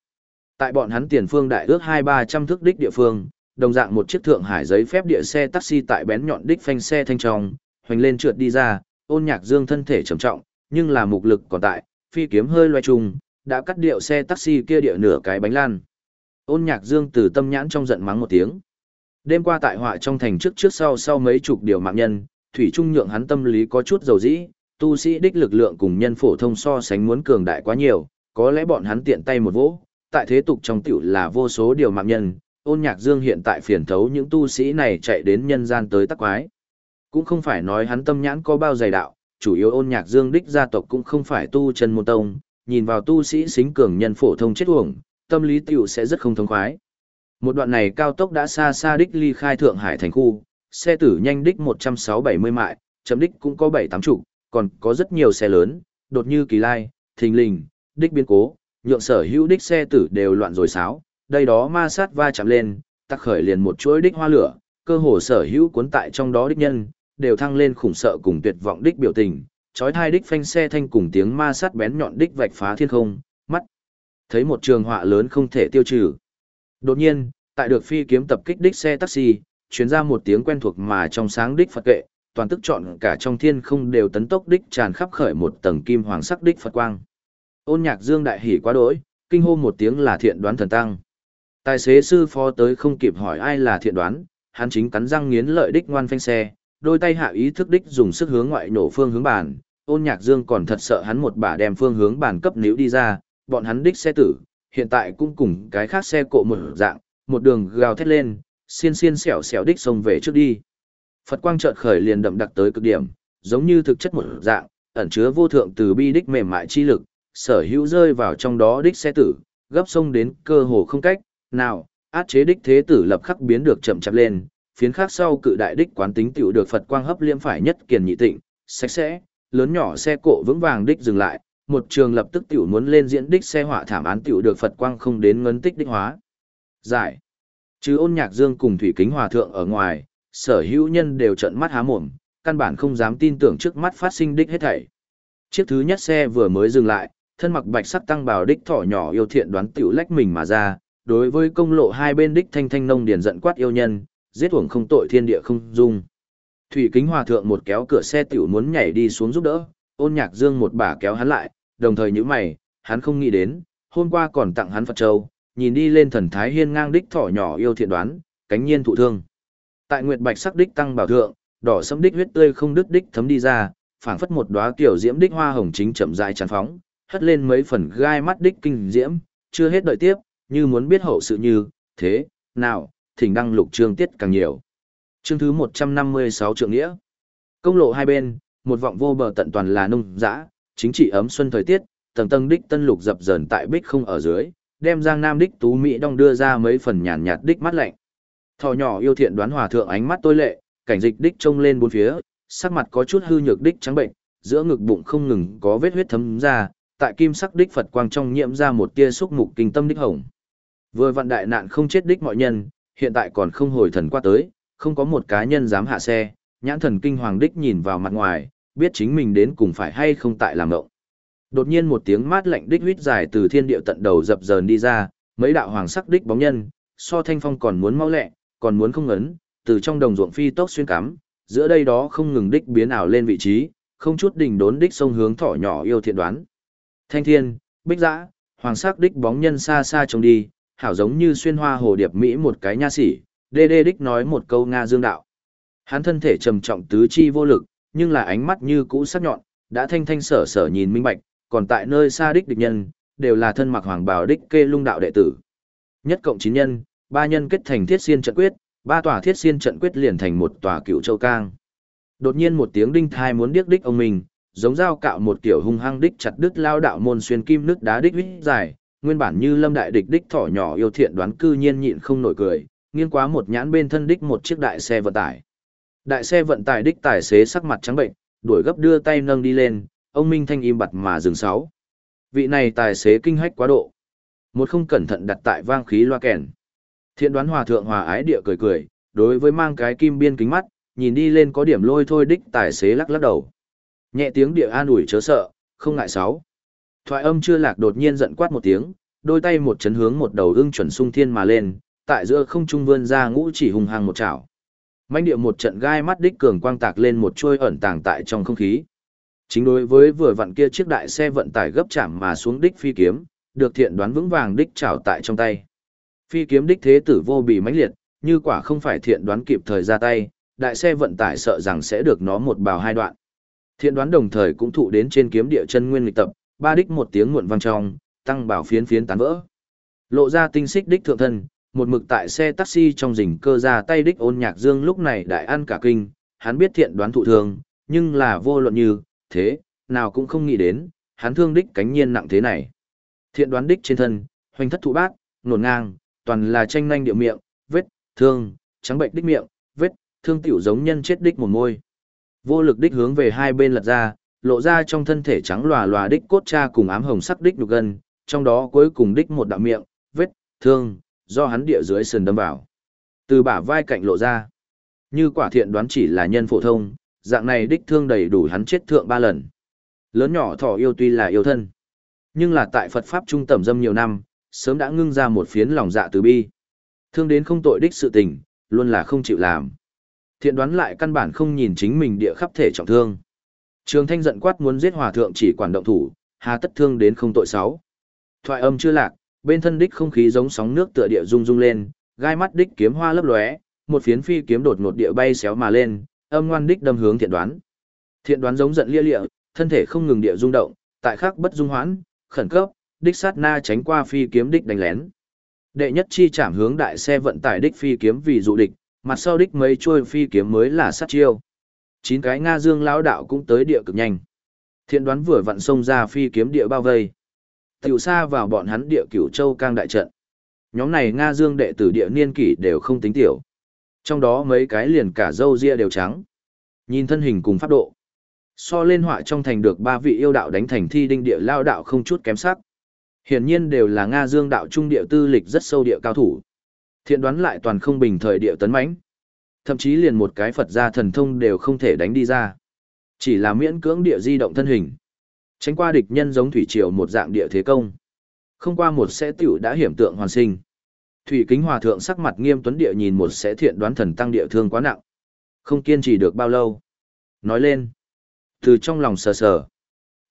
Tại bọn hắn tiền phương đại ước hai ba trăm thước đích địa phương, đồng dạng một chiếc thượng hải giấy phép địa xe taxi tại bén nhọn đích phanh xe thanh trong, hoành lên trượt đi ra, ôn nhạc dương thân thể trầm trọng, nhưng là mục lực còn tại, phi kiếm hơi loay trùng, đã cắt điệu xe taxi kia địa nửa cái bánh lan. Ôn nhạc dương từ tâm nhãn trong giận mắng một tiếng. Đêm qua tại họa trong thành trước trước sau sau mấy chục điều mạng nhân, thủy trung nhượng hắn tâm lý có chút dầu dĩ, tu sĩ đích lực lượng cùng nhân phổ thông so sánh muốn cường đại quá nhiều, có lẽ bọn hắn tiện tay một vỗ, tại thế tục trong tiểu là vô số điều mạng nhân, ôn nhạc dương hiện tại phiền thấu những tu sĩ này chạy đến nhân gian tới tắc quái. Cũng không phải nói hắn tâm nhãn có bao dày đạo, chủ yếu ôn nhạc dương đích gia tộc cũng không phải tu chân môn tông, nhìn vào tu sĩ xính cường nhân phổ thông chết uổng, tâm lý tiểu sẽ rất không thông khoái. Một đoạn này cao tốc đã xa xa đích ly khai Thượng Hải thành khu, xe tử nhanh đích 160-70 mại, chấm đích cũng có 7-8 chục, còn có rất nhiều xe lớn, đột như kỳ lai, thình lình, đích biến cố, nhượng sở hữu đích xe tử đều loạn rồi sáo, đây đó ma sát va chạm lên, tắc khởi liền một chuỗi đích hoa lửa, cơ hồ sở hữu cuốn tại trong đó đích nhân, đều thăng lên khủng sợ cùng tuyệt vọng đích biểu tình, chói thai đích phanh xe thanh cùng tiếng ma sát bén nhọn đích vạch phá thiên không, thấy một trường họa lớn không thể tiêu trừ. Đột nhiên, tại được phi kiếm tập kích đích xe taxi, chuyến ra một tiếng quen thuộc mà trong sáng đích Phật kệ, toàn tức chọn cả trong thiên không đều tấn tốc đích tràn khắp khởi một tầng kim hoàng sắc đích Phật quang. Ôn nhạc dương đại hỉ quá đỗi, kinh hô một tiếng là thiện đoán thần tăng. Tài xế sư phó tới không kịp hỏi ai là thiện đoán, hắn chính cắn răng nghiến lợi đích ngoan phanh xe, đôi tay hạ ý thức đích dùng sức hướng ngoại nổ phương hướng bàn, ôn nhạc dương còn thật sợ hắn một bà đem phương hướng bàn cấp níu đi ra, bọn hắn đích xe tử, hiện tại cũng cùng cái khác xe cộ một dạng, một đường gào thét lên, xiên xiên xẻo xẻo đích xông về trước đi. Phật quang chợt khởi liền đậm đặc tới cực điểm, giống như thực chất một dạng, ẩn chứa vô thượng từ bi đích mềm mại chi lực, sở hữu rơi vào trong đó đích xe tử, gấp sông đến cơ hồ không cách, nào, át chế đích thế tử lập khắc biến được chậm chạp lên, phiến khác sau cự đại đích quán tính tiểu được Phật quang hấp liễm phải nhất kiền nhị tịnh, sạch sẽ, lớn nhỏ xe cộ vững vàng đích dừng lại, một trường lập tức tiểu muốn lên diễn đích xe họa thảm án tiểu được Phật quang không đến ngấn tích đích hóa. Giải. Chứ ôn nhạc dương cùng thủy kính hòa thượng ở ngoài, sở hữu nhân đều trợn mắt há mồm, căn bản không dám tin tưởng trước mắt phát sinh đích hết thảy. Chiếc thứ nhất xe vừa mới dừng lại, thân mặc bạch sắc tăng bào đích thỏ nhỏ yêu thiện đoán tiểu lách mình mà ra, đối với công lộ hai bên đích thanh thanh nông điền giận quát yêu nhân, giết uổng không tội thiên địa không dung. Thủy kính hòa thượng một kéo cửa xe tiểu muốn nhảy đi xuống giúp đỡ, ôn nhạc dương một bà kéo hắn lại, đồng thời như mày, hắn không nghĩ đến, hôm qua còn tặng hắn Phật Châu, nhìn đi lên thần thái hiên ngang đích thỏ nhỏ yêu thiện đoán, cánh nhiên thụ thương. Tại nguyệt bạch sắc đích tăng bảo thượng, đỏ sẫm đích huyết tươi không đứt đích thấm đi ra, phảng phất một đóa tiểu diễm đích hoa hồng chính chậm rãi tràn phóng, hất lên mấy phần gai mắt đích kinh diễm, chưa hết đợi tiếp, như muốn biết hậu sự như, thế, nào, thỉnh đăng lục chương tiết càng nhiều. Chương thứ 156 trượng nghĩa. Công lộ hai bên, một vọng vô bờ tận toàn là nông dã, chính trị ấm xuân thời tiết, tầng tầng đích tân lục dập dờn tại bích không ở dưới, đem Giang Nam đích tú mỹ đong đưa ra mấy phần nhàn nhạt đích mắt lạnh. Thỏ nhỏ yêu thiện đoán hòa thượng ánh mắt tôi lệ, cảnh dịch đích trông lên bốn phía, sắc mặt có chút hư nhược đích trắng bệnh, giữa ngực bụng không ngừng có vết huyết thấm ra, tại kim sắc đích Phật quang trong nhiễm ra một tia xúc mục kinh tâm đích hồng. Vừa vạn đại nạn không chết đích mọi nhân, hiện tại còn không hồi thần qua tới, không có một cá nhân dám hạ xe, nhãn thần kinh hoàng đích nhìn vào mặt ngoài, biết chính mình đến cùng phải hay không tại làm động. Đột nhiên một tiếng mát lạnh đích huyết dài từ thiên địa tận đầu dập dờn đi ra, mấy đạo hoàng sắc đích bóng nhân, so thanh phong còn muốn mau lẹ, còn muốn không ấn, từ trong đồng ruộng phi tốc xuyên cắm, giữa đây đó không ngừng đích biến ảo lên vị trí, không chút đỉnh đốn đích sông hướng thỏ nhỏ yêu thiện đoán. Thanh thiên, bích dã, hoàng sắc đích bóng nhân xa xa trông đi, hảo giống như xuyên hoa hồ điệp Mỹ một cái nha sĩ, đê đê đích nói một câu Nga dương đạo. Hắn thân thể trầm trọng tứ chi vô lực, nhưng là ánh mắt như cũ sắc nhọn, đã thanh thanh sở sở nhìn minh bạch, còn tại nơi xa đích địch nhân, đều là thân mặc hoàng bào đích kê lung đạo đệ tử. Nhất cộng chín nhân, ba nhân kết thành thiết xiên trận quyết, ba tòa thiết xiên trận quyết liền thành một tòa cựu châu cang. Đột nhiên một tiếng đinh thai muốn điếc đích ông mình, giống dao cạo một kiểu hung hăng đích chặt đứt lao đạo môn xuyên kim nước đá đích huyết dài, nguyên bản như lâm đại địch đích thỏ nhỏ yêu thiện đoán cư nhiên nhịn không nổi cười, nghiêng quá một nhãn bên thân đích một chiếc đại xe vận tải. Đại xe vận tải đích tài xế sắc mặt trắng bệnh, đuổi gấp đưa tay nâng đi lên, ông Minh Thanh im bặt mà dừng sáu. Vị này tài xế kinh hách quá độ. Một không cẩn thận đặt tại vang khí loa kèn. Thiện đoán hòa thượng hòa ái địa cười cười, đối với mang cái kim biên kính mắt, nhìn đi lên có điểm lôi thôi đích tài xế lắc lắc đầu. Nhẹ tiếng địa an ủi chớ sợ, không ngại sáu. Thoại âm chưa lạc đột nhiên giận quát một tiếng, đôi tay một chấn hướng một đầu ưng chuẩn sung thiên mà lên, tại giữa không trung vươn ra ngũ chỉ hùng hăng một chảo. Manh địa một trận gai mắt đích cường quang tạc lên một chuôi ẩn tàng tại trong không khí. Chính đối với vừa vặn kia chiếc đại xe vận tải gấp chạm mà xuống đích phi kiếm, được thiện đoán vững vàng đích chảo tại trong tay. Phi kiếm đích thế tử vô bị mãnh liệt, như quả không phải thiện đoán kịp thời ra tay, đại xe vận tải sợ rằng sẽ được nó một bào hai đoạn. Thiện đoán đồng thời cũng thụ đến trên kiếm địa chân nguyên lịch tập, ba đích một tiếng muộn vang trong, tăng bảo phiến phiến tán vỡ. Lộ ra tinh xích đích thượng thân, một mực tại xe taxi trong rình cơ ra tay đích ôn nhạc dương lúc này đại ăn cả kinh, hắn biết thiện đoán thụ thương, nhưng là vô luận như, thế, nào cũng không nghĩ đến, hắn thương đích cánh nhiên nặng thế này. Thiện đoán đích trên thân, hoành thất thụ bát, nổn ngang, toàn là tranh nhanh điệu miệng, vết, thương, trắng bệnh đích miệng, vết, thương tiểu giống nhân chết đích một môi. Vô lực đích hướng về hai bên lật ra, lộ ra trong thân thể trắng lòa lòa đích cốt cha cùng ám hồng sắc đích nhục gần trong đó cuối cùng đích một đạo miệng, vết, thương, do hắn địa dưới sườn đâm vào. Từ bả vai cạnh lộ ra. Như quả thiện đoán chỉ là nhân phổ thông, dạng này đích thương đầy đủ hắn chết thượng ba lần. Lớn nhỏ thỏ yêu tuy là yêu thân, nhưng là tại Phật Pháp trung tầm dâm nhiều năm, sớm đã ngưng ra một phiến lòng dạ từ bi. Thương đến không tội đích sự tình, luôn là không chịu làm. Thiện đoán lại căn bản không nhìn chính mình địa khắp thể trọng thương. Trường Thanh giận quát muốn giết hòa thượng chỉ quản động thủ, hà tất thương đến không tội sáu. Thoại âm chưa lạc, bên thân đích không khí giống sóng nước tựa địa rung rung lên, gai mắt đích kiếm hoa lấp lóe, một phiến phi kiếm đột ngột địa bay xéo mà lên, âm ngoan đích đâm hướng thiện đoán. Thiện đoán giống giận lia lịa, thân thể không ngừng địa rung động, tại khắc bất dung hoãn, khẩn cấp, đích sát na tránh qua phi kiếm đích đánh lén. Đệ nhất chi chạm hướng đại xe vận tải đích phi kiếm vì dụ địch, mặt sau đích mấy chuôi phi kiếm mới là sát chiêu. Chín cái Nga Dương lão đạo cũng tới địa cực nhanh. Thiện đoán vừa vặn xông ra phi kiếm địa bao vây. Tiểu xa vào bọn hắn địa cửu châu cang đại trận. Nhóm này Nga Dương đệ tử địa niên kỷ đều không tính tiểu. Trong đó mấy cái liền cả dâu ria đều trắng. Nhìn thân hình cùng pháp độ. So lên họa trong thành được ba vị yêu đạo đánh thành thi đinh địa lao đạo không chút kém sắc. Hiển nhiên đều là Nga Dương đạo trung địa tư lịch rất sâu địa cao thủ. Thiện đoán lại toàn không bình thời địa tấn mãnh. Thậm chí liền một cái Phật gia thần thông đều không thể đánh đi ra. Chỉ là miễn cưỡng địa di động thân hình. Tránh qua địch nhân giống thủy triều một dạng địa thế công. Không qua một sẽ tiểu đã hiểm tượng hoàn sinh. Thủy kính hòa thượng sắc mặt nghiêm tuấn địa nhìn một sẽ thiện đoán thần tăng địa thương quá nặng. Không kiên trì được bao lâu. Nói lên. Từ trong lòng sờ sờ.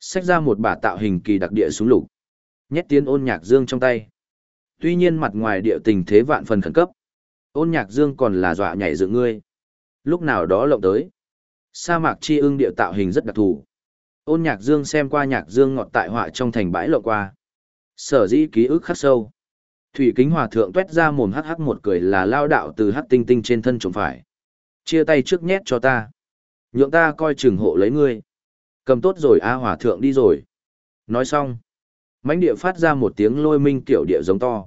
Xách ra một bả tạo hình kỳ đặc địa xuống lục. Nhét tiến ôn nhạc dương trong tay. Tuy nhiên mặt ngoài địa tình thế vạn phần khẩn cấp. Ôn nhạc dương còn là dọa nhảy dựng ngươi. Lúc nào đó lộng tới. Sa mạc chi ưng địa tạo hình rất đặc thù. Ôn nhạc dương xem qua nhạc dương ngọt tại họa trong thành bãi lộ qua. Sở dĩ ký ức khắc sâu. Thủy kính hòa thượng tuét ra mồm hắc hắc một cười là lao đạo từ hắc tinh tinh trên thân trộm phải. Chia tay trước nhét cho ta. Nhượng ta coi chừng hộ lấy ngươi. Cầm tốt rồi A hòa thượng đi rồi. Nói xong. mãnh địa phát ra một tiếng lôi minh tiểu địa giống to.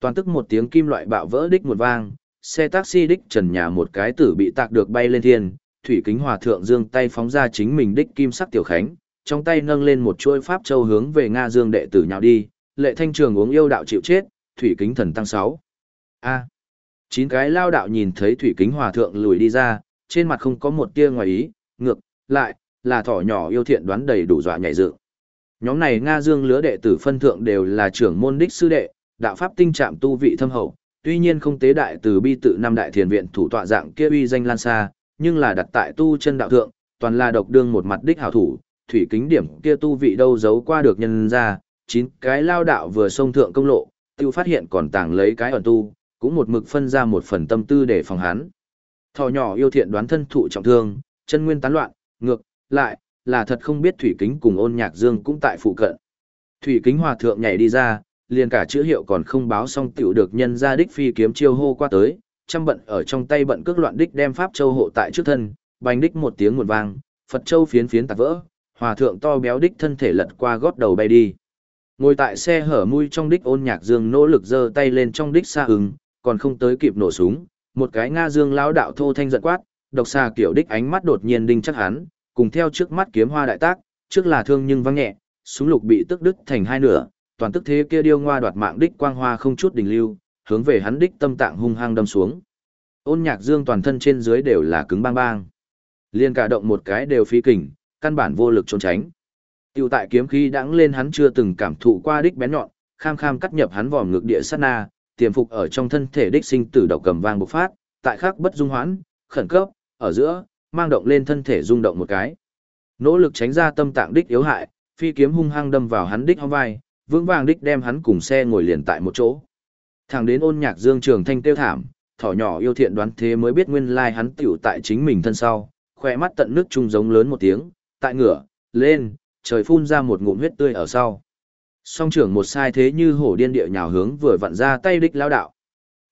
Toàn tức một tiếng kim loại bạo vỡ đích một vang, xe taxi đích trần nhà một cái tử bị tạc được bay lên thiên, thủy kính hòa thượng dương tay phóng ra chính mình đích kim sắc tiểu khánh, trong tay nâng lên một chuỗi pháp châu hướng về Nga Dương đệ tử nhào đi, lệ thanh trường uống yêu đạo chịu chết, thủy kính thần tăng sáu A. Chín cái lao đạo nhìn thấy thủy kính hòa thượng lùi đi ra, trên mặt không có một tia ngoài ý, ngược, lại, là thỏ nhỏ yêu thiện đoán đầy đủ dọa nhảy dựng. Nhóm này Nga Dương lứa đệ tử phân thượng đều là trưởng môn đích sư đệ, đạo pháp tinh trạm tu vị thâm hậu, tuy nhiên không tế đại từ bi tự năm đại thiền viện thủ tọa dạng kia uy danh lan xa, nhưng là đặt tại tu chân đạo thượng, toàn là độc đương một mặt đích hảo thủ, thủy kính điểm kia tu vị đâu giấu qua được nhân ra, chín cái lao đạo vừa xông thượng công lộ, tiêu phát hiện còn tàng lấy cái ẩn tu, cũng một mực phân ra một phần tâm tư để phòng hắn. Thỏ nhỏ yêu thiện đoán thân thụ trọng thương, chân nguyên tán loạn, ngược, lại, là thật không biết thủy kính cùng ôn nhạc dương cũng tại phụ cận. Thủy kính hòa thượng nhảy đi ra, liền cả chữ hiệu còn không báo xong tiểu được nhân ra đích phi kiếm chiêu hô qua tới, trăm bận ở trong tay bận cước loạn đích đem pháp châu hộ tại trước thân, bành đích một tiếng nguồn vang, Phật châu phiến phiến tạc vỡ, hòa thượng to béo đích thân thể lật qua gót đầu bay đi. Ngồi tại xe hở mui trong đích ôn nhạc dương nỗ lực giơ tay lên trong đích xa ứng, còn không tới kịp nổ súng, một cái nga dương lão đạo thô thanh giận quát, độc xa kiểu đích ánh mắt đột nhiên đinh chắc hắn, cùng theo trước mắt kiếm hoa đại tác, trước là thương nhưng văng nhẹ, súng lục bị tức đứt thành hai nửa, toàn tức thế kia điêu ngoa đoạt mạng đích quang hoa không chút đình lưu, hướng về hắn đích tâm tạng hung hăng đâm xuống. Ôn Nhạc Dương toàn thân trên dưới đều là cứng bang bang. Liên cả động một cái đều phí kình, căn bản vô lực trốn tránh. Tiêu tại kiếm khí đãng lên hắn chưa từng cảm thụ qua đích bén nhọn, kham kham cắt nhập hắn vòm ngực địa sát na, tiềm phục ở trong thân thể đích sinh tử độc cầm vang bộc phát, tại khắc bất dung hoãn, khẩn cấp, ở giữa, mang động lên thân thể rung động một cái. Nỗ lực tránh ra tâm tạng đích yếu hại, phi kiếm hung hăng đâm vào hắn đích hông vai, vững vàng đích đem hắn cùng xe ngồi liền tại một chỗ. Thẳng đến ôn nhạc dương trường thanh tiêu thảm, thỏ nhỏ yêu thiện đoán thế mới biết nguyên lai hắn tiểu tại chính mình thân sau, khỏe mắt tận nước trung giống lớn một tiếng, tại ngửa, lên, trời phun ra một ngụm huyết tươi ở sau. Song trưởng một sai thế như hổ điên địa nhào hướng vừa vặn ra tay đích lao đạo.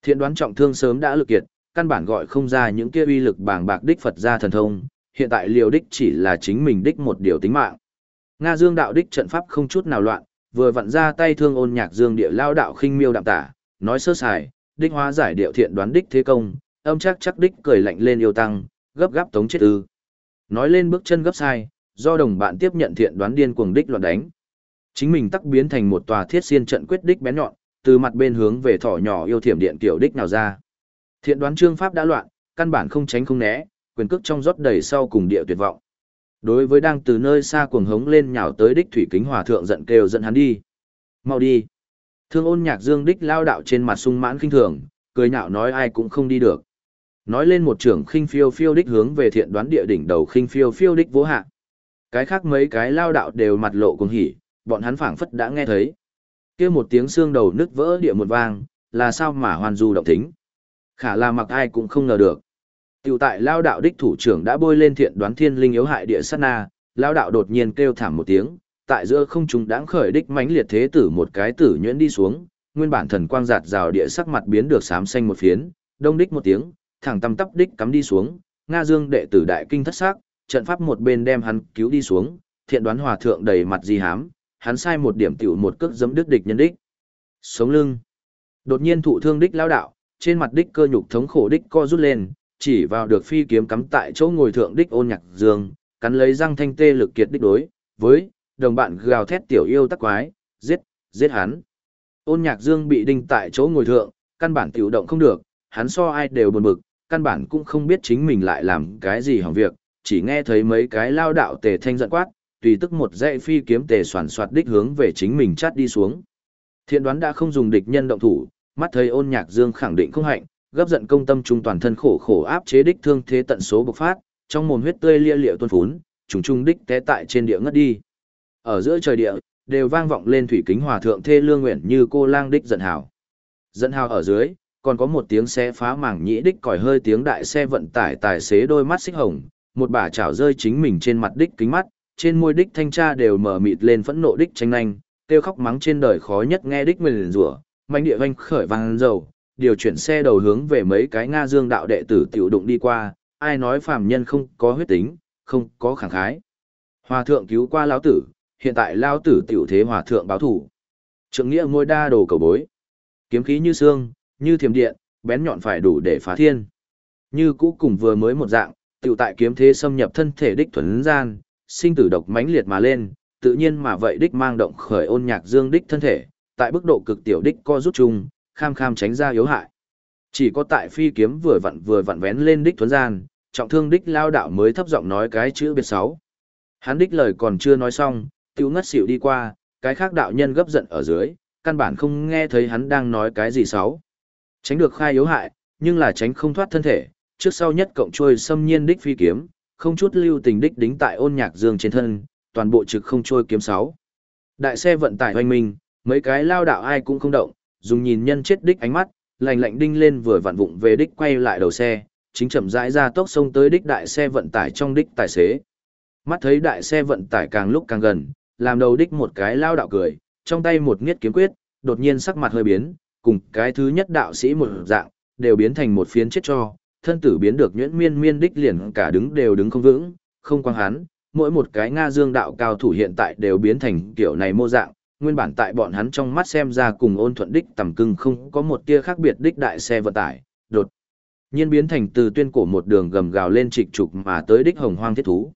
Thiện đoán trọng thương sớm đã lực kiệt, căn bản gọi không ra những kia uy lực bàng bạc đích Phật gia thần thông, hiện tại liều đích chỉ là chính mình đích một điều tính mạng. Nga Dương đạo đích trận pháp không chút nào loạn, vừa vặn ra tay thương ôn nhạc Dương địa lao đạo khinh miêu đạm tả, nói sơ sài, đích hóa giải điệu thiện đoán đích thế công, âm chắc chắc đích cười lạnh lên yêu tăng, gấp gáp tống chết ư. Nói lên bước chân gấp sai, do đồng bạn tiếp nhận thiện đoán điên cuồng đích loạn đánh. Chính mình tắc biến thành một tòa thiết xiên trận quyết đích bén nhọn, từ mặt bên hướng về thỏ nhỏ yêu thiểm điện tiểu đích nào ra. Thiện đoán trương pháp đã loạn, căn bản không tránh không né, quyền cước trong rót đầy sau cùng địa tuyệt vọng. Đối với đang từ nơi xa cuồng hống lên nhào tới đích thủy kính hòa thượng giận kêu dẫn hắn đi. Mau đi. Thương ôn nhạc dương đích lao đạo trên mặt sung mãn khinh thường, cười nhạo nói ai cũng không đi được. Nói lên một trưởng khinh phiêu phiêu đích hướng về thiện đoán địa đỉnh đầu khinh phiêu phiêu đích vô hạ. Cái khác mấy cái lao đạo đều mặt lộ cùng hỉ, bọn hắn phảng phất đã nghe thấy. kia một tiếng xương đầu nứt vỡ địa một vang, là sao mà hoàn du động tính. Khả là mặc ai cũng không ngờ được. Tiểu tại lao đạo đích thủ trưởng đã bôi lên thiện đoán thiên linh yếu hại địa sát na, lao đạo đột nhiên kêu thảm một tiếng, tại giữa không trung đãng khởi đích mãnh liệt thế tử một cái tử nhuyễn đi xuống, nguyên bản thần quang giạt rào địa sắc mặt biến được xám xanh một phiến, đông đích một tiếng, thẳng tăm tắp đích cắm đi xuống, Nga Dương đệ tử đại kinh thất sắc, trận pháp một bên đem hắn cứu đi xuống, thiện đoán hòa thượng đầy mặt di hám, hắn sai một điểm tiểu một cước giẫm đứt địch nhân đích. Sống lưng. Đột nhiên thụ thương đích lao đạo, trên mặt đích cơ nhục thống khổ đích co rút lên, chỉ vào được phi kiếm cắm tại chỗ ngồi thượng đích ôn nhạc dương, cắn lấy răng thanh tê lực kiệt đích đối, với, đồng bạn gào thét tiểu yêu tắc quái, giết, giết hắn. Ôn nhạc dương bị đinh tại chỗ ngồi thượng, căn bản tiểu động không được, hắn so ai đều buồn bực, căn bản cũng không biết chính mình lại làm cái gì hỏng việc, chỉ nghe thấy mấy cái lao đạo tề thanh giận quát, tùy tức một dãy phi kiếm tề soàn soạt đích hướng về chính mình chát đi xuống. Thiện đoán đã không dùng địch nhân động thủ, mắt thấy ôn nhạc dương khẳng định không hạnh, gấp giận công tâm trung toàn thân khổ khổ áp chế đích thương thế tận số bộc phát, trong mồm huyết tươi lia liệu tuôn phún, trùng trung đích té tại trên địa ngất đi. Ở giữa trời địa, đều vang vọng lên thủy kính hòa thượng thê lương nguyện như cô lang đích giận hào. Giận hào ở dưới, còn có một tiếng xe phá mảng nhĩ đích còi hơi tiếng đại xe vận tải tài xế đôi mắt xích hồng, một bà chảo rơi chính mình trên mặt đích kính mắt, trên môi đích thanh tra đều mở mịt lên phẫn nộ đích tranh nhanh, kêu khóc mắng trên đời khó nhất nghe đích nguyền rủa, manh địa vanh khởi vang dầu, điều chuyển xe đầu hướng về mấy cái Nga Dương đạo đệ tử tiểu đụng đi qua, ai nói phàm nhân không có huyết tính, không có khẳng khái. Hòa thượng cứu qua lão tử, hiện tại lao tử tiểu thế hòa thượng báo thủ. Trượng nghĩa ngôi đa đồ cầu bối. Kiếm khí như xương, như thiềm điện, bén nhọn phải đủ để phá thiên. Như cũ cùng vừa mới một dạng, tiểu tại kiếm thế xâm nhập thân thể đích thuần gian, sinh tử độc mãnh liệt mà lên, tự nhiên mà vậy đích mang động khởi ôn nhạc dương đích thân thể, tại mức độ cực tiểu đích co rút chung, kham kham tránh ra yếu hại. Chỉ có tại phi kiếm vừa vặn vừa vặn vén lên đích thuần gian, trọng thương đích lao đạo mới thấp giọng nói cái chữ biệt sáu. Hắn đích lời còn chưa nói xong, tiêu ngất xỉu đi qua, cái khác đạo nhân gấp giận ở dưới, căn bản không nghe thấy hắn đang nói cái gì xấu, Tránh được khai yếu hại, nhưng là tránh không thoát thân thể, trước sau nhất cộng trôi xâm nhiên đích phi kiếm, không chút lưu tình đích đính tại ôn nhạc dương trên thân, toàn bộ trực không trôi kiếm sáu. Đại xe vận tải hoành minh, mấy cái lao đạo ai cũng không động, dùng nhìn nhân chết đích ánh mắt, lạnh lạnh đinh lên vừa vặn vụng về đích quay lại đầu xe, chính chậm rãi ra tốc sông tới đích đại xe vận tải trong đích tài xế. Mắt thấy đại xe vận tải càng lúc càng gần, làm đầu đích một cái lao đạo cười, trong tay một nghiết kiếm quyết, đột nhiên sắc mặt hơi biến, cùng cái thứ nhất đạo sĩ một dạng, đều biến thành một phiến chết cho, thân tử biến được nhuyễn miên miên đích liền cả đứng đều đứng không vững, không quang hắn, mỗi một cái Nga dương đạo cao thủ hiện tại đều biến thành kiểu này mô dạng, nguyên bản tại bọn hắn trong mắt xem ra cùng ôn thuận đích tầm cưng không có một tia khác biệt đích đại xe vận tải, đột nhiên biến thành từ tuyên cổ một đường gầm gào lên trịch trục mà tới đích hồng hoang thiết thú.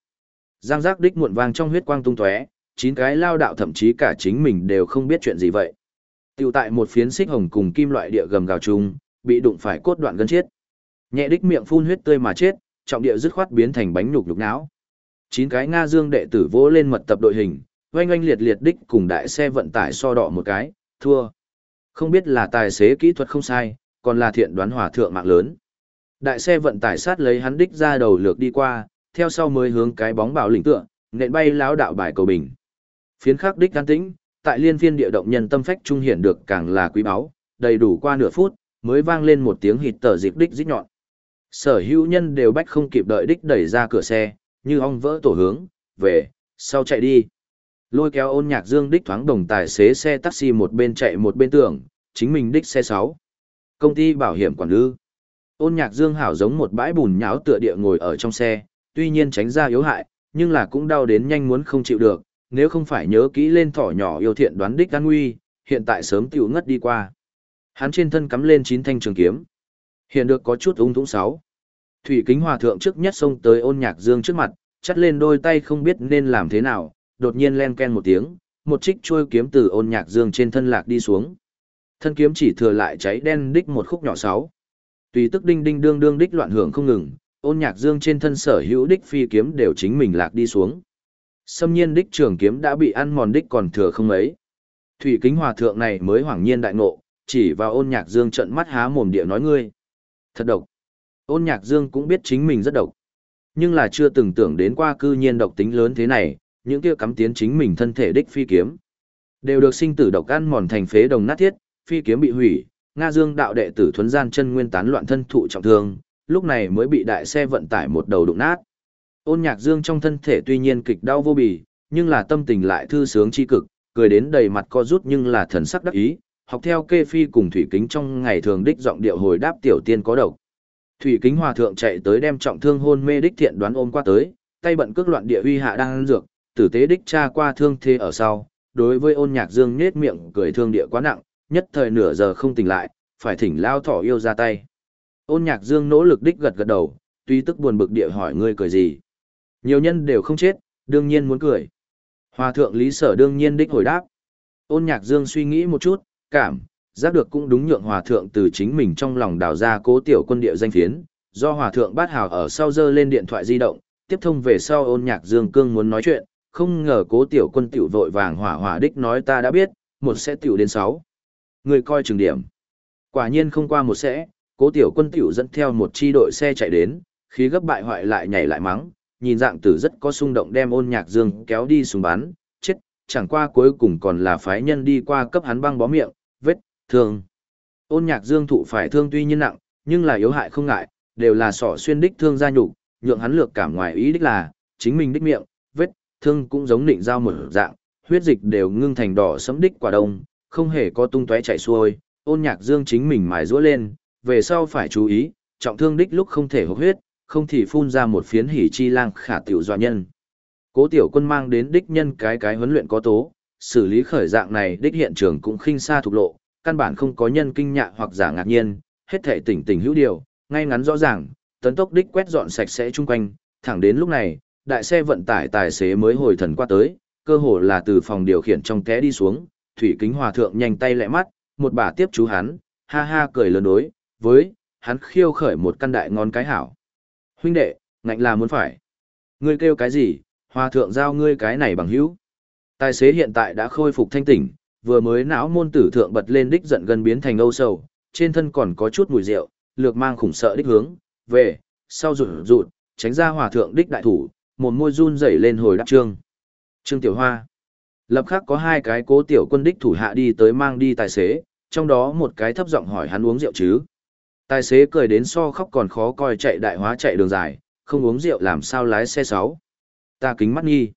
Giang giác đích muộn vang trong huyết quang tung tóe, chín cái lao đạo thậm chí cả chính mình đều không biết chuyện gì vậy. Tiểu tại một phiến xích hồng cùng kim loại địa gầm gào chung, bị đụng phải cốt đoạn gân chết. Nhẹ đích miệng phun huyết tươi mà chết, trọng địa dứt khoát biến thành bánh nhục nhục não. Chín cái Nga Dương đệ tử vỗ lên mật tập đội hình, oanh oanh liệt liệt đích cùng đại xe vận tải so đọ một cái, thua. Không biết là tài xế kỹ thuật không sai, còn là thiện đoán hỏa thượng mạng lớn. Đại xe vận tải sát lấy hắn đích ra đầu lược đi qua, theo sau mới hướng cái bóng bảo lĩnh tượng, nện bay láo đạo bài cầu bình. Phiến khắc đích an tĩnh, tại liên phiên địa động nhân tâm phách trung hiển được càng là quý báu, đầy đủ qua nửa phút, mới vang lên một tiếng hịt tờ dịp đích dích nhọn. Sở hữu nhân đều bách không kịp đợi đích đẩy ra cửa xe, như ong vỡ tổ hướng, về, sau chạy đi. Lôi kéo ôn nhạc dương đích thoáng đồng tài xế xe taxi một bên chạy một bên tưởng, chính mình đích xe 6. Công ty bảo hiểm quản lư. Ôn nhạc dương hảo giống một bãi bùn nháo tựa địa ngồi ở trong xe, tuy nhiên tránh ra yếu hại, nhưng là cũng đau đến nhanh muốn không chịu được, nếu không phải nhớ kỹ lên thỏ nhỏ yêu thiện đoán đích an nguy, hiện tại sớm tiểu ngất đi qua. Hắn trên thân cắm lên chín thanh trường kiếm. Hiện được có chút ung thúng sáu. Thủy kính hòa thượng trước nhất xông tới ôn nhạc dương trước mặt, chắt lên đôi tay không biết nên làm thế nào, đột nhiên len ken một tiếng, một trích chuôi kiếm từ ôn nhạc dương trên thân lạc đi xuống. Thân kiếm chỉ thừa lại cháy đen đích một khúc nhỏ sáu. Tùy tức đinh đinh đương đương đích loạn hưởng không ngừng, ôn nhạc dương trên thân sở hữu đích phi kiếm đều chính mình lạc đi xuống. Xâm nhiên đích trường kiếm đã bị ăn mòn đích còn thừa không ấy. Thủy kính hòa thượng này mới hoảng nhiên đại ngộ, chỉ vào ôn nhạc dương trận mắt há mồm địa nói ngươi. Thật độc. Ôn nhạc dương cũng biết chính mình rất độc. Nhưng là chưa từng tưởng đến qua cư nhiên độc tính lớn thế này, những kia cắm tiến chính mình thân thể đích phi kiếm. Đều được sinh tử độc ăn mòn thành phế đồng nát thiết, phi kiếm bị hủy, Nga Dương đạo đệ tử thuấn gian chân nguyên tán loạn thân thụ trọng thương, lúc này mới bị đại xe vận tải một đầu đụng nát. Ôn Nhạc Dương trong thân thể tuy nhiên kịch đau vô bì, nhưng là tâm tình lại thư sướng chi cực, cười đến đầy mặt co rút nhưng là thần sắc đắc ý, học theo kê phi cùng thủy kính trong ngày thường đích giọng điệu hồi đáp tiểu tiên có độc. Thủy kính hòa thượng chạy tới đem trọng thương hôn mê đích thiện đoán ôm qua tới, tay bận cước loạn địa uy hạ đang ăn dược, tử tế đích tra qua thương thế ở sau, đối với ôn nhạc dương nết miệng cười thương địa quá nặng, nhất thời nửa giờ không tỉnh lại, phải thỉnh lao thỏ yêu ra tay. Ôn nhạc dương nỗ lực đích gật gật đầu, tuy tức buồn bực địa hỏi ngươi cười gì. Nhiều nhân đều không chết, đương nhiên muốn cười. Hòa thượng lý sở đương nhiên đích hồi đáp. Ôn nhạc dương suy nghĩ một chút, cảm, giác được cũng đúng nhượng hòa thượng từ chính mình trong lòng đào ra cố tiểu quân địa danh phiến, do hòa thượng bát hào ở sau dơ lên điện thoại di động, tiếp thông về sau ôn nhạc dương cương muốn nói chuyện, không ngờ cố tiểu quân tiểu vội vàng hỏa hỏa đích nói ta đã biết, một sẽ tiểu đến sáu. Người coi trường điểm. Quả nhiên không qua một sẽ, cố tiểu quân tiểu dẫn theo một chi đội xe chạy đến, khí gấp bại hoại lại nhảy lại mắng, nhìn dạng tử rất có xung động đem ôn nhạc dương kéo đi xuống bắn, chết, chẳng qua cuối cùng còn là phái nhân đi qua cấp hắn băng bó miệng, vết, thương. Ôn nhạc dương thụ phải thương tuy nhiên nặng, nhưng là yếu hại không ngại, đều là sỏ xuyên đích thương gia nhục, nhượng hắn lược cảm ngoài ý đích là, chính mình đích miệng, vết, thương cũng giống định dao một dạng, huyết dịch đều ngưng thành đỏ sẫm đích quả đông, không hề có tung tóe chảy xuôi, ôn nhạc dương chính mình mài rũa lên, về sau phải chú ý, trọng thương đích lúc không thể hốc huyết, không thì phun ra một phiến hỉ chi lang khả tiểu dọa nhân. Cố tiểu quân mang đến đích nhân cái cái huấn luyện có tố, xử lý khởi dạng này đích hiện trường cũng khinh xa thuộc lộ, căn bản không có nhân kinh nhạ hoặc giả ngạc nhiên, hết thể tỉnh tỉnh hữu điều, ngay ngắn rõ ràng, tấn tốc đích quét dọn sạch sẽ chung quanh, thẳng đến lúc này, đại xe vận tải tài xế mới hồi thần qua tới, cơ hồ là từ phòng điều khiển trong té đi xuống, thủy kính hòa thượng nhanh tay lẹ mắt, một bà tiếp chú hắn, ha ha cười lớn đối, với, hắn khiêu khởi một căn đại ngon cái hảo. Huynh đệ, ngạnh là muốn phải. Ngươi kêu cái gì, hòa thượng giao ngươi cái này bằng hữu. Tài xế hiện tại đã khôi phục thanh tỉnh, vừa mới não môn tử thượng bật lên đích giận gần biến thành âu sầu, trên thân còn có chút mùi rượu, lược mang khủng sợ đích hướng, về, sau rụt rụt, tránh ra hòa thượng đích đại thủ, một môi run rẩy lên hồi đáp trương. Trương Tiểu Hoa. Lập khắc có hai cái cố tiểu quân đích thủ hạ đi tới mang đi tài xế, trong đó một cái thấp giọng hỏi hắn uống rượu chứ. Tài xế cười đến so khóc còn khó coi chạy đại hóa chạy đường dài, không uống rượu làm sao lái xe sáu. Ta kính mắt nghi.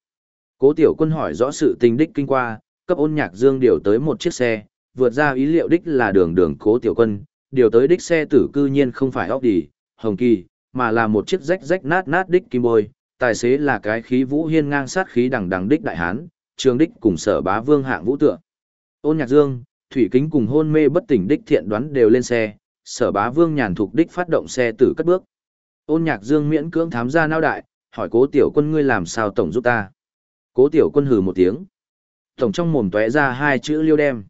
Cố tiểu quân hỏi rõ sự tình đích kinh qua, cấp ôn nhạc dương điều tới một chiếc xe, vượt ra ý liệu đích là đường đường cố tiểu quân, điều tới đích xe tử cư nhiên không phải óc đi, hồng kỳ, mà là một chiếc rách rách nát nát đích kim bôi, tài xế là cái khí vũ hiên ngang sát khí đằng đằng đích đại hán, trường đích cùng sở bá vương hạng vũ tượng. Ôn nhạc dương, thủy kính cùng hôn mê bất tỉnh đích thiện đoán đều lên xe, sở bá vương nhàn thục đích phát động xe tử cất bước. Ôn nhạc dương miễn cưỡng thám ra nao đại, hỏi cố tiểu quân ngươi làm sao tổng giúp ta. Cố tiểu quân hừ một tiếng. Tổng trong mồm tóe ra hai chữ liêu đem.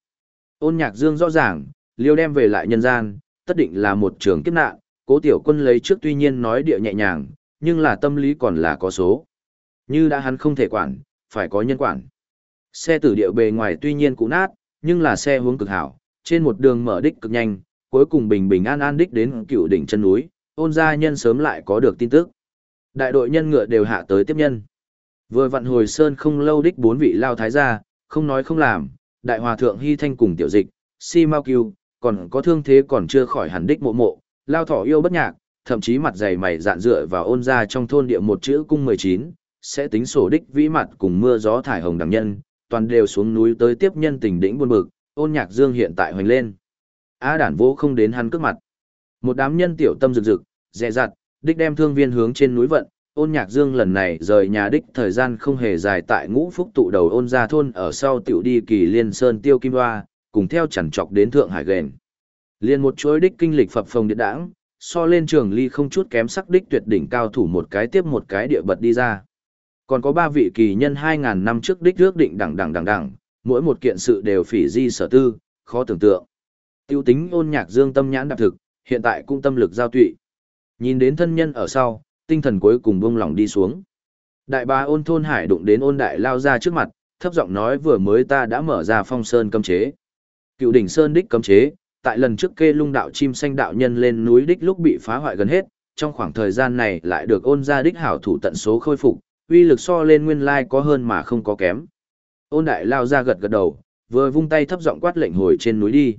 Ôn nhạc dương rõ ràng, liêu đem về lại nhân gian, tất định là một trường kiếp nạn, cố tiểu quân lấy trước tuy nhiên nói địa nhẹ nhàng, nhưng là tâm lý còn là có số. Như đã hắn không thể quản, phải có nhân quản. Xe tử địa bề ngoài tuy nhiên cũ nát, nhưng là xe hướng cực hảo, trên một đường mở đích cực nhanh, cuối cùng bình bình an an đích đến cựu đỉnh chân núi, ôn gia nhân sớm lại có được tin tức. Đại đội nhân ngựa đều hạ tới tiếp nhân. Vừa vặn hồi sơn không lâu đích bốn vị lao thái gia, không nói không làm, đại hòa thượng hy thanh cùng tiểu dịch, si mau kiêu, còn có thương thế còn chưa khỏi hẳn đích mộ mộ, lao thỏ yêu bất nhạc, thậm chí mặt dày mày dạn dựa vào ôn ra trong thôn địa một chữ cung 19, sẽ tính sổ đích vĩ mặt cùng mưa gió thải hồng đằng nhân, toàn đều xuống núi tới tiếp nhân tình đỉnh buôn bực, ôn nhạc dương hiện tại hoành lên. A đản vô không đến hắn cước mặt. Một đám nhân tiểu tâm rực rực, dè dặt, đích đem thương viên hướng trên núi vận, ôn nhạc dương lần này rời nhà đích thời gian không hề dài tại ngũ phúc tụ đầu ôn gia thôn ở sau tiểu đi kỳ liên sơn tiêu kim hoa, cùng theo chẳng chọc đến thượng hải gền. Liên một chuỗi đích kinh lịch phập phồng điện đảng, so lên trường ly không chút kém sắc đích tuyệt đỉnh cao thủ một cái tiếp một cái địa bật đi ra. Còn có ba vị kỳ nhân 2.000 năm trước đích ước định đẳng đẳng đẳng đẳng, mỗi một kiện sự đều phỉ di sở tư, khó tưởng tượng. Tiêu tính ôn nhạc dương tâm nhãn đạp thực, hiện tại cũng tâm lực giao tụy. Nhìn đến thân nhân ở sau, tinh thần cuối cùng buông lỏng đi xuống. Đại bá ôn thôn hải đụng đến ôn đại lao ra trước mặt, thấp giọng nói vừa mới ta đã mở ra phong sơn cấm chế. Cựu đỉnh sơn đích cấm chế, tại lần trước kê lung đạo chim xanh đạo nhân lên núi đích lúc bị phá hoại gần hết, trong khoảng thời gian này lại được ôn ra đích hảo thủ tận số khôi phục, uy lực so lên nguyên lai có hơn mà không có kém. Ôn đại lao ra gật gật đầu, vừa vung tay thấp giọng quát lệnh hồi trên núi đi.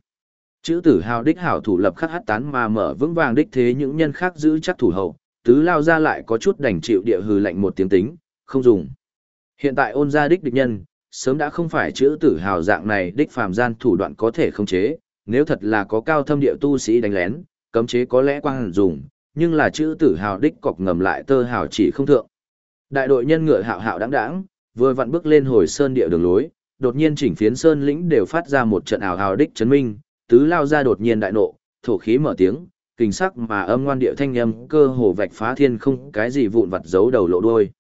Chữ tử hào đích hảo thủ lập khắc hát tán mà mở vững vàng đích thế những nhân khác giữ chắc thủ hậu, tứ lao ra lại có chút đành chịu địa hừ lạnh một tiếng tính, không dùng. Hiện tại ôn ra đích địch nhân, sớm đã không phải chữ tử hào dạng này đích phàm gian thủ đoạn có thể không chế, nếu thật là có cao thâm địa tu sĩ đánh lén, cấm chế có lẽ quang hẳn dùng, nhưng là chữ tử hào đích cọc ngầm lại tơ hào chỉ không thượng. Đại đội nhân ngựa hạo hạo đáng đáng, vừa vặn bước lên hồi sơn địa đường lối, đột nhiên chỉnh phiến sơn lĩnh đều phát ra một trận ảo hào đích chấn minh, tứ lao ra đột nhiên đại nộ, thổ khí mở tiếng, kinh sắc mà âm ngoan địa thanh âm cơ hồ vạch phá thiên không cái gì vụn vặt giấu đầu lộ đuôi.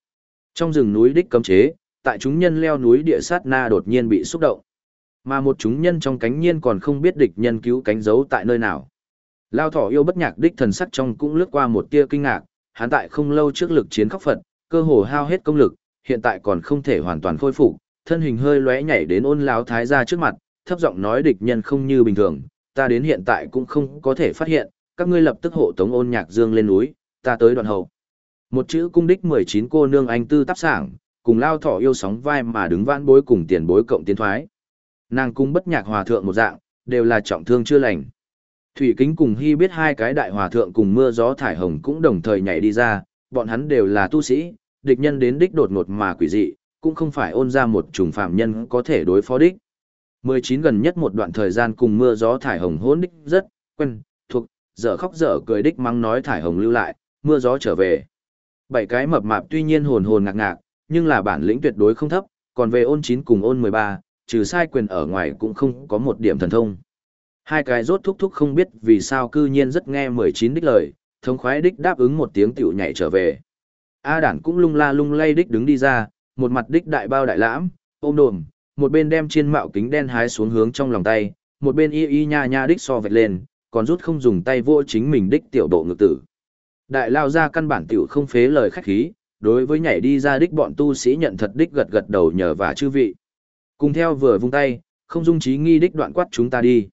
Trong rừng núi đích cấm chế, tại chúng nhân leo núi địa sát na đột nhiên bị xúc động. Mà một chúng nhân trong cánh nhiên còn không biết địch nhân cứu cánh giấu tại nơi nào. Lao thỏ yêu bất nhạc đích thần sắc trong cũng lướt qua một tia kinh ngạc, hắn tại không lâu trước lực chiến khắc Phật, cơ hồ hao hết công lực, hiện tại còn không thể hoàn toàn khôi phục, thân hình hơi lóe nhảy đến ôn lão thái gia trước mặt, thấp giọng nói địch nhân không như bình thường, ta đến hiện tại cũng không có thể phát hiện, các ngươi lập tức hộ tống ôn nhạc dương lên núi, ta tới đoạn hậu. Một chữ cung đích 19 cô nương anh tư tác sảng, cùng lao thỏ yêu sóng vai mà đứng vãn bối cùng tiền bối cộng tiến thoái. Nàng cung bất nhạc hòa thượng một dạng, đều là trọng thương chưa lành. Thủy kính cùng hy biết hai cái đại hòa thượng cùng mưa gió thải hồng cũng đồng thời nhảy đi ra, bọn hắn đều là tu sĩ, địch nhân đến đích đột ngột mà quỷ dị, cũng không phải ôn ra một trùng phạm nhân có thể đối phó đích. 19 gần nhất một đoạn thời gian cùng mưa gió thải hồng hỗn đích rất quen thuộc, dở khóc dở cười đích mắng nói thải hồng lưu lại, mưa gió trở về. Bảy cái mập mạp tuy nhiên hồn hồn ngạc ngạc, nhưng là bản lĩnh tuyệt đối không thấp, còn về ôn 9 cùng ôn 13, trừ sai quyền ở ngoài cũng không có một điểm thần thông. Hai cái rốt thúc thúc không biết vì sao cư nhiên rất nghe 19 đích lời, thống khoái đích đáp ứng một tiếng tiểu nhảy trở về. A đản cũng lung la lung lay đích đứng đi ra, một mặt đích đại bao đại lãm, ôm đồm, một bên đem chiên mạo kính đen hái xuống hướng trong lòng tay, một bên y y nha nha đích so vạch lên, còn rút không dùng tay vô chính mình đích tiểu độ ngực tử. Đại lao ra căn bản tiểu không phế lời khách khí, đối với nhảy đi ra đích bọn tu sĩ nhận thật đích gật gật đầu nhờ và chư vị. Cùng theo vừa vung tay, không dung trí nghi đích đoạn quát chúng ta đi.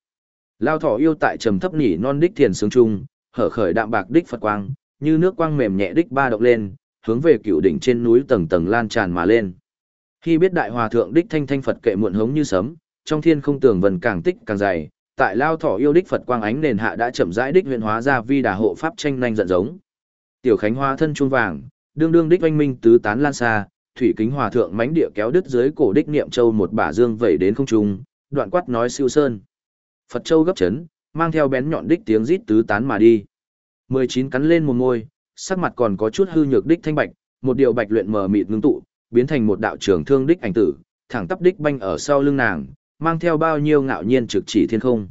Lao thỏ yêu tại trầm thấp nhỉ non đích thiền sướng trung, hở khởi đạm bạc đích Phật quang, như nước quang mềm nhẹ đích ba động lên, hướng về cựu đỉnh trên núi tầng tầng lan tràn mà lên. Khi biết đại hòa thượng đích thanh thanh Phật kệ muộn hống như sấm, trong thiên không tường vần càng tích càng dày, tại lao thỏ yêu đích Phật quang ánh nền hạ đã chậm rãi đích huyền hóa ra vi đà hộ pháp tranh nhanh giận giống. Tiểu Khánh Hoa thân chuông vàng, đương đương đích oanh minh tứ tán lan xa, thủy kính hòa thượng mánh địa kéo đứt dưới cổ đích niệm châu một bả dương vẩy đến không trung, đoạn quát nói siêu sơn. Phật châu gấp chấn, mang theo bén nhọn đích tiếng rít tứ tán mà đi. 19 cắn lên một môi, sắc mặt còn có chút hư nhược đích thanh bạch, một điều bạch luyện mờ mịt ngưng tụ, biến thành một đạo trường thương đích ảnh tử, thẳng tắp đích banh ở sau lưng nàng, mang theo bao nhiêu ngạo nhiên trực chỉ thiên không.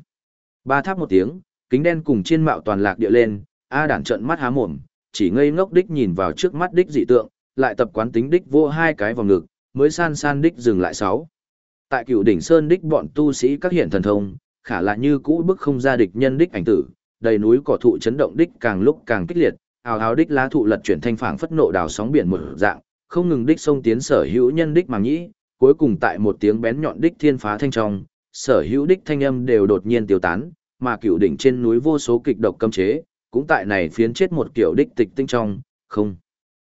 Ba tháp một tiếng, kính đen cùng chiên mạo toàn lạc địa lên, A đản trận mắt há mồm, chỉ ngây ngốc đích nhìn vào trước mắt đích dị tượng, lại tập quán tính đích vô hai cái vào ngực, mới san san đích dừng lại sáu. Tại cựu đỉnh sơn đích bọn tu sĩ các hiện thần thông, khả là như cũ bức không ra địch nhân đích ảnh tử, đầy núi cỏ thụ chấn động đích càng lúc càng kích liệt, ào ào đích lá thụ lật chuyển thanh phảng phất nộ đào sóng biển một dạng, không ngừng đích sông tiến sở hữu nhân đích màng nhĩ, cuối cùng tại một tiếng bén nhọn đích thiên phá thanh trong, sở hữu đích thanh âm đều đột nhiên tiêu tán, mà cựu đỉnh trên núi vô số kịch độc cấm chế, cũng tại này phiến chết một kiểu đích tịch tinh trong, không.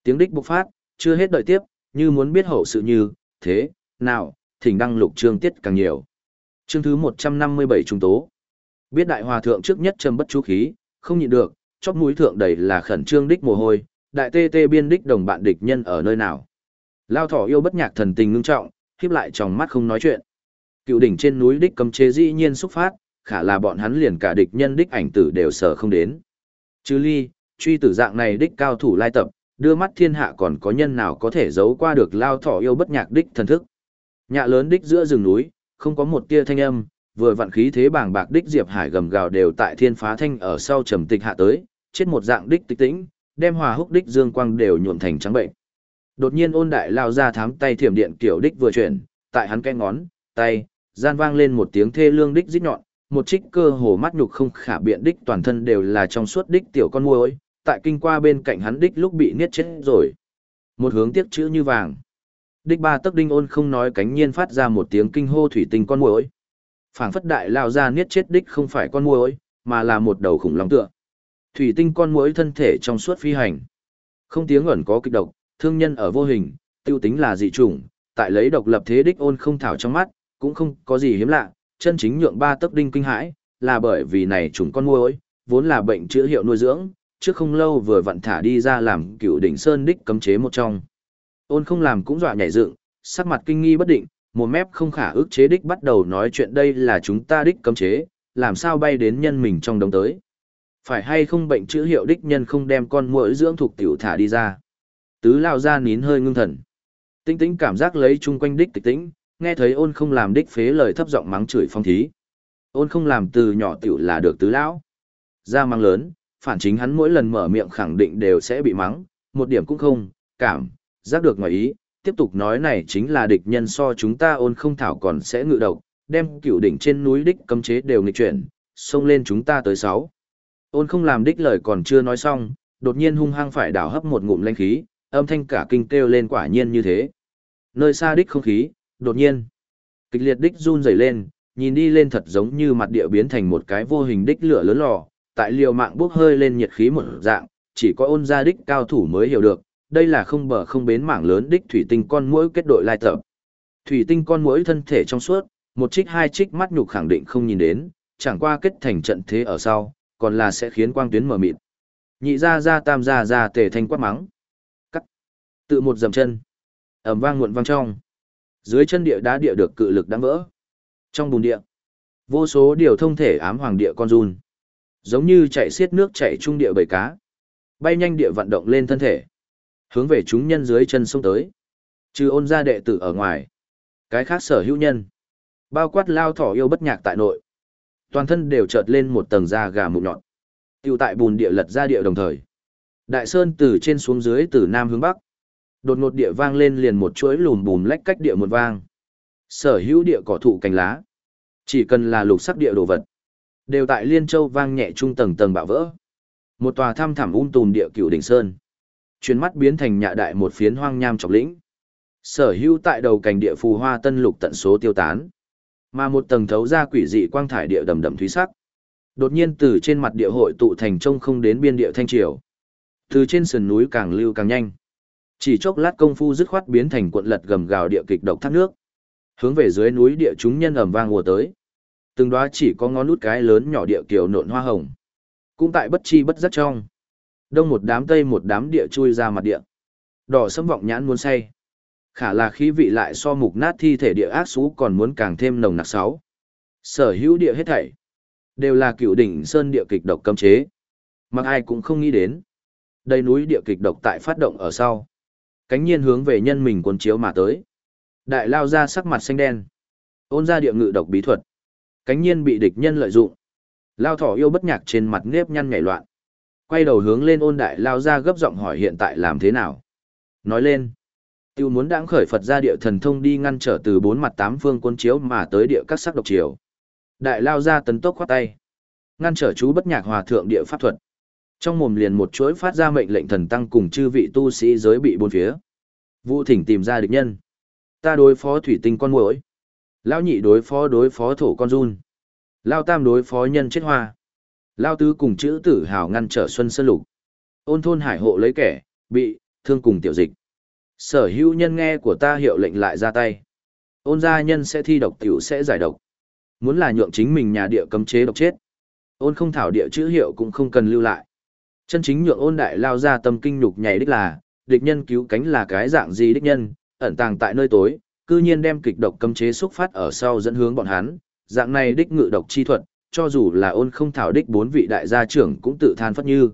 Tiếng đích bộc phát, chưa hết đợi tiếp, như muốn biết hậu sự như, thế, nào, thỉnh đăng lục chương tiết càng nhiều. Chương thứ 157 trung tố. Biết đại hòa thượng trước nhất trầm bất chú khí, không nhịn được, chóp mũi thượng đầy là khẩn trương đích mồ hôi, đại tê tê biên đích đồng bạn địch nhân ở nơi nào. Lao thỏ yêu bất nhạc thần tình ngưng trọng, khiếp lại trong mắt không nói chuyện. Cựu đỉnh trên núi đích cấm chế dĩ nhiên xúc phát, khả là bọn hắn liền cả địch nhân đích ảnh tử đều sở không đến. Chứ ly, truy tử dạng này đích cao thủ lai tập, đưa mắt thiên hạ còn có nhân nào có thể giấu qua được lao thỏ yêu bất nhạc đích thần thức. Nhạ lớn đích giữa rừng núi, không có một tia thanh âm, vừa vạn khí thế bàng bạc đích diệp hải gầm gào đều tại thiên phá thanh ở sau trầm tịch hạ tới, chết một dạng đích tịch tĩnh, đem hòa húc đích dương quang đều nhuộm thành trắng bệnh. Đột nhiên ôn đại lao ra thám tay thiểm điện kiểu đích vừa chuyển, tại hắn cái ngón, tay, gian vang lên một tiếng thê lương đích rít nhọn, một trích cơ hồ mắt nhục không khả biện đích toàn thân đều là trong suốt đích tiểu con muỗi, tại kinh qua bên cạnh hắn đích lúc bị niết chết rồi. Một hướng tiếc chữ như vàng. Đích ba tấc đinh ôn không nói cánh nhiên phát ra một tiếng kinh hô thủy tinh con muỗi. Phảng phất đại lao ra niết chết đích không phải con muỗi, mà là một đầu khủng long tượng. Thủy tinh con muỗi thân thể trong suốt phi hành. Không tiếng ẩn có kịch độc, thương nhân ở vô hình, tiêu tính là dị chủng, tại lấy độc lập thế đích ôn không thảo trong mắt, cũng không có gì hiếm lạ, chân chính nhượng ba tấc đinh kinh hãi, là bởi vì này trùng con muỗi, vốn là bệnh chữa hiệu nuôi dưỡng, trước không lâu vừa vặn thả đi ra làm cựu đỉnh sơn đích cấm chế một trong. Ôn không làm cũng dọa nhảy dựng, sắc mặt kinh nghi bất định, một mép không khả ước chế đích bắt đầu nói chuyện đây là chúng ta đích cấm chế, làm sao bay đến nhân mình trong đống tới. Phải hay không bệnh chữa hiệu đích nhân không đem con muỗi dưỡng thuộc tiểu thả đi ra. Tứ lao ra nín hơi ngưng thần. Tinh tĩnh cảm giác lấy chung quanh đích tịch tĩnh, nghe thấy ôn không làm đích phế lời thấp giọng mắng chửi phong thí. Ôn không làm từ nhỏ tiểu là được tứ lão. Ra mắng lớn, phản chính hắn mỗi lần mở miệng khẳng định đều sẽ bị mắng, một điểm cũng không, cảm, giác được ngoài ý, tiếp tục nói này chính là địch nhân so chúng ta ôn không thảo còn sẽ ngự độc, đem cựu đỉnh trên núi đích cấm chế đều nghịch chuyển, xông lên chúng ta tới sáu. Ôn không làm đích lời còn chưa nói xong, đột nhiên hung hăng phải đảo hấp một ngụm lanh khí, âm thanh cả kinh kêu lên quả nhiên như thế. Nơi xa đích không khí, đột nhiên, kịch liệt đích run rẩy lên, nhìn đi lên thật giống như mặt địa biến thành một cái vô hình đích lửa lớn lò, tại liều mạng bốc hơi lên nhiệt khí một dạng, chỉ có ôn gia đích cao thủ mới hiểu được, đây là không bờ không bến mảng lớn đích thủy tinh con muỗi kết đội lai tập. Thủy tinh con muỗi thân thể trong suốt, một trích hai trích mắt nhục khẳng định không nhìn đến, chẳng qua kết thành trận thế ở sau, còn là sẽ khiến quang tuyến mở mịt. Nhị ra ra tam ra ra tề thanh quát mắng. Cắt. Tự một dầm chân. ầm vang muộn vang trong. Dưới chân địa đá địa được cự lực đã vỡ. Trong bùn địa, vô số điều thông thể ám hoàng địa con run. Giống như chạy xiết nước chạy trung địa bầy cá. Bay nhanh địa vận động lên thân thể. Hướng về chúng nhân dưới chân sông tới. Trừ ôn ra đệ tử ở ngoài. Cái khác sở hữu nhân. Bao quát lao thỏ yêu bất nhạc tại nội. Toàn thân đều chợt lên một tầng da gà mụn nhọn. Tiêu tại bùn địa lật ra địa đồng thời. Đại sơn từ trên xuống dưới từ nam hướng bắc. Đột ngột địa vang lên liền một chuỗi lùm bùm lách cách địa một vang. Sở hữu địa cỏ thụ cành lá. Chỉ cần là lục sắc địa đồ vật. Đều tại Liên Châu vang nhẹ trung tầng tầng bạo vỡ. Một tòa thăm thẳm um tùm địa cựu đỉnh sơn. Chuyến mắt biến thành nhạ đại một phiến hoang nham trọc lĩnh. Sở hữu tại đầu cành địa phù hoa tân lục tận số tiêu tán. Mà một tầng thấu ra quỷ dị quang thải địa đầm đầm thúy sắc. Đột nhiên từ trên mặt địa hội tụ thành trông không đến biên địa thanh triều. Từ trên sườn núi càng lưu càng nhanh. Chỉ chốc lát công phu dứt khoát biến thành cuộn lật gầm gào địa kịch độc thác nước. Hướng về dưới núi địa chúng nhân ầm vang ùa tới. Từng đó chỉ có ngón nút cái lớn nhỏ địa kiều nộn hoa hồng. Cũng tại bất chi bất giác trong. Đông một đám tây một đám địa chui ra mặt địa. Đỏ sấm vọng nhãn muốn say. Khả là khí vị lại so mục nát thi thể địa ác xú còn muốn càng thêm nồng nặc sáu. Sở hữu địa hết thảy. Đều là cựu đỉnh sơn địa kịch độc cấm chế. Mặc ai cũng không nghĩ đến. Đây núi địa kịch độc tại phát động ở sau. Cánh nhiên hướng về nhân mình cuốn chiếu mà tới. Đại lao ra sắc mặt xanh đen. Ôn ra địa ngự độc bí thuật. Cánh nhiên bị địch nhân lợi dụng. Lao thỏ yêu bất nhạc trên mặt nếp nhăn nhảy loạn. Quay đầu hướng lên ôn đại lao ra gấp giọng hỏi hiện tại làm thế nào. Nói lên. Tiêu muốn đãng khởi Phật ra địa thần thông đi ngăn trở từ bốn mặt tám phương quân chiếu mà tới địa các sắc độc chiều. Đại lao ra tấn tốc khoát tay. Ngăn trở chú bất nhạc hòa thượng địa pháp thuật. Trong mồm liền một chuỗi phát ra mệnh lệnh thần tăng cùng chư vị tu sĩ giới bị bốn phía. Vũ thỉnh tìm ra địch nhân. Ta đối phó thủy tinh con muỗi. Lao nhị đối phó đối phó thổ con run. Lao tam đối phó nhân chết hoa. Lao tứ cùng chữ tử hào ngăn trở xuân sơn lục. Ôn thôn hải hộ lấy kẻ, bị, thương cùng tiểu dịch. Sở hữu nhân nghe của ta hiệu lệnh lại ra tay. Ôn gia nhân sẽ thi độc tiểu sẽ giải độc. Muốn là nhượng chính mình nhà địa cấm chế độc chết. Ôn không thảo địa chữ hiệu cũng không cần lưu lại. Chân chính nhượng ôn đại lao ra tâm kinh nhục nhảy đích là, địch nhân cứu cánh là cái dạng gì đích nhân, ẩn tàng tại nơi tối, cư nhiên đem kịch độc cấm chế xúc phát ở sau dẫn hướng bọn hắn, dạng này đích ngự độc chi thuật, cho dù là ôn không thảo đích bốn vị đại gia trưởng cũng tự than phất như.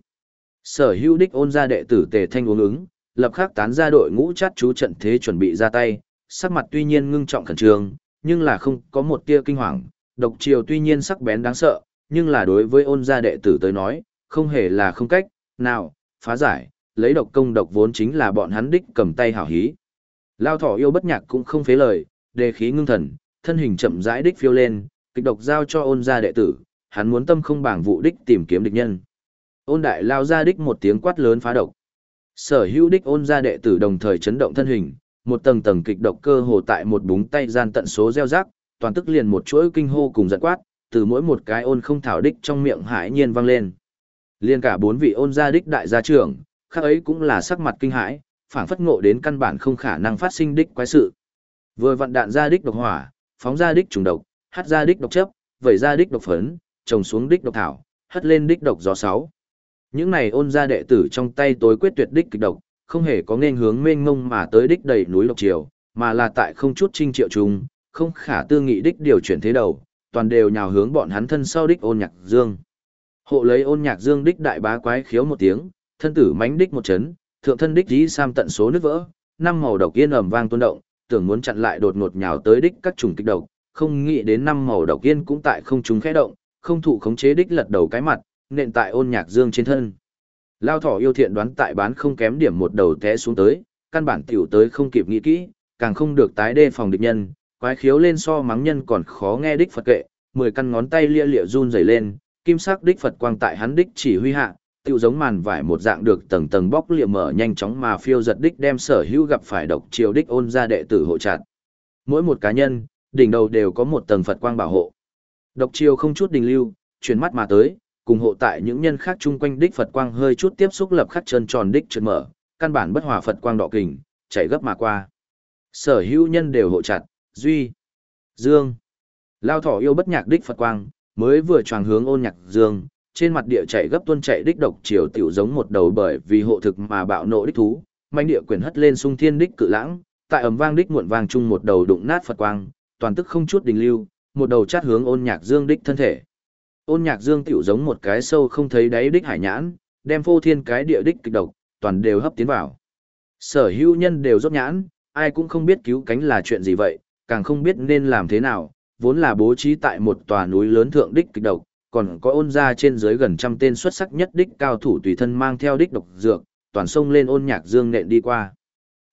Sở hữu đích ôn gia đệ tử tề thanh uống ứng, lập khắc tán ra đội ngũ chát chú trận thế chuẩn bị ra tay, sắc mặt tuy nhiên ngưng trọng khẩn trương, nhưng là không có một tia kinh hoàng, độc chiều tuy nhiên sắc bén đáng sợ, nhưng là đối với ôn gia đệ tử tới nói, không hề là không cách, nào, phá giải, lấy độc công độc vốn chính là bọn hắn đích cầm tay hảo hí. Lao thỏ yêu bất nhạc cũng không phế lời, đề khí ngưng thần, thân hình chậm rãi đích phiêu lên, kịch độc giao cho ôn gia đệ tử, hắn muốn tâm không bảng vụ đích tìm kiếm địch nhân. Ôn đại lao ra đích một tiếng quát lớn phá độc. Sở hữu đích ôn gia đệ tử đồng thời chấn động thân hình, một tầng tầng kịch độc cơ hồ tại một búng tay gian tận số gieo rác, toàn tức liền một chuỗi kinh hô cùng giận quát, từ mỗi một cái ôn không thảo đích trong miệng hải nhiên vang lên. Liên cả bốn vị ôn gia đích đại gia trưởng, khác ấy cũng là sắc mặt kinh hãi, phảng phất ngộ đến căn bản không khả năng phát sinh đích quái sự. Vừa vận đạn ra đích độc hỏa, phóng ra đích trùng độc, hát ra đích độc chấp, vẩy ra đích độc phấn, trồng xuống đích độc thảo, hất lên đích độc gió sáu. Những này ôn gia đệ tử trong tay tối quyết tuyệt đích kịch độc, không hề có nên hướng mênh mông mà tới đích đầy núi độc triều, mà là tại không chút trinh triệu trùng, không khả tư nghị đích điều chuyển thế đầu, toàn đều nhào hướng bọn hắn thân sau đích ôn nhạc dương. Hộ lấy ôn nhạc dương đích đại bá quái khiếu một tiếng, thân tử mánh đích một chấn, thượng thân đích dí sam tận số nước vỡ, năm màu độc yên ầm vang tuôn động, tưởng muốn chặn lại đột ngột nhào tới đích các trùng kích độc, không nghĩ đến năm màu độc yên cũng tại không trùng khẽ động, không thụ khống chế đích lật đầu cái mặt, nện tại ôn nhạc dương trên thân. Lao thỏ yêu thiện đoán tại bán không kém điểm một đầu té xuống tới, căn bản tiểu tới không kịp nghĩ kỹ, càng không được tái đê phòng địch nhân, quái khiếu lên so mắng nhân còn khó nghe đích Phật kệ, mười căn ngón tay lia lịa run rẩy lên, kim sắc đích Phật quang tại hắn đích chỉ huy hạ, tiểu giống màn vải một dạng được tầng tầng bóc liệm mở nhanh chóng mà phiêu giật đích đem sở hữu gặp phải độc chiêu đích ôn ra đệ tử hộ chặt. Mỗi một cá nhân, đỉnh đầu đều có một tầng Phật quang bảo hộ. Độc chiêu không chút đình lưu, chuyển mắt mà tới, cùng hộ tại những nhân khác chung quanh đích Phật quang hơi chút tiếp xúc lập khắc chân tròn đích trượt mở, căn bản bất hòa Phật quang đỏ kình, chạy gấp mà qua. Sở hữu nhân đều hộ chặt, duy, dương. Lao thỏ yêu bất nhạc đích Phật quang, mới vừa choàng hướng ôn nhạc dương, trên mặt địa chạy gấp tuôn chạy đích độc chiều tiểu giống một đầu bởi vì hộ thực mà bạo nộ đích thú, manh địa quyền hất lên sung thiên đích cự lãng, tại ầm vang đích muộn vang chung một đầu đụng nát Phật quang, toàn tức không chút đình lưu, một đầu chát hướng ôn nhạc dương đích thân thể. Ôn nhạc dương tiểu giống một cái sâu không thấy đáy đích hải nhãn, đem phô thiên cái địa đích kịch độc, toàn đều hấp tiến vào. Sở hữu nhân đều rốt nhãn, ai cũng không biết cứu cánh là chuyện gì vậy, càng không biết nên làm thế nào, vốn là bố trí tại một tòa núi lớn thượng đích kịch độc, còn có ôn ra trên dưới gần trăm tên xuất sắc nhất đích cao thủ tùy thân mang theo đích độc dược, toàn sông lên ôn nhạc dương nện đi qua.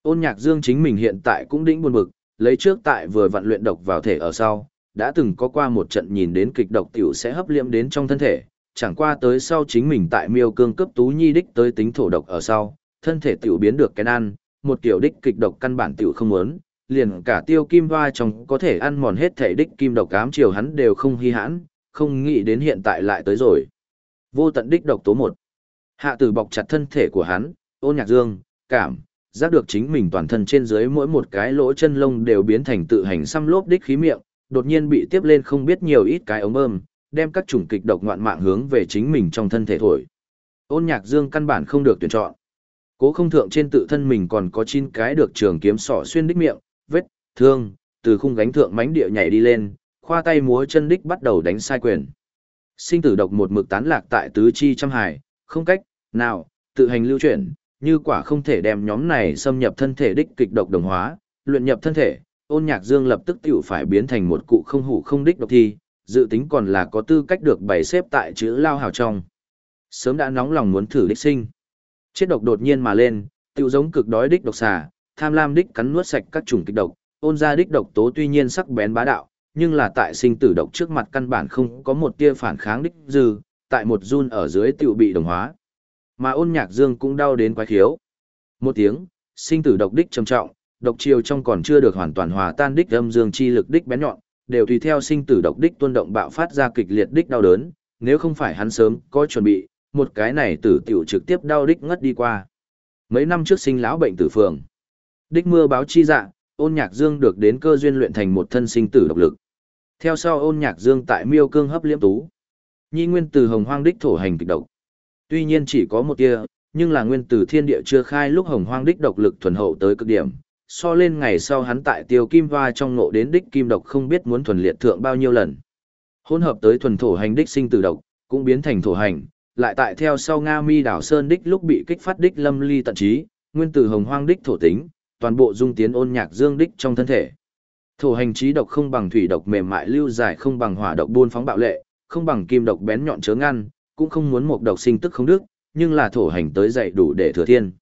Ôn nhạc dương chính mình hiện tại cũng đĩnh buồn bực, lấy trước tại vừa vận luyện độc vào thể ở sau, đã từng có qua một trận nhìn đến kịch độc tiểu sẽ hấp liệm đến trong thân thể, chẳng qua tới sau chính mình tại miêu cương cấp tú nhi đích tới tính thổ độc ở sau, thân thể tiểu biến được cái ăn, một kiểu đích kịch độc căn bản tiểu không muốn, liền cả tiêu kim hoa trong có thể ăn mòn hết thể đích kim độc cám chiều hắn đều không hy hãn, không nghĩ đến hiện tại lại tới rồi. Vô tận đích độc tố một. Hạ tử bọc chặt thân thể của hắn, ôn nhạc dương, cảm, giác được chính mình toàn thân trên dưới mỗi một cái lỗ chân lông đều biến thành tự hành xăm lốp đích khí miệng, đột nhiên bị tiếp lên không biết nhiều ít cái ống bơm, đem các chủng kịch độc ngoạn mạng hướng về chính mình trong thân thể thổi. Ôn nhạc dương căn bản không được tuyển chọn. Cố không thượng trên tự thân mình còn có 9 cái được trường kiếm sỏ xuyên đích miệng, vết, thương, từ khung gánh thượng mánh địa nhảy đi lên, khoa tay múa chân đích bắt đầu đánh sai quyền. Sinh tử độc một mực tán lạc tại tứ chi trăm hải, không cách, nào, tự hành lưu chuyển, như quả không thể đem nhóm này xâm nhập thân thể đích kịch độc đồng hóa, luyện nhập thân thể, ôn nhạc dương lập tức tiểu phải biến thành một cụ không hủ không đích độc thi, dự tính còn là có tư cách được bày xếp tại chữ lao hào trong. Sớm đã nóng lòng muốn thử đích sinh. Chết độc đột nhiên mà lên, tiểu giống cực đói đích độc xà, tham lam đích cắn nuốt sạch các chủng kịch độc, ôn ra đích độc tố tuy nhiên sắc bén bá đạo, nhưng là tại sinh tử độc trước mặt căn bản không có một tia phản kháng đích dư, tại một run ở dưới tiểu bị đồng hóa. Mà ôn nhạc dương cũng đau đến quái khiếu. Một tiếng, sinh tử độc đích trầm trọng, độc chiều trong còn chưa được hoàn toàn hòa tan đích âm dương chi lực đích bén nhọn, đều tùy theo sinh tử độc đích tuôn động bạo phát ra kịch liệt đích đau đớn, nếu không phải hắn sớm có chuẩn bị, một cái này tử tiểu trực tiếp đau đích ngất đi qua. Mấy năm trước sinh lão bệnh tử phường. Đích mưa báo chi dạ, ôn nhạc dương được đến cơ duyên luyện thành một thân sinh tử độc lực. Theo sau ôn nhạc dương tại miêu cương hấp liễm tú. Nhi nguyên từ hồng hoang đích thổ hành kịch độc. Tuy nhiên chỉ có một tia, nhưng là nguyên từ thiên địa chưa khai lúc hồng hoang đích độc lực thuần hậu tới cực điểm. So lên ngày sau hắn tại tiêu kim hoa trong ngộ đến đích kim độc không biết muốn thuần liệt thượng bao nhiêu lần. Hỗn hợp tới thuần thổ hành đích sinh tử độc, cũng biến thành thổ hành, lại tại theo sau Nga Mi đảo Sơn đích lúc bị kích phát đích lâm ly tận trí, nguyên tử hồng hoang đích thổ tính, toàn bộ dung tiến ôn nhạc dương đích trong thân thể. Thổ hành trí độc không bằng thủy độc mềm mại lưu dài không bằng hỏa độc buôn phóng bạo lệ, không bằng kim độc bén nhọn chớ ngăn, cũng không muốn một độc sinh tức không đức, nhưng là thổ hành tới dạy đủ để thừa thiên.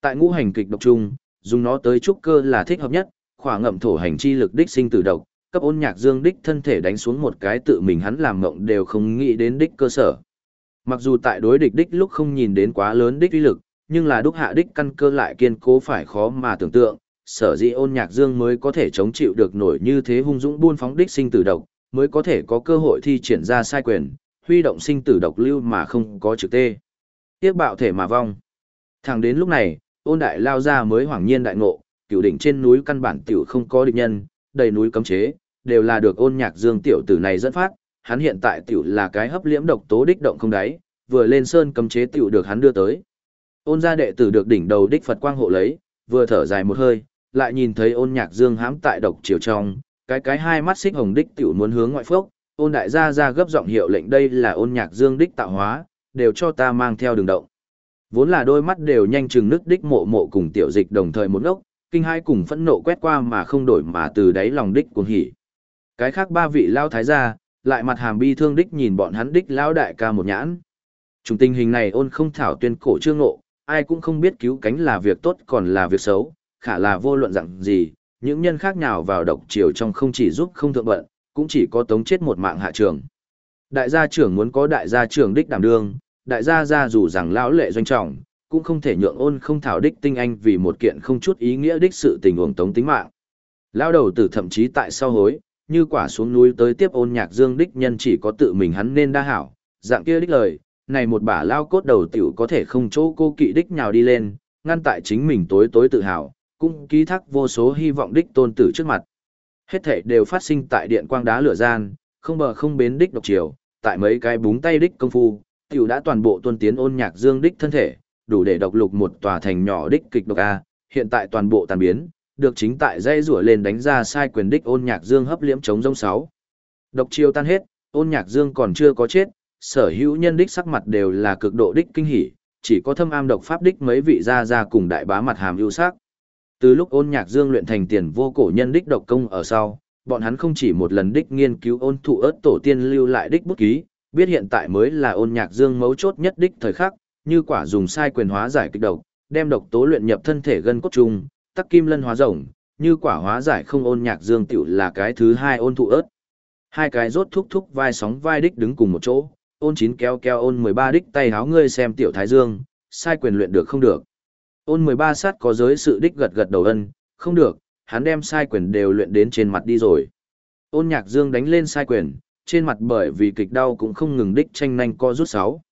Tại ngũ hành kịch độc chung, dùng nó tới trúc cơ là thích hợp nhất, khỏa ngậm thổ hành chi lực đích sinh tử độc, cấp ôn nhạc dương đích thân thể đánh xuống một cái tự mình hắn làm mộng đều không nghĩ đến đích cơ sở. Mặc dù tại đối địch đích lúc không nhìn đến quá lớn đích uy lực, nhưng là đúc hạ đích căn cơ lại kiên cố phải khó mà tưởng tượng, sở dĩ ôn nhạc dương mới có thể chống chịu được nổi như thế hung dũng buôn phóng đích sinh tử độc, mới có thể có cơ hội thi triển ra sai quyền, huy động sinh tử độc lưu mà không có trực tê. Tiếc bạo thể mà vong. Thẳng đến lúc này, ôn đại lao ra mới hoảng nhiên đại ngộ, cựu đỉnh trên núi căn bản tiểu không có địch nhân, đầy núi cấm chế, đều là được ôn nhạc dương tiểu tử này dẫn phát, hắn hiện tại tiểu là cái hấp liễm độc tố đích động không đáy, vừa lên sơn cấm chế tiểu được hắn đưa tới. Ôn gia đệ tử được đỉnh đầu đích Phật quang hộ lấy, vừa thở dài một hơi, lại nhìn thấy ôn nhạc dương hãm tại độc chiều trong, cái cái hai mắt xích hồng đích tiểu muốn hướng ngoại phốc, ôn đại gia ra gấp giọng hiệu lệnh đây là ôn nhạc dương đích tạo hóa, đều cho ta mang theo đường động. Vốn là đôi mắt đều nhanh chừng nước đích mộ mộ cùng tiểu dịch đồng thời một ngốc, kinh hai cùng phẫn nộ quét qua mà không đổi mà từ đáy lòng đích cuồng hỉ. Cái khác ba vị lao thái gia, lại mặt hàm bi thương đích nhìn bọn hắn đích lao đại ca một nhãn. Chúng tình hình này ôn không thảo tuyên cổ chưa ngộ, ai cũng không biết cứu cánh là việc tốt còn là việc xấu, khả là vô luận rằng gì, những nhân khác nào vào độc chiều trong không chỉ giúp không thượng bận, cũng chỉ có tống chết một mạng hạ trường. Đại gia trưởng muốn có đại gia trưởng đích đảm đương, đại gia gia dù rằng lão lệ doanh trọng, cũng không thể nhượng ôn không thảo đích tinh anh vì một kiện không chút ý nghĩa đích sự tình uổng tống tính mạng. Lão đầu tử thậm chí tại sau hối, như quả xuống núi tới tiếp ôn nhạc dương đích nhân chỉ có tự mình hắn nên đa hảo, dạng kia đích lời, này một bả lao cốt đầu tiểu có thể không chỗ cô kỵ đích nhào đi lên, ngăn tại chính mình tối tối tự hào, cũng ký thác vô số hy vọng đích tôn tử trước mặt. Hết thể đều phát sinh tại điện quang đá lửa gian, không bờ không bến đích độc chiều, tại mấy cái búng tay đích công phu, tiểu đã toàn bộ tuân tiến ôn nhạc dương đích thân thể, đủ để độc lục một tòa thành nhỏ đích kịch độc A, hiện tại toàn bộ tàn biến, được chính tại dây rủa lên đánh ra sai quyền đích ôn nhạc dương hấp liễm chống rông sáu. Độc chiêu tan hết, ôn nhạc dương còn chưa có chết, sở hữu nhân đích sắc mặt đều là cực độ đích kinh hỉ, chỉ có thâm am độc pháp đích mấy vị gia gia cùng đại bá mặt hàm ưu sắc. Từ lúc ôn nhạc dương luyện thành tiền vô cổ nhân đích độc công ở sau, bọn hắn không chỉ một lần đích nghiên cứu ôn thụ ớt tổ tiên lưu lại đích bút ký, biết hiện tại mới là ôn nhạc dương mấu chốt nhất đích thời khắc, như quả dùng sai quyền hóa giải kịch độc, đem độc tố luyện nhập thân thể gân cốt trùng, tắc kim lân hóa rồng, như quả hóa giải không ôn nhạc dương tiểu là cái thứ hai ôn thụ ớt. Hai cái rốt thúc thúc vai sóng vai đích đứng cùng một chỗ, ôn chín kéo kéo ôn 13 đích tay háo ngươi xem tiểu thái dương, sai quyền luyện được không được. Ôn 13 sát có giới sự đích gật gật đầu ân, không được, hắn đem sai quyền đều luyện đến trên mặt đi rồi. Ôn nhạc dương đánh lên sai quyền, trên mặt bởi vì kịch đau cũng không ngừng đích tranh nhanh co rút sáu.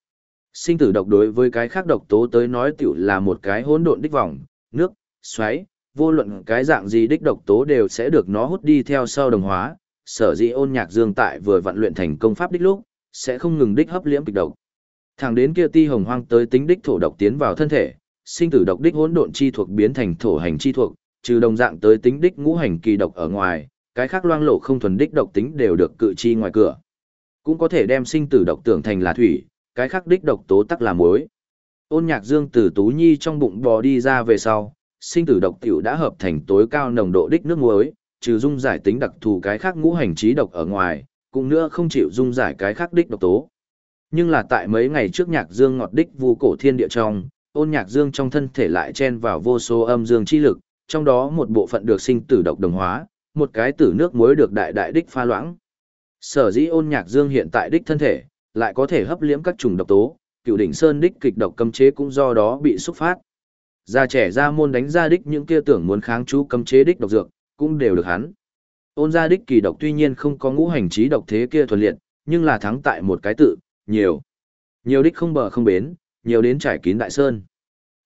Sinh tử độc đối với cái khác độc tố tới nói tiểu là một cái hỗn độn đích vòng, nước, xoáy, vô luận cái dạng gì đích độc tố đều sẽ được nó hút đi theo sau đồng hóa, sở dĩ ôn nhạc dương tại vừa vận luyện thành công pháp đích lúc, sẽ không ngừng đích hấp liễm kịch độc. Thẳng đến kia ti hồng hoang tới tính đích thổ độc tiến vào thân thể, sinh tử độc đích hỗn độn chi thuộc biến thành thổ hành chi thuộc, trừ đồng dạng tới tính đích ngũ hành kỳ độc ở ngoài, cái khác loang lộ không thuần đích độc tính đều được cự chi ngoài cửa. Cũng có thể đem sinh tử độc tưởng thành là thủy, cái khác đích độc tố tắc là muối. Ôn Nhạc Dương từ Tú Nhi trong bụng bò đi ra về sau, sinh tử độc tiểu đã hợp thành tối cao nồng độ đích nước muối, trừ dung giải tính đặc thù cái khác ngũ hành trí độc ở ngoài, cũng nữa không chịu dung giải cái khác đích độc tố. Nhưng là tại mấy ngày trước Nhạc Dương ngọt đích vu cổ thiên địa trong, ôn Nhạc Dương trong thân thể lại chen vào vô số âm dương chi lực, trong đó một bộ phận được sinh tử độc đồng hóa, một cái tử nước muối được đại đại đích pha loãng. Sở dĩ ôn nhạc dương hiện tại đích thân thể, lại có thể hấp liễm các trùng độc tố, cựu đỉnh sơn đích kịch độc cấm chế cũng do đó bị xúc phát. Gia trẻ ra môn đánh ra đích những kia tưởng muốn kháng chú cấm chế đích độc dược, cũng đều được hắn. Ôn gia đích kỳ độc tuy nhiên không có ngũ hành trí độc thế kia thuần liệt, nhưng là thắng tại một cái tự, nhiều. Nhiều đích không bờ không bến, nhiều đến trải kín đại sơn.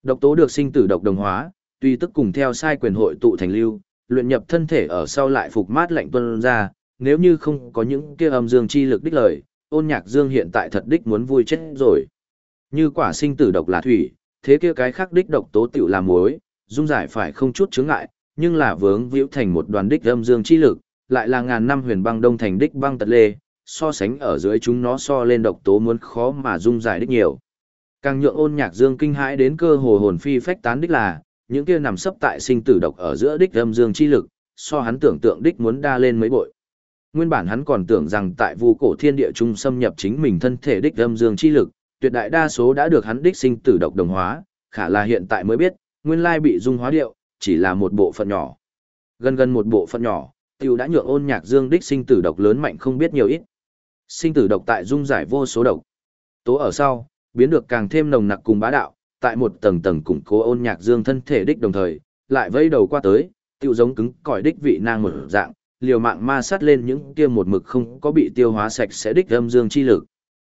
Độc tố được sinh tử độc đồng hóa, tuy tức cùng theo sai quyền hội tụ thành lưu, luyện nhập thân thể ở sau lại phục mát lạnh tuân ra, nếu như không có những kia âm dương chi lực đích lời, ôn nhạc dương hiện tại thật đích muốn vui chết rồi. Như quả sinh tử độc là thủy, thế kia cái khác đích độc tố tiểu làm muối, dung giải phải không chút chướng ngại, nhưng là vướng víu thành một đoàn đích âm dương chi lực, lại là ngàn năm huyền băng đông thành đích băng tật lê, so sánh ở dưới chúng nó so lên độc tố muốn khó mà dung giải đích nhiều. Càng nhượng ôn nhạc dương kinh hãi đến cơ hồ hồn phi phách tán đích là, những kia nằm sấp tại sinh tử độc ở giữa đích âm dương chi lực, so hắn tưởng tượng đích muốn đa lên mấy bội. Nguyên bản hắn còn tưởng rằng tại vu cổ thiên địa trung xâm nhập chính mình thân thể đích âm dương chi lực, tuyệt đại đa số đã được hắn đích sinh tử độc đồng hóa, khả là hiện tại mới biết, nguyên lai bị dung hóa điệu, chỉ là một bộ phận nhỏ. Gần gần một bộ phận nhỏ, tiêu đã nhượng ôn nhạc dương đích sinh tử độc lớn mạnh không biết nhiều ít. Sinh tử độc tại dung giải vô số độc. Tố ở sau, biến được càng thêm nồng nặc cùng bá đạo, tại một tầng tầng củng cố ôn nhạc dương thân thể đích đồng thời, lại vây đầu qua tới, tiêu giống cứng cỏi đích vị nang một dạng, liều mạng ma sát lên những kia một mực không có bị tiêu hóa sạch sẽ đích âm dương chi lực.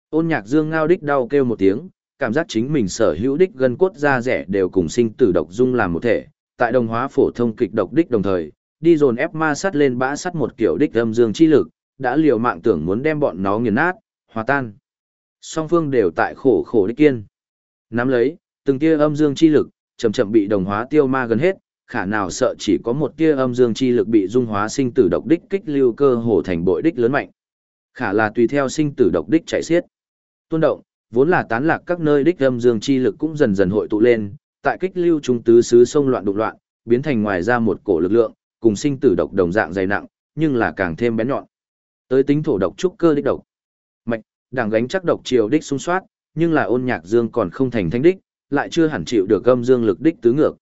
Ôn nhạc dương ngao đích đau kêu một tiếng, cảm giác chính mình sở hữu đích gân cốt da rẻ đều cùng sinh tử độc dung làm một thể, tại đồng hóa phổ thông kịch độc đích đồng thời, đi dồn ép ma sát lên bã sắt một kiểu đích âm dương chi lực, đã liều mạng tưởng muốn đem bọn nó nghiền nát, hòa tan. Song phương đều tại khổ khổ đích kiên. Nắm lấy, từng tia âm dương chi lực, chậm chậm bị đồng hóa tiêu ma gần hết, khả nào sợ chỉ có một tia âm dương chi lực bị dung hóa sinh tử độc đích kích lưu cơ hồ thành bội đích lớn mạnh. Khả là tùy theo sinh tử độc đích chạy xiết. Tuôn động, vốn là tán lạc các nơi đích âm dương chi lực cũng dần dần hội tụ lên, tại kích lưu trung tứ xứ sông loạn đụng loạn, biến thành ngoài ra một cổ lực lượng, cùng sinh tử độc đồng dạng dày nặng, nhưng là càng thêm bén nhọn. Tới tính thổ độc trúc cơ đích độc. Mạch, đảng gánh chắc độc chiều đích xung soát, nhưng là ôn nhạc dương còn không thành thanh đích, lại chưa hẳn chịu được âm dương lực đích tứ ngược.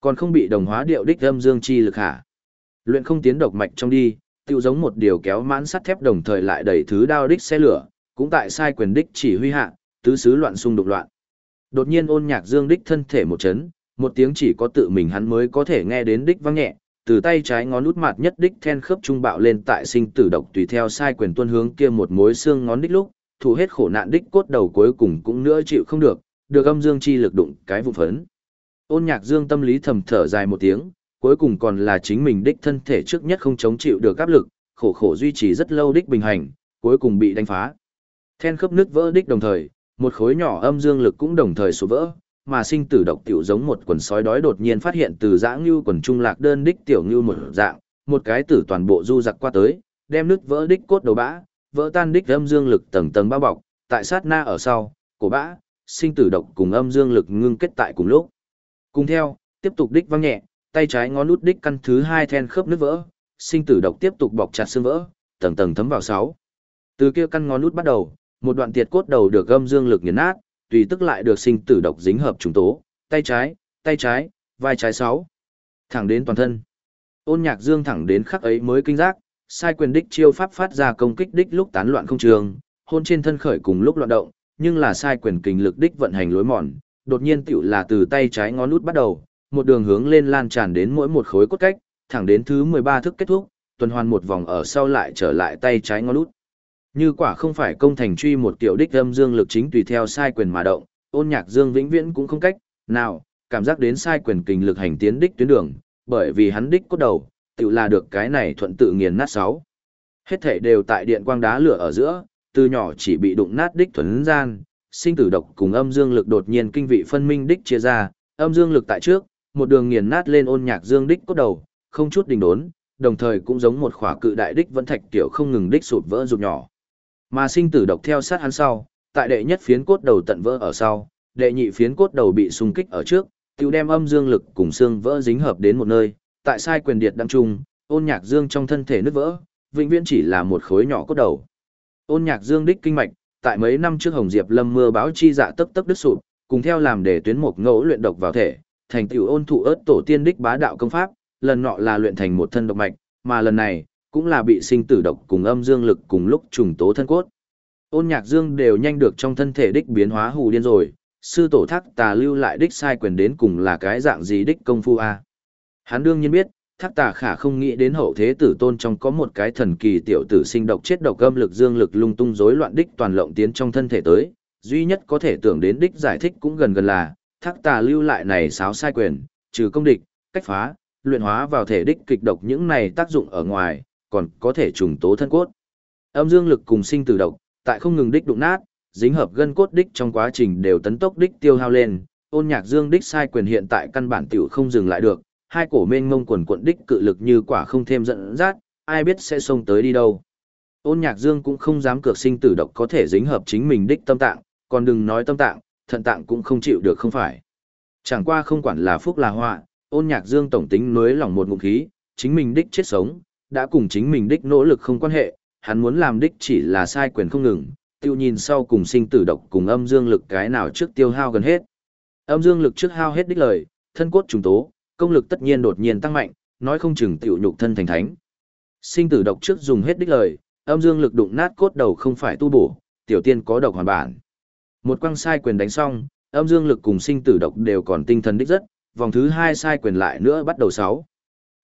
Còn không bị đồng hóa điệu đích âm dương chi lực hả? Luyện không tiến độc mạch trong đi, tiêu giống một điều kéo mãn sắt thép đồng thời lại đẩy thứ đao đích xe lửa, cũng tại sai quyền đích chỉ huy hạ, tứ xứ loạn xung đột loạn. Đột nhiên ôn nhạc dương đích thân thể một chấn, một tiếng chỉ có tự mình hắn mới có thể nghe đến đích vang nhẹ, từ tay trái ngón út mặt nhất đích then khớp trung bạo lên tại sinh tử độc tùy theo sai quyền tuân hướng kia một mối xương ngón đích lúc, thủ hết khổ nạn đích cốt đầu cuối cùng cũng nữa chịu không được, được âm dương chi lực đụng cái vụ phấn. Ôn nhạc dương tâm lý thầm thở dài một tiếng, cuối cùng còn là chính mình đích thân thể trước nhất không chống chịu được áp lực, khổ khổ duy trì rất lâu đích bình hành, cuối cùng bị đánh phá. Then khớp nứt vỡ đích đồng thời, một khối nhỏ âm dương lực cũng đồng thời sụp vỡ, mà sinh tử độc tiểu giống một quần sói đói đột nhiên phát hiện từ dã ngưu quần trung lạc đơn đích tiểu ngưu một dạng, một cái tử toàn bộ du giặc qua tới, đem nứt vỡ đích cốt đầu bã, vỡ tan đích âm dương lực tầng tầng bao bọc, tại sát na ở sau, cổ bã, sinh tử độc cùng âm dương lực ngưng kết tại cùng lúc. Cùng theo, tiếp tục đích văng nhẹ, tay trái ngón út đích căn thứ hai then khớp nứt vỡ, sinh tử độc tiếp tục bọc chặt xương vỡ, tầng tầng thấm vào sáu. Từ kia căn ngón út bắt đầu, Một đoạn tiệt cốt đầu được âm dương lực nghiền nát, tùy tức lại được sinh tử độc dính hợp trùng tố, tay trái, tay trái, vai trái sáu. Thẳng đến toàn thân. Ôn nhạc dương thẳng đến khắc ấy mới kinh giác, sai quyền đích chiêu pháp phát ra công kích đích lúc tán loạn không trường, hôn trên thân khởi cùng lúc loạn động, nhưng là sai quyền kình lực đích vận hành lối mòn, đột nhiên tiểu là từ tay trái ngón út bắt đầu, một đường hướng lên lan tràn đến mỗi một khối cốt cách, thẳng đến thứ 13 thức kết thúc, tuần hoàn một vòng ở sau lại trở lại tay trái ngón út. Như quả không phải công thành truy một tiểu đích âm dương lực chính tùy theo sai quyền mà động, ôn nhạc dương vĩnh viễn cũng không cách, nào, cảm giác đến sai quyền kình lực hành tiến đích tuyến đường, bởi vì hắn đích cốt đầu, tự là được cái này thuận tự nghiền nát sáu. Hết thể đều tại điện quang đá lửa ở giữa, từ nhỏ chỉ bị đụng nát đích thuần gian, sinh tử độc cùng âm dương lực đột nhiên kinh vị phân minh đích chia ra, âm dương lực tại trước, một đường nghiền nát lên ôn nhạc dương đích cốt đầu, không chút đình đốn, đồng thời cũng giống một khỏa cự đại đích vẫn thạch tiểu không ngừng đích sụt vỡ rụt nhỏ. Mà sinh tử độc theo sát hắn sau, tại đệ nhất phiến cốt đầu tận vỡ ở sau, đệ nhị phiến cốt đầu bị xung kích ở trước, tiêu đem âm dương lực cùng xương vỡ dính hợp đến một nơi, tại sai quyền điệt đăng trung, ôn nhạc dương trong thân thể nứt vỡ, vĩnh viễn chỉ là một khối nhỏ cốt đầu. Ôn nhạc dương đích kinh mạch, tại mấy năm trước Hồng Diệp Lâm mưa báo chi dạ tấp tấp đứt sụp, cùng theo làm để tuyến một ngẫu luyện độc vào thể, thành tựu ôn thụ ớt tổ tiên đích bá đạo công pháp, lần nọ là luyện thành một thân độc mạch, mà lần này cũng là bị sinh tử độc cùng âm dương lực cùng lúc trùng tố thân cốt. Ôn nhạc dương đều nhanh được trong thân thể đích biến hóa hù điên rồi, sư tổ thác tà lưu lại đích sai quyền đến cùng là cái dạng gì đích công phu a Hắn đương nhiên biết, thác tà khả không nghĩ đến hậu thế tử tôn trong có một cái thần kỳ tiểu tử sinh độc chết độc âm lực dương lực lung tung rối loạn đích toàn lộng tiến trong thân thể tới, duy nhất có thể tưởng đến đích giải thích cũng gần gần là, thác tà lưu lại này sáo sai quyền, trừ công địch, cách phá, luyện hóa vào thể đích kịch độc những này tác dụng ở ngoài, còn có thể trùng tố thân cốt. Âm dương lực cùng sinh tử độc, tại không ngừng đích đụng nát, dính hợp gân cốt đích trong quá trình đều tấn tốc đích tiêu hao lên, ôn nhạc dương đích sai quyền hiện tại căn bản tiểu không dừng lại được, hai cổ mênh mông quần quận đích cự lực như quả không thêm dẫn dắt, ai biết sẽ xông tới đi đâu. Ôn nhạc dương cũng không dám cược sinh tử độc có thể dính hợp chính mình đích tâm tạng, còn đừng nói tâm tạng, thận tạng cũng không chịu được không phải. Chẳng qua không quản là phúc là họa, ôn nhạc dương tổng tính nuối lòng một ngụm khí, chính mình đích chết sống, đã cùng chính mình đích nỗ lực không quan hệ, hắn muốn làm đích chỉ là sai quyền không ngừng, tiêu nhìn sau cùng sinh tử độc cùng âm dương lực cái nào trước tiêu hao gần hết. Âm dương lực trước hao hết đích lời, thân cốt trùng tố, công lực tất nhiên đột nhiên tăng mạnh, nói không chừng tiểu nhục thân thành thánh. Sinh tử độc trước dùng hết đích lời, âm dương lực đụng nát cốt đầu không phải tu bổ, tiểu tiên có độc hoàn bản. Một quăng sai quyền đánh xong, âm dương lực cùng sinh tử độc đều còn tinh thần đích rất, vòng thứ hai sai quyền lại nữa bắt đầu sáu.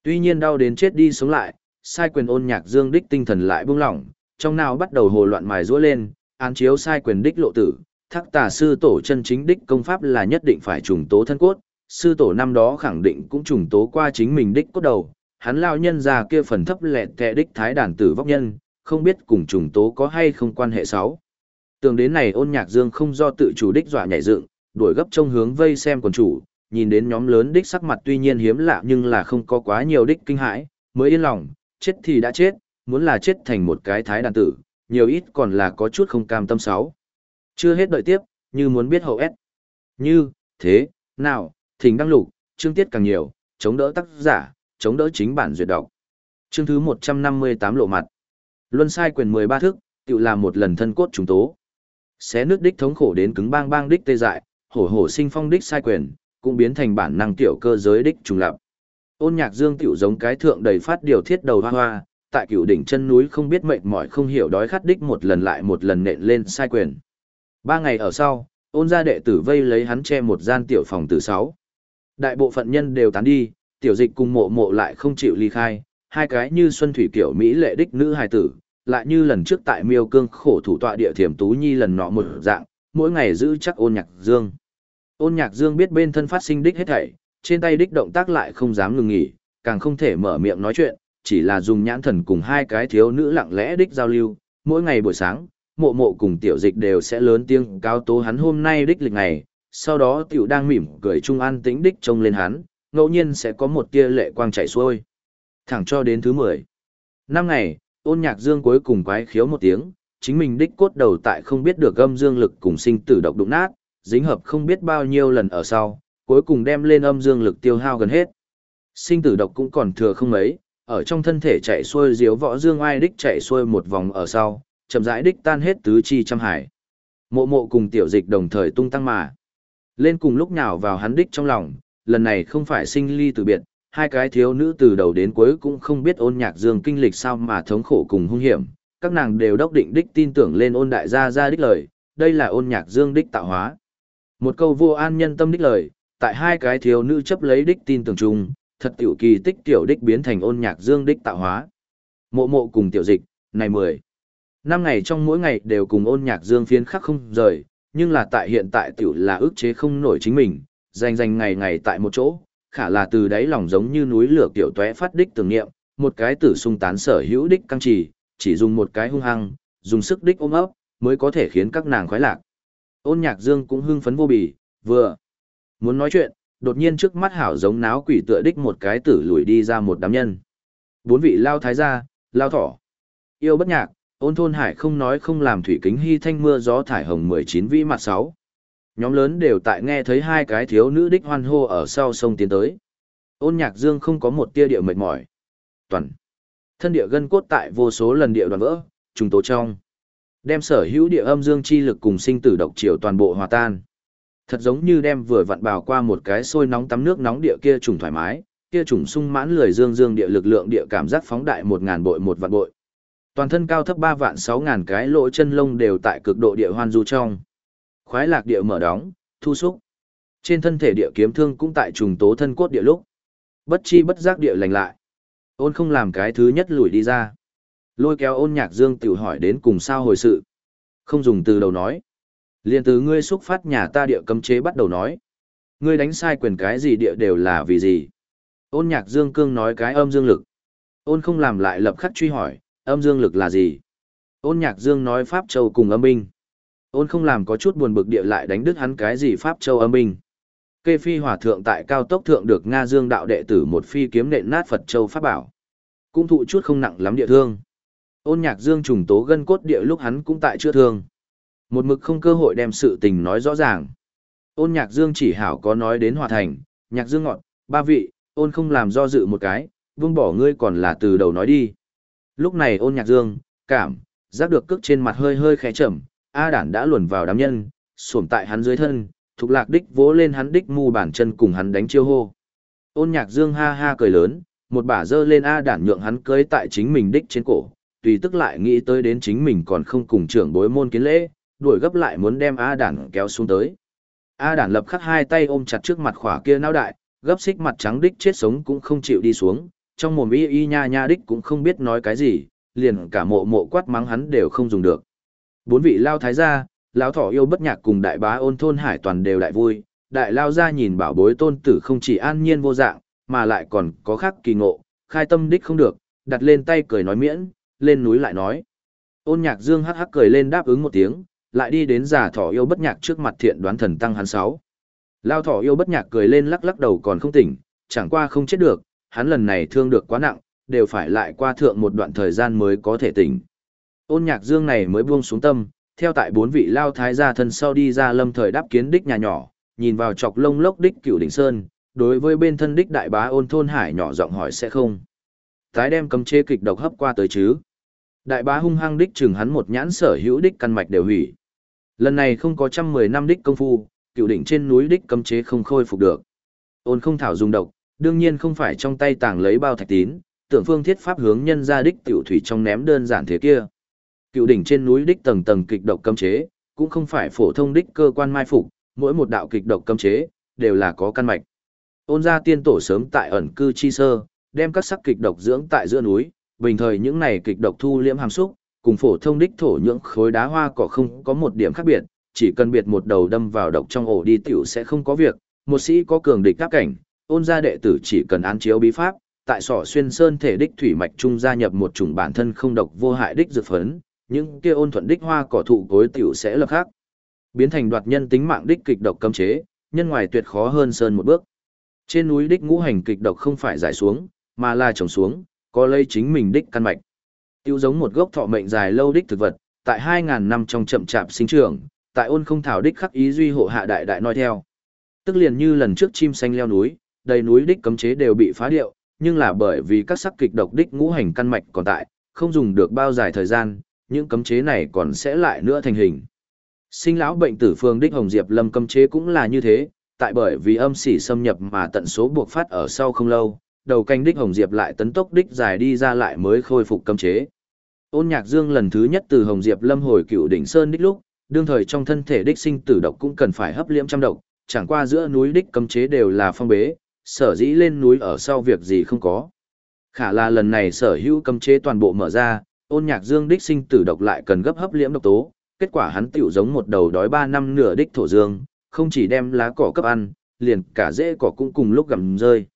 Tuy nhiên đau đến chết đi sống lại, sai quyền ôn nhạc dương đích tinh thần lại buông lỏng, trong nào bắt đầu hồ loạn mài rũa lên, án chiếu sai quyền đích lộ tử, thắc tà sư tổ chân chính đích công pháp là nhất định phải trùng tố thân cốt, sư tổ năm đó khẳng định cũng trùng tố qua chính mình đích cốt đầu, hắn lao nhân ra kia phần thấp lẹt kẹ đích thái đàn tử vóc nhân, không biết cùng trùng tố có hay không quan hệ sáu. Tưởng đến này ôn nhạc dương không do tự chủ đích dọa nhảy dựng, đuổi gấp trông hướng vây xem quần chủ, nhìn đến nhóm lớn đích sắc mặt tuy nhiên hiếm lạ nhưng là không có quá nhiều đích kinh hãi, mới yên lòng, chết thì đã chết, muốn là chết thành một cái thái đàn tử, nhiều ít còn là có chút không cam tâm sáu. Chưa hết đợi tiếp, như muốn biết hậu S. Như, thế, nào, thỉnh đăng lục, chương tiết càng nhiều, chống đỡ tác giả, chống đỡ chính bản duyệt đọc. Chương thứ 158 lộ mặt. Luân sai quyền 13 thức, tự làm một lần thân cốt trùng tố. Xé nước đích thống khổ đến cứng bang bang đích tê dại, hổ hổ sinh phong đích sai quyền, cũng biến thành bản năng tiểu cơ giới đích trùng lập. Ôn nhạc dương tiểu giống cái thượng đầy phát điều thiết đầu hoa hoa, tại cựu đỉnh chân núi không biết mệt mỏi không hiểu đói khát đích một lần lại một lần nện lên sai quyền. Ba ngày ở sau, ôn gia đệ tử vây lấy hắn che một gian tiểu phòng từ sáu. Đại bộ phận nhân đều tán đi, tiểu dịch cùng mộ mộ lại không chịu ly khai, hai cái như xuân thủy kiểu Mỹ lệ đích nữ hài tử, lại như lần trước tại miêu cương khổ thủ tọa địa thiểm tú nhi lần nọ một dạng, mỗi ngày giữ chắc ôn nhạc dương. Ôn nhạc dương biết bên thân phát sinh đích hết thảy, trên tay đích động tác lại không dám ngừng nghỉ, càng không thể mở miệng nói chuyện, chỉ là dùng nhãn thần cùng hai cái thiếu nữ lặng lẽ đích giao lưu, mỗi ngày buổi sáng, mộ mộ cùng tiểu dịch đều sẽ lớn tiếng cáo tố hắn hôm nay đích lịch ngày, sau đó tiểu đang mỉm cười trung an tĩnh đích trông lên hắn, ngẫu nhiên sẽ có một tia lệ quang chảy xuôi. Thẳng cho đến thứ 10. Năm ngày, ôn nhạc dương cuối cùng quái khiếu một tiếng, chính mình đích cốt đầu tại không biết được âm dương lực cùng sinh tử độc đụng nát, dính hợp không biết bao nhiêu lần ở sau, cuối cùng đem lên âm dương lực tiêu hao gần hết. Sinh tử độc cũng còn thừa không mấy, ở trong thân thể chạy xuôi diếu võ dương ai đích chạy xuôi một vòng ở sau, chậm rãi đích tan hết tứ chi trăm hải. Mộ mộ cùng tiểu dịch đồng thời tung tăng mà. Lên cùng lúc nào vào hắn đích trong lòng, lần này không phải sinh ly từ biệt, hai cái thiếu nữ từ đầu đến cuối cũng không biết ôn nhạc dương kinh lịch sao mà thống khổ cùng hung hiểm, các nàng đều đốc định đích tin tưởng lên ôn đại gia gia đích lời, đây là ôn nhạc dương đích tạo hóa. Một câu vô an nhân tâm đích lời, tại hai cái thiếu nữ chấp lấy đích tin tưởng chung, thật tiểu kỳ tích tiểu đích biến thành ôn nhạc dương đích tạo hóa. Mộ mộ cùng tiểu dịch, này mười năm ngày trong mỗi ngày đều cùng ôn nhạc dương phiến khắc không rời, nhưng là tại hiện tại tiểu là ức chế không nổi chính mình, dành dành ngày ngày tại một chỗ, khả là từ đáy lòng giống như núi lửa tiểu tóe phát đích tưởng niệm, một cái tử sung tán sở hữu đích căng trì, chỉ dùng một cái hung hăng, dùng sức đích ôm ấp, mới có thể khiến các nàng khoái lạc. Ôn nhạc dương cũng hưng phấn vô bì, vừa muốn nói chuyện, đột nhiên trước mắt hảo giống náo quỷ tựa đích một cái tử lùi đi ra một đám nhân. Bốn vị lao thái gia, lao thỏ, yêu bất nhạc, ôn thôn hải không nói không làm thủy kính hy thanh mưa gió thải hồng 19 vĩ mặt sáu Nhóm lớn đều tại nghe thấy hai cái thiếu nữ đích hoan hô ở sau sông tiến tới. Ôn nhạc dương không có một tia địa mệt mỏi. Toàn. Thân địa gân cốt tại vô số lần địa đoàn vỡ, trùng tố trong. Đem sở hữu địa âm dương chi lực cùng sinh tử độc triều toàn bộ hòa tan. Thật giống như đem vừa vặn bào qua một cái sôi nóng tắm nước nóng địa kia trùng thoải mái, kia trùng sung mãn lười dương dương địa lực lượng địa cảm giác phóng đại một ngàn bội một vạn bội. Toàn thân cao thấp ba vạn sáu ngàn cái lỗ chân lông đều tại cực độ địa hoan du trong. Khoái lạc địa mở đóng, thu xúc. Trên thân thể địa kiếm thương cũng tại trùng tố thân cốt địa lúc. Bất chi bất giác địa lành lại. Ôn không làm cái thứ nhất lùi đi ra. Lôi kéo ôn nhạc dương tiểu hỏi đến cùng sao hồi sự. Không dùng từ đầu nói. liền từ ngươi xúc phát nhà ta địa cấm chế bắt đầu nói. Ngươi đánh sai quyền cái gì địa đều là vì gì. Ôn nhạc dương cương nói cái âm dương lực. Ôn không làm lại lập khắc truy hỏi, âm dương lực là gì? Ôn nhạc dương nói Pháp Châu cùng âm binh. Ôn không làm có chút buồn bực địa lại đánh đứt hắn cái gì Pháp Châu âm binh. Kê phi hòa thượng tại cao tốc thượng được Nga dương đạo đệ tử một phi kiếm nện nát Phật Châu Pháp bảo. Cũng thụ chút không nặng lắm địa thương. Ôn nhạc dương trùng tố gân cốt địa lúc hắn cũng tại chưa thương. Một mực không cơ hội đem sự tình nói rõ ràng. Ôn nhạc dương chỉ hảo có nói đến hòa thành, nhạc dương ngọn, ba vị, ôn không làm do dự một cái, vương bỏ ngươi còn là từ đầu nói đi. Lúc này ôn nhạc dương, cảm, giác được cước trên mặt hơi hơi khẽ chậm, A đản đã luồn vào đám nhân, xuổm tại hắn dưới thân, thục lạc đích vỗ lên hắn đích mu bàn chân cùng hắn đánh chiêu hô. Ôn nhạc dương ha ha cười lớn, một bả dơ lên A đản nhượng hắn cưới tại chính mình đích trên cổ, tùy tức lại nghĩ tới đến chính mình còn không cùng trưởng bối môn kiến lễ, đuổi gấp lại muốn đem A đản kéo xuống tới. A đản lập khắc hai tay ôm chặt trước mặt khỏa kia não đại, gấp xích mặt trắng đích chết sống cũng không chịu đi xuống, trong mồm y y nha nha đích cũng không biết nói cái gì, liền cả mộ mộ quát mắng hắn đều không dùng được. Bốn vị lao thái gia, lão thỏ yêu bất nhạc cùng đại bá ôn thôn hải toàn đều đại vui, đại lao gia nhìn bảo bối tôn tử không chỉ an nhiên vô dạng, mà lại còn có khác kỳ ngộ, khai tâm đích không được, đặt lên tay cười nói miễn, lên núi lại nói. Ôn nhạc dương hắc hắc cười lên đáp ứng một tiếng, lại đi đến giả thỏ yêu bất nhạc trước mặt thiện đoán thần tăng hắn sáu. Lao thỏ yêu bất nhạc cười lên lắc lắc đầu còn không tỉnh, chẳng qua không chết được, hắn lần này thương được quá nặng, đều phải lại qua thượng một đoạn thời gian mới có thể tỉnh. Ôn nhạc dương này mới buông xuống tâm, theo tại bốn vị lao thái gia thân sau đi ra lâm thời đáp kiến đích nhà nhỏ, nhìn vào chọc lông lốc đích cửu đỉnh sơn, đối với bên thân đích đại bá ôn thôn hải nhỏ giọng hỏi sẽ không. Tái đem cầm chê kịch độc hấp qua tới chứ. Đại bá hung hăng đích chừng hắn một nhãn sở hữu đích căn mạch đều hủy. Lần này không có trăm mười năm đích công phu, cựu đỉnh trên núi đích cấm chế không khôi phục được. Ôn không thảo dùng độc, đương nhiên không phải trong tay tàng lấy bao thạch tín, tưởng phương thiết pháp hướng nhân ra đích tiểu thủy trong ném đơn giản thế kia. Cựu đỉnh trên núi đích tầng tầng kịch độc cấm chế, cũng không phải phổ thông đích cơ quan mai phục, mỗi một đạo kịch độc cấm chế đều là có căn mạch. Ôn gia tiên tổ sớm tại ẩn cư chi sơ, đem các sắc kịch độc dưỡng tại giữa núi, bình thời những này kịch độc thu liễm hàm xúc, cùng phổ thông đích thổ nhưỡng khối đá hoa cỏ không có một điểm khác biệt, chỉ cần biệt một đầu đâm vào độc trong ổ đi tiểu sẽ không có việc, một sĩ có cường địch các cảnh, ôn gia đệ tử chỉ cần án chiếu bí pháp, tại sỏ xuyên sơn thể đích thủy mạch trung gia nhập một chủng bản thân không độc vô hại đích dược phấn, những kia ôn thuận đích hoa cỏ thụ cối tiểu sẽ lập khác. Biến thành đoạt nhân tính mạng đích kịch độc cấm chế, nhân ngoài tuyệt khó hơn sơn một bước. Trên núi đích ngũ hành kịch độc không phải giải xuống, mà là trồng xuống, có lây chính mình đích căn mạch. Tiêu giống một gốc thọ mệnh dài lâu đích thực vật, tại 2000 năm trong chậm chạp sinh trưởng, tại ôn không thảo đích khắc ý duy hộ hạ đại đại nói theo. Tức liền như lần trước chim xanh leo núi, đầy núi đích cấm chế đều bị phá điệu, nhưng là bởi vì các sắc kịch độc đích ngũ hành căn mạch còn tại, không dùng được bao dài thời gian, những cấm chế này còn sẽ lại nữa thành hình. Sinh lão bệnh tử phương đích Hồng Diệp Lâm cấm chế cũng là như thế, tại bởi vì âm xỉ xâm nhập mà tận số buộc phát ở sau không lâu, đầu canh đích Hồng Diệp lại tấn tốc đích dài đi ra lại mới khôi phục cấm chế. Ôn Nhạc Dương lần thứ nhất từ Hồng Diệp Lâm hồi cựu đỉnh sơn đích lúc, đương thời trong thân thể đích sinh tử độc cũng cần phải hấp liễm trăm độc, chẳng qua giữa núi đích cấm chế đều là phong bế, sở dĩ lên núi ở sau việc gì không có. Khả là lần này sở hữu cấm chế toàn bộ mở ra, ôn nhạc dương đích sinh tử độc lại cần gấp hấp liễm độc tố, kết quả hắn tiểu giống một đầu đói ba năm nửa đích thổ dương, không chỉ đem lá cỏ cấp ăn, liền cả rễ cỏ cũng cùng lúc gầm rơi.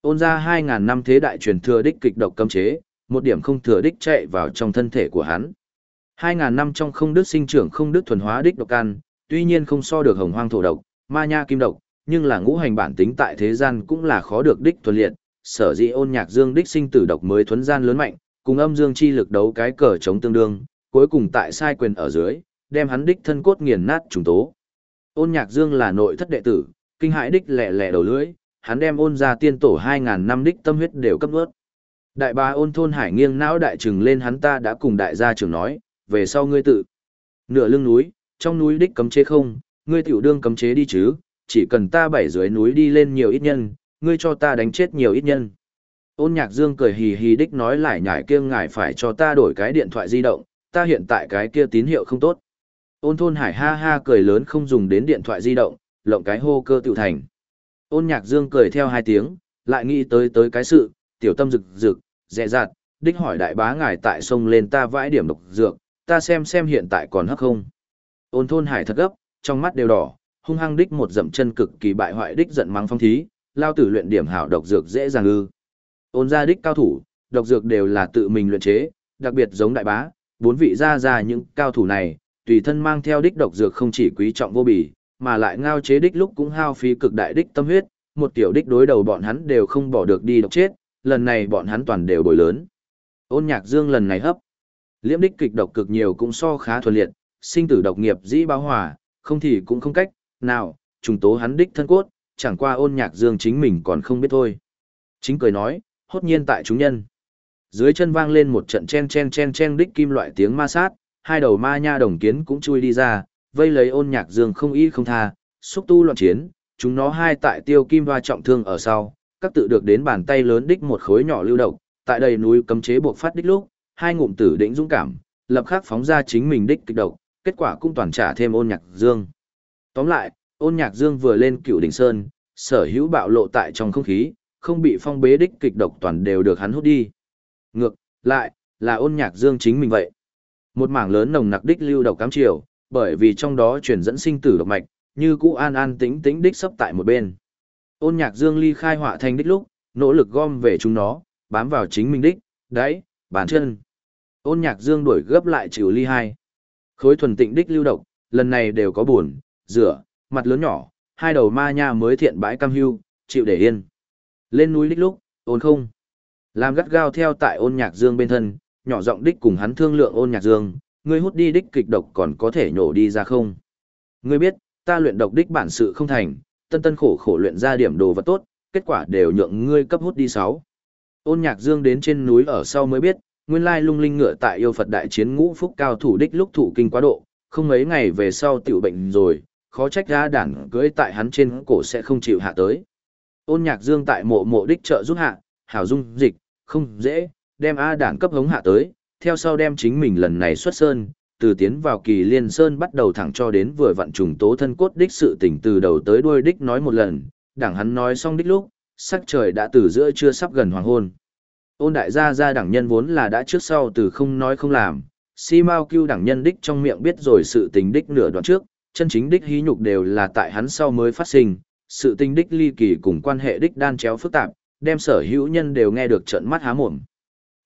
Ôn ra 2.000 năm thế đại truyền thừa đích kịch độc cấm chế, một điểm không thừa đích chạy vào trong thân thể của hắn. 2.000 năm trong không đức sinh trưởng không đức thuần hóa đích độc can, tuy nhiên không so được hồng hoang thổ độc, ma nha kim độc, nhưng là ngũ hành bản tính tại thế gian cũng là khó được đích thuần liệt, sở dĩ ôn nhạc dương đích sinh tử độc mới thuấn gian lớn mạnh, cùng âm dương chi lực đấu cái cờ chống tương đương, cuối cùng tại sai quyền ở dưới, đem hắn đích thân cốt nghiền nát trùng tố. Ôn nhạc dương là nội thất đệ tử, kinh hãi đích lẻ lẻ đầu lưỡi, hắn đem ôn ra tiên tổ 2.000 năm đích tâm huyết đều cấp ướt. Đại ba ôn thôn hải nghiêng não đại trừng lên hắn ta đã cùng đại gia trưởng nói, về sau ngươi tự. Nửa lưng núi, trong núi đích cấm chế không, ngươi tiểu đương cấm chế đi chứ, chỉ cần ta bảy dưới núi đi lên nhiều ít nhân, ngươi cho ta đánh chết nhiều ít nhân. Ôn nhạc dương cười hì hì đích nói lại nhải kia ngài phải cho ta đổi cái điện thoại di động, ta hiện tại cái kia tín hiệu không tốt. Ôn thôn hải ha ha cười lớn không dùng đến điện thoại di động, lộng cái hô cơ tiểu thành. Ôn nhạc dương cười theo hai tiếng, lại nghĩ tới tới cái sự, tiểu tâm rực rực, dẹ dạt, đích hỏi đại bá ngài tại sông lên ta vãi điểm độc dược, ta xem xem hiện tại còn hấp không. Ôn thôn hải thật gấp, trong mắt đều đỏ, hung hăng đích một dậm chân cực kỳ bại hoại đích giận mắng phong thí, lao tử luyện điểm hảo độc dược dễ dàng ư. Ôn gia đích cao thủ, độc dược đều là tự mình luyện chế, đặc biệt giống đại bá, bốn vị gia gia những cao thủ này, tùy thân mang theo đích độc dược không chỉ quý trọng vô bì, mà lại ngao chế đích lúc cũng hao phí cực đại đích tâm huyết, một tiểu đích đối đầu bọn hắn đều không bỏ được đi độc chết, lần này bọn hắn toàn đều bồi lớn. Ôn nhạc dương lần này hấp. Liễm đích kịch độc cực nhiều cũng so khá thuần liệt, sinh tử độc nghiệp dĩ báo hòa, không thì cũng không cách, nào, trùng tố hắn đích thân cốt, chẳng qua ôn nhạc dương chính mình còn không biết thôi. Chính cười nói, hốt nhiên tại chúng nhân. Dưới chân vang lên một trận chen chen chen chen đích kim loại tiếng ma sát, hai đầu ma nha đồng kiến cũng chui đi ra, vây lấy ôn nhạc dương không y không tha, xúc tu loạn chiến, chúng nó hai tại tiêu kim và trọng thương ở sau, các tự được đến bàn tay lớn đích một khối nhỏ lưu động, tại đây núi cấm chế buộc phát đích lúc, hai ngụm tử đỉnh dũng cảm, lập khắc phóng ra chính mình đích kịch độc, kết quả cũng toàn trả thêm ôn nhạc dương. Tóm lại, ôn nhạc dương vừa lên cựu đỉnh sơn, sở hữu bạo lộ tại trong không khí, không bị phong bế đích kịch độc toàn đều được hắn hút đi. Ngược, lại, là ôn nhạc dương chính mình vậy. Một mảng lớn nồng nặc đích lưu độc cám chiều, bởi vì trong đó truyền dẫn sinh tử độc mạch, như cũ an an tĩnh tĩnh đích sắp tại một bên. Ôn nhạc dương ly khai họa thành đích lúc, nỗ lực gom về chúng nó, bám vào chính mình đích, đấy, bàn chân. Ôn nhạc dương đuổi gấp lại chịu ly hai. Khối thuần tịnh đích lưu độc, lần này đều có buồn, rửa, mặt lớn nhỏ, hai đầu ma nha mới thiện bãi cam hưu, chịu để yên. Lên núi đích lúc, ôn không. Làm gắt gao theo tại ôn nhạc dương bên thân, nhỏ giọng đích cùng hắn thương lượng ôn nhạc dương, ngươi hút đi đích kịch độc còn có thể nhổ đi ra không? Ngươi biết, ta luyện độc đích bản sự không thành, tân tân khổ khổ luyện ra điểm đồ vật tốt, kết quả đều nhượng ngươi cấp hút đi sáu. Ôn nhạc dương đến trên núi ở sau mới biết, nguyên lai lung linh ngựa tại yêu Phật đại chiến ngũ phúc cao thủ đích lúc thủ kinh quá độ, không mấy ngày về sau tiểu bệnh rồi, khó trách ra đản cưới tại hắn trên cổ sẽ không chịu hạ tới. Ôn nhạc dương tại mộ mộ đích trợ giúp hạ, hảo dung dịch, không dễ, đem A đản cấp hống hạ tới, theo sau đem chính mình lần này xuất sơn, từ tiến vào kỳ liên sơn bắt đầu thẳng cho đến vừa vặn trùng tố thân cốt đích sự tỉnh từ đầu tới đuôi đích nói một lần, đảng hắn nói xong đích lúc, sắc trời đã từ giữa chưa sắp gần hoàng hôn. Ôn đại gia gia đảng nhân vốn là đã trước sau từ không nói không làm, si mao cưu đảng nhân đích trong miệng biết rồi sự tình đích nửa đoạn trước, chân chính đích hí nhục đều là tại hắn sau mới phát sinh, sự tình đích ly kỳ cùng quan hệ đích đan chéo phức tạp, đem sở hữu nhân đều nghe được trận mắt há mồm.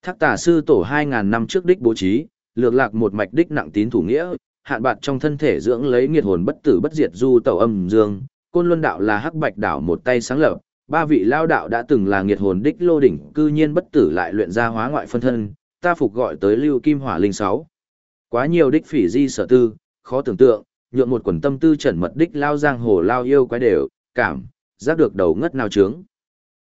Thác tả sư tổ 2.000 năm trước đích bố trí, lược lạc một mạch đích nặng tín thủ nghĩa, hạn bạc trong thân thể dưỡng lấy nghiệt hồn bất tử bất diệt du tẩu âm dương, côn luân đạo là hắc bạch đảo một tay sáng lập, ba vị lao đạo đã từng là nghiệt hồn đích lô đỉnh, cư nhiên bất tử lại luyện ra hóa ngoại phân thân, ta phục gọi tới lưu kim hỏa linh sáu. Quá nhiều đích phỉ di sở tư, khó tưởng tượng, nhượng một quần tâm tư trần mật đích lao giang hồ lao yêu quái đều, cảm, giác được đầu ngất nào trướng.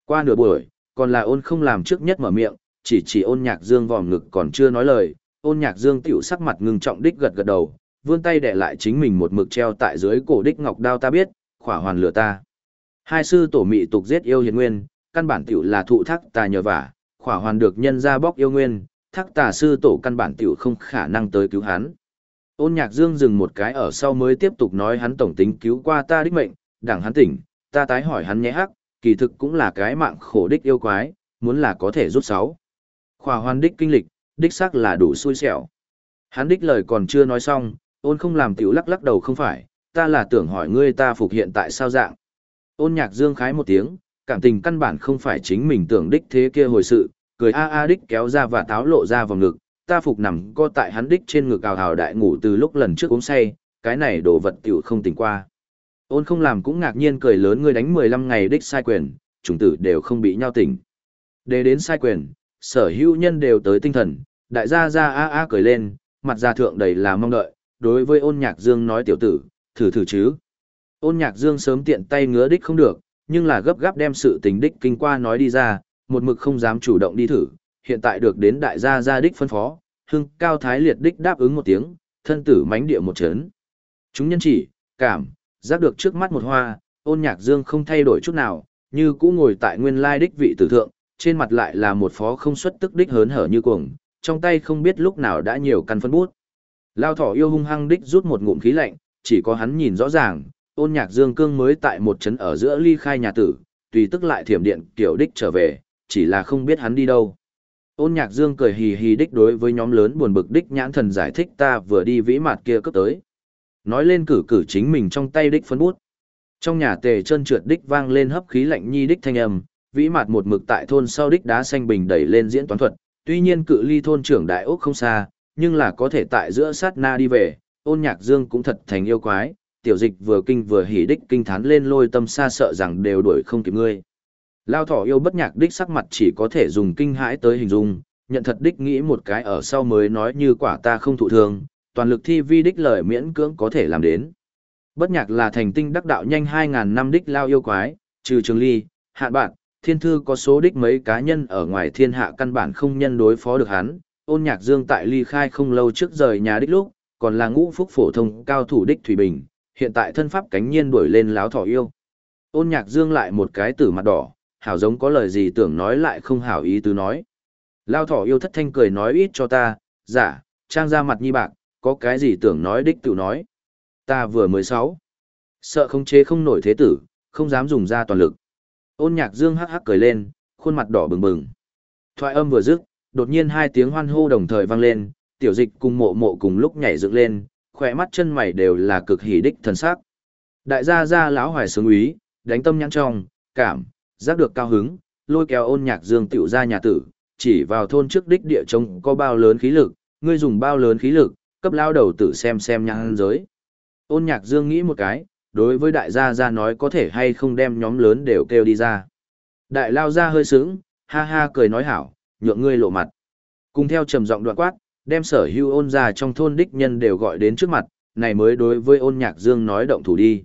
Qua nửa buổi, còn là ôn không làm trước nhất mở miệng, chỉ chỉ ôn nhạc dương vòm ngực còn chưa nói lời, ôn nhạc dương tiểu sắc mặt ngưng trọng đích gật gật đầu, vươn tay để lại chính mình một mực treo tại dưới cổ đích ngọc đao ta biết, khỏa hoàn lửa ta. Hai sư tổ mị tục giết yêu hiền nguyên, căn bản tiểu là thụ thác tà nhờ vả, khỏa hoàn được nhân ra bóc yêu nguyên, thác tà sư tổ căn bản tiểu không khả năng tới cứu hắn. Ôn nhạc dương dừng một cái ở sau mới tiếp tục nói hắn tổng tính cứu qua ta đích mệnh, đảng hắn tỉnh, ta tái hỏi hắn nhé hắc, kỳ thực cũng là cái mạng khổ đích yêu quái, muốn là có thể rút sáu. Khỏa hoàn đích kinh lịch, đích xác là đủ xui xẻo. Hắn đích lời còn chưa nói xong, ôn không làm tiểu lắc lắc đầu không phải, ta là tưởng hỏi ngươi ta phục hiện tại sao dạng. Ôn nhạc dương khái một tiếng, cảm tình căn bản không phải chính mình tưởng đích thế kia hồi sự, cười a a đích kéo ra và táo lộ ra vào ngực, ta phục nằm co tại hắn đích trên ngực ào hào đại ngủ từ lúc lần trước uống say, cái này đồ vật tiểu không tỉnh qua. Ôn không làm cũng ngạc nhiên cười lớn ngươi đánh 15 ngày đích sai quyền, chúng tử đều không bị nhau tỉnh. Để đến sai quyền, sở hữu nhân đều tới tinh thần, đại gia ra a a cười lên, mặt gia thượng đầy là mong đợi, đối với ôn nhạc dương nói tiểu tử, thử thử chứ. Ôn nhạc dương sớm tiện tay ngứa đích không được, nhưng là gấp gáp đem sự tình đích kinh qua nói đi ra, một mực không dám chủ động đi thử, hiện tại được đến đại gia gia đích phân phó, hưng cao thái liệt đích đáp ứng một tiếng, thân tử mánh địa một chấn. Chúng nhân chỉ, cảm, giác được trước mắt một hoa, ôn nhạc dương không thay đổi chút nào, như cũ ngồi tại nguyên lai đích vị tử thượng, trên mặt lại là một phó không xuất tức đích hớn hở như cuồng, trong tay không biết lúc nào đã nhiều căn phân bút. Lao thỏ yêu hung hăng đích rút một ngụm khí lạnh, chỉ có hắn nhìn rõ ràng, ôn nhạc dương cương mới tại một chấn ở giữa ly khai nhà tử, tùy tức lại thiểm điện kiểu đích trở về, chỉ là không biết hắn đi đâu. Ôn nhạc dương cười hì hì đích đối với nhóm lớn buồn bực đích nhãn thần giải thích ta vừa đi vĩ mặt kia cấp tới. Nói lên cử cử chính mình trong tay đích phân bút. Trong nhà tề chân trượt đích vang lên hấp khí lạnh nhi đích thanh âm, vĩ mặt một mực tại thôn sau đích đá xanh bình đẩy lên diễn toán thuật, tuy nhiên cự ly thôn trưởng đại ốc không xa, nhưng là có thể tại giữa sát na đi về, ôn nhạc dương cũng thật thành yêu quái, tiểu dịch vừa kinh vừa hỉ đích kinh thán lên lôi tâm xa sợ rằng đều đuổi không kịp ngươi. Lao thỏ yêu bất nhạc đích sắc mặt chỉ có thể dùng kinh hãi tới hình dung, nhận thật đích nghĩ một cái ở sau mới nói như quả ta không thụ thương, toàn lực thi vi đích lời miễn cưỡng có thể làm đến. Bất nhạc là thành tinh đắc đạo nhanh 2.000 năm đích lao yêu quái, trừ trường ly, hạn bạn, thiên thư có số đích mấy cá nhân ở ngoài thiên hạ căn bản không nhân đối phó được hắn, ôn nhạc dương tại ly khai không lâu trước rời nhà đích lúc, còn là ngũ phúc phổ thông cao thủ đích Thủy Bình, hiện tại thân pháp cánh nhiên đuổi lên láo thỏ yêu. Ôn nhạc dương lại một cái tử mặt đỏ, hảo giống có lời gì tưởng nói lại không hảo ý tứ nói. Lao thỏ yêu thất thanh cười nói ít cho ta, giả, dạ, trang ra mặt nhi bạc, có cái gì tưởng nói đích tự nói. Ta vừa mới sáu. Sợ không chế không nổi thế tử, không dám dùng ra toàn lực. Ôn nhạc dương hắc hắc cười lên, khuôn mặt đỏ bừng bừng. Thoại âm vừa dứt, đột nhiên hai tiếng hoan hô đồng thời vang lên, tiểu dịch cùng mộ mộ cùng lúc nhảy dựng lên, khỏe mắt chân mày đều là cực hỉ đích thần sắc. Đại gia gia lão hoài sướng úy, đánh tâm nhãn trong, cảm, giác được cao hứng, lôi kéo ôn nhạc dương tiểu ra nhà tử, chỉ vào thôn trước đích địa trông có bao lớn khí lực, ngươi dùng bao lớn khí lực, cấp lao đầu tử xem xem nhãn giới. Ôn nhạc dương nghĩ một cái, đối với đại gia gia nói có thể hay không đem nhóm lớn đều kêu đi ra. Đại lao ra hơi sướng, ha ha cười nói hảo, nhượng ngươi lộ mặt. Cùng theo trầm giọng đoạn quát, đem sở hưu ôn ra trong thôn đích nhân đều gọi đến trước mặt, này mới đối với ôn nhạc dương nói động thủ đi.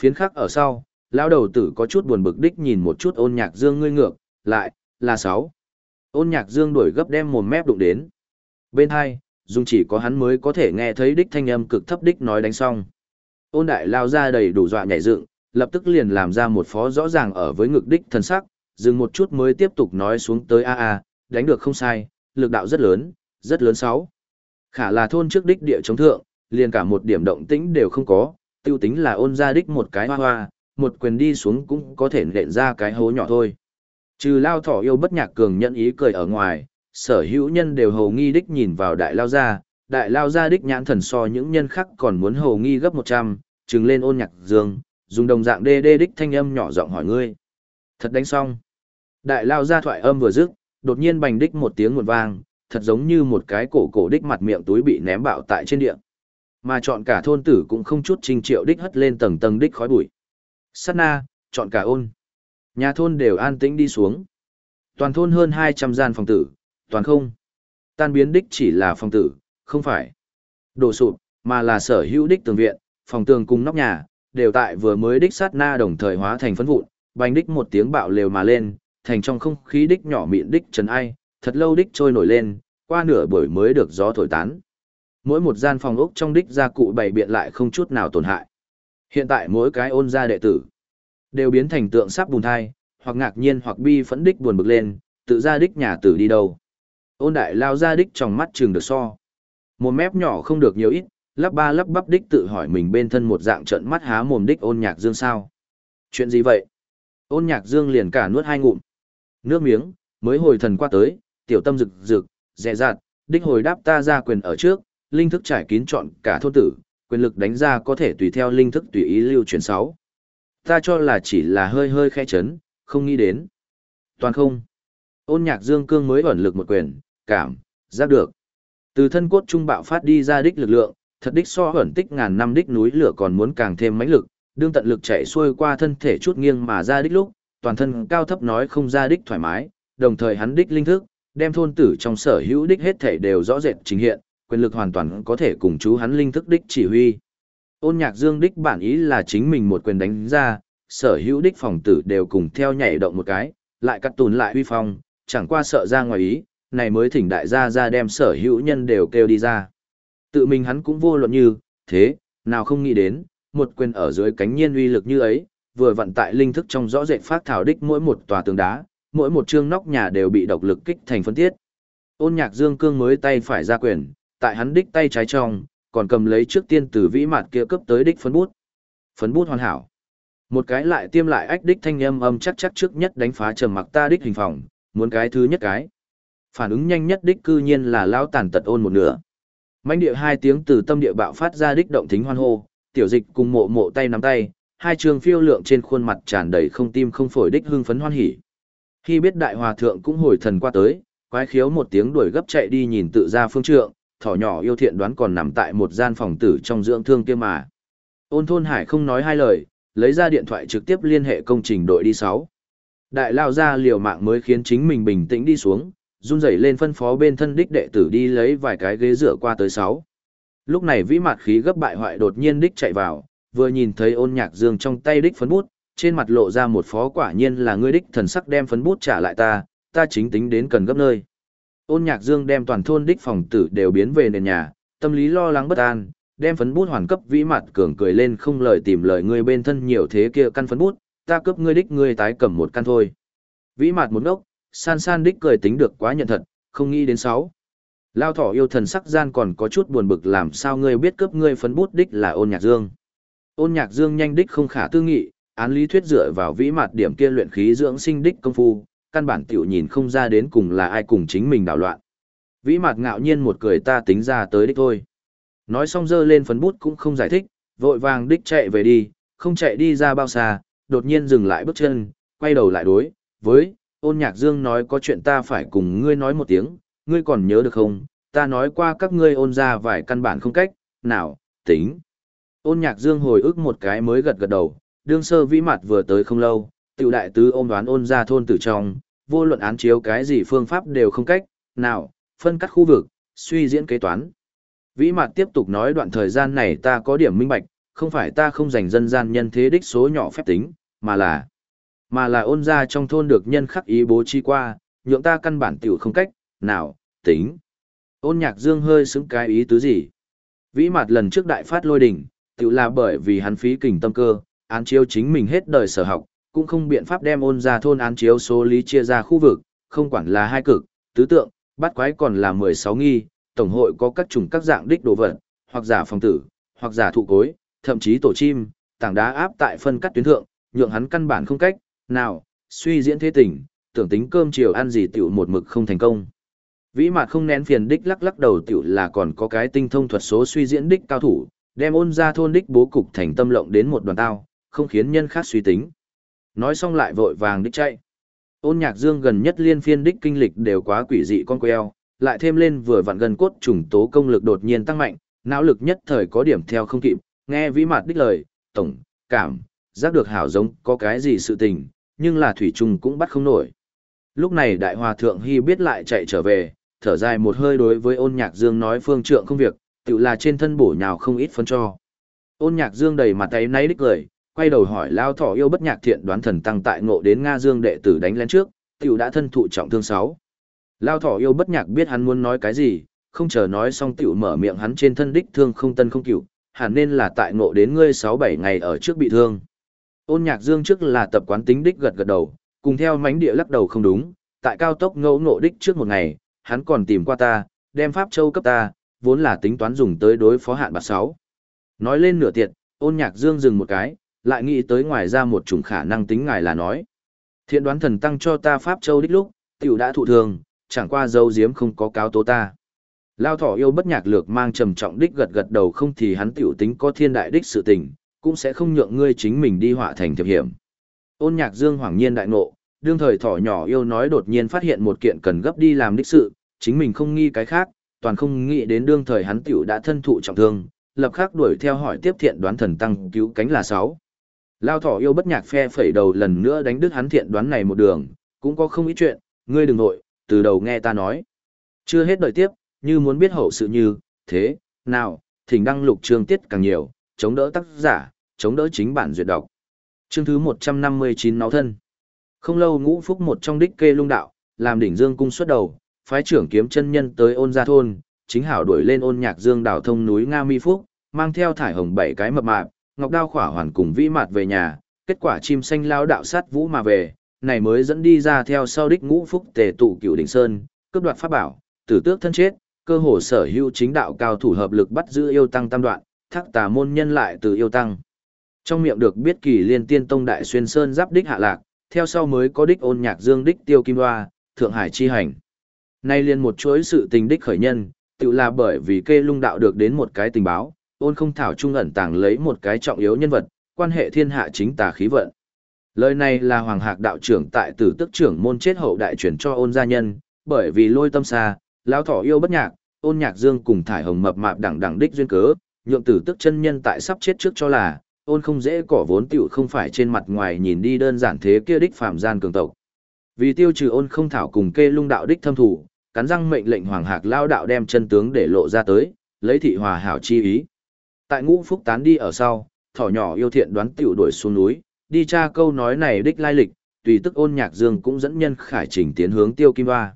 Phiến khắc ở sau, lão đầu tử có chút buồn bực đích nhìn một chút ôn nhạc dương ngươi ngược, lại, là sáu. Ôn nhạc dương đuổi gấp đem mồm mép đụng đến. Bên hai, dùng chỉ có hắn mới có thể nghe thấy đích thanh âm cực thấp đích nói đánh xong. Ôn đại lao ra đầy đủ dọa nhảy dựng, lập tức liền làm ra một phó rõ ràng ở với ngực đích thần sắc, dừng một chút mới tiếp tục nói xuống tới a a, đánh được không sai, lực đạo rất lớn, rất lớn sáu. Khả là thôn trước đích địa chống thượng, liền cả một điểm động tĩnh đều không có, tiêu tính là ôn ra đích một cái hoa hoa, một quyền đi xuống cũng có thể nện ra cái hố nhỏ thôi. Trừ lao thỏ yêu bất nhạc cường nhận ý cười ở ngoài, sở hữu nhân đều hầu nghi đích nhìn vào đại lao gia, đại lao gia đích nhãn thần so những nhân khác còn muốn hầu nghi gấp 100, trừng lên ôn nhạc dương, dùng đồng dạng đê đê đích thanh âm nhỏ giọng hỏi ngươi. Thật đánh xong. Đại lao gia thoại âm vừa dứt, đột nhiên bành đích một tiếng nguồn vang, thật giống như một cái cổ cổ đích mặt miệng túi bị ném bạo tại trên địa. Mà chọn cả thôn tử cũng không chút trình triệu đích hất lên tầng tầng đích khói bụi. Sát na, chọn cả ôn. Nhà thôn đều an tĩnh đi xuống. Toàn thôn hơn 200 gian phòng tử, toàn không. Tan biến đích chỉ là phòng tử, không phải. Đổ sụp, mà là sở hữu đích tường viện, phòng tường cùng nóc nhà, đều tại vừa mới đích sát na đồng thời hóa thành phấn vụn, bành đích một tiếng bạo lều mà lên, thành trong không khí đích nhỏ mịn đích trần ai, thật lâu đích trôi nổi lên, qua nửa buổi mới được gió thổi tán. Mỗi một gian phòng ốc trong đích gia cụ bày biện lại không chút nào tổn hại. Hiện tại mỗi cái ôn gia đệ tử đều biến thành tượng sắp bùn thai, hoặc ngạc nhiên hoặc bi phẫn đích buồn bực lên, tự ra đích nhà tử đi đâu. Ôn đại lao ra đích trong mắt trường được so. Một mép nhỏ không được nhiều ít, lắp ba lắp bắp đích tự hỏi mình bên thân một dạng trận mắt há mồm đích ôn nhạc dương sao. Chuyện gì vậy? Ôn nhạc dương liền cả nuốt hai ngụm. Nước miếng, mới hồi thần qua tới, tiểu tâm rực rực, dẹ dạt, đích hồi đáp ta ra quyền ở trước, linh thức trải kín trọn cả thôn tử, quyền lực đánh ra có thể tùy theo linh thức tùy ý lưu chuyển sáu. Ta cho là chỉ là hơi hơi khẽ chấn, không nghĩ đến. Toàn không. Ôn nhạc dương cương mới ẩn lực một quyền, cảm, giác được. Từ thân cốt trung bạo phát đi ra đích lực lượng, thật đích so ẩn tích ngàn năm đích núi lửa còn muốn càng thêm mãnh lực, đương tận lực chạy xuôi qua thân thể chút nghiêng mà ra đích lúc, toàn thân cao thấp nói không ra đích thoải mái, đồng thời hắn đích linh thức, đem thôn tử trong sở hữu đích hết thể đều rõ rệt trình hiện, quyền lực hoàn toàn có thể cùng chú hắn linh thức đích chỉ huy. Ôn nhạc dương đích bản ý là chính mình một quyền đánh ra, sở hữu đích phòng tử đều cùng theo nhảy động một cái, lại cắt tùn lại huy phong, chẳng qua sợ ra ngoài ý, này mới thỉnh đại gia ra đem sở hữu nhân đều kêu đi ra. Tự mình hắn cũng vô luận như, thế, nào không nghĩ đến, một quyền ở dưới cánh nhiên uy lực như ấy, vừa vận tại linh thức trong rõ rệt phát thảo đích mỗi một tòa tường đá, mỗi một chương nóc nhà đều bị độc lực kích thành phân tiết. Ôn nhạc dương cương mới tay phải ra quyền, tại hắn đích tay trái trong, còn cầm lấy trước tiên từ vĩ mặt kia cấp tới đích phấn bút. Phấn bút hoàn hảo. Một cái lại tiêm lại ách đích thanh âm âm chắc chắc trước nhất đánh phá trầm mặc ta đích hình phòng, muốn cái thứ nhất cái. Phản ứng nhanh nhất đích cư nhiên là lao tàn tật ôn một nửa. Mãnh địa hai tiếng từ tâm địa bạo phát ra đích động thính hoan hô, tiểu dịch cùng mộ mộ tay nắm tay, hai trường phiêu lượng trên khuôn mặt tràn đầy không tim không phổi đích hưng phấn hoan hỉ. Khi biết đại hòa thượng cũng hồi thần qua tới, quái khiếu một tiếng đuổi gấp chạy đi nhìn tự ra phương trượng, thỏ nhỏ yêu thiện đoán còn nằm tại một gian phòng tử trong dưỡng thương kia mà. Ôn thôn hải không nói hai lời, lấy ra điện thoại trực tiếp liên hệ công trình đội đi sáu. Đại lao ra liều mạng mới khiến chính mình bình tĩnh đi xuống, run rẩy lên phân phó bên thân đích đệ tử đi lấy vài cái ghế rửa qua tới sáu. Lúc này vĩ mặt khí gấp bại hoại đột nhiên đích chạy vào, vừa nhìn thấy ôn nhạc dương trong tay đích phấn bút, trên mặt lộ ra một phó quả nhiên là ngươi đích thần sắc đem phấn bút trả lại ta, ta chính tính đến cần gấp nơi. Ôn nhạc dương đem toàn thôn đích phòng tử đều biến về nền nhà, tâm lý lo lắng bất an, đem phấn bút hoàn cấp vĩ mặt cường cười lên không lời tìm lời ngươi bên thân nhiều thế kia căn phấn bút, ta cướp ngươi đích ngươi tái cầm một căn thôi. Vĩ mặt một ngốc, san san đích cười tính được quá nhận thật, không nghĩ đến sáu. Lao thỏ yêu thần sắc gian còn có chút buồn bực làm sao ngươi biết cướp ngươi phấn bút đích là ôn nhạc dương. Ôn nhạc dương nhanh đích không khả tư nghị, án lý thuyết dựa vào vĩ mặt điểm kia luyện khí dưỡng sinh đích công phu, căn bản tiểu nhìn không ra đến cùng là ai cùng chính mình đảo loạn. Vĩ mặt ngạo nhiên một cười ta tính ra tới đích thôi. Nói xong dơ lên phấn bút cũng không giải thích, vội vàng đích chạy về đi, không chạy đi ra bao xa, đột nhiên dừng lại bước chân, quay đầu lại đối, với, ôn nhạc dương nói có chuyện ta phải cùng ngươi nói một tiếng, ngươi còn nhớ được không, ta nói qua các ngươi ôn ra vài căn bản không cách, nào, tính. Ôn nhạc dương hồi ức một cái mới gật gật đầu, đương sơ vĩ mặt vừa tới không lâu, tiểu đại tứ ôm đoán ôn ra thôn tử trong, vô luận án chiếu cái gì phương pháp đều không cách, nào, phân cắt khu vực, suy diễn kế toán. Vĩ mặt tiếp tục nói đoạn thời gian này ta có điểm minh bạch, không phải ta không dành dân gian nhân thế đích số nhỏ phép tính, mà là mà là ôn ra trong thôn được nhân khắc ý bố trí qua, nhượng ta căn bản tiểu không cách, nào, tính. Ôn nhạc dương hơi xứng cái ý tứ gì. Vĩ mặt lần trước đại phát lôi đỉnh, tiểu là bởi vì hắn phí kình tâm cơ, án chiếu chính mình hết đời sở học, cũng không biện pháp đem ôn ra thôn án chiếu số lý chia ra khu vực, không quản là hai cực, tứ tượng, bắt quái còn là 16 nghi, tổng hội có các chủng các dạng đích đồ vật, hoặc giả phòng tử, hoặc giả thụ cối, thậm chí tổ chim, tảng đá áp tại phân cắt tuyến thượng, nhượng hắn căn bản không cách, nào, suy diễn thế tình, tưởng tính cơm chiều ăn gì tiểu một mực không thành công. Vĩ mạt không nén phiền đích lắc lắc đầu tiểu là còn có cái tinh thông thuật số suy diễn đích cao thủ, đem ôn ra thôn đích bố cục thành tâm lộng đến một đoàn tao, không khiến nhân khác suy tính. Nói xong lại vội vàng đích chạy. Ôn nhạc dương gần nhất liên phiên đích kinh lịch đều quá quỷ dị con queo, lại thêm lên vừa vặn gần cốt trùng tố công lực đột nhiên tăng mạnh, não lực nhất thời có điểm theo không kịp, nghe vĩ mặt đích lời, tổng, cảm, giác được hảo giống có cái gì sự tình, nhưng là thủy trùng cũng bắt không nổi. Lúc này đại hòa thượng hy biết lại chạy trở về, thở dài một hơi đối với ôn nhạc dương nói phương trượng không việc, tự là trên thân bổ nhào không ít phân cho. Ôn nhạc dương đầy mặt tay náy đích lời quay đầu hỏi lao thỏ yêu bất nhạc thiện đoán thần tăng tại ngộ đến Nga dương đệ tử đánh lén trước, tiểu đã thân thụ trọng thương sáu. Lao thỏ yêu bất nhạc biết hắn muốn nói cái gì, không chờ nói xong tiểu mở miệng hắn trên thân đích thương không tân không cựu, hẳn nên là tại ngộ đến ngươi 6-7 ngày ở trước bị thương. Ôn nhạc dương trước là tập quán tính đích gật gật đầu, cùng theo mánh địa lắc đầu không đúng, tại cao tốc ngẫu ngộ đích trước một ngày, hắn còn tìm qua ta, đem Pháp Châu cấp ta, vốn là tính toán dùng tới đối phó hạn bạc 6. Nói lên nửa tiệt, ôn nhạc dương dừng một cái, lại nghĩ tới ngoài ra một chủng khả năng tính ngài là nói. Thiện đoán thần tăng cho ta Pháp Châu đích lúc, tiểu đã thụ thường, chẳng qua dấu diếm không có cáo tố ta. Lao thỏ yêu bất nhạc lược mang trầm trọng đích gật gật đầu không thì hắn tiểu tính có thiên đại đích sự tình, cũng sẽ không nhượng ngươi chính mình đi họa thành thiệp hiểm. Ôn nhạc dương hoàng nhiên đại ngộ, đương thời thỏ nhỏ yêu nói đột nhiên phát hiện một kiện cần gấp đi làm đích sự, chính mình không nghi cái khác, toàn không nghĩ đến đương thời hắn tiểu đã thân thụ trọng thương, lập khắc đuổi theo hỏi tiếp thiện đoán thần tăng cứu cánh là sáu. Lao thỏ yêu bất nhạc phe phẩy đầu lần nữa đánh đứt hắn thiện đoán này một đường, cũng có không ít chuyện, ngươi đừng nội, từ đầu nghe ta nói. Chưa hết đợi tiếp, như muốn biết hậu sự như, thế, nào, thỉnh đăng lục chương tiết càng nhiều, chống đỡ tác giả, chống đỡ chính bản duyệt đọc. Chương thứ 159 náo thân. Không lâu ngũ phúc một trong đích kê lung đạo, làm đỉnh dương cung xuất đầu, phái trưởng kiếm chân nhân tới ôn gia thôn, chính hảo đuổi lên ôn nhạc dương đảo thông núi Nga Mi Phúc, mang theo thải hồng bảy cái mập mạp, ngọc đao khỏa hoàn cùng vĩ mạt về nhà, kết quả chim xanh lao đạo sát vũ mà về, này mới dẫn đi ra theo sau đích ngũ phúc tề tụ cửu đỉnh sơn, cướp đoạt pháp bảo, tử tước thân chết, cơ hồ sở hữu chính đạo cao thủ hợp lực bắt giữ yêu tăng tam đoạn, thác tà môn nhân lại từ yêu tăng. Trong miệng được biết kỳ liên tiên tông đại xuyên sơn giáp đích hạ lạc, theo sau mới có đích ôn nhạc dương đích tiêu kim hoa, thượng hải chi hành. Nay liên một chuỗi sự tình đích khởi nhân, tự là bởi vì kê lung đạo được đến một cái tình báo, ôn không thảo trung ẩn tàng lấy một cái trọng yếu nhân vật, quan hệ thiên hạ chính tà khí vận. Lời này là Hoàng Hạc đạo trưởng tại tử tức trưởng môn chết hậu đại truyền cho ôn gia nhân, bởi vì lôi tâm xa, lão thỏ yêu bất nhạc, ôn nhạc dương cùng thải hồng mập mạp đẳng đẳng đích duyên cớ, nhượng tử tức chân nhân tại sắp chết trước cho là, ôn không dễ cỏ vốn tiểu không phải trên mặt ngoài nhìn đi đơn giản thế kia đích phạm gian cường tộc. Vì tiêu trừ ôn không thảo cùng kê lung đạo đích thâm thủ, cắn răng mệnh lệnh hoàng hạc lao đạo đem chân tướng để lộ ra tới, lấy thị hòa hảo chi ý. Tại ngũ phúc tán đi ở sau, thỏ nhỏ yêu thiện đoán tiểu đuổi xuống núi, đi tra câu nói này đích lai lịch, tùy tức ôn nhạc dương cũng dẫn nhân khải trình tiến hướng tiêu kim hoa.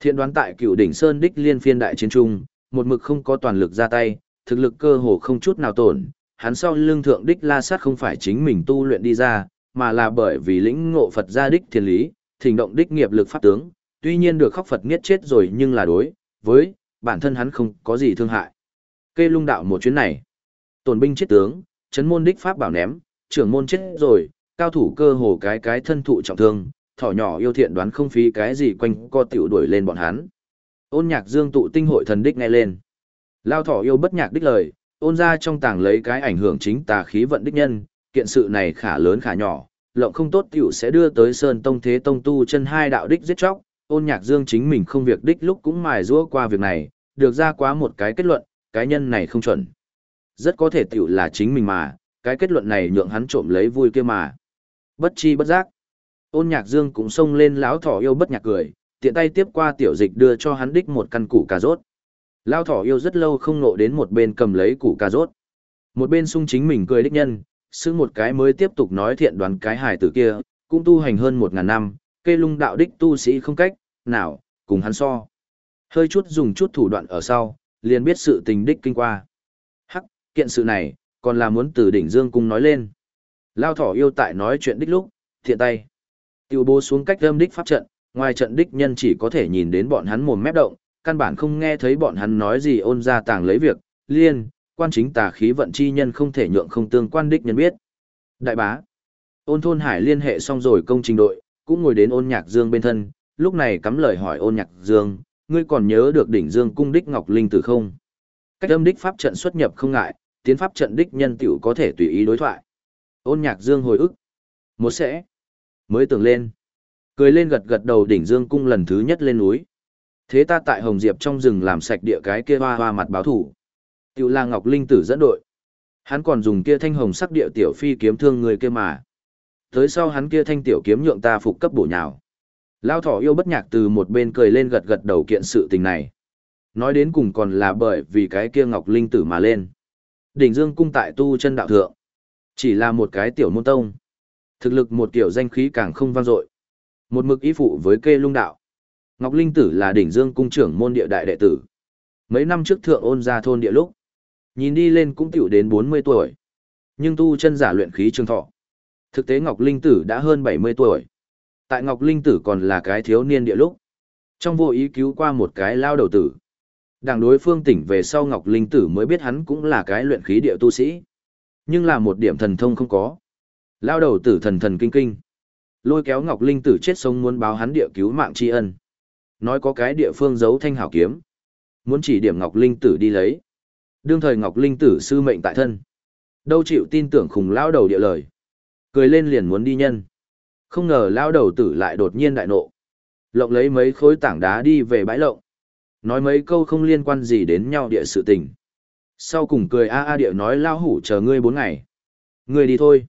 Thiện đoán tại cựu đỉnh sơn đích liên phiên đại chiến trung, một mực không có toàn lực ra tay, thực lực cơ hồ không chút nào tổn, hắn sau lương thượng đích la sát không phải chính mình tu luyện đi ra, mà là bởi vì lĩnh ngộ Phật gia đích thiên lý, thỉnh động đích nghiệp lực pháp tướng, tuy nhiên được khóc Phật nghiết chết rồi nhưng là đối, với, bản thân hắn không có gì thương hại. Kê lung đạo một chuyến này, tổn binh chết tướng, chấn môn đích pháp bảo ném, trưởng môn chết rồi, cao thủ cơ hồ cái cái thân thụ trọng thương, thỏ nhỏ yêu thiện đoán không phí cái gì quanh co tiểu đuổi lên bọn hắn. Ôn nhạc dương tụ tinh hội thần đích nghe lên. Lao thỏ yêu bất nhạc đích lời, ôn ra trong tàng lấy cái ảnh hưởng chính tà khí vận đích nhân, kiện sự này khả lớn khả nhỏ, lộng không tốt tiểu sẽ đưa tới sơn tông thế tông tu chân hai đạo đích giết chóc, ôn nhạc dương chính mình không việc đích lúc cũng mài rũa qua việc này, được ra quá một cái kết luận, cái nhân này không chuẩn. Rất có thể tiểu là chính mình mà, cái kết luận này nhượng hắn trộm lấy vui kia mà. Bất chi bất giác. Ôn nhạc dương cũng xông lên lão thỏ yêu bất nhạc cười, tiện tay tiếp qua tiểu dịch đưa cho hắn đích một căn củ cà rốt. Lão thỏ yêu rất lâu không nộ đến một bên cầm lấy củ cà rốt. Một bên sung chính mình cười đích nhân, xưng một cái mới tiếp tục nói thiện đoán cái hài tử kia, cũng tu hành hơn một ngàn năm, cây lung đạo đích tu sĩ không cách, nào, cùng hắn so. Hơi chút dùng chút thủ đoạn ở sau, liền biết sự tình đích kinh qua. Kiện sự này, còn là muốn từ đỉnh dương cung nói lên. Lao thỏ yêu tại nói chuyện đích lúc, thiện tay. Tiêu bố xuống cách âm đích pháp trận, ngoài trận đích nhân chỉ có thể nhìn đến bọn hắn mồm mép động, căn bản không nghe thấy bọn hắn nói gì ôn ra tàng lấy việc, liên, quan chính tà khí vận chi nhân không thể nhượng không tương quan đích nhân biết. Đại bá, ôn thôn hải liên hệ xong rồi công trình đội, cũng ngồi đến ôn nhạc dương bên thân, lúc này cắm lời hỏi ôn nhạc dương, ngươi còn nhớ được đỉnh dương cung đích ngọc linh tử không? Cách âm đích pháp trận xuất nhập không ngại, tiến pháp trận đích nhân tiểu có thể tùy ý đối thoại. Ôn nhạc dương hồi ức. Một sẽ. Mới tưởng lên. Cười lên gật gật đầu đỉnh dương cung lần thứ nhất lên núi. Thế ta tại Hồng Diệp trong rừng làm sạch địa cái kia hoa hoa mặt báo thủ. Tiểu là Ngọc Linh tử dẫn đội. Hắn còn dùng kia thanh hồng sắc địa tiểu phi kiếm thương người kia mà. Tới sau hắn kia thanh tiểu kiếm nhượng ta phục cấp bổ nhào. Lao thỏ yêu bất nhạc từ một bên cười lên gật gật đầu kiện sự tình này. Nói đến cùng còn là bởi vì cái kia Ngọc Linh tử mà lên. Đỉnh Dương cung tại tu chân đạo thượng. Chỉ là một cái tiểu môn tông. Thực lực một tiểu danh khí càng không vang dội. Một mực ý phụ với kê lung đạo. Ngọc Linh Tử là đỉnh dương cung trưởng môn địa đại đệ tử. Mấy năm trước thượng ôn ra thôn địa lúc. Nhìn đi lên cũng tiểu đến 40 tuổi. Nhưng tu chân giả luyện khí trường thọ. Thực tế Ngọc Linh Tử đã hơn 70 tuổi. Tại Ngọc Linh Tử còn là cái thiếu niên địa lúc. Trong vô ý cứu qua một cái lao đầu tử. Đảng đối phương tỉnh về sau Ngọc Linh Tử mới biết hắn cũng là cái luyện khí địa tu sĩ. Nhưng là một điểm thần thông không có. Lao đầu tử thần thần kinh kinh. Lôi kéo Ngọc Linh Tử chết sống muốn báo hắn địa cứu mạng tri ân. Nói có cái địa phương giấu thanh hảo kiếm. Muốn chỉ điểm Ngọc Linh Tử đi lấy. Đương thời Ngọc Linh Tử sư mệnh tại thân. Đâu chịu tin tưởng khùng lao đầu địa lời. Cười lên liền muốn đi nhân. Không ngờ lao đầu tử lại đột nhiên đại nộ. Lộng lấy mấy khối tảng đá đi về bãi lộng. Nói mấy câu không liên quan gì đến nhau địa sự tình. Sau cùng cười a a địa nói lao hủ chờ ngươi bốn ngày. Ngươi đi thôi.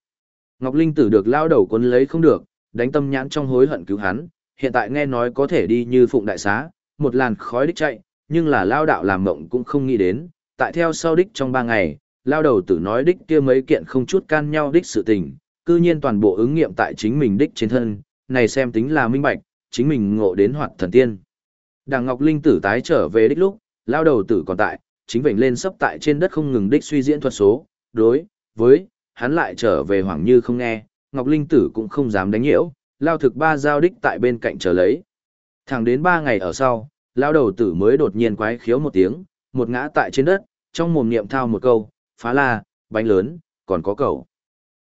Ngọc Linh tử được lao đầu quấn lấy không được, đánh tâm nhãn trong hối hận cứu hắn, hiện tại nghe nói có thể đi như phụng đại xá, một làn khói đích chạy, nhưng là lao đạo làm mộng cũng không nghĩ đến, tại theo sau đích trong ba ngày, lao đầu tử nói đích kia mấy kiện không chút can nhau đích sự tình, cư nhiên toàn bộ ứng nghiệm tại chính mình đích trên thân, này xem tính là minh bạch, chính mình ngộ đến hoạt thần tiên. Đàng Ngọc Linh tử tái trở về đích lúc, lao đầu tử còn tại, chính vệnh lên sấp tại trên đất không ngừng đích suy diễn thuật số, đối, với, hắn lại trở về hoảng như không nghe, Ngọc Linh tử cũng không dám đánh nhiễu, lao thực ba giao đích tại bên cạnh chờ lấy. Thẳng đến ba ngày ở sau, lao đầu tử mới đột nhiên quái khiếu một tiếng, một ngã tại trên đất, trong mồm niệm thao một câu, phá la, bánh lớn, còn có cầu.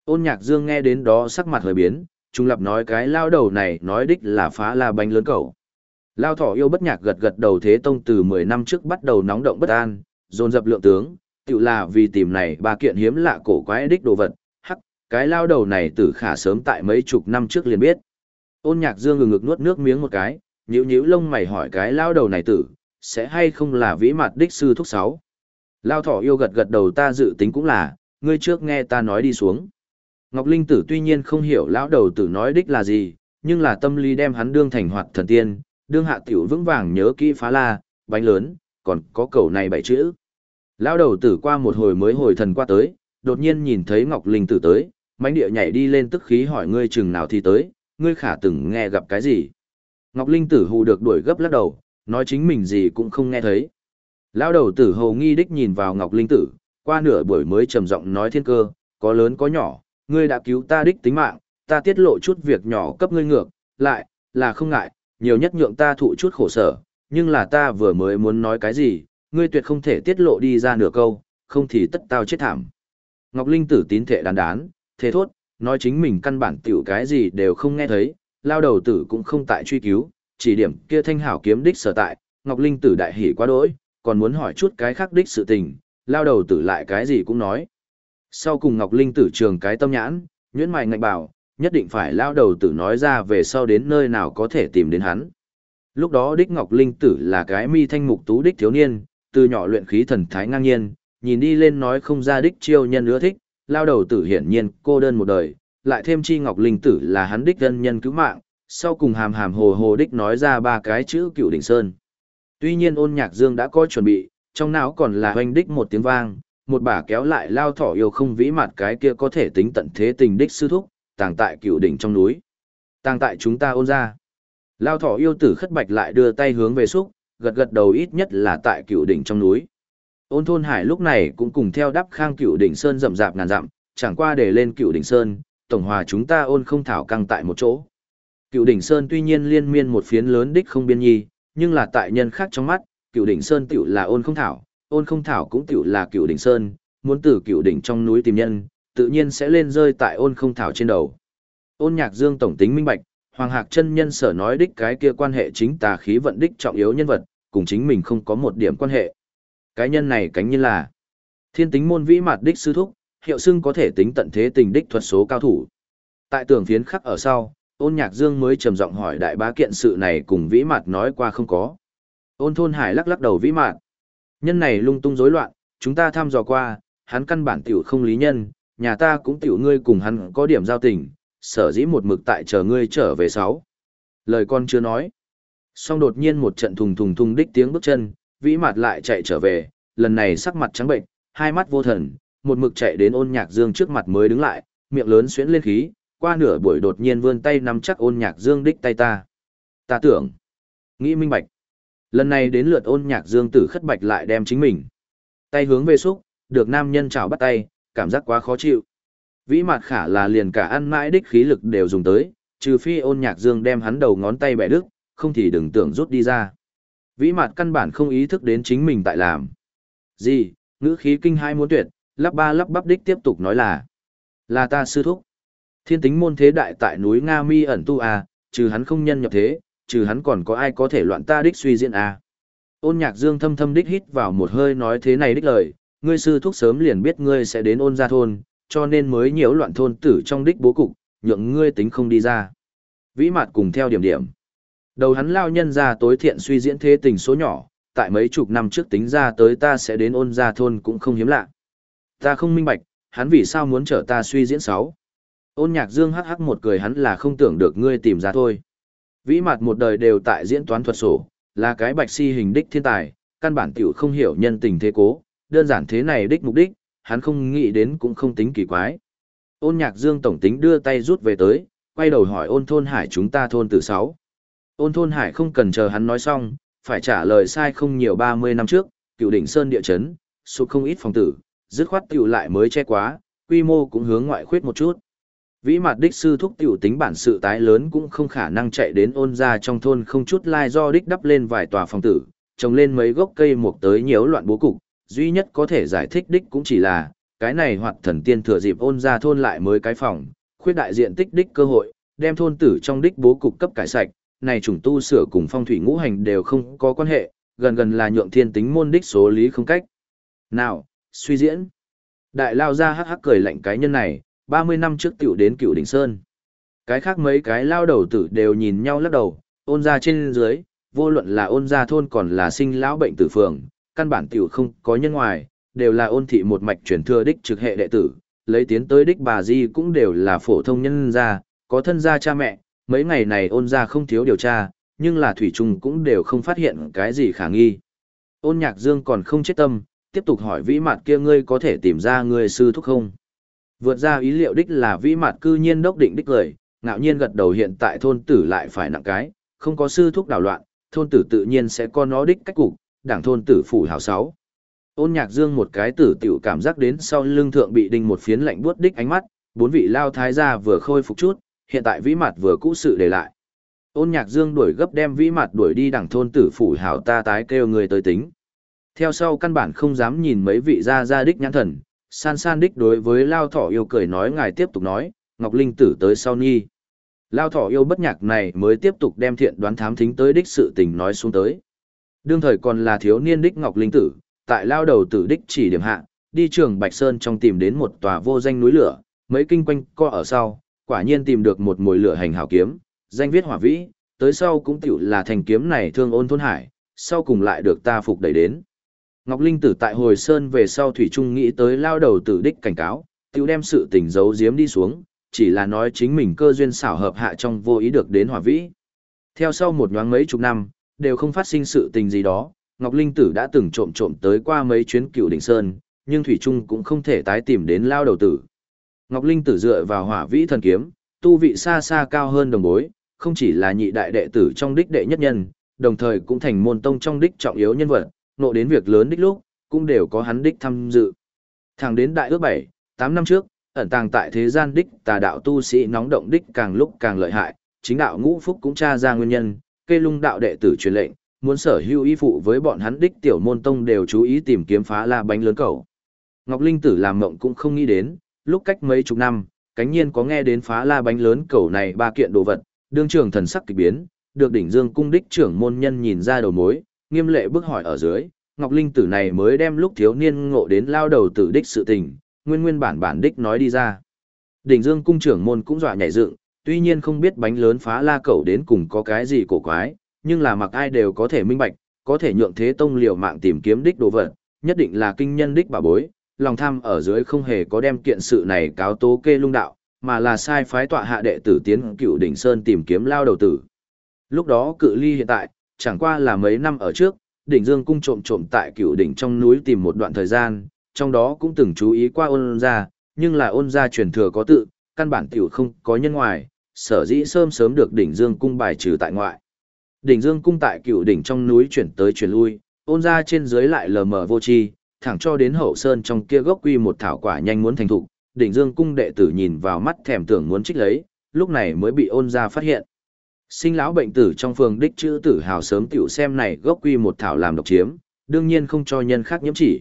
Ôn nhạc dương nghe đến đó sắc mặt hơi biến, trung lập nói cái lao đầu này nói đích là phá la bánh lớn cầu. Lao thỏ yêu bất nhạc gật gật đầu thế tông từ 10 năm trước bắt đầu nóng động bất an, dồn dập lượng tướng, tự là vì tìm này ba kiện hiếm lạ cổ quái đích đồ vật, hắc, cái lao đầu này tử khả sớm tại mấy chục năm trước liền biết. Ôn nhạc dương ngừng ngực nuốt nước miếng một cái, nhíu nhíu lông mày hỏi cái lao đầu này tử, sẽ hay không là vĩ mặt đích sư thúc sáu. Lao thỏ yêu gật gật đầu ta dự tính cũng là, ngươi trước nghe ta nói đi xuống. Ngọc Linh tử tuy nhiên không hiểu lão đầu tử nói đích là gì, nhưng là tâm lý đem hắn đương thành hoạt thần tiên, đương hạ tiểu vững vàng nhớ kỹ phá la, bánh lớn, còn có cầu này bảy chữ. Lão đầu tử qua một hồi mới hồi thần qua tới, đột nhiên nhìn thấy Ngọc Linh tử tới, mãnh địa nhảy đi lên tức khí hỏi ngươi chừng nào thì tới, ngươi khả từng nghe gặp cái gì. Ngọc Linh tử hù được đuổi gấp lắc đầu, nói chính mình gì cũng không nghe thấy. Lão đầu tử hầu nghi đích nhìn vào Ngọc Linh tử, qua nửa buổi mới trầm giọng nói thiên cơ, có lớn có nhỏ, ngươi đã cứu ta đích tính mạng, ta tiết lộ chút việc nhỏ cấp ngươi ngược, lại, là không ngại, nhiều nhất nhượng ta thụ chút khổ sở, nhưng là ta vừa mới muốn nói cái gì, ngươi tuyệt không thể tiết lộ đi ra nửa câu, không thì tất tao chết thảm. Ngọc Linh tử tín thể đán đán, thế thốt, nói chính mình căn bản tiểu cái gì đều không nghe thấy, lao đầu tử cũng không tại truy cứu, chỉ điểm kia thanh hảo kiếm đích sở tại, Ngọc Linh tử đại hỉ quá đỗi, còn muốn hỏi chút cái khác đích sự tình, lao đầu tử lại cái gì cũng nói. Sau cùng Ngọc Linh tử trường cái tâm nhãn, nhuyễn mày ngạch bảo, nhất định phải lao đầu tử nói ra về sau đến nơi nào có thể tìm đến hắn. Lúc đó Đích Ngọc Linh tử là cái mi thanh mục tú đích thiếu niên, từ nhỏ luyện khí thần thái ngang nhiên, nhìn đi lên nói không ra đích chiêu nhân ưa thích, lao đầu tử hiển nhiên cô đơn một đời, lại thêm chi Ngọc Linh tử là hắn đích thân nhân cứu mạng, sau cùng hàm hàm hồ hồ đích nói ra ba cái chữ cựu đỉnh sơn. Tuy nhiên ôn nhạc dương đã có chuẩn bị, trong não còn là hoành đích một tiếng vang, một bà kéo lại lao thỏ yêu không vĩ mặt cái kia có thể tính tận thế tình đích sư thúc, tàng tại cựu đỉnh trong núi. Tàng tại chúng ta ôn ra. Lao thỏ yêu tử khất bạch lại đưa tay hướng về xúc, gật gật đầu ít nhất là tại cựu đỉnh trong núi. Ôn thôn hải lúc này cũng cùng theo đắp khang cựu đỉnh sơn rậm rạp ngàn dặm, chẳng qua để lên cựu đỉnh sơn, tổng hòa chúng ta ôn không thảo căng tại một chỗ. Cựu đỉnh sơn tuy nhiên liên miên một phiến lớn đích không biên nhi, nhưng là tại nhân khác trong mắt, cựu đỉnh sơn tiểu là ôn không thảo, ôn không thảo cũng tiểu là cựu đỉnh sơn, muốn từ cựu đỉnh trong núi tìm nhân, tự nhiên sẽ lên rơi tại ôn không thảo trên đầu. Ôn nhạc dương tổng tính minh bạch, Hoàng Hạc chân nhân sở nói đích cái kia quan hệ chính tà khí vận đích trọng yếu nhân vật, cùng chính mình không có một điểm quan hệ. Cái nhân này cánh như là thiên tính môn vĩ mạt đích sư thúc, hiệu xưng có thể tính tận thế tình đích thuật số cao thủ. Tại tường phiến khắc ở sau, ôn nhạc dương mới trầm giọng hỏi đại bá kiện sự này cùng vĩ mạt nói qua không có. Ôn thôn hải lắc lắc đầu vĩ mạt, Nhân này lung tung rối loạn, chúng ta thăm dò qua, hắn căn bản tiểu không lý nhân, nhà ta cũng tiểu ngươi cùng hắn có điểm giao tình, sở dĩ một mực tại chờ ngươi trở về sáu. Lời con chưa nói. Song đột nhiên một trận thùng thùng thùng đích tiếng bước chân, vĩ mặt lại chạy trở về, lần này sắc mặt trắng bệnh, hai mắt vô thần, một mực chạy đến ôn nhạc dương trước mặt mới đứng lại, miệng lớn xuyến lên khí, qua nửa buổi đột nhiên vươn tay nắm chắc ôn nhạc dương đích tay ta. Ta tưởng, nghĩ minh bạch. Lần này đến lượt ôn nhạc dương tử khất bạch lại đem chính mình. Tay hướng về xúc, được nam nhân chào bắt tay, cảm giác quá khó chịu. Vĩ mặt khả là liền cả ăn mãi đích khí lực đều dùng tới, trừ phi ôn nhạc dương đem hắn đầu ngón tay bẻ đứt, không thì đừng tưởng rút đi ra. Vĩ mặt căn bản không ý thức đến chính mình tại làm. Gì, ngữ khí kinh hai muốn tuyệt, lắp ba lắp bắp đích tiếp tục nói là. Là ta sư thúc. Thiên tính môn thế đại tại núi Nga Mi ẩn tu à, trừ hắn không nhân nhập thế, trừ hắn còn có ai có thể loạn ta đích suy diễn à. Ôn nhạc dương thâm thâm đích hít vào một hơi nói thế này đích lời, ngươi sư thúc sớm liền biết ngươi sẽ đến ôn gia thôn, cho nên mới nhiễu loạn thôn tử trong đích bố cục, nhượng ngươi tính không đi ra. Vĩ mặt cùng theo điểm điểm. Đầu hắn lao nhân ra tối thiện suy diễn thế tình số nhỏ, tại mấy chục năm trước tính ra tới ta sẽ đến ôn gia thôn cũng không hiếm lạ. Ta không minh bạch, hắn vì sao muốn trở ta suy diễn sáu. Ôn nhạc dương hắc hắc một cười hắn là không tưởng được ngươi tìm ra thôi. Vĩ mặt một đời đều tại diễn toán thuật sổ, là cái bạch si hình đích thiên tài, căn bản tiểu không hiểu nhân tình thế cố, đơn giản thế này đích mục đích, hắn không nghĩ đến cũng không tính kỳ quái. Ôn nhạc dương tổng tính đưa tay rút về tới, quay đầu hỏi ôn thôn hải chúng ta thôn từ sáu. Ôn thôn hải không cần chờ hắn nói xong, phải trả lời sai không nhiều 30 năm trước, cựu đỉnh sơn địa chấn, sụt không ít phòng tử, dứt khoát tiểu lại mới che quá, quy mô cũng hướng ngoại khuyết một chút. Vĩ mặt đích sư thúc tiểu tính bản sự tái lớn cũng không khả năng chạy đến ôn ra trong thôn không chút lai do đích đắp lên vài tòa phòng tử, trồng lên mấy gốc cây mục tới nhiễu loạn bố cục, duy nhất có thể giải thích đích cũng chỉ là, cái này hoặc thần tiên thừa dịp ôn ra thôn lại mới cái phòng, khuyết đại diện tích đích cơ hội, đem thôn tử trong đích bố cục cấp cải sạch, này chủng tu sửa cùng phong thủy ngũ hành đều không có quan hệ, gần gần là nhượng thiên tính môn đích số lý không cách. Nào, suy diễn. Đại lao ra hắc hắc cười lạnh cái nhân này, 30 năm trước tiểu đến cựu đỉnh sơn. Cái khác mấy cái lao đầu tử đều nhìn nhau lắc đầu, ôn ra trên dưới, vô luận là ôn ra thôn còn là sinh lão bệnh tử phường, căn bản tiểu không có nhân ngoài, đều là ôn thị một mạch truyền thừa đích trực hệ đệ tử, lấy tiến tới đích bà di cũng đều là phổ thông nhân gia, có thân gia cha mẹ, mấy ngày này ôn gia không thiếu điều tra, nhưng là thủy trùng cũng đều không phát hiện cái gì khả nghi. Ôn nhạc dương còn không chết tâm, tiếp tục hỏi vĩ mặt kia ngươi có thể tìm ra người sư thúc không? Vượt ra ý liệu đích là vĩ mặt cư nhiên đốc định đích lời, ngạo nhiên gật đầu hiện tại thôn tử lại phải nặng cái, không có sư thúc đảo loạn, thôn tử tự nhiên sẽ có nó đích cách cục, đảng thôn tử phủ hào sáu. Ôn nhạc dương một cái tử tiểu cảm giác đến sau lưng thượng bị đinh một phiến lạnh buốt đích ánh mắt, bốn vị lao thái gia vừa khôi phục chút, hiện tại vĩ mặt vừa cũ sự để lại. Ôn nhạc dương đuổi gấp đem vĩ mặt đuổi đi đảng thôn tử phủ hào ta tái kêu người tới tính. Theo sau căn bản không dám nhìn mấy vị gia gia đích nhãn thần, san san đích đối với lao thỏ yêu cười nói ngài tiếp tục nói, Ngọc Linh tử tới sau nhi. Lao thỏ yêu bất nhạc này mới tiếp tục đem thiện đoán thám thính tới đích sự tình nói xuống tới. Đương thời còn là thiếu niên đích Ngọc Linh tử, tại lao đầu tử đích chỉ điểm hạ, đi trường Bạch Sơn trong tìm đến một tòa vô danh núi lửa, mấy kinh quanh co ở sau, quả nhiên tìm được một mồi lửa hành hảo kiếm, danh viết hỏa vĩ, tới sau cũng tiểu là thành kiếm này thương ôn thôn hải, sau cùng lại được ta phục đẩy đến. Ngọc Linh tử tại hồi sơn về sau Thủy Trung nghĩ tới lao đầu tử đích cảnh cáo, tiểu đem sự tình giấu giếm đi xuống, chỉ là nói chính mình cơ duyên xảo hợp hạ trong vô ý được đến hỏa vĩ. Theo sau một nhoáng mấy chục năm, đều không phát sinh sự tình gì đó, Ngọc Linh tử đã từng trộm trộm tới qua mấy chuyến cựu đỉnh sơn, nhưng Thủy Trung cũng không thể tái tìm đến lao đầu tử. Ngọc Linh tử dựa vào hỏa vĩ thần kiếm, tu vị xa xa cao hơn đồng bối, không chỉ là nhị đại đệ tử trong đích đệ nhất nhân, đồng thời cũng thành môn tông trong đích trọng yếu nhân vật, nộ đến việc lớn đích lúc, cũng đều có hắn đích tham dự. Thẳng đến đại ước 7, 8 năm trước, ẩn tàng tại thế gian đích tà đạo tu sĩ nóng động đích càng lúc càng lợi hại, chính đạo ngũ phúc cũng tra ra nguyên nhân, cây lung đạo đệ tử truyền lệnh, muốn sở hữu y phụ với bọn hắn đích tiểu môn tông đều chú ý tìm kiếm phá la bánh lớn cầu. Ngọc Linh tử làm mộng cũng không nghĩ đến, lúc cách mấy chục năm, cánh nhiên có nghe đến phá la bánh lớn cầu này ba kiện đồ vật, đương trưởng thần sắc kỳ biến, được đỉnh dương cung đích trưởng môn nhân nhìn ra đầu mối, nghiêm lệ bước hỏi ở dưới, Ngọc Linh tử này mới đem lúc thiếu niên ngộ đến lao đầu tử đích sự tình, nguyên nguyên bản bản đích nói đi ra. Đỉnh dương cung trưởng môn cũng dọa nhảy dựng, tuy nhiên không biết bánh lớn phá la cẩu đến cùng có cái gì cổ quái, nhưng là mặc ai đều có thể minh bạch, có thể nhượng thế tông liều mạng tìm kiếm đích đồ vật, nhất định là kinh nhân đích bà bối, lòng tham ở dưới không hề có đem kiện sự này cáo tố kê lung đạo, mà là sai phái tọa hạ đệ tử tiến cựu đỉnh sơn tìm kiếm lao đầu tử. Lúc đó cự ly hiện tại, chẳng qua là mấy năm ở trước, đỉnh dương cung trộm trộm tại cựu đỉnh trong núi tìm một đoạn thời gian, trong đó cũng từng chú ý qua ôn ra, nhưng là ôn ra truyền thừa có tự, căn bản tiểu không có nhân ngoài, sở dĩ sớm sớm được đỉnh dương cung bài trừ tại ngoại. Đỉnh Dương cung tại cựu đỉnh trong núi chuyển tới chuyển lui, ôn ra trên dưới lại lờ mờ vô tri, thẳng cho đến hậu sơn trong kia gốc quy một thảo quả nhanh muốn thành thục, đỉnh Dương cung đệ tử nhìn vào mắt thèm tưởng muốn trích lấy, lúc này mới bị ôn ra phát hiện. Sinh lão bệnh tử trong phường đích chữ tử hào sớm tiểu xem này gốc quy một thảo làm độc chiếm, đương nhiên không cho nhân khác nhiễm chỉ.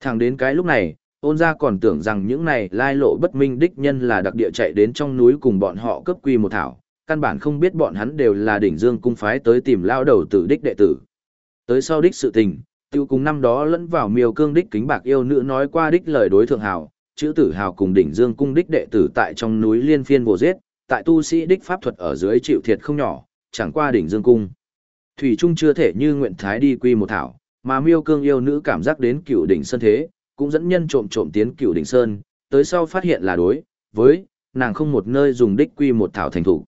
Thẳng đến cái lúc này, ôn gia còn tưởng rằng những này lai lộ bất minh đích nhân là đặc địa chạy đến trong núi cùng bọn họ cấp quy một thảo, căn bản không biết bọn hắn đều là đỉnh dương cung phái tới tìm lao đầu tử đích đệ tử. Tới sau đích sự tình, tiêu cùng năm đó lẫn vào miêu cương đích kính bạc yêu nữ nói qua đích lời đối thượng hào, chữ tử hào cùng đỉnh dương cung đích đệ tử tại trong núi liên phiên vô giết, tại tu sĩ đích pháp thuật ở dưới chịu thiệt không nhỏ, chẳng qua đỉnh dương cung. Thủy Trung chưa thể như nguyện thái đi quy một thảo, mà miêu cương yêu nữ cảm giác đến cựu đỉnh sân thế, cũng dẫn nhân trộm trộm tiến cửu đỉnh sơn, tới sau phát hiện là đối, với, nàng không một nơi dùng đích quy một thảo thành thủ.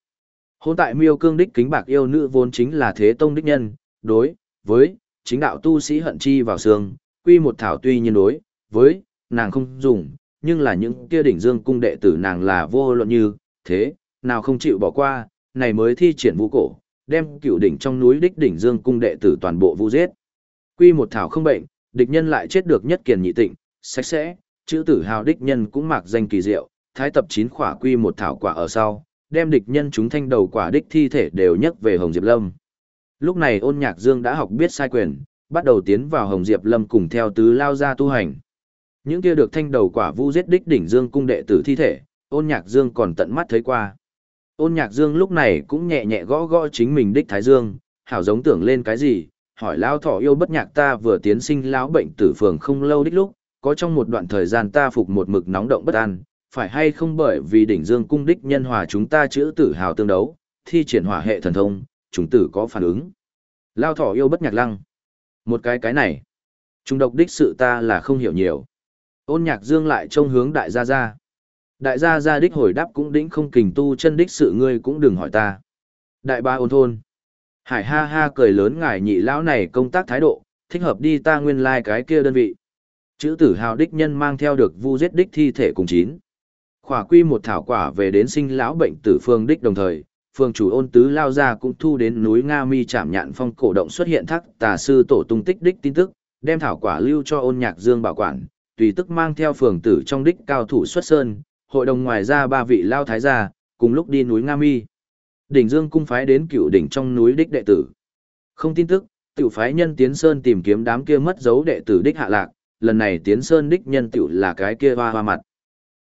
Hôn tại miêu cương đích kính bạc yêu nữ vốn chính là thế tông đích nhân, đối, với, chính đạo tu sĩ hận chi vào xương, quy một thảo tuy nhiên đối, với, nàng không dùng, nhưng là những kia đỉnh dương cung đệ tử nàng là vô luận như, thế, nào không chịu bỏ qua, này mới thi triển vũ cổ, đem cựu đỉnh trong núi đích đỉnh dương cung đệ tử toàn bộ vu giết. Quy một thảo không bệnh, địch nhân lại chết được nhất kiền nhị tịnh, sạch sẽ, chữ tử hào Địch nhân cũng mặc danh kỳ diệu, thái tập chín khỏa quy một thảo quả ở sau, đem địch nhân chúng thanh đầu quả đích thi thể đều nhấc về Hồng Diệp Lâm. Lúc này ôn nhạc dương đã học biết sai quyền, bắt đầu tiến vào Hồng Diệp Lâm cùng theo tứ lao ra tu hành. Những kia được thanh đầu quả vu giết đích đỉnh dương cung đệ tử thi thể, ôn nhạc dương còn tận mắt thấy qua. Ôn nhạc dương lúc này cũng nhẹ nhẹ gõ gõ chính mình đích thái dương, hảo giống tưởng lên cái gì, hỏi Lão thỏ yêu bất nhạc ta vừa tiến sinh lão bệnh tử phường không lâu đích lúc, có trong một đoạn thời gian ta phục một mực nóng động bất an, phải hay không bởi vì đỉnh dương cung đích nhân hòa chúng ta chữ tử hào tương đấu, thi triển hỏa hệ thần thông, chúng tử có phản ứng. Lao thỏ yêu bất nhạc lăng. Một cái cái này. Trung độc đích sự ta là không hiểu nhiều. Ôn nhạc dương lại trông hướng đại gia gia. Đại gia gia đích hồi đáp cũng đĩnh không kình tu chân đích sự ngươi cũng đừng hỏi ta. Đại ba ôn thôn. Hải ha ha cười lớn ngài nhị lão này công tác thái độ, thích hợp đi ta nguyên lai like cái kia đơn vị. Chữ tử hào đích nhân mang theo được vu giết đích thi thể cùng chín. Khỏa quy một thảo quả về đến sinh lão bệnh tử phương đích đồng thời, phương chủ ôn tứ lao ra cũng thu đến núi Nga Mi chạm nhạn phong cổ động xuất hiện thắc tà sư tổ tung tích đích tin tức, đem thảo quả lưu cho ôn nhạc dương bảo quản, tùy tức mang theo phường tử trong đích cao thủ xuất sơn, hội đồng ngoài ra ba vị lao thái gia, cùng lúc đi núi Nga Mi. Đỉnh Dương cung phái đến cựu đỉnh trong núi đích đệ tử. Không tin tức, tiểu phái nhân Tiến Sơn tìm kiếm đám kia mất dấu đệ tử đích hạ lạc, lần này Tiến Sơn đích nhân tiểu là cái kia hoa hoa mặt.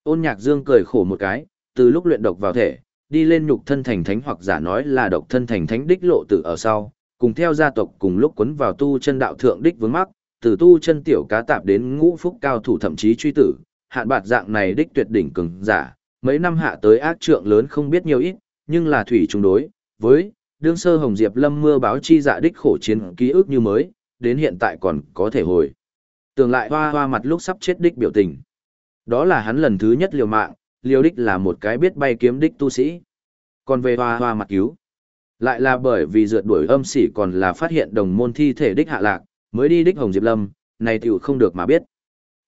Ôn Nhạc Dương cười khổ một cái, từ lúc luyện độc vào thể, đi lên nhục thân thành thánh hoặc giả nói là độc thân thành thánh đích lộ tử ở sau, cùng theo gia tộc cùng lúc quấn vào tu chân đạo thượng đích vướng mắc, từ tu chân tiểu cá tạp đến ngũ phúc cao thủ thậm chí truy tử, hạn bạt dạng này đích tuyệt đỉnh cường giả, mấy năm hạ tới ác trượng lớn không biết nhiều ít, nhưng là thủy trùng đối, với, đương sơ hồng diệp lâm mưa báo chi dạ đích khổ chiến ký ức như mới, đến hiện tại còn có thể hồi. Tưởng lại hoa hoa mặt lúc sắp chết đích biểu tình. Đó là hắn lần thứ nhất liều mạng, liều đích là một cái biết bay kiếm đích tu sĩ. Còn về hoa hoa mặt cứu, lại là bởi vì rượt đuổi âm sỉ còn là phát hiện đồng môn thi thể đích hạ lạc, mới đi đích hồng diệp lâm, này tiểu không được mà biết.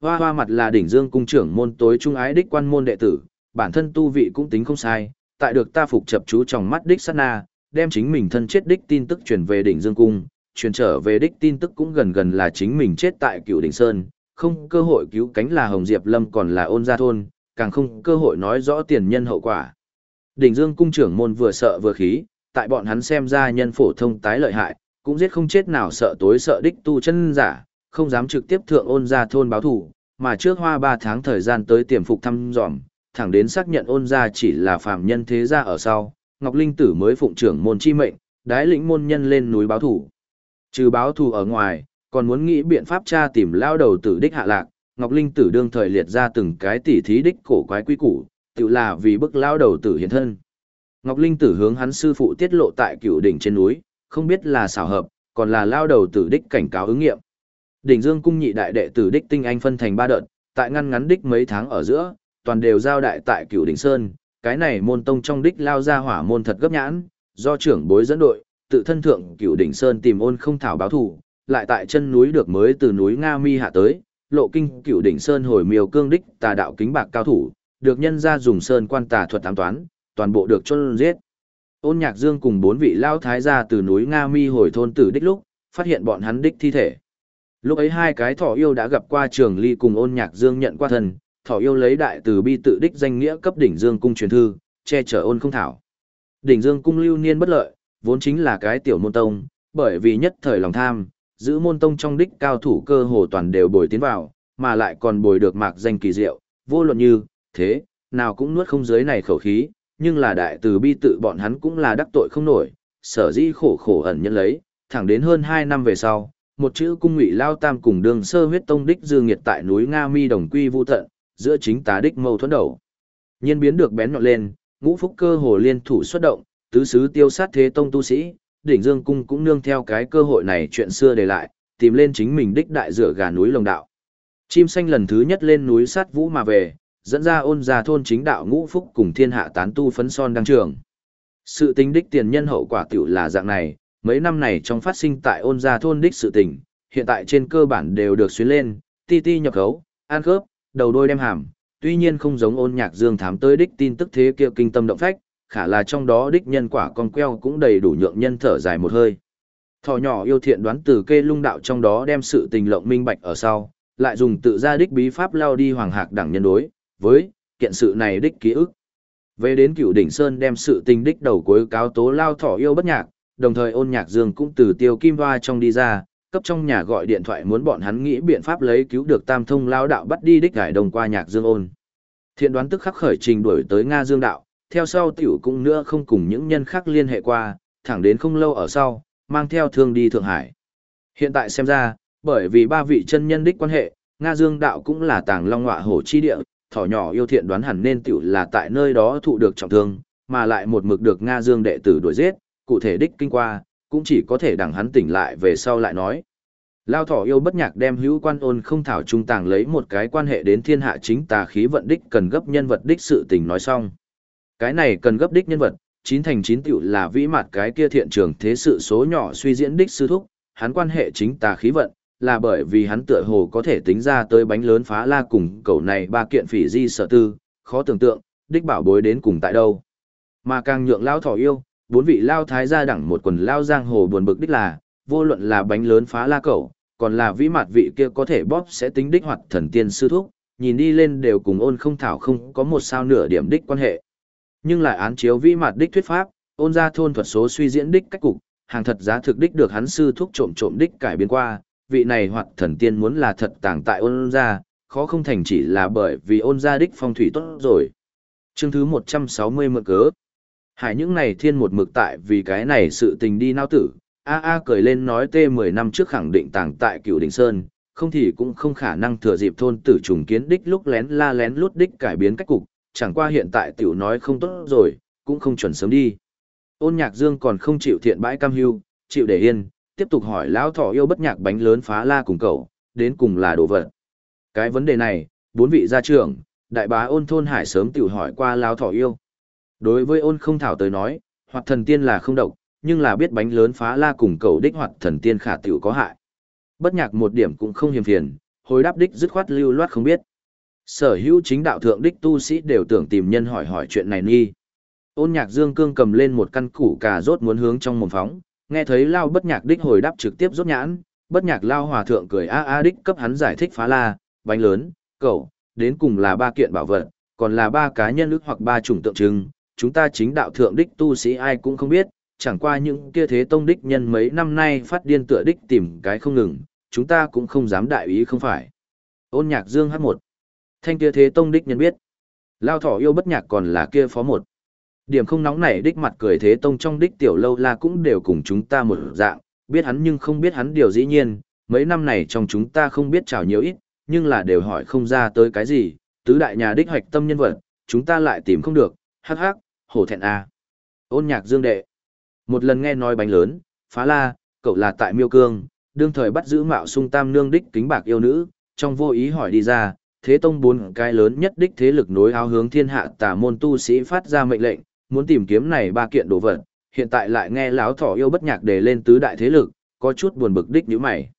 Hoa hoa mặt là đỉnh dương cung trưởng môn tối trung ái đích quan môn đệ tử, bản thân tu vị cũng tính không sai, tại được ta phục chập chú trong mắt đích sát na, đem chính mình thân chết đích tin tức truyền về đỉnh Dương Cung, truyền trở về đích tin tức cũng gần gần là chính mình chết tại cựu đỉnh Sơn, không cơ hội cứu cánh là Hồng Diệp Lâm còn là ôn gia thôn, càng không cơ hội nói rõ tiền nhân hậu quả. Đỉnh Dương Cung trưởng môn vừa sợ vừa khí, tại bọn hắn xem ra nhân phổ thông tái lợi hại, cũng giết không chết nào sợ tối sợ đích tu chân giả, không dám trực tiếp thượng ôn gia thôn báo thủ, mà trước hoa 3 tháng thời gian tới tiềm phục thăm dòm, thẳng đến xác nhận ôn gia chỉ là phàm nhân thế gia ở sau, Ngọc Linh Tử mới phụng trưởng môn chi mệnh, đái lĩnh môn nhân lên núi báo thủ. Trừ báo thủ ở ngoài, còn muốn nghĩ biện pháp tra tìm lao đầu tử đích hạ lạc, Ngọc Linh Tử đương thời liệt ra từng cái tỉ thí đích cổ quái quy củ, tự là vì bức lao đầu tử hiện thân. Ngọc Linh Tử hướng hắn sư phụ tiết lộ tại cựu đỉnh trên núi, không biết là xảo hợp, còn là lao đầu tử đích cảnh cáo ứng nghiệm. Đỉnh Dương cung nhị đại đệ tử đích tinh anh phân thành ba đợt, tại ngăn ngắn đích mấy tháng ở giữa, toàn đều giao đại tại cửu đỉnh sơn, cái này môn tông trong đích lao ra hỏa môn thật gấp nhãn, do trưởng bối dẫn đội, tự thân thượng cửu đỉnh sơn tìm ôn không thảo báo thủ, lại tại chân núi được mới từ núi Nga Mi hạ tới, lộ kinh cửu đỉnh sơn hồi miêu cương đích tà đạo kính bạc cao thủ, được nhân ra dùng sơn quan tà thuật tám toán, toàn bộ được chôn giết. Ôn nhạc dương cùng bốn vị lao thái gia từ núi Nga Mi hồi thôn tử đích lúc, phát hiện bọn hắn đích thi thể. Lúc ấy hai cái thỏ yêu đã gặp qua trường ly cùng ôn nhạc dương nhận qua thần, thỏ yêu lấy đại từ bi tự đích danh nghĩa cấp đỉnh dương cung truyền thư, che chở ôn không thảo. Đỉnh dương cung lưu niên bất lợi, vốn chính là cái tiểu môn tông, bởi vì nhất thời lòng tham, giữ môn tông trong đích cao thủ cơ hồ toàn đều bồi tiến vào, mà lại còn bồi được mạc danh kỳ diệu, vô luận như, thế, nào cũng nuốt không dưới này khẩu khí, nhưng là đại từ bi tự bọn hắn cũng là đắc tội không nổi, sở dĩ khổ khổ ẩn nhận lấy, thẳng đến hơn hai năm về sau, một chữ cung ngụy lao tam cùng đường sơ huyết tông đích dư nghiệt tại núi Nga Mi đồng quy vu tận, giữa chính tá đích mâu thuẫn đầu. Nhiên biến được bén nhọn lên, ngũ phúc cơ hồ liên thủ xuất động, tứ sứ tiêu sát thế tông tu sĩ, đỉnh dương cung cũng nương theo cái cơ hội này chuyện xưa để lại, tìm lên chính mình đích đại dựa gà núi lồng đạo. Chim xanh lần thứ nhất lên núi sát vũ mà về, dẫn ra ôn gia thôn chính đạo ngũ phúc cùng thiên hạ tán tu phấn son đăng trường. Sự tính đích tiền nhân hậu quả tiểu là dạng này, mấy năm này trong phát sinh tại ôn gia thôn đích sự tình, hiện tại trên cơ bản đều được xuyến lên, ti ti nhập khấu, an khớp, đầu đôi đem hàm, tuy nhiên không giống ôn nhạc dương thám tới đích tin tức thế kia kinh tâm động phách, khả là trong đó đích nhân quả con queo cũng đầy đủ nhượng nhân thở dài một hơi. Thỏ nhỏ yêu thiện đoán từ kê lung đạo trong đó đem sự tình lộng minh bạch ở sau, lại dùng tự ra đích bí pháp lao đi hoàng hạc đẳng nhân đối, với kiện sự này đích ký ức. Về đến cựu đỉnh sơn đem sự tình đích đầu cuối cáo tố lao thỏ yêu bất nhạc, đồng thời ôn nhạc dương cũng từ tiêu kim hoa trong đi ra, cấp trong nhà gọi điện thoại muốn bọn hắn nghĩ biện pháp lấy cứu được tam thông lao đạo bắt đi đích gải đồng qua nhạc dương ôn. Thiện đoán tức khắc khởi trình đuổi tới Nga dương đạo, theo sau tiểu cũng nữa không cùng những nhân khác liên hệ qua, thẳng đến không lâu ở sau, mang theo thương đi Thượng Hải. Hiện tại xem ra, bởi vì ba vị chân nhân đích quan hệ, Nga Dương đạo cũng là tàng long ngọa hổ chi địa, thỏ nhỏ yêu thiện đoán hẳn nên tiểu là tại nơi đó thụ được trọng thương, mà lại một mực được Nga Dương đệ tử đuổi giết, cụ thể đích kinh qua, cũng chỉ có thể đằng hắn tỉnh lại về sau lại nói. Lao thỏ yêu bất nhạc đem hữu quan ôn không thảo trung tàng lấy một cái quan hệ đến thiên hạ chính tà khí vận đích cần gấp nhân vật đích sự tình nói xong. Cái này cần gấp đích nhân vật, chín thành chín tiểu là vĩ mặt cái kia thiện trường thế sự số nhỏ suy diễn đích sư thúc, hắn quan hệ chính tà khí vận, là bởi vì hắn tựa hồ có thể tính ra tới bánh lớn phá la cùng cầu này ba kiện phỉ di sở tư, khó tưởng tượng, đích bảo bối đến cùng tại đâu. Mà càng nhượng lao thỏ yêu, bốn vị lao thái gia đẳng một quần lao giang hồ buồn bực đích là, vô luận là bánh lớn phá la cẩu, còn là vĩ mặt vị kia có thể bóp sẽ tính đích hoặc thần tiên sư thúc, nhìn đi lên đều cùng ôn không thảo không có một sao nửa điểm đích quan hệ. Nhưng lại án chiếu vĩ mặt đích thuyết pháp, ôn ra thôn thuật số suy diễn đích cách cục, hàng thật giá thực đích được hắn sư thúc trộm trộm đích cải biến qua, vị này hoặc thần tiên muốn là thật tàng tại ôn ra, khó không thành chỉ là bởi vì ôn ra đích phong thủy tốt rồi. Chương thứ 160 mượn cớ. Hải những này thiên một mực tại vì cái này sự tình đi nao tử, A A cười lên nói tê 10 năm trước khẳng định tàng tại cựu đỉnh sơn, không thì cũng không khả năng thừa dịp thôn tử trùng kiến đích lúc lén la lén lút đích cải biến cách cục, chẳng qua hiện tại tiểu nói không tốt rồi, cũng không chuẩn sớm đi. Ôn nhạc dương còn không chịu thiện bãi cam hưu, chịu để yên, tiếp tục hỏi lão thỏ yêu bất nhạc bánh lớn phá la cùng cậu, đến cùng là đồ vật. Cái vấn đề này, bốn vị gia trưởng, đại bá ôn thôn hải sớm tiểu hỏi qua lão thỏ yêu. Đối với ôn không thảo tới nói, hoặc thần tiên là không độc, nhưng là biết bánh lớn phá la cùng cầu đích hoặc thần tiên khả tiểu có hại. Bất nhạc một điểm cũng không hiềm phiền, hồi đáp đích dứt khoát lưu loát không biết. Sở hữu chính đạo thượng đích tu sĩ đều tưởng tìm nhân hỏi hỏi chuyện này nghi. Ôn nhạc dương cương cầm lên một căn củ cà rốt muốn hướng trong mồm phóng, nghe thấy lao bất nhạc đích hồi đáp trực tiếp rốt nhãn, bất nhạc lao hòa thượng cười a a đích cấp hắn giải thích phá la, bánh lớn, cậu, đến cùng là ba kiện bảo vật, còn là ba cá nhân ức hoặc ba chủng tượng trưng, chúng ta chính đạo thượng đích tu sĩ ai cũng không biết, chẳng qua những kia thế tông đích nhân mấy năm nay phát điên tựa đích tìm cái không ngừng, chúng ta cũng không dám đại ý không phải. Ôn nhạc dương hát một Thanh kia thế tông đích nhân biết. Lao thỏ yêu bất nhạc còn là kia phó một. Điểm không nóng này đích mặt cười thế tông trong đích tiểu lâu la cũng đều cùng chúng ta một dạng, biết hắn nhưng không biết hắn điều dĩ nhiên, mấy năm này trong chúng ta không biết chào nhiều ít, nhưng là đều hỏi không ra tới cái gì, tứ đại nhà đích hoạch tâm nhân vật, chúng ta lại tìm không được, hắc hắc, hổ thẹn a. Ôn nhạc dương đệ. Một lần nghe nói bánh lớn, phá la, cậu là tại miêu cương, đương thời bắt giữ mạo sung tam nương đích kính bạc yêu nữ, trong vô ý hỏi đi ra, thế tông bốn cái lớn nhất đích thế lực nối áo hướng thiên hạ tả môn tu sĩ phát ra mệnh lệnh, muốn tìm kiếm này ba kiện đồ vật, hiện tại lại nghe lão thỏ yêu bất nhạc để lên tứ đại thế lực, có chút buồn bực đích như mày.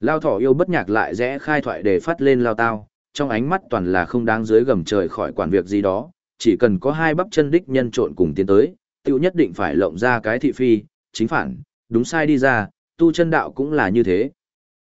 Lao thỏ yêu bất nhạc lại rẽ khai thoại để phát lên lao tao, trong ánh mắt toàn là không đáng dưới gầm trời khỏi quản việc gì đó, chỉ cần có hai bắp chân đích nhân trộn cùng tiến tới, tiểu nhất định phải lộng ra cái thị phi, chính phản, đúng sai đi ra, tu chân đạo cũng là như thế.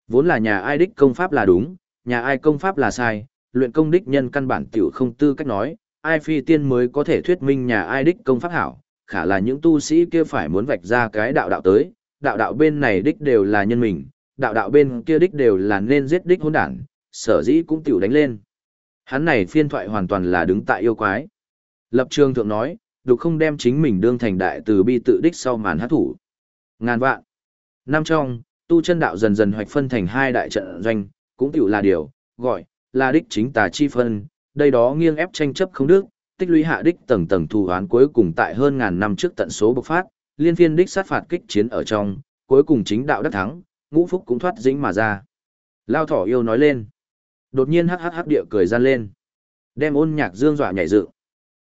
Vốn là nhà ai đích công pháp là đúng, nhà ai công pháp là sai, luyện công đích nhân căn bản tiểu không tư cách nói, ai phi tiên mới có thể thuyết minh nhà ai đích công pháp hảo, khả là những tu sĩ kia phải muốn vạch ra cái đạo đạo tới, đạo đạo bên này đích đều là nhân mình, đạo đạo bên kia đích đều là nên giết đích hỗn đản, sở dĩ cũng tiểu đánh lên. Hắn này phiên thoại hoàn toàn là đứng tại yêu quái. Lập trường thượng nói, đục không đem chính mình đương thành đại từ bi tự đích sau màn hát thủ. Ngàn vạn. Năm trong, tu chân đạo dần dần hoạch phân thành hai đại trận doanh, cũng tiểu là điều, gọi, là đích chính tà chi phân, đây đó nghiêng ép tranh chấp không đức, tích lũy hạ đích tầng tầng thù án cuối cùng tại hơn ngàn năm trước tận số bộc phát, liên phiên đích sát phạt kích chiến ở trong, cuối cùng chính đạo đắc thắng, ngũ phúc cũng thoát dính mà ra. Lao thỏ yêu nói lên. Đột nhiên hắc hắc hắc địa cười gian lên. Đem ôn nhạc dương dọa nhảy dựng.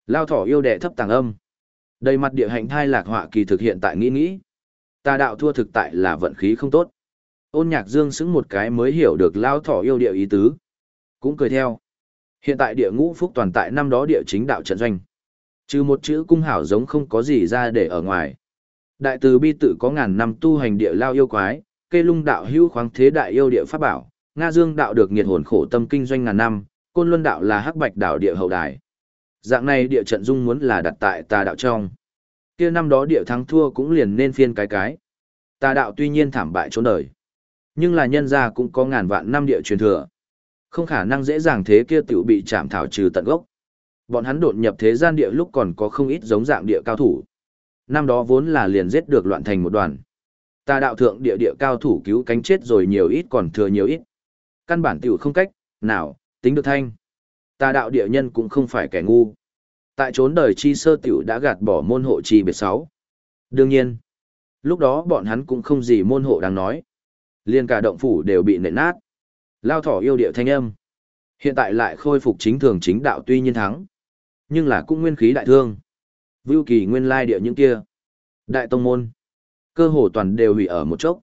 Lao thỏ yêu đệ thấp tàng âm. Đầy mặt địa hạnh thai lạc họa kỳ thực hiện tại nghĩ nghĩ. Tà đạo thua thực tại là vận khí không tốt. Ôn nhạc dương xứng một cái mới hiểu được lao thỏ yêu địa ý tứ. Cũng cười theo. Hiện tại địa ngũ phúc toàn tại năm đó địa chính đạo trận doanh. Trừ một chữ cung hảo giống không có gì ra để ở ngoài. Đại từ bi tự có ngàn năm tu hành địa lao yêu quái, cây lung đạo hữu khoáng thế đại yêu địa pháp bảo, Nga Dương đạo được nghiệt hồn khổ tâm kinh doanh ngàn năm, Côn Luân đạo là hắc bạch đạo địa hậu đài. Dạng này địa trận dung muốn là đặt tại tà đạo trong. Kia năm đó địa thắng thua cũng liền nên phiên cái cái. Tà đạo tuy nhiên thảm bại trốn đời, nhưng là nhân gia cũng có ngàn vạn năm địa truyền thừa. Không khả năng dễ dàng thế kia tiểu bị chạm thảo trừ tận gốc. Bọn hắn đột nhập thế gian địa lúc còn có không ít giống dạng địa cao thủ. Năm đó vốn là liền giết được loạn thành một đoàn. Tà đạo thượng địa địa cao thủ cứu cánh chết rồi nhiều ít còn thừa nhiều ít. Căn bản tiểu không cách, nào, tính được thanh. Tà đạo địa nhân cũng không phải kẻ ngu. Tại trốn đời chi sơ tiểu đã gạt bỏ môn hộ chi biệt sáu. Đương nhiên, lúc đó bọn hắn cũng không gì môn hộ đang nói. Liên cả động phủ đều bị nện nát. Lao thỏ yêu địa thanh âm. Hiện tại lại khôi phục chính thường chính đạo tuy nhiên thắng. Nhưng là cũng nguyên khí đại thương. Vưu kỳ nguyên lai địa những kia. Đại tông môn. Cơ hồ toàn đều hủy ở một chốc.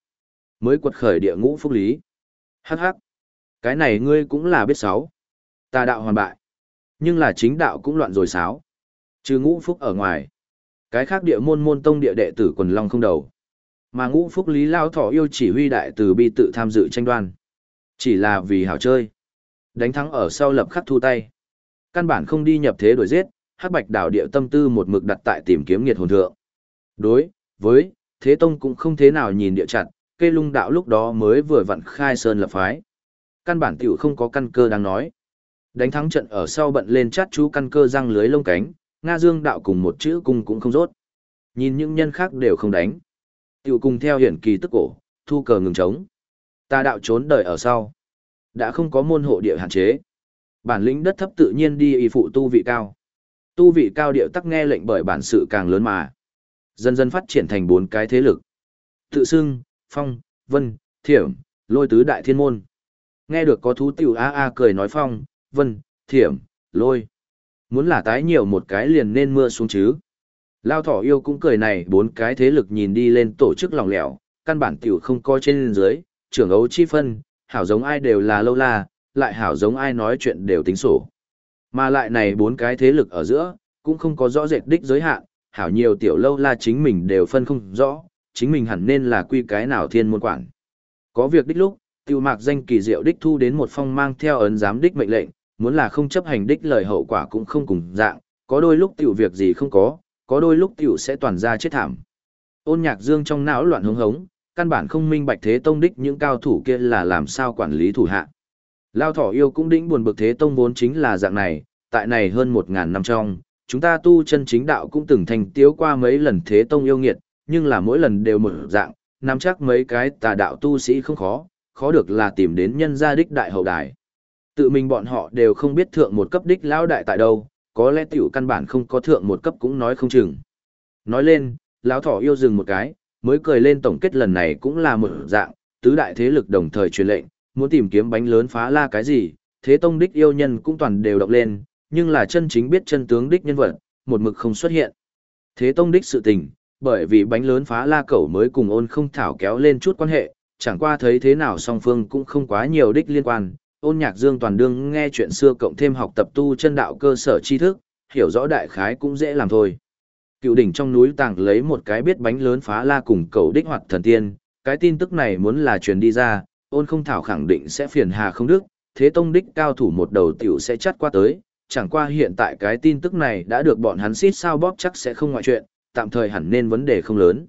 Mới quật khởi địa ngũ phúc lý. Hắc hắc. Cái này ngươi cũng là biết sáu. Tà đạo hoàn bại. Nhưng là chính đạo cũng loạn rồi sáo. Trừ ngũ phúc ở ngoài. Cái khác địa môn môn tông địa đệ tử quần long không đầu. Mà ngũ phúc lý lao thỏ yêu chỉ huy đại từ bi tự tham dự tranh đoan. Chỉ là vì hảo chơi. Đánh thắng ở sau lập khắc thu tay. Căn bản không đi nhập thế đuổi giết, hắc bạch đảo địa tâm tư một mực đặt tại tìm kiếm nghiệt hồn thượng. Đối, với, thế tông cũng không thế nào nhìn địa chặt, cây lung đạo lúc đó mới vừa vặn khai sơn lập phái. Căn bản tiểu không có căn cơ đang nói. Đánh thắng trận ở sau bận lên chát chú căn cơ răng lưới lông cánh, Nga Dương đạo cùng một chữ cung cũng không rốt. Nhìn những nhân khác đều không đánh. Tiểu cùng theo hiển kỳ tức cổ, thu cờ ngừng trống. Ta đạo trốn đời ở sau. Đã không có môn hộ địa hạn chế. Bản lĩnh đất thấp tự nhiên đi y phụ tu vị cao. Tu vị cao địa tắc nghe lệnh bởi bản sự càng lớn mà. Dần dần phát triển thành bốn cái thế lực. Tự xưng, phong, vân, thiểm, lôi tứ đại thiên môn. Nghe được có thú tiểu a a cười nói phong, vân, thiểm, lôi. Muốn là tái nhiều một cái liền nên mưa xuống chứ. Lao thỏ yêu cũng cười này bốn cái thế lực nhìn đi lên tổ chức lòng lẻo, căn bản tiểu không coi trên dưới, trưởng ấu chi phân, hảo giống ai đều là lâu la, lại hảo giống ai nói chuyện đều tính sổ. Mà lại này bốn cái thế lực ở giữa, cũng không có rõ rệt đích giới hạn, hảo nhiều tiểu lâu la chính mình đều phân không rõ, chính mình hẳn nên là quy cái nào thiên môn quản. Có việc đích lúc, tiêu mạc danh kỳ diệu đích thu đến một phong mang theo ấn giám đích mệnh lệnh, muốn là không chấp hành đích lời hậu quả cũng không cùng dạng, có đôi lúc tiểu việc gì không có, có đôi lúc tiểu sẽ toàn ra chết thảm. Ôn nhạc dương trong não loạn hống hống, căn bản không minh bạch thế tông đích những cao thủ kia là làm sao quản lý thủ hạ. Lao thỏ yêu cũng đĩnh buồn bực thế tông vốn chính là dạng này, tại này hơn một ngàn năm trong, chúng ta tu chân chính đạo cũng từng thành tiếu qua mấy lần thế tông yêu nghiệt, nhưng là mỗi lần đều một dạng, nắm chắc mấy cái tà đạo tu sĩ không khó, khó được là tìm đến nhân gia đích đại hậu đài. Tự mình bọn họ đều không biết thượng một cấp đích lão đại tại đâu, có lẽ tiểu căn bản không có thượng một cấp cũng nói không chừng. Nói lên, lão thỏ yêu dừng một cái, mới cười lên tổng kết lần này cũng là một dạng, tứ đại thế lực đồng thời truyền lệnh, muốn tìm kiếm bánh lớn phá la cái gì, thế tông đích yêu nhân cũng toàn đều đọc lên, nhưng là chân chính biết chân tướng đích nhân vật, một mực không xuất hiện. Thế tông đích sự tình, bởi vì bánh lớn phá la cẩu mới cùng ôn không thảo kéo lên chút quan hệ, chẳng qua thấy thế nào song phương cũng không quá nhiều đích liên quan, ôn nhạc dương toàn đương nghe chuyện xưa cộng thêm học tập tu chân đạo cơ sở tri thức, hiểu rõ đại khái cũng dễ làm thôi. Cựu đỉnh trong núi tàng lấy một cái biết bánh lớn phá la cùng cầu đích hoạt thần tiên, cái tin tức này muốn là truyền đi ra, ôn không thảo khẳng định sẽ phiền hà không đức, thế tông đích cao thủ một đầu tiểu sẽ chắt qua tới, chẳng qua hiện tại cái tin tức này đã được bọn hắn xít sao bóp chắc sẽ không ngoại chuyện, tạm thời hẳn nên vấn đề không lớn.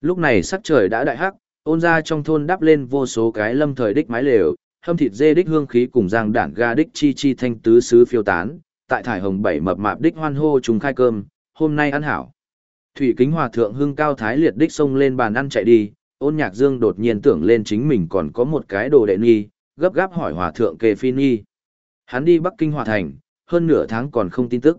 Lúc này sắc trời đã đại hắc, ôn ra trong thôn đắp lên vô số cái lâm thời đích mái lều, hâm thịt dê đích hương khí cùng giang đản ga đích chi chi thanh tứ sứ phiêu tán, tại thải hồng bảy mập mạp đích hoan hô chúng khai cơm, hôm nay ăn hảo. Thủy kính hòa thượng hưng cao thái liệt đích xông lên bàn ăn chạy đi, ôn nhạc dương đột nhiên tưởng lên chính mình còn có một cái đồ đệ nghi, gấp gáp hỏi hòa thượng kề phi nghi. Hắn đi Bắc Kinh hòa thành, hơn nửa tháng còn không tin tức.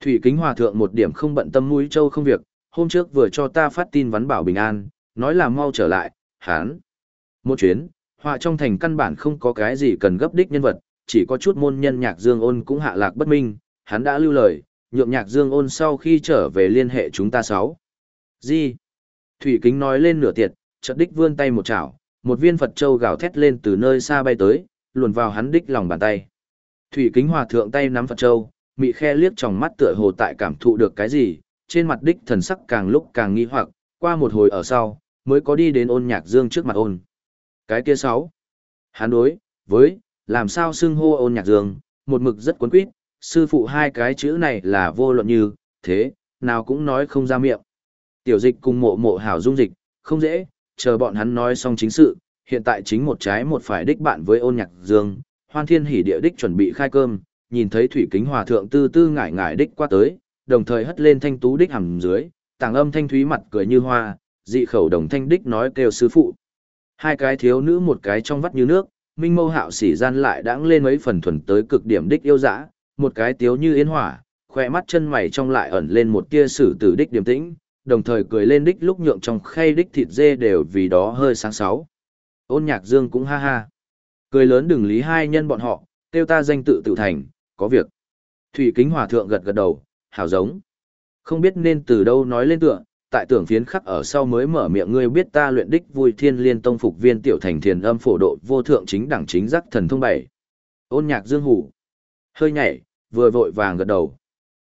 Thủy kính hòa thượng một điểm không bận tâm mũi châu không việc, hôm trước vừa cho ta phát tin vắn bảo bình an, nói là mau trở lại, hắn. Một chuyến, Họa trong thành căn bản không có cái gì cần gấp đích nhân vật, chỉ có chút môn nhân nhạc dương ôn cũng hạ lạc bất minh, hắn đã lưu lời, nhượng nhạc dương ôn sau khi trở về liên hệ chúng ta sáu. Gì? Thủy kính nói lên nửa tiệt, chợt đích vươn tay một chảo, một viên Phật châu gào thét lên từ nơi xa bay tới, luồn vào hắn đích lòng bàn tay. Thủy kính hòa thượng tay nắm Phật châu, mị khe liếc trong mắt tựa hồ tại cảm thụ được cái gì, trên mặt đích thần sắc càng lúc càng nghi hoặc, qua một hồi ở sau, mới có đi đến ôn nhạc dương trước mặt ôn. Cái kia sáu. Hắn đối, với, làm sao xưng hô ôn nhạc dương, một mực rất cuốn quýt, sư phụ hai cái chữ này là vô luận như, thế, nào cũng nói không ra miệng. Tiểu dịch cùng mộ mộ hảo dung dịch, không dễ, chờ bọn hắn nói xong chính sự, hiện tại chính một trái một phải đích bạn với ôn nhạc dương, hoan thiên hỉ địa đích chuẩn bị khai cơm, nhìn thấy thủy kính hòa thượng tư tư ngải ngải đích qua tới, đồng thời hất lên thanh tú đích hầm dưới, tàng âm thanh thúy mặt cười như hoa, dị khẩu đồng thanh đích nói kêu sư phụ. Hai cái thiếu nữ một cái trong vắt như nước, minh mâu hạo sỉ gian lại đãng lên mấy phần thuần tới cực điểm đích yêu dã, một cái tiếu như yên hỏa, khoe mắt chân mày trong lại ẩn lên một tia sử tử đích điềm tĩnh, đồng thời cười lên đích lúc nhượng trong khay đích thịt dê đều vì đó hơi sáng sáu. Ôn nhạc dương cũng ha ha. Cười lớn đừng lý hai nhân bọn họ, tiêu ta danh tự tự thành, có việc. Thủy kính hòa thượng gật gật đầu, hảo giống. Không biết nên từ đâu nói lên tựa, tại tưởng phiến khắc ở sau mới mở miệng ngươi biết ta luyện đích vui thiên liên tông phục viên tiểu thành thiền âm phổ độ vô thượng chính đẳng chính giác thần thông bảy. Ôn nhạc dương hủ. Hơi nhảy, vừa vội vàng gật đầu.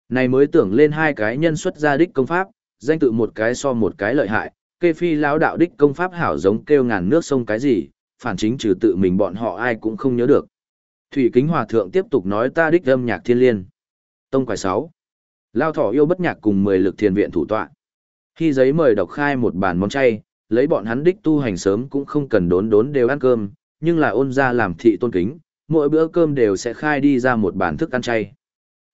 Này mới tưởng lên hai cái nhân xuất ra đích công pháp, danh tự một cái so một cái lợi hại, kê phi lão đạo đích công pháp hảo giống kêu ngàn nước sông cái gì, phản chính trừ tự mình bọn họ ai cũng không nhớ được. Thủy Kính Hòa Thượng tiếp tục nói ta đích âm nhạc thiên liên. Tông quải 6. Lao thỏ yêu bất nhạc cùng 10 lực thiền viện thủ tọa. Khi giấy mời đọc khai một bàn món chay, lấy bọn hắn đích tu hành sớm cũng không cần đốn đốn đều ăn cơm, nhưng là ôn ra làm thị tôn kính, mỗi bữa cơm đều sẽ khai đi ra một bàn thức ăn chay.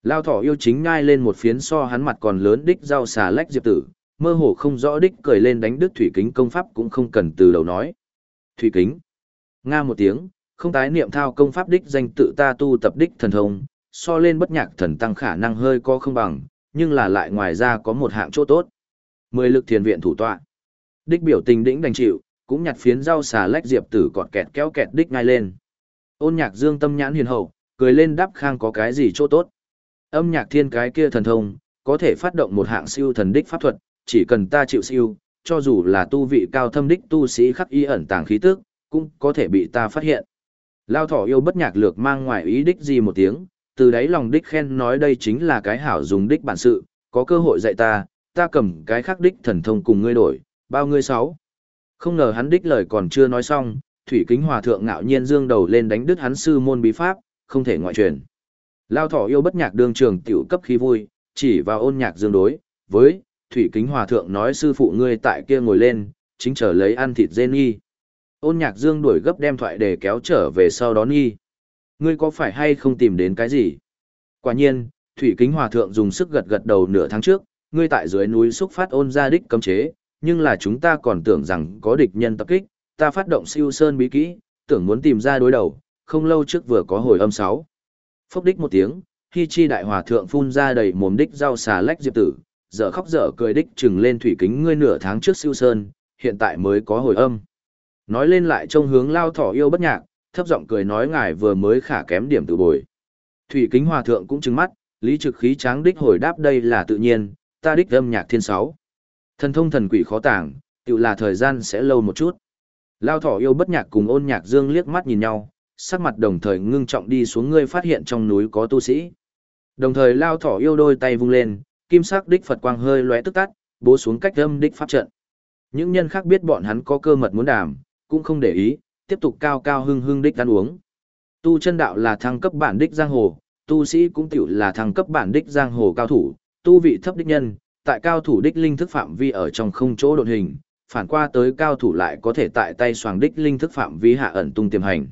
Lao thỏ yêu chính ngai lên một phiến so hắn mặt còn lớn đích rau xà lách diệp tử, mơ hồ không rõ đích cười lên đánh đức thủy kính công pháp cũng không cần từ đầu nói. Thủy kính. Nga một tiếng, không tái niệm thao công pháp đích danh tự ta tu tập đích thần thông, so lên bất nhạc thần tăng khả năng hơi có không bằng, nhưng là lại ngoài ra có một hạng chỗ tốt. Mười lực thiền viện thủ tọa. Đích biểu tình đĩnh đành chịu, cũng nhặt phiến rau xà lách diệp tử cọt kẹt kéo kẹt đích ngay lên. Ôn nhạc dương tâm nhãn hiền hậu, cười lên đáp khang có cái gì chỗ tốt. Âm nhạc thiên cái kia thần thông, có thể phát động một hạng siêu thần đích pháp thuật, chỉ cần ta chịu siêu, cho dù là tu vị cao thâm đích tu sĩ khắc y ẩn tàng khí tức, cũng có thể bị ta phát hiện. Lao thỏ yêu bất nhạc lược mang ngoài ý đích gì một tiếng, từ đấy lòng đích khen nói đây chính là cái hảo dùng đích bản sự, có cơ hội dạy ta, ta cầm cái khắc đích thần thông cùng ngươi đổi, bao ngươi sáu. Không ngờ hắn đích lời còn chưa nói xong, thủy kính hòa thượng ngạo nhiên dương đầu lên đánh đứt hắn sư môn bí pháp, không thể ngoại truyền. Lao thỏ yêu bất nhạc đương trường tiểu cấp khí vui, chỉ vào ôn nhạc dương đối, với, thủy kính hòa thượng nói sư phụ ngươi tại kia ngồi lên, chính trở lấy ăn thịt dê nghi. Ôn nhạc dương đuổi gấp đem thoại để kéo trở về sau đó nghi. Ngươi có phải hay không tìm đến cái gì? Quả nhiên, thủy kính hòa thượng dùng sức gật gật đầu nửa tháng trước, ngươi tại dưới núi xúc phát ôn ra đích cấm chế, nhưng là chúng ta còn tưởng rằng có địch nhân tập kích, ta phát động siêu sơn bí kỹ, tưởng muốn tìm ra đối đầu, không lâu trước vừa có hồi âm 6. Phốc đích một tiếng, khi chi đại hòa thượng phun ra đầy mồm đích rau xà lách diệp tử, dở khóc dở cười đích trừng lên thủy kính ngươi nửa tháng trước siêu sơn, hiện tại mới có hồi âm. Nói lên lại trông hướng lao thỏ yêu bất nhạc, thấp giọng cười nói ngài vừa mới khả kém điểm tự bồi. Thủy kính hòa thượng cũng trừng mắt, lý trực khí tráng đích hồi đáp đây là tự nhiên, ta đích âm nhạc thiên sáu. Thần thông thần quỷ khó tàng, tự là thời gian sẽ lâu một chút. Lao thỏ yêu bất nhạc cùng ôn nhạc dương liếc mắt nhìn nhau, sắc mặt đồng thời ngưng trọng đi xuống ngươi phát hiện trong núi có tu sĩ. Đồng thời lao thỏ yêu đôi tay vung lên, kim sắc đích Phật quang hơi lóe tức tắt, bố xuống cách âm đích pháp trận. Những nhân khác biết bọn hắn có cơ mật muốn đàm, cũng không để ý, tiếp tục cao cao hưng hưng đích ăn uống. Tu chân đạo là thăng cấp bản đích giang hồ, tu sĩ cũng tiểu là thăng cấp bản đích giang hồ cao thủ, tu vị thấp đích nhân, tại cao thủ đích linh thức phạm vi ở trong không chỗ đột hình, phản qua tới cao thủ lại có thể tại tay xoàng đích linh thức phạm vi hạ ẩn tung tiềm hành.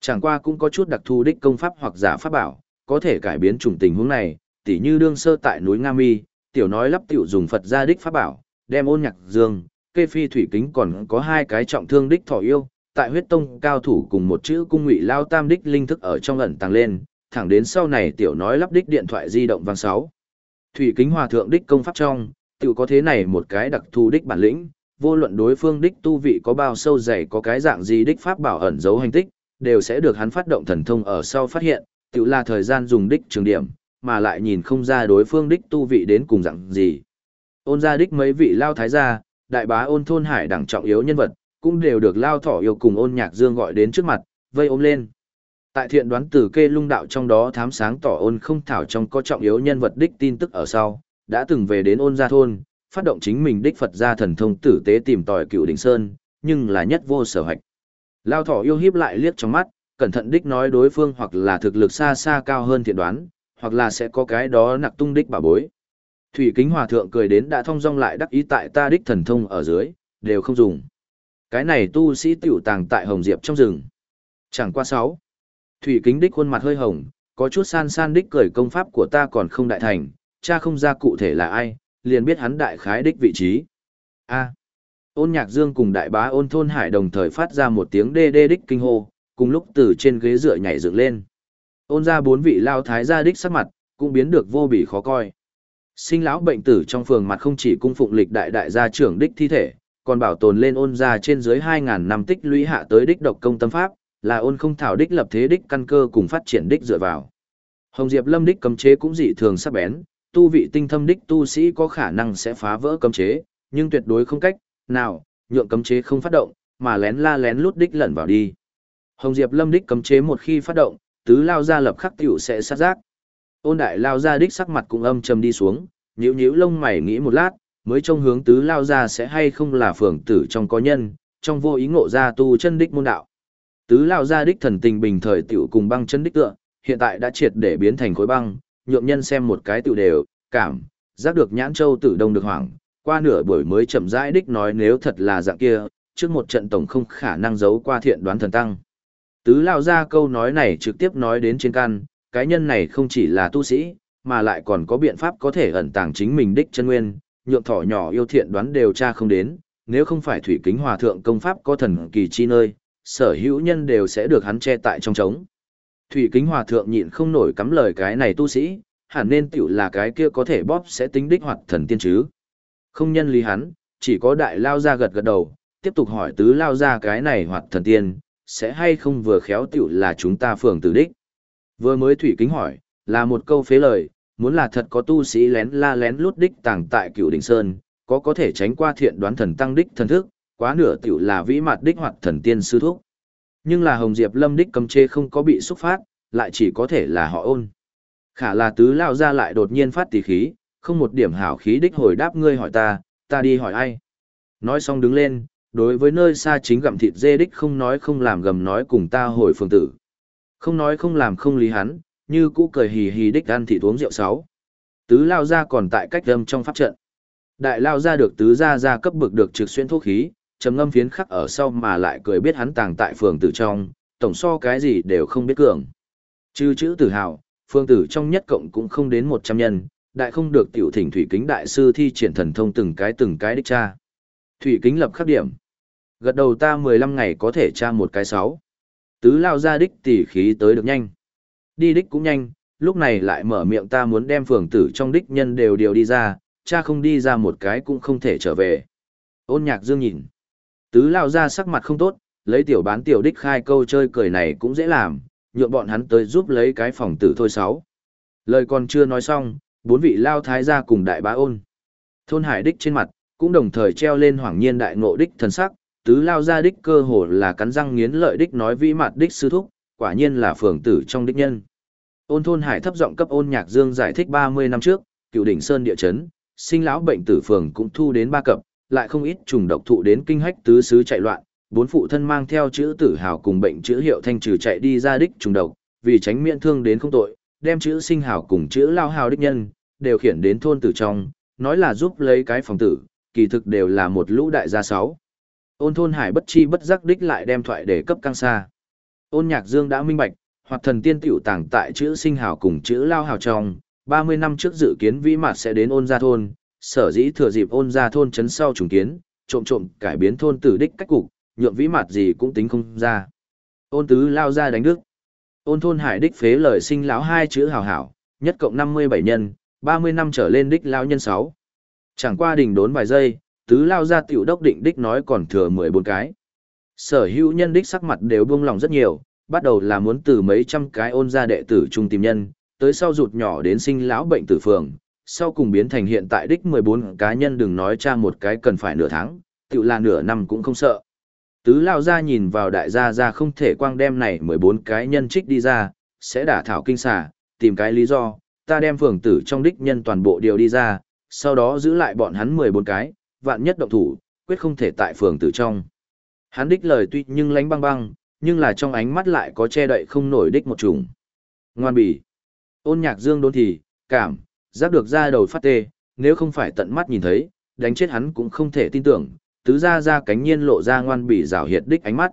Chẳng qua cũng có chút đặc thù đích công pháp hoặc giả pháp bảo, có thể cải biến chủng tình huống này, tỉ như đương sơ tại núi Nga Mi, tiểu nói lắp tiểu dùng Phật gia đích pháp bảo, đem ôn nhạc dương, kê phi thủy kính còn có hai cái trọng thương đích thọ yêu, tại huyết tông cao thủ cùng một chữ cung ngụy lao tam đích linh thức ở trong ẩn tăng lên, thẳng đến sau này tiểu nói lắp đích điện thoại di động vang sáu. Thủy kính hòa thượng đích công pháp trong, tiểu có thế này một cái đặc thù đích bản lĩnh, vô luận đối phương đích tu vị có bao sâu dày có cái dạng gì đích pháp bảo ẩn giấu hành tích, đều sẽ được hắn phát động thần thông ở sau phát hiện, tiểu là thời gian dùng đích trường điểm, mà lại nhìn không ra đối phương đích tu vị đến cùng dạng gì. Ôn gia đích mấy vị lao thái gia, đại bá ôn thôn hải đẳng trọng yếu nhân vật, cũng đều được lao thỏ yêu cùng ôn nhạc dương gọi đến trước mặt, vây ôm lên. Tại thiện đoán từ kê lung đạo trong đó thám sáng tỏ ôn không thảo trong có trọng yếu nhân vật đích tin tức ở sau, đã từng về đến ôn gia thôn, phát động chính mình đích Phật gia thần thông tử tế tìm tòi cựu đỉnh sơn, nhưng là nhất vô sở hạch. Lao thỏ yêu hiếp lại liếc trong mắt, cẩn thận đích nói đối phương hoặc là thực lực xa xa cao hơn thiện đoán, hoặc là sẽ có cái đó nặc tung đích bà bối. Thủy kính hòa thượng cười đến đã thông dong lại đắc ý tại ta đích thần thông ở dưới, đều không dùng. Cái này tu sĩ tiểu tàng tại hồng diệp trong rừng. Chẳng qua sáu. Thủy kính đích khuôn mặt hơi hồng, có chút san san đích cười công pháp của ta còn không đại thành, cha không ra cụ thể là ai, liền biết hắn đại khái đích vị trí. A. Ôn nhạc dương cùng đại bá ôn thôn hải đồng thời phát ra một tiếng đê đê đích kinh hô, cùng lúc từ trên ghế dựa nhảy dựng lên. Ôn ra bốn vị lao thái gia đích sắc mặt, cũng biến được vô bỉ khó coi. Sinh lão bệnh tử trong phường mặt không chỉ cung phụng lịch đại đại gia trưởng đích thi thể, còn bảo tồn lên ôn ra trên dưới 2.000 năm tích lũy hạ tới đích độc công tâm pháp, là ôn không thảo đích lập thế đích căn cơ cùng phát triển đích dựa vào. Hồng Diệp Lâm đích cấm chế cũng dị thường sắc bén, tu vị tinh thâm đích tu sĩ có khả năng sẽ phá vỡ cấm chế, nhưng tuyệt đối không cách nào nhượng cấm chế không phát động, mà lén la lén lút đích lẩn vào đi. Hồng Diệp Lâm đích cấm chế một khi phát động, tứ lao ra lập khắc tiểu sẽ sát giác. Ôn đại lao ra đích sắc mặt cũng âm trầm đi xuống, nhíu nhíu lông mày nghĩ một lát, mới trông hướng tứ lao ra sẽ hay không là phường tử trong có nhân, trong vô ý ngộ ra tu chân đích môn đạo. Tứ lao ra đích thần tình bình thời tiểu cùng băng chân đích tựa, hiện tại đã triệt để biến thành khối băng, nhượng nhân xem một cái tiểu đều, cảm, giác được nhãn châu tử đông được hoảng, qua nửa buổi mới chậm rãi đích nói nếu thật là dạng kia, trước một trận tổng không khả năng giấu qua thiện đoán thần tăng. Tứ lao ra câu nói này trực tiếp nói đến trên căn, cái nhân này không chỉ là tu sĩ, mà lại còn có biện pháp có thể ẩn tàng chính mình đích chân nguyên, nhượng thỏ nhỏ yêu thiện đoán đều tra không đến, nếu không phải thủy kính hòa thượng công pháp có thần kỳ chi nơi, sở hữu nhân đều sẽ được hắn che tại trong trống. Thủy kính hòa thượng nhịn không nổi cắm lời cái này tu sĩ, hẳn nên tiểu là cái kia có thể bóp sẽ tính đích hoạt thần tiên chứ. Không nhân lý hắn, chỉ có đại lao ra gật gật đầu, tiếp tục hỏi tứ lao ra cái này hoạt thần tiên, sẽ hay không vừa khéo tiểu là chúng ta phường tử đích. Vừa mới thủy kính hỏi, là một câu phế lời, muốn là thật có tu sĩ lén la lén lút đích tàng tại cựu đỉnh sơn, có có thể tránh qua thiện đoán thần tăng đích thần thức, quá nửa tiểu là vĩ mặt đích hoặc thần tiên sư thúc. Nhưng là Hồng Diệp Lâm đích cầm chê không có bị xúc phát, lại chỉ có thể là họ ôn. Khả là tứ lao ra lại đột nhiên phát tỷ khí, không một điểm hảo khí đích hồi đáp ngươi hỏi ta, ta đi hỏi ai. Nói xong đứng lên, đối với nơi xa chính gặm thịt dê đích không nói không làm gầm nói cùng ta hồi phương tử. Không nói không làm không lý hắn, như cũ cười hì hì đích ăn thịt uống rượu sáu. Tứ lao ra còn tại cách âm trong pháp trận. Đại lao ra được tứ ra ra cấp bực được trực xuyên thuốc khí, trầm ngâm phiến khắc ở sau mà lại cười biết hắn tàng tại phường tử trong, tổng so cái gì đều không biết cường. Chư chữ tử hào, phương tử trong nhất cộng cũng không đến 100 nhân, đại không được tiểu thỉnh thủy kính đại sư thi triển thần thông từng cái từng cái đích tra. Thủy kính lập khắc điểm. Gật đầu ta 15 ngày có thể tra một cái sáu. Tứ lao ra đích tỉ khí tới được nhanh. Đi đích cũng nhanh, lúc này lại mở miệng ta muốn đem phường tử trong đích nhân đều điều đi ra, cha không đi ra một cái cũng không thể trở về. Ôn nhạc dương nhìn. Tứ lao ra sắc mặt không tốt, lấy tiểu bán tiểu đích khai câu chơi cười này cũng dễ làm, nhượng bọn hắn tới giúp lấy cái phòng tử thôi sáu. Lời còn chưa nói xong, bốn vị lao thái gia cùng đại bá ôn. Thôn hải đích trên mặt, cũng đồng thời treo lên hoàng nhiên đại ngộ đích thần sắc, tứ lao ra đích cơ hồ là cắn răng nghiến lợi đích nói vĩ mặt đích sư thúc, quả nhiên là phường tử trong đích nhân. Ôn thôn hải thấp giọng cấp ôn nhạc dương giải thích 30 năm trước, cựu đỉnh sơn địa chấn, sinh lão bệnh tử phường cũng thu đến ba cập, lại không ít trùng độc thụ đến kinh hách tứ xứ chạy loạn, bốn phụ thân mang theo chữ tử hào cùng bệnh chữ hiệu thanh trừ chạy đi ra đích trùng độc, vì tránh miễn thương đến không tội, đem chữ sinh hào cùng chữ lao hào đích nhân, đều khiển đến thôn tử trong, nói là giúp lấy cái phòng tử, kỳ thực đều là một lũ đại gia sáu. Ôn thôn hải bất chi bất giác đích lại đem thoại để cấp căng xa. Ôn nhạc dương đã minh bạch, hoặc thần tiên tiểu tàng tại chữ sinh hào cùng chữ lao hào trong, 30 năm trước dự kiến vĩ mặt sẽ đến ôn gia thôn, sở dĩ thừa dịp ôn gia thôn chấn sau trùng kiến, trộm trộm cải biến thôn tử đích cách cục, nhượng vĩ mặt gì cũng tính không ra. Ôn tứ lao ra đánh đức. Ôn thôn hải đích phế lời sinh lão hai chữ hào hảo, nhất cộng 57 nhân, 30 năm trở lên đích lao nhân 6. Chẳng qua đình đốn vài giây, tứ lao ra tiểu đốc định đích nói còn thừa 14 cái. Sở hữu nhân đích sắc mặt đều buông lòng rất nhiều, bắt đầu là muốn từ mấy trăm cái ôn gia đệ tử trung tìm nhân, tới sau rụt nhỏ đến sinh lão bệnh tử phường, sau cùng biến thành hiện tại đích 14 cá nhân đừng nói cha một cái cần phải nửa tháng, tự là nửa năm cũng không sợ. Tứ lao ra nhìn vào đại gia ra không thể quang đem này 14 cái nhân trích đi ra, sẽ đả thảo kinh xà, tìm cái lý do, ta đem phường tử trong đích nhân toàn bộ điều đi ra, sau đó giữ lại bọn hắn 14 cái, vạn nhất động thủ, quyết không thể tại phường tử trong. Hắn đích lời tuy nhưng lánh băng băng, nhưng là trong ánh mắt lại có che đậy không nổi đích một trùng. Ngoan bỉ. Ôn nhạc dương đốn thì, cảm, giác được ra đầu phát tê, nếu không phải tận mắt nhìn thấy, đánh chết hắn cũng không thể tin tưởng, tứ ra ra cánh nhiên lộ ra ngoan bỉ rào hiệt đích ánh mắt.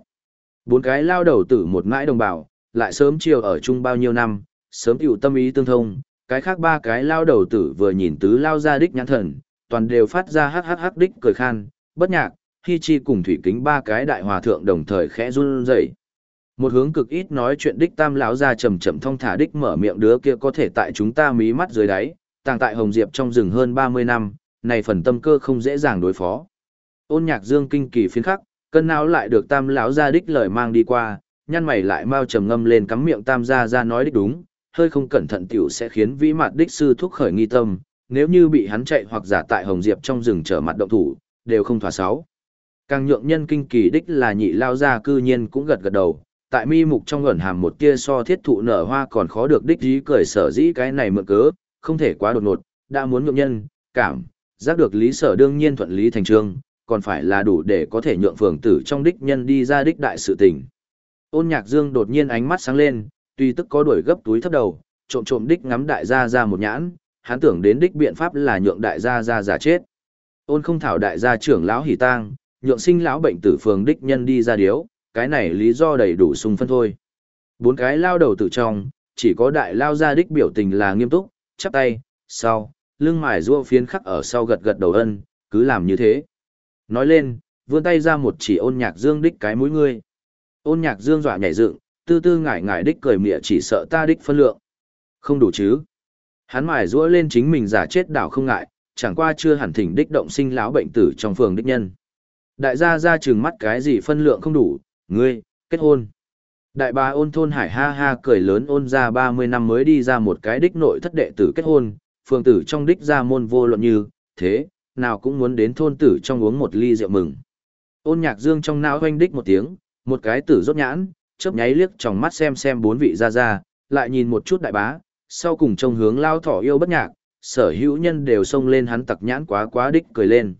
Bốn cái lao đầu tử một ngãi đồng bào, lại sớm chiều ở chung bao nhiêu năm, sớm tiểu tâm ý tương thông, cái khác ba cái lao đầu tử vừa nhìn tứ lao ra đích nhãn thần, toàn đều phát ra hắc hắc hắc đích cười khan, bất nhạc, khi chi cùng thủy kính ba cái đại hòa thượng đồng thời khẽ run rẩy. Một hướng cực ít nói chuyện đích tam lão ra chậm chậm thong thả đích mở miệng đứa kia có thể tại chúng ta mí mắt dưới đáy, tàng tại Hồng Diệp trong rừng hơn 30 năm, này phần tâm cơ không dễ dàng đối phó. Ôn Nhạc Dương kinh kỳ phiến khắc, cân não lại được tam lão gia đích lời mang đi qua, nhăn mày lại mau trầm ngâm lên cắm miệng tam gia gia nói đích đúng, hơi không cẩn thận tiểu sẽ khiến vĩ mạt đích sư thúc khởi nghi tâm, nếu như bị hắn chạy hoặc giả tại Hồng Diệp trong rừng trở mặt động thủ, đều không thỏa sáu. Càng nhượng nhân kinh kỳ đích là nhị lao gia cư nhiên cũng gật gật đầu, tại mi mục trong ẩn hàm một tia so thiết thụ nở hoa còn khó được đích dí cười sở dĩ cái này mượn cớ, không thể quá đột ngột, đã muốn nhượng nhân, cảm, giác được lý sở đương nhiên thuận lý thành trương, còn phải là đủ để có thể nhượng phường tử trong đích nhân đi ra đích đại sự tình. Ôn nhạc dương đột nhiên ánh mắt sáng lên, tuy tức có đuổi gấp túi thấp đầu, trộm trộm đích ngắm đại gia ra một nhãn, hắn tưởng đến đích biện pháp là nhượng đại gia ra giả chết. Ôn không thảo đại gia trưởng lão hỉ tang, nhượng sinh lão bệnh tử phường đích nhân đi ra điếu, cái này lý do đầy đủ sung phân thôi. Bốn cái lao đầu tử trong, chỉ có đại lao ra đích biểu tình là nghiêm túc, chắp tay, sau, lưng mải rua phiến khắc ở sau gật gật đầu ân, cứ làm như thế. Nói lên, vươn tay ra một chỉ ôn nhạc dương đích cái mũi ngươi. Ôn nhạc dương dọa nhảy dựng, tư tư ngải ngải đích cười mỉa chỉ sợ ta đích phân lượng. Không đủ chứ. Hắn mải rua lên chính mình giả chết đảo không ngại, chẳng qua chưa hẳn thỉnh đích động sinh lão bệnh tử trong phường đích nhân. Đại gia ra trừng mắt cái gì phân lượng không đủ, ngươi, kết hôn. Đại bà ôn thôn hải ha ha cười lớn ôn ra 30 năm mới đi ra một cái đích nội thất đệ tử kết hôn, phường tử trong đích ra môn vô luận như, thế, nào cũng muốn đến thôn tử trong uống một ly rượu mừng. Ôn nhạc dương trong não hoanh đích một tiếng, một cái tử rốt nhãn, chớp nháy liếc trong mắt xem xem bốn vị ra ra, lại nhìn một chút đại bá, sau cùng trông hướng lao thỏ yêu bất nhạc, sở hữu nhân đều xông lên hắn tặc nhãn quá quá đích cười lên.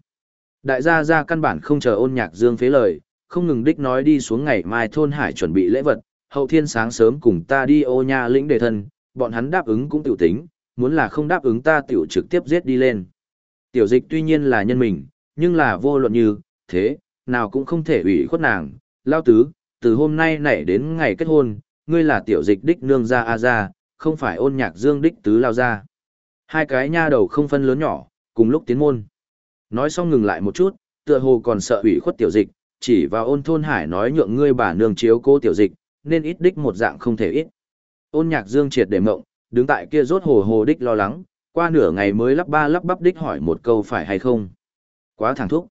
Đại gia ra căn bản không chờ ôn nhạc dương phế lời, không ngừng đích nói đi xuống ngày mai thôn hải chuẩn bị lễ vật, hậu thiên sáng sớm cùng ta đi ô nha lĩnh đề thân, bọn hắn đáp ứng cũng tiểu tính, muốn là không đáp ứng ta tiểu trực tiếp giết đi lên. Tiểu dịch tuy nhiên là nhân mình, nhưng là vô luận như, thế, nào cũng không thể ủy khuất nàng, lao tứ, từ hôm nay nảy đến ngày kết hôn, ngươi là tiểu dịch đích nương gia a gia không phải ôn nhạc dương đích tứ lao ra. Hai cái nha đầu không phân lớn nhỏ, cùng lúc tiến môn. Nói xong ngừng lại một chút, tựa hồ còn sợ ủy khuất tiểu dịch, chỉ vào ôn thôn hải nói nhượng ngươi bà nương chiếu cố tiểu dịch, nên ít đích một dạng không thể ít. Ôn nhạc dương triệt để mộng, đứng tại kia rốt hồ hồ đích lo lắng, qua nửa ngày mới lắp ba lắp bắp đích hỏi một câu phải hay không. Quá thẳng thúc.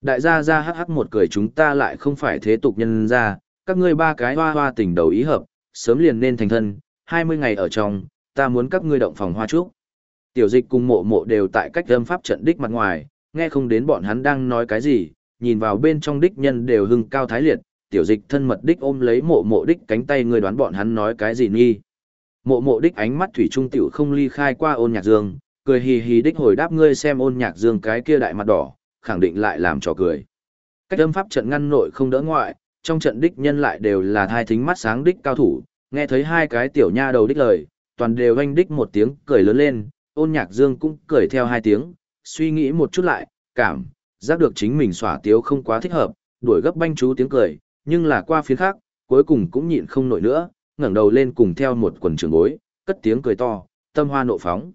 Đại gia ra hắc hắc một cười chúng ta lại không phải thế tục nhân ra, các ngươi ba cái hoa hoa tình đầu ý hợp, sớm liền nên thành thân, 20 ngày ở trong, ta muốn các ngươi động phòng hoa trúc. Tiểu dịch cùng mộ mộ đều tại cách âm pháp trận đích mặt ngoài, nghe không đến bọn hắn đang nói cái gì, nhìn vào bên trong đích nhân đều hưng cao thái liệt, tiểu dịch thân mật đích ôm lấy mộ mộ đích cánh tay người đoán bọn hắn nói cái gì nghi. Mộ mộ đích ánh mắt thủy trung tiểu không ly khai qua ôn nhạc dương, cười hì hì đích hồi đáp ngươi xem ôn nhạc dương cái kia đại mặt đỏ, khẳng định lại làm trò cười. Cách âm pháp trận ngăn nội không đỡ ngoại, trong trận đích nhân lại đều là thai thính mắt sáng đích cao thủ, nghe thấy hai cái tiểu nha đầu đích lời, toàn đều anh đích một tiếng cười lớn lên, ôn nhạc dương cũng cười theo hai tiếng, suy nghĩ một chút lại, cảm, giác được chính mình xỏa tiếu không quá thích hợp, đuổi gấp banh chú tiếng cười, nhưng là qua phía khác, cuối cùng cũng nhịn không nổi nữa, ngẩng đầu lên cùng theo một quần trường bối, cất tiếng cười to, tâm hoa nộ phóng.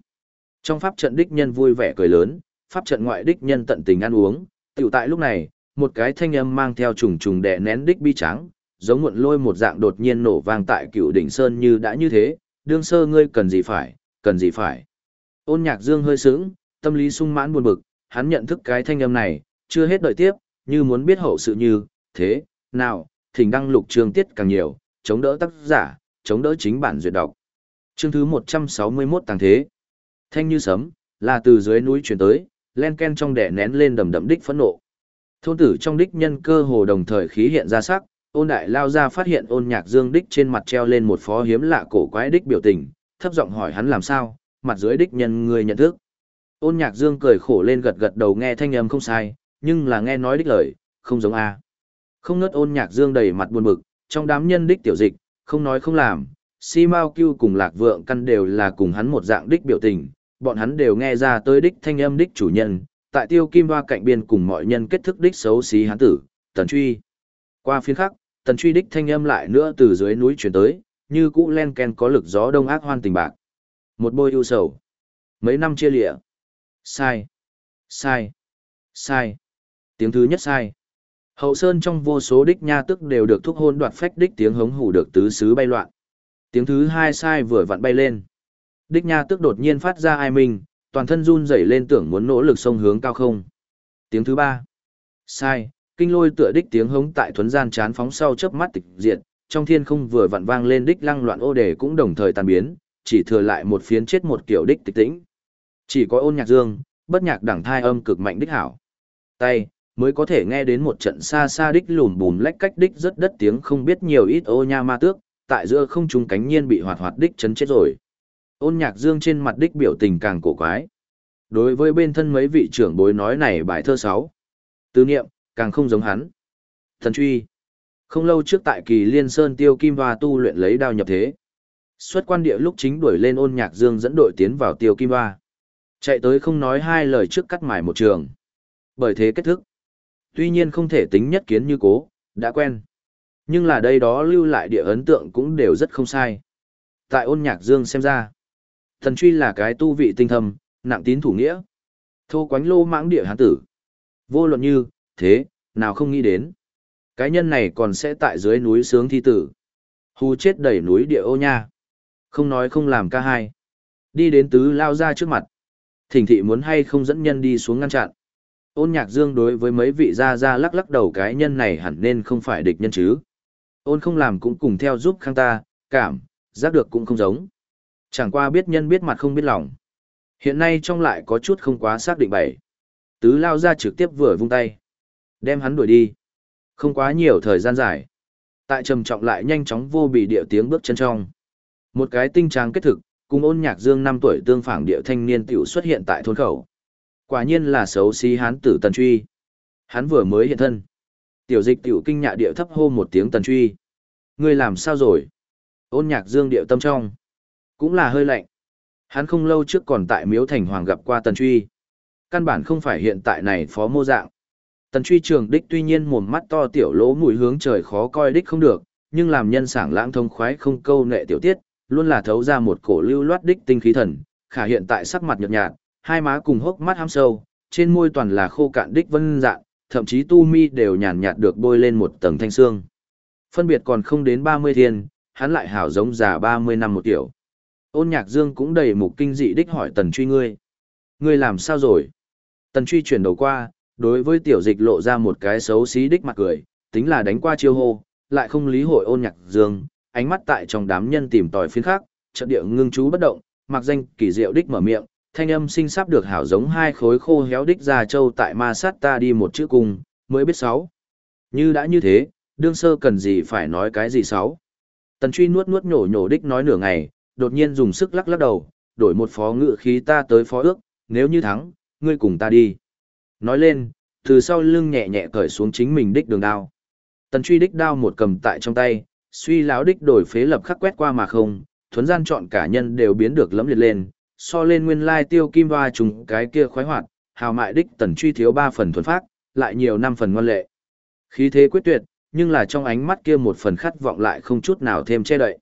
Trong pháp trận đích nhân vui vẻ cười lớn, pháp trận ngoại đích nhân tận tình ăn uống, tiểu tại lúc này, một cái thanh âm mang theo trùng trùng đè nén đích bi trắng, giống muộn lôi một dạng đột nhiên nổ vang tại cựu đỉnh sơn như đã như thế, đương sơ ngươi cần gì phải, cần gì phải. Ôn nhạc dương hơi sướng, tâm lý sung mãn buồn bực, hắn nhận thức cái thanh âm này, chưa hết đợi tiếp, như muốn biết hậu sự như, thế, nào, thỉnh đăng lục trường tiết càng nhiều, chống đỡ tác giả, chống đỡ chính bản duyệt đọc. Chương thứ 161 tàng thế. Thanh như sấm, là từ dưới núi chuyển tới, len ken trong đẻ nén lên đầm đầm đích phẫn nộ. Thôn tử trong đích nhân cơ hồ đồng thời khí hiện ra sắc, ôn đại lao ra phát hiện ôn nhạc dương đích trên mặt treo lên một phó hiếm lạ cổ quái đích biểu tình, thấp giọng hỏi hắn làm sao, mặt dưới đích nhân người nhận thức. Ôn nhạc dương cười khổ lên gật gật đầu nghe thanh âm không sai, nhưng là nghe nói đích lời, không giống a. Không ngớt ôn nhạc dương đầy mặt buồn bực, trong đám nhân đích tiểu dịch, không nói không làm, si mao cưu cùng lạc vượng căn đều là cùng hắn một dạng đích biểu tình, bọn hắn đều nghe ra tới đích thanh âm đích chủ nhân, tại tiêu kim hoa cạnh biên cùng mọi nhân kết thức đích xấu xí hắn tử, tần truy. Qua phiên khắc, tần truy đích thanh âm lại nữa từ dưới núi chuyển tới, như cũ len ken có lực gió đông ác hoan tình bạc. Một bôi ưu sầu. Mấy năm chia lịa. Sai. Sai. Sai. Tiếng thứ nhất sai. Hậu sơn trong vô số đích nha tức đều được thúc hôn đoạt phách đích tiếng hống hủ được tứ xứ bay loạn. Tiếng thứ hai sai vừa vặn bay lên. Đích nha tức đột nhiên phát ra ai mình, toàn thân run rẩy lên tưởng muốn nỗ lực sông hướng cao không. Tiếng thứ ba. Sai, kinh lôi tựa đích tiếng hống tại thuấn gian chán phóng sau chớp mắt tịch diệt, trong thiên không vừa vặn vang lên đích lăng loạn ô đề cũng đồng thời tan biến, chỉ thừa lại một phiến chết một kiểu đích tịch tĩnh. Chỉ có ôn nhạc dương, bất nhạc đẳng thai âm cực mạnh đích hảo. Tay, mới có thể nghe đến một trận xa xa đích lùm bùm lách cách đích rất đất tiếng không biết nhiều ít ô nha ma tước, tại giữa không trung cánh nhiên bị hoạt hoạt đích chấn chết rồi. Ôn nhạc dương trên mặt đích biểu tình càng cổ quái. Đối với bên thân mấy vị trưởng bối nói này bài thơ sáu Tư niệm, càng không giống hắn. Thần truy. Không lâu trước tại kỳ liên sơn tiêu kim hoa tu luyện lấy đao nhập thế. Xuất quan địa lúc chính đuổi lên ôn nhạc dương dẫn đội tiến vào tiêu kim hoa. Chạy tới không nói hai lời trước cắt mải một trường. Bởi thế kết thức. Tuy nhiên không thể tính nhất kiến như cố, đã quen. Nhưng là đây đó lưu lại địa ấn tượng cũng đều rất không sai. Tại ôn nhạc dương xem ra. Thần truy là cái tu vị tinh thầm, nặng tín thủ nghĩa. Thô quánh lô mãng địa hán tử. Vô luận như, thế, nào không nghĩ đến. Cái nhân này còn sẽ tại dưới núi sướng thi tử. Hù chết đẩy núi địa ô nha. Không nói không làm ca hai. Đi đến tứ lao ra trước mặt. Thỉnh thị muốn hay không dẫn nhân đi xuống ngăn chặn. Ôn nhạc dương đối với mấy vị gia gia lắc lắc đầu cái nhân này hẳn nên không phải địch nhân chứ. Ôn không làm cũng cùng theo giúp khang ta, cảm, giác được cũng không giống. Chẳng qua biết nhân biết mặt không biết lòng. Hiện nay trong lại có chút không quá xác định bảy. Tứ lao ra trực tiếp vừa vung tay. Đem hắn đuổi đi. Không quá nhiều thời gian dài. Tại trầm trọng lại nhanh chóng vô bị địa tiếng bước chân trong. Một cái tinh tráng kết thực, cùng ôn nhạc dương năm tuổi tương phản địa thanh niên tiểu xuất hiện tại thôn khẩu. Quả nhiên là xấu xí hán tử tần truy. Hắn vừa mới hiện thân. Tiểu dịch tiểu kinh nhạ địa thấp hô một tiếng tần truy. Ngươi làm sao rồi? Ôn nhạc dương điệu tâm trong. Cũng là hơi lạnh. Hắn không lâu trước còn tại miếu thành hoàng gặp qua tần truy. Căn bản không phải hiện tại này phó mô dạng. Tần truy trường đích tuy nhiên mồm mắt to tiểu lỗ mũi hướng trời khó coi đích không được, nhưng làm nhân sảng lãng thông khoái không câu nệ tiểu tiết, luôn là thấu ra một cổ lưu loát đích tinh khí thần, khả hiện tại sắc mặt nhợt nhạt, hai má cùng hốc mắt hăm sâu, trên môi toàn là khô cạn đích vân dạng, thậm chí tu mi đều nhàn nhạt được bôi lên một tầng thanh xương. Phân biệt còn không đến 30 thiên, hắn lại hảo giống già 30 năm một tiểu. Ôn nhạc dương cũng đầy mục kinh dị đích hỏi tần truy ngươi. Ngươi làm sao rồi? Tần truy chuyển đầu qua, đối với tiểu dịch lộ ra một cái xấu xí đích mặt cười, tính là đánh qua chiêu hô, lại không lý hội ôn nhạc dương, ánh mắt tại trong đám nhân tìm tòi phiến khác, trận địa ngưng chú bất động, mặc danh kỳ diệu đích mở miệng, thanh âm sinh sắp được hảo giống hai khối khô héo đích ra châu tại ma sát ta đi một chữ cung, mới biết sáu. Như đã như thế, đương sơ cần gì phải nói cái gì sáu. Tần truy nuốt nuốt nhổ nhổ đích nói nửa ngày, đột nhiên dùng sức lắc lắc đầu, đổi một phó ngự khí ta tới phó ước, nếu như thắng, ngươi cùng ta đi. Nói lên, từ sau lưng nhẹ nhẹ cởi xuống chính mình đích đường đao. Tần truy đích đao một cầm tại trong tay, suy láo đích đổi phế lập khắc quét qua mà không, thuấn gian chọn cả nhân đều biến được lẫm liệt lên, so lên nguyên lai tiêu kim hoa trùng cái kia khoái hoạt, hào mại đích tần truy thiếu ba phần thuần phát, lại nhiều năm phần ngoan lệ. Khí thế quyết tuyệt, nhưng là trong ánh mắt kia một phần khát vọng lại không chút nào thêm che đậy.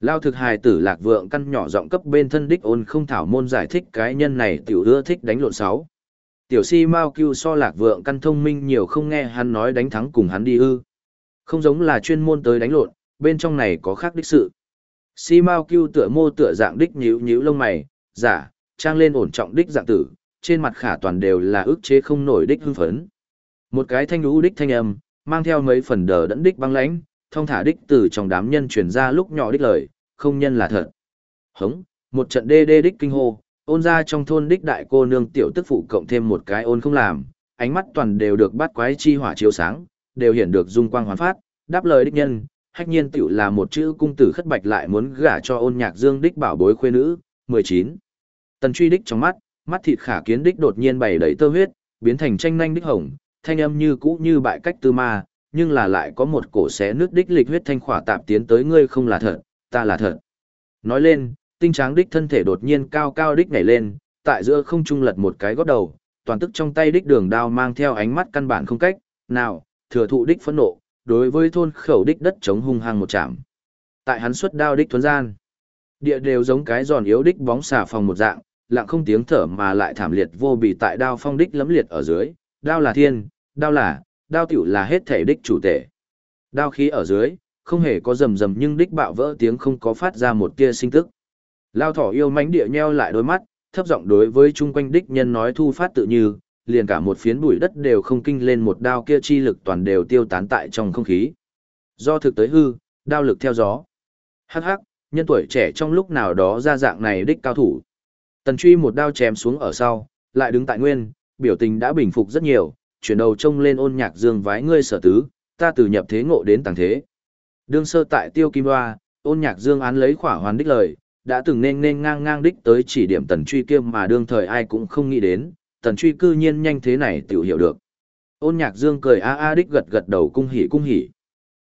Lao thực hài tử lạc vượng căn nhỏ giọng cấp bên thân đích ôn không thảo môn giải thích cái nhân này tiểu ưa thích đánh lộn sáu. Tiểu si mau kêu so lạc vượng căn thông minh nhiều không nghe hắn nói đánh thắng cùng hắn đi ư. Không giống là chuyên môn tới đánh lộn, bên trong này có khác đích sự. Si mau kêu tựa mô tựa dạng đích nhíu nhíu lông mày, giả, trang lên ổn trọng đích dạng tử, trên mặt khả toàn đều là ức chế không nổi đích hưng phấn. Một cái thanh lũ đích thanh âm, mang theo mấy phần đờ đẫn đích băng lãnh, thông thả đích từ trong đám nhân truyền ra lúc nhỏ đích lời, không nhân là thật. Hống, một trận đê đê đích kinh hô, ôn ra trong thôn đích đại cô nương tiểu tức phụ cộng thêm một cái ôn không làm, ánh mắt toàn đều được bắt quái chi hỏa chiếu sáng, đều hiện được dung quang hoàn phát, đáp lời đích nhân, hách nhiên tiểu là một chữ cung tử khất bạch lại muốn gả cho ôn nhạc dương đích bảo bối khuê nữ, 19. Tần truy đích trong mắt, mắt thịt khả kiến đích đột nhiên bày đầy tơ huyết, biến thành tranh nhanh đích hồng, thanh âm như cũ như bại cách tư ma, nhưng là lại có một cổ xé nước đích lịch huyết thanh khỏa tạp tiến tới ngươi không là thật, ta là thật. Nói lên, tinh tráng đích thân thể đột nhiên cao cao đích nhảy lên, tại giữa không trung lật một cái gót đầu, toàn tức trong tay đích đường đao mang theo ánh mắt căn bản không cách, nào, thừa thụ đích phẫn nộ, đối với thôn khẩu đích đất chống hung hăng một chạm. Tại hắn xuất đao đích thuấn gian, địa đều giống cái giòn yếu đích bóng xà phòng một dạng, lặng không tiếng thở mà lại thảm liệt vô bị tại đao phong đích lấm liệt ở dưới, đao là thiên, đao là, đao tiểu là hết thể đích chủ tể. Đao khí ở dưới, không hề có rầm rầm nhưng đích bạo vỡ tiếng không có phát ra một tia sinh tức. Lao thỏ yêu mánh địa nheo lại đôi mắt, thấp giọng đối với chung quanh đích nhân nói thu phát tự như, liền cả một phiến bụi đất đều không kinh lên một đao kia chi lực toàn đều tiêu tán tại trong không khí. Do thực tới hư, đao lực theo gió. Hắc hắc, nhân tuổi trẻ trong lúc nào đó ra dạng này đích cao thủ. Tần truy một đao chém xuống ở sau, lại đứng tại nguyên, biểu tình đã bình phục rất nhiều, chuyển đầu trông lên ôn nhạc dương vái ngươi sở tứ, ta từ nhập thế ngộ đến tàng thế. Đương sơ tại tiêu kim hoa, ôn nhạc dương án lấy khỏa hoàn đích lời, đã từng nên nên ngang ngang đích tới chỉ điểm tần truy kiêm mà đương thời ai cũng không nghĩ đến, tần truy cư nhiên nhanh thế này tiểu hiểu được. Ôn nhạc dương cười a a đích gật gật đầu cung hỉ cung hỉ.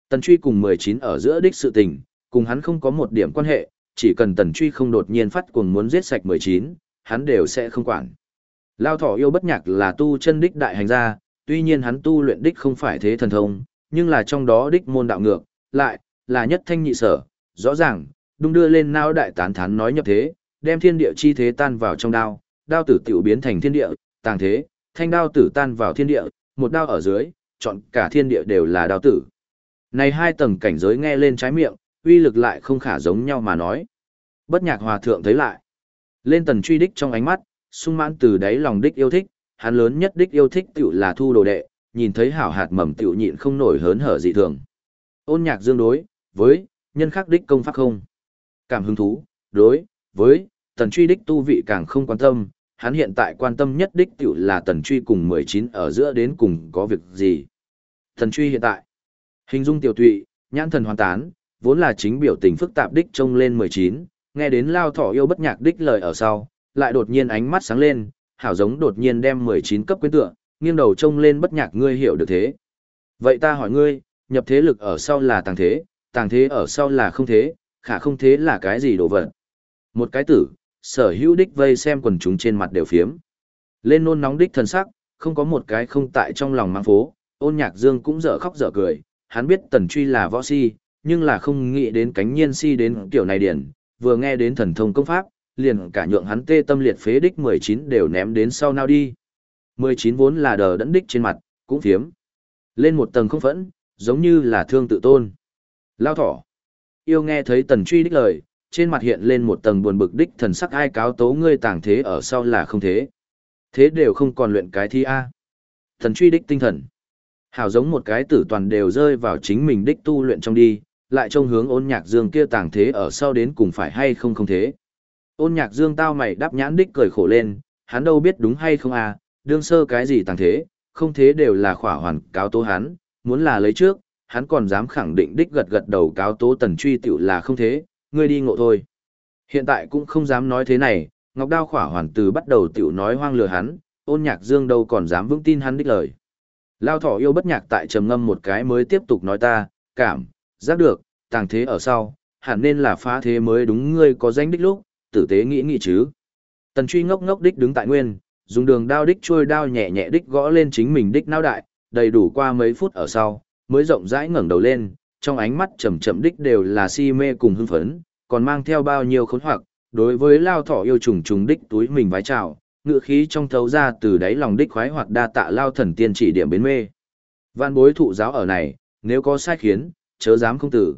Tần truy cùng 19 ở giữa đích sự tình, cùng hắn không có một điểm quan hệ, chỉ cần tần truy không đột nhiên phát cuồng muốn giết sạch 19, hắn đều sẽ không quản. Lao thỏ yêu bất nhạc là tu chân đích đại hành gia, tuy nhiên hắn tu luyện đích không phải thế thần thông, nhưng là trong đó đích môn đạo ngược, lại, là nhất thanh nhị sở, rõ ràng, đung đưa lên nao đại tán thán nói nhập thế, đem thiên địa chi thế tan vào trong đao, đao tử tiểu biến thành thiên địa, tàng thế, thanh đao tử tan vào thiên địa, một đao ở dưới, chọn cả thiên địa đều là đao tử. Này hai tầng cảnh giới nghe lên trái miệng, uy lực lại không khả giống nhau mà nói. Bất nhạc hòa thượng thấy lại. Lên tần truy đích trong ánh mắt, sung mãn từ đáy lòng đích yêu thích, hắn lớn nhất đích yêu thích tiểu là thu đồ đệ, nhìn thấy hảo hạt mầm tiểu nhịn không nổi hớn hở dị thường. Ôn nhạc dương đối, với, nhân khắc đích công pháp không. Cảm hứng thú, đối, với, tần truy đích tu vị càng không quan tâm, hắn hiện tại quan tâm nhất đích tiểu là tần truy cùng 19 ở giữa đến cùng có việc gì. Tần truy hiện tại, hình dung tiểu tụy, nhãn thần hoàn tán, vốn là chính biểu tình phức tạp đích trông lên 19, nghe đến lao thỏ yêu bất nhạc đích lời ở sau, lại đột nhiên ánh mắt sáng lên, hảo giống đột nhiên đem 19 cấp quyến tựa, nghiêng đầu trông lên bất nhạc ngươi hiểu được thế. Vậy ta hỏi ngươi, nhập thế lực ở sau là tàng thế, tàng thế ở sau là không thế, khả không thế là cái gì đồ vật. Một cái tử, sở hữu đích vây xem quần chúng trên mặt đều phiếm. Lên nôn nóng đích thần sắc, không có một cái không tại trong lòng mang phố, ôn nhạc dương cũng dở khóc dở cười, hắn biết tần truy là võ si, nhưng là không nghĩ đến cánh nhiên si đến kiểu này điển, vừa nghe đến thần thông công pháp, liền cả nhượng hắn tê tâm liệt phế đích 19 đều ném đến sau nào đi. 19 vốn là đờ đẫn đích trên mặt, cũng phiếm. Lên một tầng không phẫn, giống như là thương tự tôn. Lao thỏ. Yêu nghe thấy tần truy đích lời, trên mặt hiện lên một tầng buồn bực đích thần sắc ai cáo tố ngươi tàng thế ở sau là không thế. Thế đều không còn luyện cái thi A. Thần truy đích tinh thần. Hảo giống một cái tử toàn đều rơi vào chính mình đích tu luyện trong đi, lại trông hướng ôn nhạc dương kia tàng thế ở sau đến cùng phải hay không không thế. Ôn nhạc dương tao mày đáp nhãn đích cười khổ lên, hắn đâu biết đúng hay không à, đương sơ cái gì tàng thế, không thế đều là khỏa hoàn cáo tố hắn, muốn là lấy trước, hắn còn dám khẳng định đích gật gật đầu cáo tố tần truy tiểu là không thế, ngươi đi ngộ thôi. Hiện tại cũng không dám nói thế này, Ngọc Đao khỏa hoàn từ bắt đầu tiểu nói hoang lừa hắn, ôn nhạc dương đâu còn dám vững tin hắn đích lời. Lao thỏ yêu bất nhạc tại trầm ngâm một cái mới tiếp tục nói ta, cảm, giác được, tàng thế ở sau, hẳn nên là phá thế mới đúng ngươi có danh đích lúc, tử tế nghĩ nghĩ chứ. Tần truy ngốc ngốc đích đứng tại nguyên, dùng đường đao đích trôi đao nhẹ nhẹ đích gõ lên chính mình đích nao đại, đầy đủ qua mấy phút ở sau, mới rộng rãi ngẩng đầu lên, trong ánh mắt chậm chậm đích đều là si mê cùng hưng phấn, còn mang theo bao nhiêu khốn hoặc, đối với lao thỏ yêu trùng trùng đích túi mình vái chào, ngựa khí trong thấu ra từ đáy lòng đích khoái hoặc đa tạ lao thần tiên chỉ điểm bến mê. Văn bối thụ giáo ở này, nếu có sai khiến, chớ dám không tử.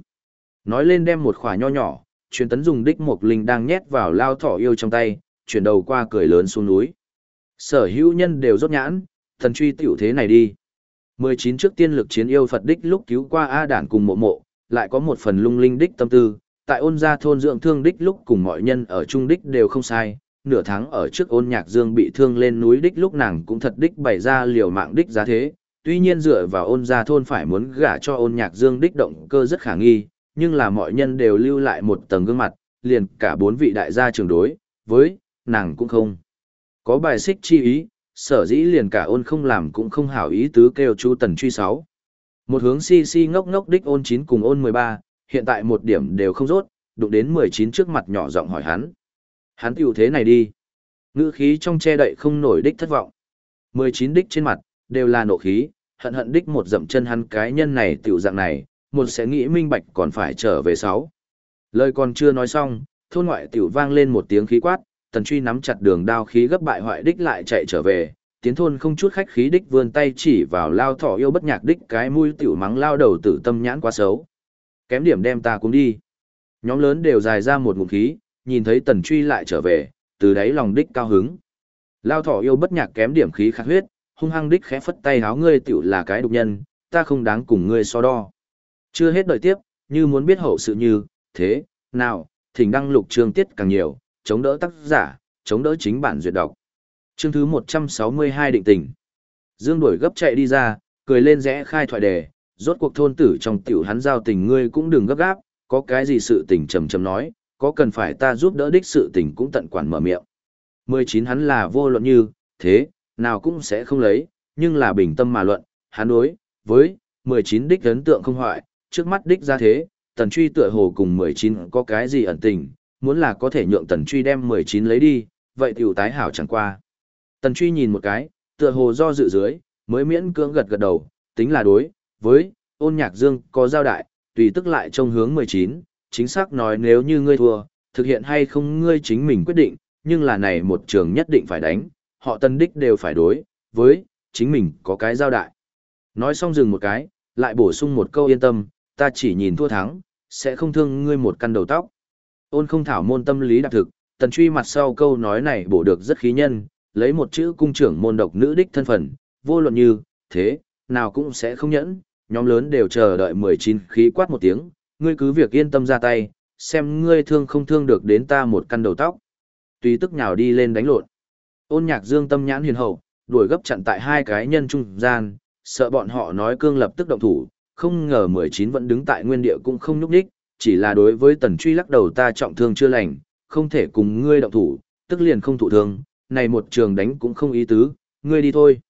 Nói lên đem một khỏa nho nhỏ, truyền tấn dùng đích một linh đang nhét vào lao thỏ yêu trong tay, chuyển đầu qua cười lớn xuống núi. Sở hữu nhân đều rốt nhãn, thần truy tiểu thế này đi. 19 trước tiên lực chiến yêu Phật đích lúc cứu qua A đản cùng mộ mộ, lại có một phần lung linh đích tâm tư, tại ôn gia thôn dưỡng thương đích lúc cùng mọi nhân ở trung đích đều không sai, nửa tháng ở trước ôn nhạc dương bị thương lên núi đích lúc nàng cũng thật đích bày ra liều mạng đích giá thế, tuy nhiên dựa vào ôn gia thôn phải muốn gả cho ôn nhạc dương đích động cơ rất khả nghi, nhưng là mọi nhân đều lưu lại một tầng gương mặt, liền cả bốn vị đại gia trường đối, với, nàng cũng không. Có bài xích chi ý, sở dĩ liền cả ôn không làm cũng không hảo ý tứ kêu chu tần truy sáu. Một hướng si si ngốc ngốc đích ôn chín cùng ôn 13, hiện tại một điểm đều không rốt, đụng đến 19 trước mặt nhỏ giọng hỏi hắn. Hắn tiểu thế này đi. Ngữ khí trong che đậy không nổi đích thất vọng. 19 đích trên mặt, đều là nộ khí, hận hận đích một dậm chân hắn cái nhân này tiểu dạng này, một sẽ nghĩ minh bạch còn phải trở về sáu. Lời còn chưa nói xong, thôn ngoại tiểu vang lên một tiếng khí quát, tần truy nắm chặt đường đao khí gấp bại hoại đích lại chạy trở về, tiến thôn không chút khách khí đích vươn tay chỉ vào lao thỏ yêu bất nhạc đích cái mũi tiểu mắng lao đầu tử tâm nhãn quá xấu. Kém điểm đem ta cũng đi. Nhóm lớn đều dài ra một ngụm khí, nhìn thấy tần truy lại trở về, từ đấy lòng đích cao hứng. Lao thỏ yêu bất nhạc kém điểm khí khát huyết, hung hăng đích khẽ phất tay háo ngươi tiểu là cái độc nhân, ta không đáng cùng ngươi so đo. Chưa hết đợi tiếp, như muốn biết hậu sự như, thế, nào, thỉnh đăng lục chương tiết càng nhiều, chống đỡ tác giả, chống đỡ chính bản duyệt đọc. Chương thứ 162 định tình. Dương đuổi gấp chạy đi ra, cười lên rẽ khai thoại đề, rốt cuộc thôn tử trong tiểu hắn giao tình ngươi cũng đừng gấp gáp, có cái gì sự tình trầm trầm nói, có cần phải ta giúp đỡ đích sự tình cũng tận quản mở miệng. 19 hắn là vô luận như, thế, nào cũng sẽ không lấy, nhưng là bình tâm mà luận, hắn đối, với, 19 đích ấn tượng không hoại, trước mắt đích ra thế, tần truy tựa hồ cùng 19 có cái gì ẩn tình, muốn là có thể nhượng tần truy đem 19 lấy đi, vậy tiểu tái hảo chẳng qua. Tần truy nhìn một cái, tựa hồ do dự dưới, mới miễn cưỡng gật gật đầu, tính là đối, với, ôn nhạc dương có giao đại, tùy tức lại trong hướng 19, chính xác nói nếu như ngươi thua, thực hiện hay không ngươi chính mình quyết định, nhưng là này một trường nhất định phải đánh, họ tân đích đều phải đối, với, chính mình có cái giao đại. Nói xong dừng một cái, lại bổ sung một câu yên tâm, ta chỉ nhìn thua thắng, sẽ không thương ngươi một căn đầu tóc. Ôn không thảo môn tâm lý đặc thực, tần truy mặt sau câu nói này bổ được rất khí nhân, lấy một chữ cung trưởng môn độc nữ đích thân phận, vô luận như, thế, nào cũng sẽ không nhẫn, nhóm lớn đều chờ đợi 19 khí quát một tiếng, ngươi cứ việc yên tâm ra tay, xem ngươi thương không thương được đến ta một căn đầu tóc. Tùy tức nhào đi lên đánh lộn. Ôn nhạc dương tâm nhãn hiền hậu, đuổi gấp chặn tại hai cái nhân trung gian, sợ bọn họ nói cương lập tức động thủ, không ngờ 19 vẫn đứng tại nguyên địa cũng không nhúc nhích chỉ là đối với tần truy lắc đầu ta trọng thương chưa lành, không thể cùng ngươi động thủ, tức liền không thụ thương, này một trường đánh cũng không ý tứ, ngươi đi thôi.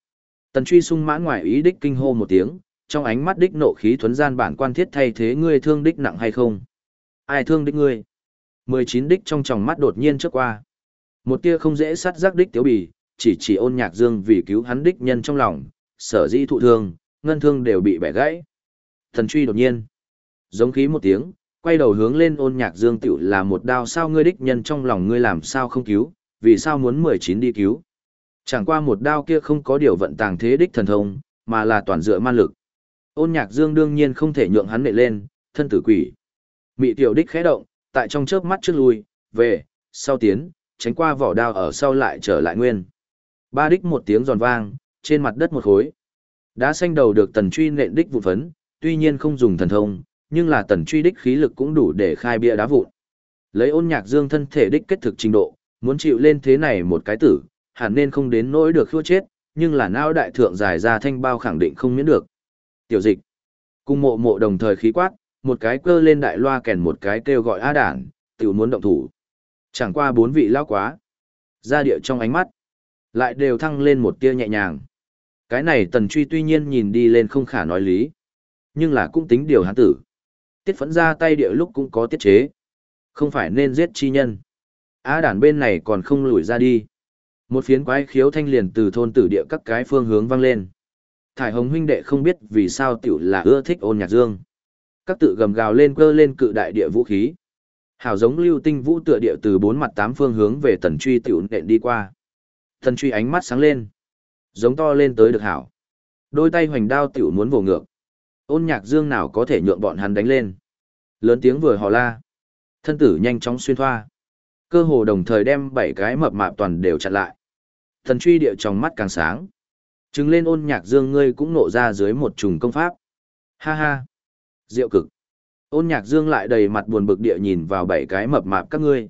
Tần truy sung mãn ngoài ý đích kinh hô một tiếng, trong ánh mắt đích nộ khí thuấn gian bản quan thiết thay thế ngươi thương đích nặng hay không? Ai thương đích ngươi? 19 đích trong tròng mắt đột nhiên trước qua. Một tia không dễ sát giác đích tiếu bì, chỉ chỉ ôn nhạc dương vì cứu hắn đích nhân trong lòng, sở dĩ thụ thương, ngân thương đều bị bẻ gãy. Thần truy đột nhiên, giống khí một tiếng, quay đầu hướng lên ôn nhạc dương tiểu là một đao sao ngươi đích nhân trong lòng ngươi làm sao không cứu, vì sao muốn 19 đi cứu. Chẳng qua một đao kia không có điều vận tàng thế đích thần thông, mà là toàn dựa man lực. Ôn nhạc dương đương nhiên không thể nhượng hắn nệ lên, thân tử quỷ. Mị tiểu đích khẽ động, tại trong chớp mắt trước lui, về, sau tiến, tránh qua vỏ đao ở sau lại trở lại nguyên. Ba đích một tiếng giòn vang, trên mặt đất một khối. Đá xanh đầu được tần truy nện đích vụn phấn, tuy nhiên không dùng thần thông, nhưng là tần truy đích khí lực cũng đủ để khai bia đá vụn. Lấy ôn nhạc dương thân thể đích kết thực trình độ, muốn chịu lên thế này một cái tử, hẳn nên không đến nỗi được thua chết, nhưng là não đại thượng dài ra thanh bao khẳng định không miễn được. Tiểu dịch. Cung mộ mộ đồng thời khí quát, một cái cơ lên đại loa kèn một cái kêu gọi A đản, tiểu muốn động thủ. Chẳng qua bốn vị lao quá. Ra địa trong ánh mắt. Lại đều thăng lên một tia nhẹ nhàng. Cái này tần truy tuy nhiên nhìn đi lên không khả nói lý. Nhưng là cũng tính điều hắn tử. Tiết phẫn ra tay địa lúc cũng có tiết chế. Không phải nên giết chi nhân. Á đàn bên này còn không lùi ra đi. Một phiến quái khiếu thanh liền từ thôn tử địa các cái phương hướng vang lên. Thải hồng huynh đệ không biết vì sao tiểu là ưa thích ôn nhạc dương. Các tự gầm gào lên cơ lên cự đại địa vũ khí. Hảo giống lưu tinh vũ tựa địa từ bốn mặt tám phương hướng về tần truy tiểu nện đi qua. Tần truy ánh mắt sáng lên. Giống to lên tới được hảo. Đôi tay hoành đao tiểu muốn vồ ngược. Ôn nhạc dương nào có thể nhượng bọn hắn đánh lên. Lớn tiếng vừa hò la. Thân tử nhanh chóng xuyên thoa. Cơ hồ đồng thời đem bảy cái mập mạp toàn đều chặn lại. Thần truy địa trong mắt càng sáng. Trứng lên ôn nhạc dương ngươi cũng nộ ra dưới một trùng công pháp. Ha ha. Diệu cực. Ôn nhạc dương lại đầy mặt buồn bực địa nhìn vào bảy cái mập mạp các ngươi.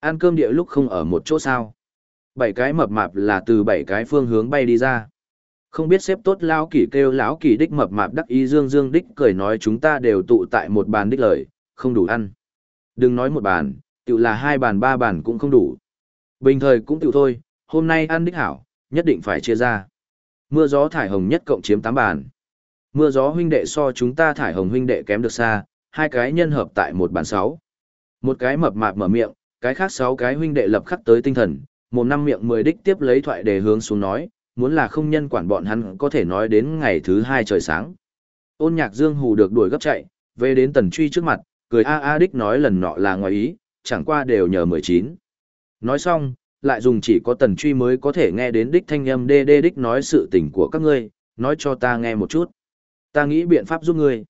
Ăn cơm địa lúc không ở một chỗ sao. Bảy cái mập mạp là từ bảy cái phương hướng bay đi ra. Không biết xếp tốt lão kỷ kêu lão kỷ đích mập mạp đắc ý dương dương đích cười nói chúng ta đều tụ tại một bàn đích lời, không đủ ăn. Đừng nói một bàn, tự là hai bàn ba bàn cũng không đủ. Bình thời cũng tự thôi, hôm nay ăn đích hảo, nhất định phải chia ra. Mưa gió thải hồng nhất cộng chiếm tám bàn. Mưa gió huynh đệ so chúng ta thải hồng huynh đệ kém được xa, hai cái nhân hợp tại một bàn sáu. Một cái mập mạp mở miệng, cái khác sáu cái huynh đệ lập khắc tới tinh thần, một năm miệng 10 đích tiếp lấy thoại để hướng xuống nói, muốn là không nhân quản bọn hắn có thể nói đến ngày thứ hai trời sáng. Ôn nhạc dương hù được đuổi gấp chạy, về đến tần truy trước mặt, cười a a đích nói lần nọ là ngoài ý, chẳng qua đều nhờ 19. Nói xong, lại dùng chỉ có tần truy mới có thể nghe đến đích thanh âm đê đê đích nói sự tình của các ngươi, nói cho ta nghe một chút. Ta nghĩ biện pháp giúp ngươi.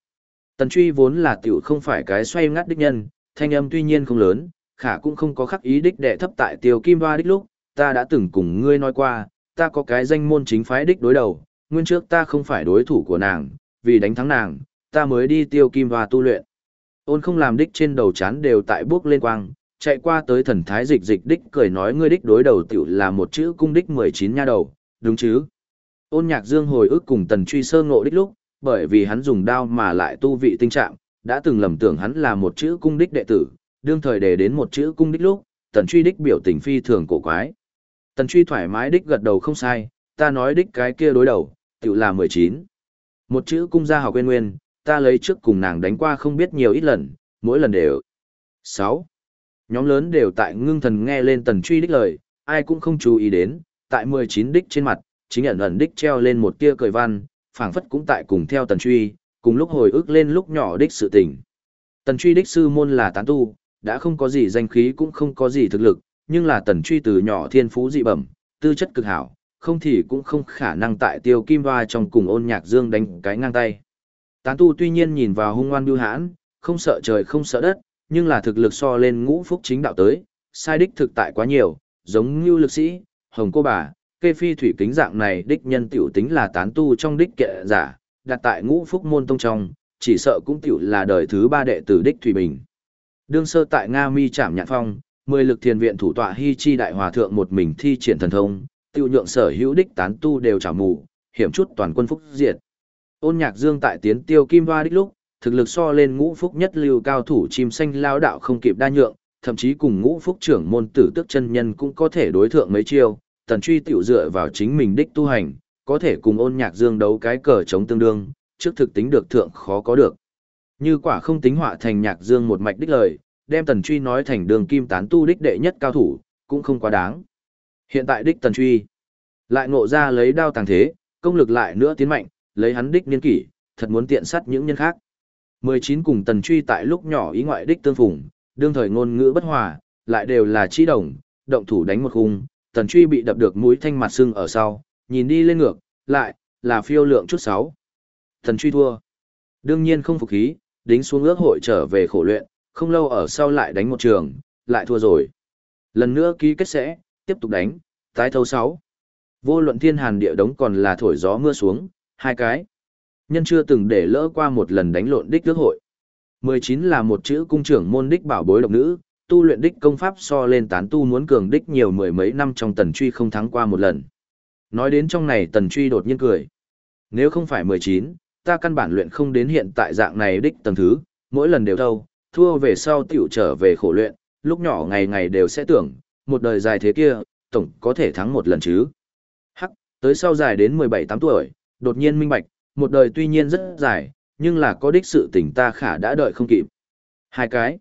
Tần truy vốn là tiểu không phải cái xoay ngắt đích nhân, thanh âm tuy nhiên không lớn, khả cũng không có khắc ý đích đệ thấp tại tiêu kim hoa đích lúc, ta đã từng cùng ngươi nói qua, ta có cái danh môn chính phái đích đối đầu, nguyên trước ta không phải đối thủ của nàng, vì đánh thắng nàng, ta mới đi tiêu kim và tu luyện. Ôn không làm đích trên đầu chán đều tại bước lên quang, chạy qua tới thần thái dịch dịch đích cười nói ngươi đích đối đầu tiểu là một chữ cung đích 19 nha đầu, đúng chứ? Ôn nhạc dương hồi ức cùng tần truy sơ ngộ đích lúc, bởi vì hắn dùng đao mà lại tu vị tinh trạng, đã từng lầm tưởng hắn là một chữ cung đích đệ tử, đương thời đề đến một chữ cung đích lúc, tần truy đích biểu tình phi thường cổ quái. Tần truy thoải mái đích gật đầu không sai, ta nói đích cái kia đối đầu, tiểu là 19. Một chữ cung gia học quên nguyên, ta lấy trước cùng nàng đánh qua không biết nhiều ít lần, mỗi lần đều. 6. Nhóm lớn đều tại ngưng thần nghe lên tần truy đích lời, ai cũng không chú ý đến, tại 19 đích trên mặt, chính ẩn ẩn đích treo lên một tia cười văn, phảng phất cũng tại cùng theo tần truy, cùng lúc hồi ức lên lúc nhỏ đích sự tình. Tần truy đích sư môn là tán tu, đã không có gì danh khí cũng không có gì thực lực, nhưng là tần truy từ nhỏ thiên phú dị bẩm, tư chất cực hảo, không thì cũng không khả năng tại tiêu kim hoa trong cùng ôn nhạc dương đánh cái ngang tay. Tán tu tuy nhiên nhìn vào hung ngoan bưu hãn, không sợ trời không sợ đất, nhưng là thực lực so lên ngũ phúc chính đạo tới, sai đích thực tại quá nhiều, giống như lực sĩ, hồng cô bà, kê phi thủy kính dạng này đích nhân tiểu tính là tán tu trong đích kệ giả, đặt tại ngũ phúc môn tông trong, chỉ sợ cũng tiểu là đời thứ ba đệ tử đích thủy bình. Đương sơ tại Nga mi trảm nhạn phong, mười lực thiền viện thủ tọa hy chi đại hòa thượng một mình thi triển thần thông, tiêu nhượng sở hữu đích tán tu đều trả mù, hiểm chút toàn quân phúc diệt. Ôn nhạc dương tại tiến tiêu kim hoa đích lúc, thực lực so lên ngũ phúc nhất lưu cao thủ chim xanh lao đạo không kịp đa nhượng, thậm chí cùng ngũ phúc trưởng môn tử tức chân nhân cũng có thể đối thượng mấy chiêu, tần truy tiểu dựa vào chính mình đích tu hành, có thể cùng ôn nhạc dương đấu cái cờ chống tương đương, trước thực tính được thượng khó có được. Như quả không tính họa thành nhạc dương một mạch đích lời, đem tần truy nói thành đường kim tán tu đích đệ nhất cao thủ, cũng không quá đáng. Hiện tại đích tần truy, lại ngộ ra lấy đao tàng thế, công lực lại nữa tiến mạnh, lấy hắn đích niên kỷ, thật muốn tiện sát những nhân khác. 19 cùng tần truy tại lúc nhỏ ý ngoại đích tương phùng, đương thời ngôn ngữ bất hòa, lại đều là chi đồng, động thủ đánh một khung, tần truy bị đập được mũi thanh mặt sưng ở sau, nhìn đi lên ngược, lại, là phiêu lượng chút sáu. Tần truy thua. Đương nhiên không phục khí, đính xuống ước hội trở về khổ luyện, không lâu ở sau lại đánh một trường, lại thua rồi. Lần nữa ký kết sẽ, tiếp tục đánh, tái thâu 6. Vô luận thiên hàn địa đống còn là thổi gió mưa xuống, hai cái. Nhân chưa từng để lỡ qua một lần đánh lộn đích ước hội. 19 là một chữ cung trưởng môn đích bảo bối độc nữ, tu luyện đích công pháp so lên tán tu muốn cường đích nhiều mười mấy năm trong tần truy không thắng qua một lần. Nói đến trong này tần truy đột nhiên cười. Nếu không phải 19, ta căn bản luyện không đến hiện tại dạng này đích tầng thứ, mỗi lần đều thâu, thua về sau tiểu trở về khổ luyện, lúc nhỏ ngày ngày đều sẽ tưởng, một đời dài thế kia, tổng có thể thắng một lần chứ. Hắc, tới sau dài đến 17-8 tuổi, đột nhiên minh bạch, một đời tuy nhiên rất dài, nhưng là có đích sự tình ta khả đã đợi không kịp. Hai cái.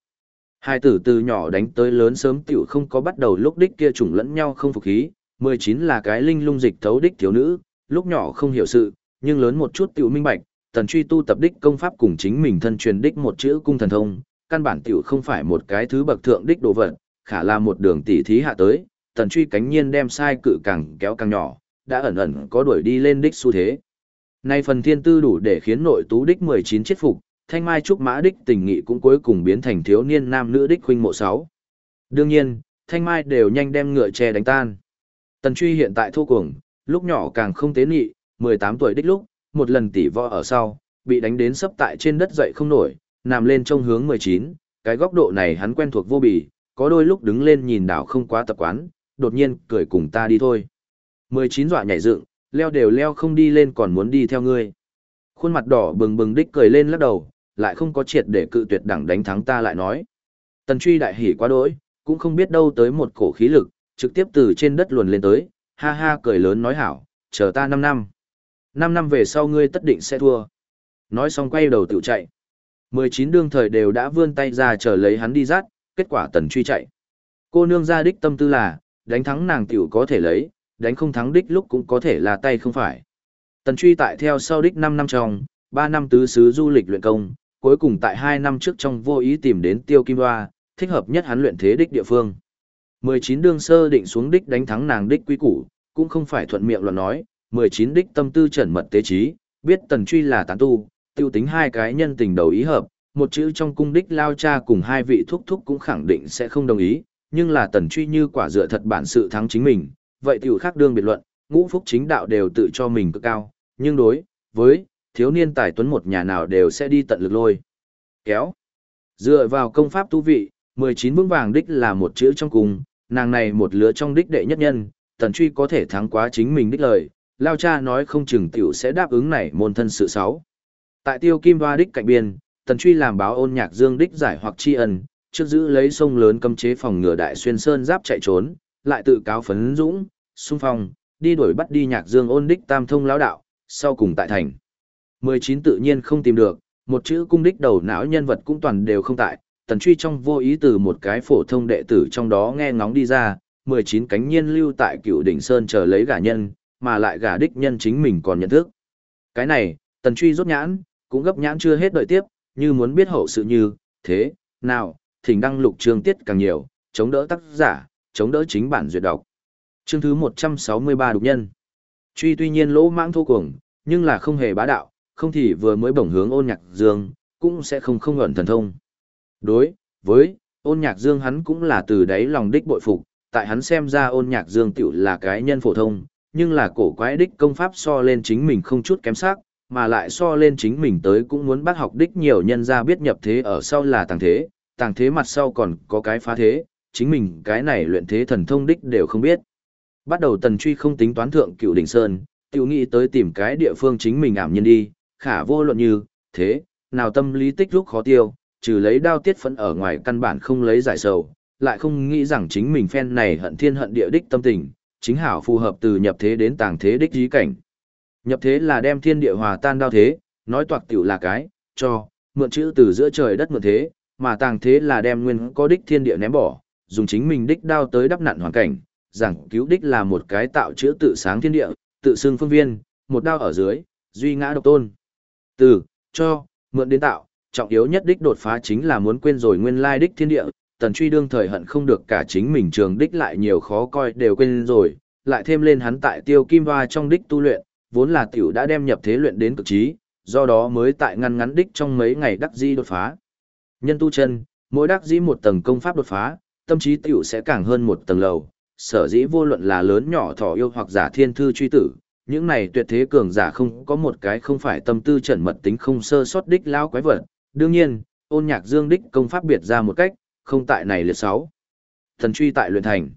Hai tử từ nhỏ đánh tới lớn sớm tiểu không có bắt đầu lúc đích kia trùng lẫn nhau không phục khí, 19 là cái linh lung dịch thấu đích thiếu nữ, lúc nhỏ không hiểu sự, nhưng lớn một chút tiểu minh bạch, tần truy tu tập đích công pháp cùng chính mình thân truyền đích một chữ cung thần thông, căn bản tiểu không phải một cái thứ bậc thượng đích đồ vật, khả là một đường tỉ thí hạ tới, tần truy cánh nhiên đem sai cự càng kéo càng nhỏ, đã ẩn ẩn có đuổi đi lên đích xu thế. Nay phần thiên tư đủ để khiến nội tú đích 19 chết phục, thanh mai trúc mã đích tình nghị cũng cuối cùng biến thành thiếu niên nam nữ đích huynh mộ 6. Đương nhiên, thanh mai đều nhanh đem ngựa che đánh tan. Tần truy hiện tại thô cuồng, lúc nhỏ càng không tế nghị, 18 tuổi đích lúc, một lần tỉ võ ở sau, bị đánh đến sấp tại trên đất dậy không nổi, nằm lên trông hướng 19, cái góc độ này hắn quen thuộc vô bì, có đôi lúc đứng lên nhìn đảo không quá tập quán, đột nhiên cười cùng ta đi thôi. 19 dọa nhảy dựng, leo đều leo không đi lên còn muốn đi theo ngươi. Khuôn mặt đỏ bừng bừng đích cười lên lắc đầu, lại không có triệt để cự tuyệt đẳng đánh thắng ta lại nói. Tần truy đại hỉ quá đỗi, cũng không biết đâu tới một cổ khí lực, trực tiếp từ trên đất luồn lên tới, ha ha cười lớn nói hảo, chờ ta 5 năm. 5 năm về sau ngươi tất định sẽ thua. Nói xong quay đầu tự chạy. 19 đương thời đều đã vươn tay ra chờ lấy hắn đi rát, kết quả tần truy chạy. Cô nương ra đích tâm tư là, đánh thắng nàng tiểu có thể lấy, đánh không thắng đích lúc cũng có thể là tay không phải. Tần truy tại theo sau đích 5 năm trong, 3 năm tứ xứ du lịch luyện công, cuối cùng tại 2 năm trước trong vô ý tìm đến tiêu kim hoa, thích hợp nhất hắn luyện thế đích địa phương. 19 đương sơ định xuống đích đánh thắng nàng đích quý củ, cũng không phải thuận miệng luận nói, 19 đích tâm tư trần mật tế trí, biết tần truy là tán tu, tiêu tính hai cái nhân tình đầu ý hợp, một chữ trong cung đích lao cha cùng hai vị thúc thúc cũng khẳng định sẽ không đồng ý, nhưng là tần truy như quả dựa thật bản sự thắng chính mình, vậy tiểu khác đương biệt luận, ngũ phúc chính đạo đều tự cho mình cực cao, nhưng đối với thiếu niên tài tuấn một nhà nào đều sẽ đi tận lực lôi. Kéo. Dựa vào công pháp tu vị, 19 vững vàng đích là một chữ trong cùng, nàng này một lứa trong đích đệ nhất nhân, tần truy có thể thắng quá chính mình đích lời, lao cha nói không chừng tiểu sẽ đáp ứng này môn thân sự sáu. Tại tiêu kim hoa đích cạnh biên, tần truy làm báo ôn nhạc dương đích giải hoặc tri ân, trước giữ lấy sông lớn cấm chế phòng ngừa đại xuyên sơn giáp chạy trốn, lại tự cáo phấn dũng, xung phong, đi đuổi bắt đi nhạc dương ôn đích tam thông lão đạo, sau cùng tại thành. 19 tự nhiên không tìm được, một chữ cung đích đầu não nhân vật cũng toàn đều không tại, tần truy trong vô ý từ một cái phổ thông đệ tử trong đó nghe ngóng đi ra, 19 cánh nhiên lưu tại cựu đỉnh sơn chờ lấy gả nhân, mà lại gả đích nhân chính mình còn nhận thức. Cái này, tần truy rốt nhãn, cũng gấp nhãn chưa hết đợi tiếp, như muốn biết hậu sự như, thế, nào, thỉnh đăng lục chương tiết càng nhiều, chống đỡ tác giả, chống đỡ chính bản duyệt đọc. Chương thứ 163 đục nhân. Truy tuy nhiên lỗ mãng thô cuồng, nhưng là không hề bá đạo, không thì vừa mới bổng hướng ôn nhạc dương, cũng sẽ không không ẩn thần thông. Đối, với, ôn nhạc dương hắn cũng là từ đáy lòng đích bội phục, tại hắn xem ra ôn nhạc dương tiểu là cái nhân phổ thông, nhưng là cổ quái đích công pháp so lên chính mình không chút kém sắc, mà lại so lên chính mình tới cũng muốn bắt học đích nhiều nhân ra biết nhập thế ở sau là tàng thế, tàng thế mặt sau còn có cái phá thế, chính mình cái này luyện thế thần thông đích đều không biết. Bắt đầu tần truy không tính toán thượng cựu đỉnh sơn, tiểu nghĩ tới tìm cái địa phương chính mình ảm nhân đi, khả vô luận như, thế, nào tâm lý tích lúc khó tiêu, trừ lấy đao tiết phấn ở ngoài căn bản không lấy giải sầu, lại không nghĩ rằng chính mình phen này hận thiên hận địa đích tâm tình, chính hảo phù hợp từ nhập thế đến tàng thế đích dí cảnh. Nhập thế là đem thiên địa hòa tan đao thế, nói toạc tiểu là cái, cho, mượn chữ từ giữa trời đất mượn thế, mà tàng thế là đem nguyên có đích thiên địa ném bỏ, dùng chính mình đích đao tới đắp nặn hoàn cảnh, giảng cứu đích là một cái tạo chữ tự sáng thiên địa, tự xưng phương viên, một đao ở dưới, duy ngã độc tôn. Từ, cho, mượn đến tạo, trọng yếu nhất đích đột phá chính là muốn quên rồi nguyên lai đích thiên địa, tần truy đương thời hận không được cả chính mình trường đích lại nhiều khó coi đều quên rồi, lại thêm lên hắn tại tiêu kim hoa trong đích tu luyện, vốn là tiểu đã đem nhập thế luyện đến cực trí, do đó mới tại ngăn ngắn đích trong mấy ngày đắc di đột phá. Nhân tu chân, mỗi đắc di một tầng công pháp đột phá, tâm trí tiểu sẽ càng hơn một tầng lầu, sở dĩ vô luận là lớn nhỏ thỏ yêu hoặc giả thiên thư truy tử, những này tuyệt thế cường giả không có một cái không phải tâm tư trần mật tính không sơ sót đích lao quái vật. Đương nhiên, ôn nhạc dương đích công pháp biệt ra một cách, không tại này liệt sáu. Thần truy tại luyện thành.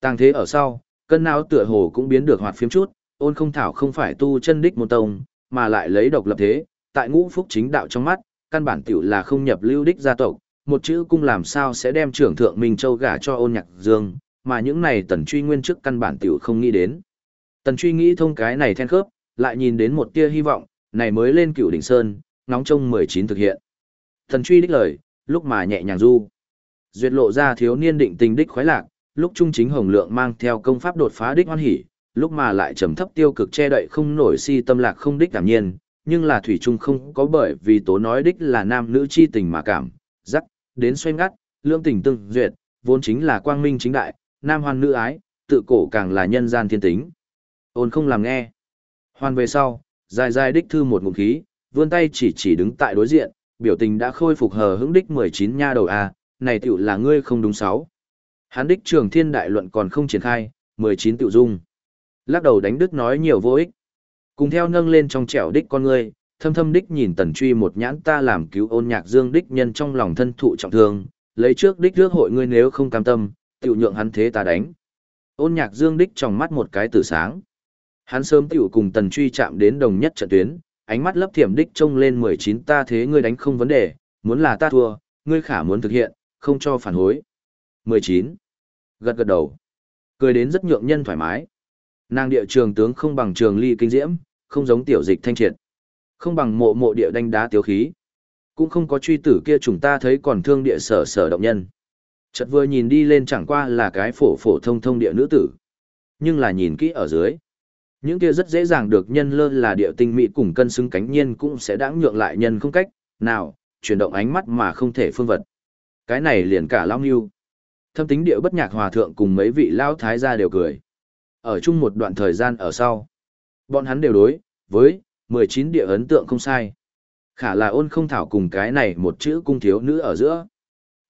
Tăng thế ở sau, cân não tựa hồ cũng biến được hoạt phiếm chút, ôn không thảo không phải tu chân đích môn tông, mà lại lấy độc lập thế, tại ngũ phúc chính đạo trong mắt, căn bản tiểu là không nhập lưu đích gia tộc, một chữ cung làm sao sẽ đem trưởng thượng Minh Châu gả cho ôn nhạc dương, mà những này tần truy nguyên trước căn bản tiểu không nghĩ đến. Tần truy nghĩ thông cái này then khớp, lại nhìn đến một tia hy vọng, này mới lên cựu đỉnh sơn, nóng trông 19 thực hiện. Tần truy đích lời, lúc mà nhẹ nhàng du. Duyệt lộ ra thiếu niên định tình đích khoái lạc, lúc trung chính hồng lượng mang theo công pháp đột phá đích hoan hỉ, lúc mà lại trầm thấp tiêu cực che đậy không nổi si tâm lạc không đích cảm nhiên, nhưng là thủy trung không có bởi vì tố nói đích là nam nữ chi tình mà cảm, rắc, đến xoay ngắt, lương tình tương duyệt, vốn chính là quang minh chính đại, nam hoan nữ ái, tự cổ càng là nhân gian thiên tính. Ôn không làm nghe. Hoàn về sau, dài dài đích thư một ngụm khí, vươn tay chỉ chỉ đứng tại đối diện, biểu tình đã khôi phục hờ hững đích 19 nha đầu a, này tiểu là ngươi không đúng sáu. Hán đích trường thiên đại luận còn không triển khai, 19 tiểu dung. Lắc đầu đánh đức nói nhiều vô ích. Cùng theo nâng lên trong trẻo đích con ngươi, thâm thâm đích nhìn tần truy một nhãn ta làm cứu ôn nhạc dương đích nhân trong lòng thân thụ trọng thương, lấy trước đích rước hội ngươi nếu không cam tâm, tiểu nhượng hắn thế ta đánh. Ôn nhạc dương đích trong mắt một cái tử sáng. Hắn sớm tiểu cùng tần truy chạm đến đồng nhất trận tuyến, ánh mắt lấp thiểm đích trông lên 19 ta thế ngươi đánh không vấn đề, muốn là ta thua, ngươi khả muốn thực hiện, không cho phản hối. 19. Gật gật đầu. Cười đến rất nhượng nhân thoải mái. Nàng địa trường tướng không bằng trường ly kinh diễm, không giống tiểu dịch thanh triệt. Không bằng mộ mộ địa đánh đá tiếu khí. Cũng không có truy tử kia chúng ta thấy còn thương địa sở sở động nhân. Chợt vừa nhìn đi lên chẳng qua là cái phổ phổ thông thông địa nữ tử. Nhưng là nhìn kỹ ở dưới. Những kia rất dễ dàng được nhân lơ là địa tinh mỹ cùng cân xứng cánh nhiên cũng sẽ đáng nhượng lại nhân không cách, nào, chuyển động ánh mắt mà không thể phương vật. Cái này liền cả Long yêu. Thâm tính địa bất nhạc hòa thượng cùng mấy vị lao thái gia đều cười. Ở chung một đoạn thời gian ở sau. Bọn hắn đều đối, với, 19 địa ấn tượng không sai. Khả là ôn không thảo cùng cái này một chữ cung thiếu nữ ở giữa.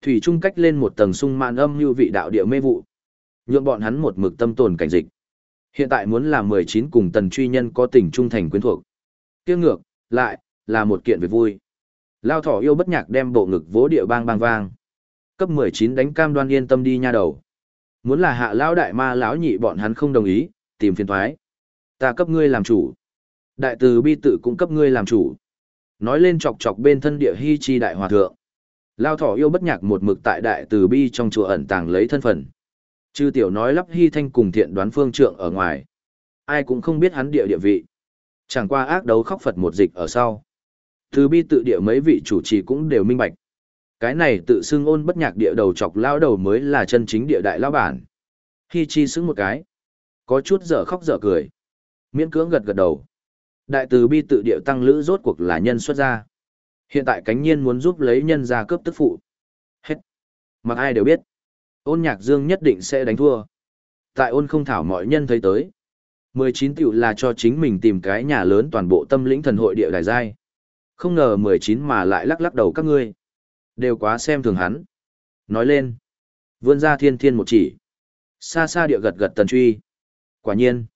Thủy trung cách lên một tầng sung mạn âm như vị đạo địa mê vụ. Nhượng bọn hắn một mực tâm tồn cảnh dịch. Hiện tại muốn làm 19 cùng tần truy nhân có tình trung thành quyến thuộc. Kiếng ngược, lại, là một kiện việc vui. Lao thỏ yêu bất nhạc đem bộ ngực vỗ địa bang bang vang. Cấp 19 đánh cam đoan yên tâm đi nha đầu. Muốn là hạ lão đại ma lão nhị bọn hắn không đồng ý, tìm phiền thoái. Ta cấp ngươi làm chủ. Đại từ bi tự cũng cấp ngươi làm chủ. Nói lên chọc chọc bên thân địa hy chi đại hòa thượng. Lao thỏ yêu bất nhạc một mực tại đại từ bi trong chùa ẩn tàng lấy thân phận. Chư tiểu nói lắp hy thanh cùng thiện đoán phương trượng ở ngoài. Ai cũng không biết hắn địa địa vị. Chẳng qua ác đấu khóc Phật một dịch ở sau. Từ bi tự địa mấy vị chủ trì cũng đều minh bạch. Cái này tự xưng ôn bất nhạc địa đầu chọc lao đầu mới là chân chính địa đại lao bản. Hi chi xứng một cái. Có chút dở khóc dở cười. Miễn cưỡng gật gật đầu. Đại từ bi tự địa tăng lữ rốt cuộc là nhân xuất ra. Hiện tại cánh nhiên muốn giúp lấy nhân ra cướp tức phụ. Hết. Mặc ai đều biết. Ôn nhạc dương nhất định sẽ đánh thua. Tại ôn không thảo mọi nhân thấy tới. 19 tiểu là cho chính mình tìm cái nhà lớn toàn bộ tâm lĩnh thần hội địa đài giai. Không ngờ 19 mà lại lắc lắc đầu các ngươi. Đều quá xem thường hắn. Nói lên. Vươn ra thiên thiên một chỉ. Xa xa địa gật gật tần truy. Quả nhiên.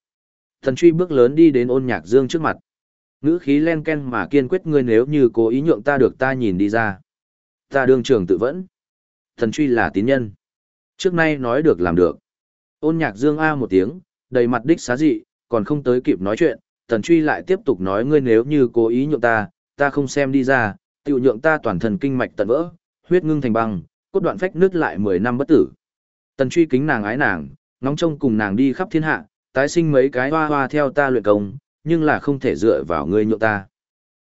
Tần truy bước lớn đi đến ôn nhạc dương trước mặt. Ngữ khí len ken mà kiên quyết ngươi nếu như cố ý nhượng ta được ta nhìn đi ra. Ta đương trường tự vẫn. Tần truy là tín nhân. Trước nay nói được làm được. Ôn nhạc dương A một tiếng, đầy mặt đích xá dị, còn không tới kịp nói chuyện, tần truy lại tiếp tục nói ngươi nếu như cố ý nhượng ta, ta không xem đi ra, tiểu nhượng ta toàn thân kinh mạch tận vỡ, huyết ngưng thành băng, cốt đoạn phách nứt lại 10 năm bất tử. Tần truy kính nàng ái nàng, ngóng trông cùng nàng đi khắp thiên hạ, tái sinh mấy cái hoa hoa theo ta luyện công, nhưng là không thể dựa vào ngươi nhượng ta.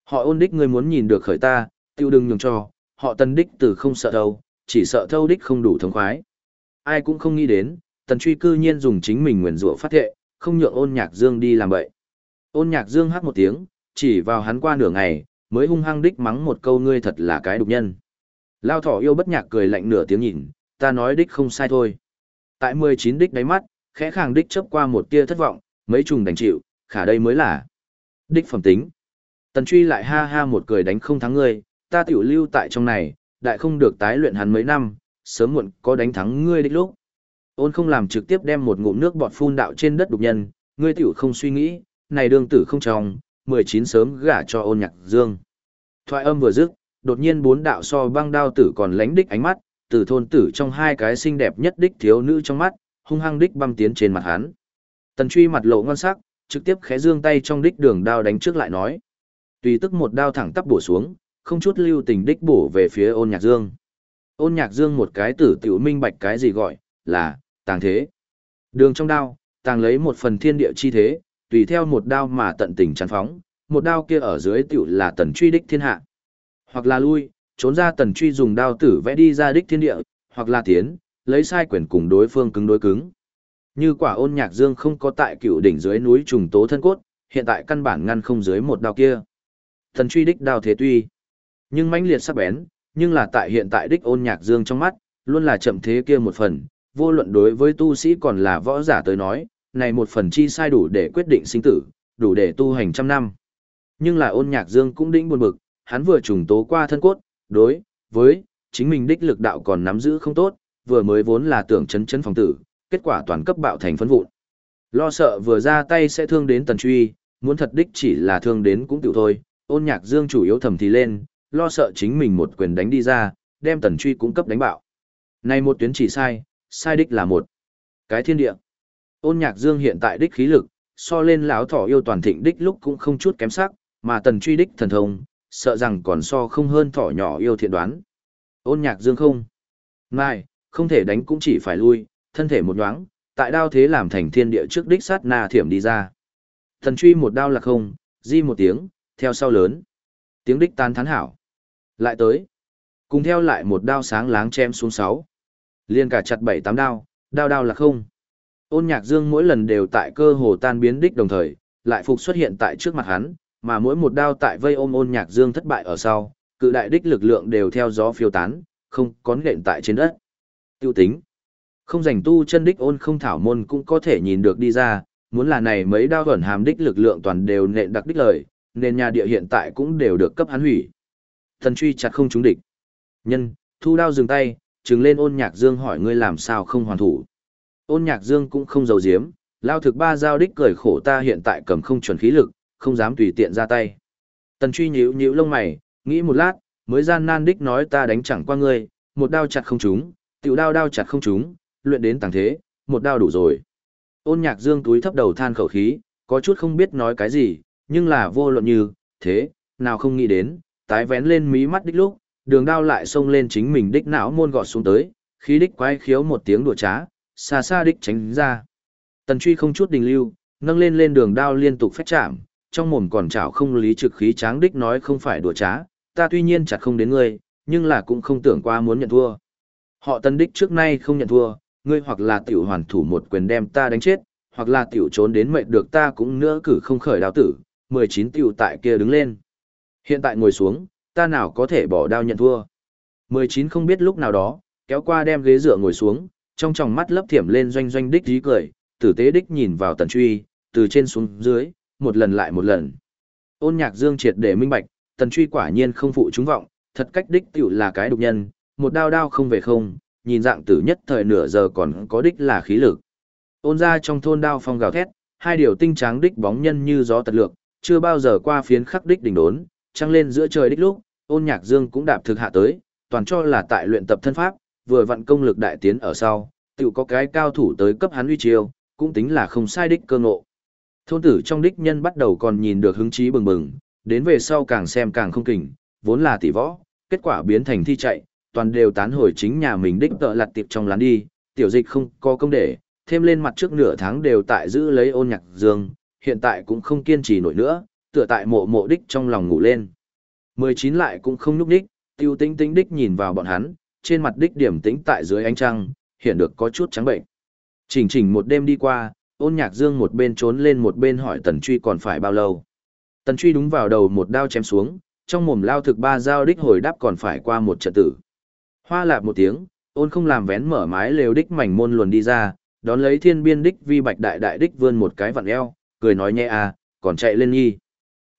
Họ ôn đích ngươi muốn nhìn được khởi ta, tiêu đừng nhường cho, họ tần đích từ không sợ đâu, chỉ sợ thâu đích không đủ thống khoái. Ai cũng không nghĩ đến, tần truy cư nhiên dùng chính mình nguyền rủa phát thệ, không nhượng ôn nhạc dương đi làm vậy. Ôn nhạc dương hát một tiếng, chỉ vào hắn qua nửa ngày, mới hung hăng đích mắng một câu ngươi thật là cái đục nhân. Lao thỏ yêu bất nhạc cười lạnh nửa tiếng nhìn, ta nói đích không sai thôi. Tại 19 đích đáy mắt, khẽ khàng đích chấp qua một tia thất vọng, mấy trùng đành chịu, khả đây mới là đích phẩm tính. Tần truy lại ha ha một cười đánh không thắng ngươi, ta tiểu lưu tại trong này, đại không được tái luyện hắn mấy năm, sớm muộn có đánh thắng ngươi đích lúc. Ôn không làm trực tiếp đem một ngụm nước bọt phun đạo trên đất đục nhân, ngươi tiểu không suy nghĩ, này đường tử không trong, 19 sớm gả cho ôn nhạc dương. Thoại âm vừa dứt, đột nhiên bốn đạo so băng đao tử còn lánh đích ánh mắt, từ thôn tử trong hai cái xinh đẹp nhất đích thiếu nữ trong mắt, hung hăng đích băm tiến trên mặt hắn. Tần truy mặt lộ ngon sắc, trực tiếp khẽ dương tay trong đích đường đao đánh trước lại nói. Tùy tức một đao thẳng tắp bổ xuống, không chút lưu tình đích bổ về phía ôn nhạc dương. Ôn nhạc dương một cái tử tiểu minh bạch cái gì gọi là tàng thế. Đường trong đao, tàng lấy một phần thiên địa chi thế, tùy theo một đao mà tận tình chắn phóng, một đao kia ở dưới tiểu là tần truy đích thiên hạ. Hoặc là lui, trốn ra tần truy dùng đao tử vẽ đi ra đích thiên địa, hoặc là tiến, lấy sai quyền cùng đối phương cứng đối cứng. Như quả ôn nhạc dương không có tại cựu đỉnh dưới núi trùng tố thân cốt, hiện tại căn bản ngăn không dưới một đao kia. tần truy đích đao thế tuy, nhưng mãnh liệt sắc bén, nhưng là tại hiện tại đích ôn nhạc dương trong mắt, luôn là chậm thế kia một phần, vô luận đối với tu sĩ còn là võ giả tới nói, này một phần chi sai đủ để quyết định sinh tử, đủ để tu hành trăm năm. Nhưng là ôn nhạc dương cũng đĩnh buồn bực, hắn vừa trùng tố qua thân cốt, đối, với, chính mình đích lực đạo còn nắm giữ không tốt, vừa mới vốn là tưởng chấn chấn phòng tử, kết quả toàn cấp bạo thành phấn vụn. Lo sợ vừa ra tay sẽ thương đến tần truy, muốn thật đích chỉ là thương đến cũng tiểu thôi, ôn nhạc dương chủ yếu thầm thì lên, lo sợ chính mình một quyền đánh đi ra, đem tần truy cũng cấp đánh bạo. Này một tuyến chỉ sai, sai đích là một cái thiên địa. Ôn nhạc dương hiện tại đích khí lực, so lên lão thỏ yêu toàn thịnh đích lúc cũng không chút kém sắc, mà tần truy đích thần thông, sợ rằng còn so không hơn thỏ nhỏ yêu thiện đoán. Ôn nhạc dương không. Mai, không thể đánh cũng chỉ phải lui, thân thể một nhoáng, tại đao thế làm thành thiên địa trước đích sát na thiểm đi ra. Thần truy một đao là không, di một tiếng, theo sau lớn. Tiếng đích tan thán hảo. Lại tới. Cùng theo lại một đao sáng láng chém xuống sáu. Liên cả chặt bảy tám đao, đao đao là không. Ôn nhạc dương mỗi lần đều tại cơ hồ tan biến đích đồng thời, lại phục xuất hiện tại trước mặt hắn, mà mỗi một đao tại vây ôm ôn nhạc dương thất bại ở sau, cự đại đích lực lượng đều theo gió phiêu tán, không có nện tại trên đất. Tiêu tính. Không dành tu chân đích ôn không thảo môn cũng có thể nhìn được đi ra, muốn là này mấy đao gần hàm đích lực lượng toàn đều nện đặc đích lời, nên nhà địa hiện tại cũng đều được cấp hắn hủy. Thần truy chặt không trúng địch. Nhân, thu đao dừng tay, trừng lên ôn nhạc dương hỏi ngươi làm sao không hoàn thủ. Ôn nhạc dương cũng không giấu giếm, lao thực ba giao đích cười khổ ta hiện tại cầm không chuẩn khí lực, không dám tùy tiện ra tay. Tần truy nhíu nhíu lông mày, nghĩ một lát, mới gian nan đích nói ta đánh chẳng qua ngươi, một đao chặt không trúng, tiểu đao đao chặt không trúng, luyện đến tàng thế, một đao đủ rồi. Ôn nhạc dương túi thấp đầu than khẩu khí, có chút không biết nói cái gì, nhưng là vô luận như, thế, nào không nghĩ đến, tái vén lên mí mắt đích lúc, đường đao lại xông lên chính mình đích não môn gọt xuống tới, khí đích quái khiếu một tiếng đùa trá, xa xa đích tránh ra. Tần truy không chút đình lưu, nâng lên lên đường đao liên tục phách chạm, trong mồm còn chảo không lý trực khí tráng đích nói không phải đùa trá, ta tuy nhiên chặt không đến ngươi, nhưng là cũng không tưởng qua muốn nhận thua. Họ tần đích trước nay không nhận thua, ngươi hoặc là tiểu hoàn thủ một quyền đem ta đánh chết, hoặc là tiểu trốn đến mệnh được ta cũng nữa cử không khởi đao tử, 19 tiểu tại kia đứng lên. Hiện tại ngồi xuống, ta nào có thể bỏ đao nhận thua. 19 không biết lúc nào đó, kéo qua đem ghế dựa ngồi xuống, trong tròng mắt lấp thiểm lên doanh doanh đích dí cười, tử tế đích nhìn vào tần truy, từ trên xuống dưới, một lần lại một lần. Ôn nhạc dương triệt để minh bạch, tần truy quả nhiên không phụ chúng vọng, thật cách đích tiểu là cái độc nhân, một đao đao không về không, nhìn dạng tử nhất thời nửa giờ còn có đích là khí lực. Ôn ra trong thôn đao phong gào thét, hai điều tinh tráng đích bóng nhân như gió tật lược, chưa bao giờ qua phiến khắc đích đỉnh đốn, trăng lên giữa trời đích lúc, ôn nhạc dương cũng đạp thực hạ tới, toàn cho là tại luyện tập thân pháp, vừa vận công lực đại tiến ở sau, tự có cái cao thủ tới cấp hắn uy chiêu, cũng tính là không sai đích cơ ngộ. Thôn tử trong đích nhân bắt đầu còn nhìn được hứng chí bừng bừng, đến về sau càng xem càng không kỉnh, vốn là tỷ võ, kết quả biến thành thi chạy, toàn đều tán hồi chính nhà mình đích tợ lặt tiệp trong lán đi, tiểu dịch không có công để, thêm lên mặt trước nửa tháng đều tại giữ lấy ôn nhạc dương, hiện tại cũng không kiên trì nổi nữa, tựa tại mộ mộ đích trong lòng ngủ lên. 19 lại cũng không núp đích, tiêu tinh tinh đích nhìn vào bọn hắn, trên mặt đích điểm tĩnh tại dưới ánh trăng, hiện được có chút trắng bệnh. Chỉnh chỉnh một đêm đi qua, ôn nhạc dương một bên trốn lên một bên hỏi tần truy còn phải bao lâu. Tần truy đúng vào đầu một đao chém xuống, trong mồm lao thực ba dao đích hồi đáp còn phải qua một trận tử. Hoa lạp một tiếng, ôn không làm vén mở mái lều đích mảnh môn luồn đi ra, đón lấy thiên biên đích vi bạch đại đại đích vươn một cái vặn eo, cười nói nhẹ à, còn chạy lên nghi.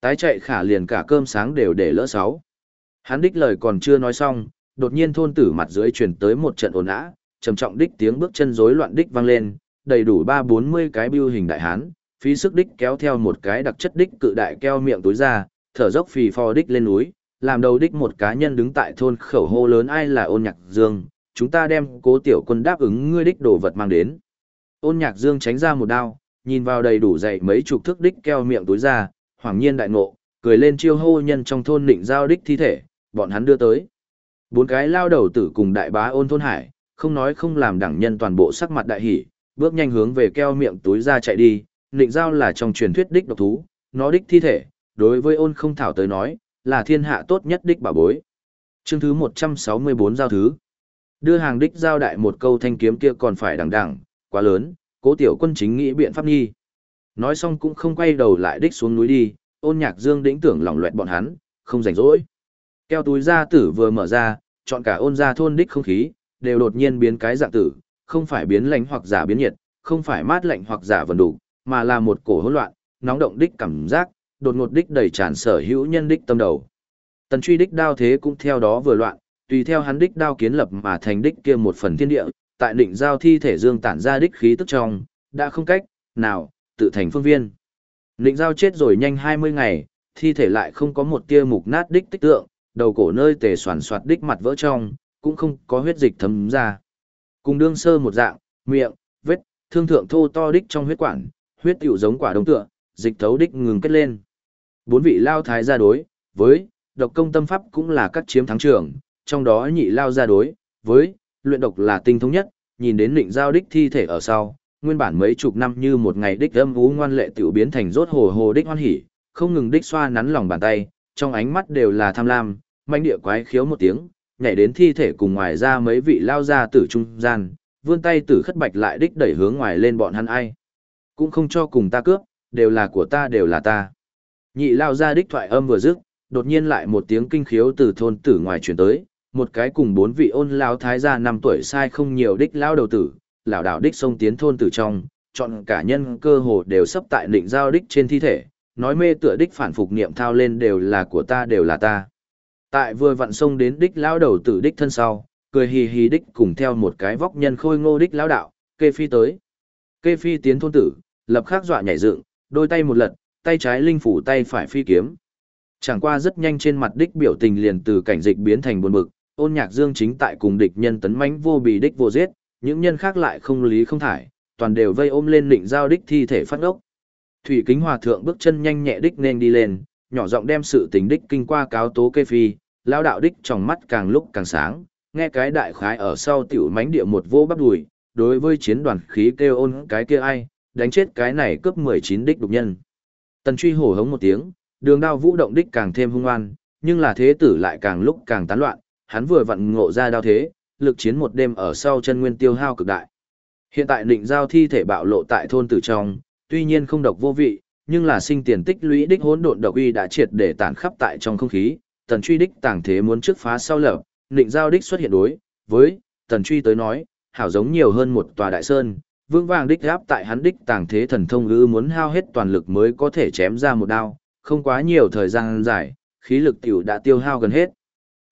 Tái chạy khả liền cả cơm sáng đều để lỡ sáu. Hắn đích lời còn chưa nói xong, đột nhiên thôn tử mặt dưới truyền tới một trận ồn ào, trầm trọng đích tiếng bước chân rối loạn đích vang lên, đầy đủ ba bốn mươi cái bưu hình đại hán, phí sức đích kéo theo một cái đặc chất đích cự đại keo miệng túi ra, thở dốc phì phò đích lên núi, làm đầu đích một cá nhân đứng tại thôn khẩu hô lớn ai là ôn nhạc dương, chúng ta đem cố tiểu quân đáp ứng ngươi đích đồ vật mang đến. Ôn nhạc dương tránh ra một đao, nhìn vào đầy đủ dày mấy chục thước đích keo miệng túi ra, hoàng nhiên đại ngộ, cười lên chiêu hô nhân trong thôn định giao đích thi thể, bọn hắn đưa tới. Bốn cái lao đầu tử cùng đại bá ôn thôn hải, không nói không làm đẳng nhân toàn bộ sắc mặt đại hỉ, bước nhanh hướng về keo miệng túi ra chạy đi, nịnh giao là trong truyền thuyết đích độc thú, nó đích thi thể, đối với ôn không thảo tới nói, là thiên hạ tốt nhất đích bảo bối. Chương thứ 164 giao thứ. Đưa hàng đích giao đại một câu thanh kiếm kia còn phải đằng đẳng quá lớn, cố tiểu quân chính nghĩ biện pháp nghi. Nói xong cũng không quay đầu lại đích xuống núi đi, ôn nhạc dương đĩnh tưởng lỏng loẹt bọn hắn, không rảnh rỗi. Keo túi ra tử vừa mở ra, chọn cả ôn ra thôn đích không khí, đều đột nhiên biến cái dạng tử, không phải biến lạnh hoặc giả biến nhiệt, không phải mát lạnh hoặc giả vần đủ, mà là một cổ hỗn loạn, nóng động đích cảm giác, đột ngột đích đầy tràn sở hữu nhân đích tâm đầu. Tần truy đích đao thế cũng theo đó vừa loạn, tùy theo hắn đích đao kiến lập mà thành đích kia một phần thiên địa, tại định giao thi thể dương tản ra đích khí tức trong, đã không cách, nào, tự thành phương viên. Định giao chết rồi nhanh 20 ngày, thi thể lại không có một tia mục nát đích tích tượng, đầu cổ nơi tề soàn soạt đích mặt vỡ trong, cũng không có huyết dịch thấm ra. Cùng đương sơ một dạng, miệng, vết, thương thượng thô to đích trong huyết quản, huyết tiểu giống quả đông tựa, dịch thấu đích ngừng kết lên. Bốn vị lao thái ra đối, với, độc công tâm pháp cũng là các chiếm thắng trường, trong đó nhị lao ra đối, với, luyện độc là tinh thống nhất, nhìn đến định giao đích thi thể ở sau, nguyên bản mấy chục năm như một ngày đích âm ú ngoan lệ tiểu biến thành rốt hồ hồ đích hoan hỉ, không ngừng đích xoa nắn lòng bàn tay, trong ánh mắt đều là tham lam, manh địa quái khiếu một tiếng, nhảy đến thi thể cùng ngoài ra mấy vị lao ra tử trung gian, vươn tay tử khất bạch lại đích đẩy hướng ngoài lên bọn hắn ai. Cũng không cho cùng ta cướp, đều là của ta đều là ta. Nhị lao ra đích thoại âm vừa dứt, đột nhiên lại một tiếng kinh khiếu từ thôn tử ngoài truyền tới, một cái cùng bốn vị ôn lao thái gia năm tuổi sai không nhiều đích lao đầu tử, lão đạo đích sông tiến thôn tử trong, chọn cả nhân cơ hồ đều sắp tại định giao đích trên thi thể, nói mê tựa đích phản phục niệm thao lên đều là của ta đều là ta. Tại vừa vặn sông đến đích lao đầu tử đích thân sau, cười hì hì đích cùng theo một cái vóc nhân khôi ngô đích lao đạo, kê phi tới. Kê phi tiến thôn tử, lập khắc dọa nhảy dựng, đôi tay một lật, tay trái linh phủ tay phải phi kiếm. Chẳng qua rất nhanh trên mặt đích biểu tình liền từ cảnh dịch biến thành buồn bực, ôn nhạc dương chính tại cùng địch nhân tấn mãnh vô bì đích vô giết, những nhân khác lại không lý không thải, toàn đều vây ôm lên định giao đích thi thể phát ốc. Thủy kính hòa thượng bước chân nhanh nhẹ đích nên đi lên, nhỏ giọng đem sự tình đích kinh qua cáo tố kê phi, lao đạo đích trong mắt càng lúc càng sáng, nghe cái đại khái ở sau tiểu mánh địa một vô bắp đùi, đối với chiến đoàn khí kêu ôn cái kia ai, đánh chết cái này cướp 19 đích đục nhân. Tần truy hổ hống một tiếng, đường đao vũ động đích càng thêm hung ngoan, nhưng là thế tử lại càng lúc càng tán loạn, hắn vừa vặn ngộ ra đao thế, lực chiến một đêm ở sau chân nguyên tiêu hao cực đại. Hiện tại định giao thi thể bạo lộ tại thôn tử trong, tuy nhiên không độc vô vị, nhưng là sinh tiền tích lũy đích hỗn độn độc uy đã triệt để tản khắp tại trong không khí, tần truy đích tàng thế muốn trước phá sau lở, định giao đích xuất hiện đối, với, tần truy tới nói, hảo giống nhiều hơn một tòa đại sơn, vương vàng đích áp tại hắn đích tàng thế thần thông ư muốn hao hết toàn lực mới có thể chém ra một đao, không quá nhiều thời gian dài, khí lực tiểu đã tiêu hao gần hết.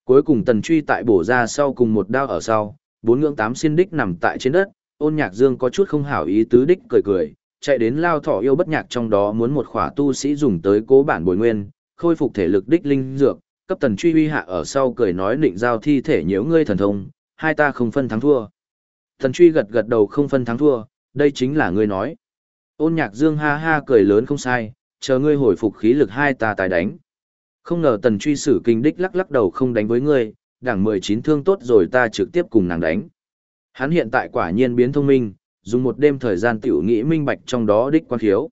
Cuối cùng tần truy tại bổ ra sau cùng một đao ở sau, bốn ngưỡng tám xin đích nằm tại trên đất, ôn nhạc dương có chút không hảo ý tứ đích cười cười, chạy đến lao thọ yêu bất nhạc trong đó muốn một khỏa tu sĩ dùng tới cố bản bồi nguyên, khôi phục thể lực đích linh dược, cấp tần truy uy hạ ở sau cười nói định giao thi thể nhiễu ngươi thần thông, hai ta không phân thắng thua. Tần truy gật gật đầu không phân thắng thua, đây chính là ngươi nói. Ôn nhạc dương ha ha cười lớn không sai, chờ ngươi hồi phục khí lực hai ta tài đánh. Không ngờ tần truy sử kinh đích lắc lắc đầu không đánh với ngươi, đảng 19 thương tốt rồi ta trực tiếp cùng nàng đánh. Hắn hiện tại quả nhiên biến thông minh, dùng một đêm thời gian tiểu nghĩ minh bạch trong đó đích quan khiếu.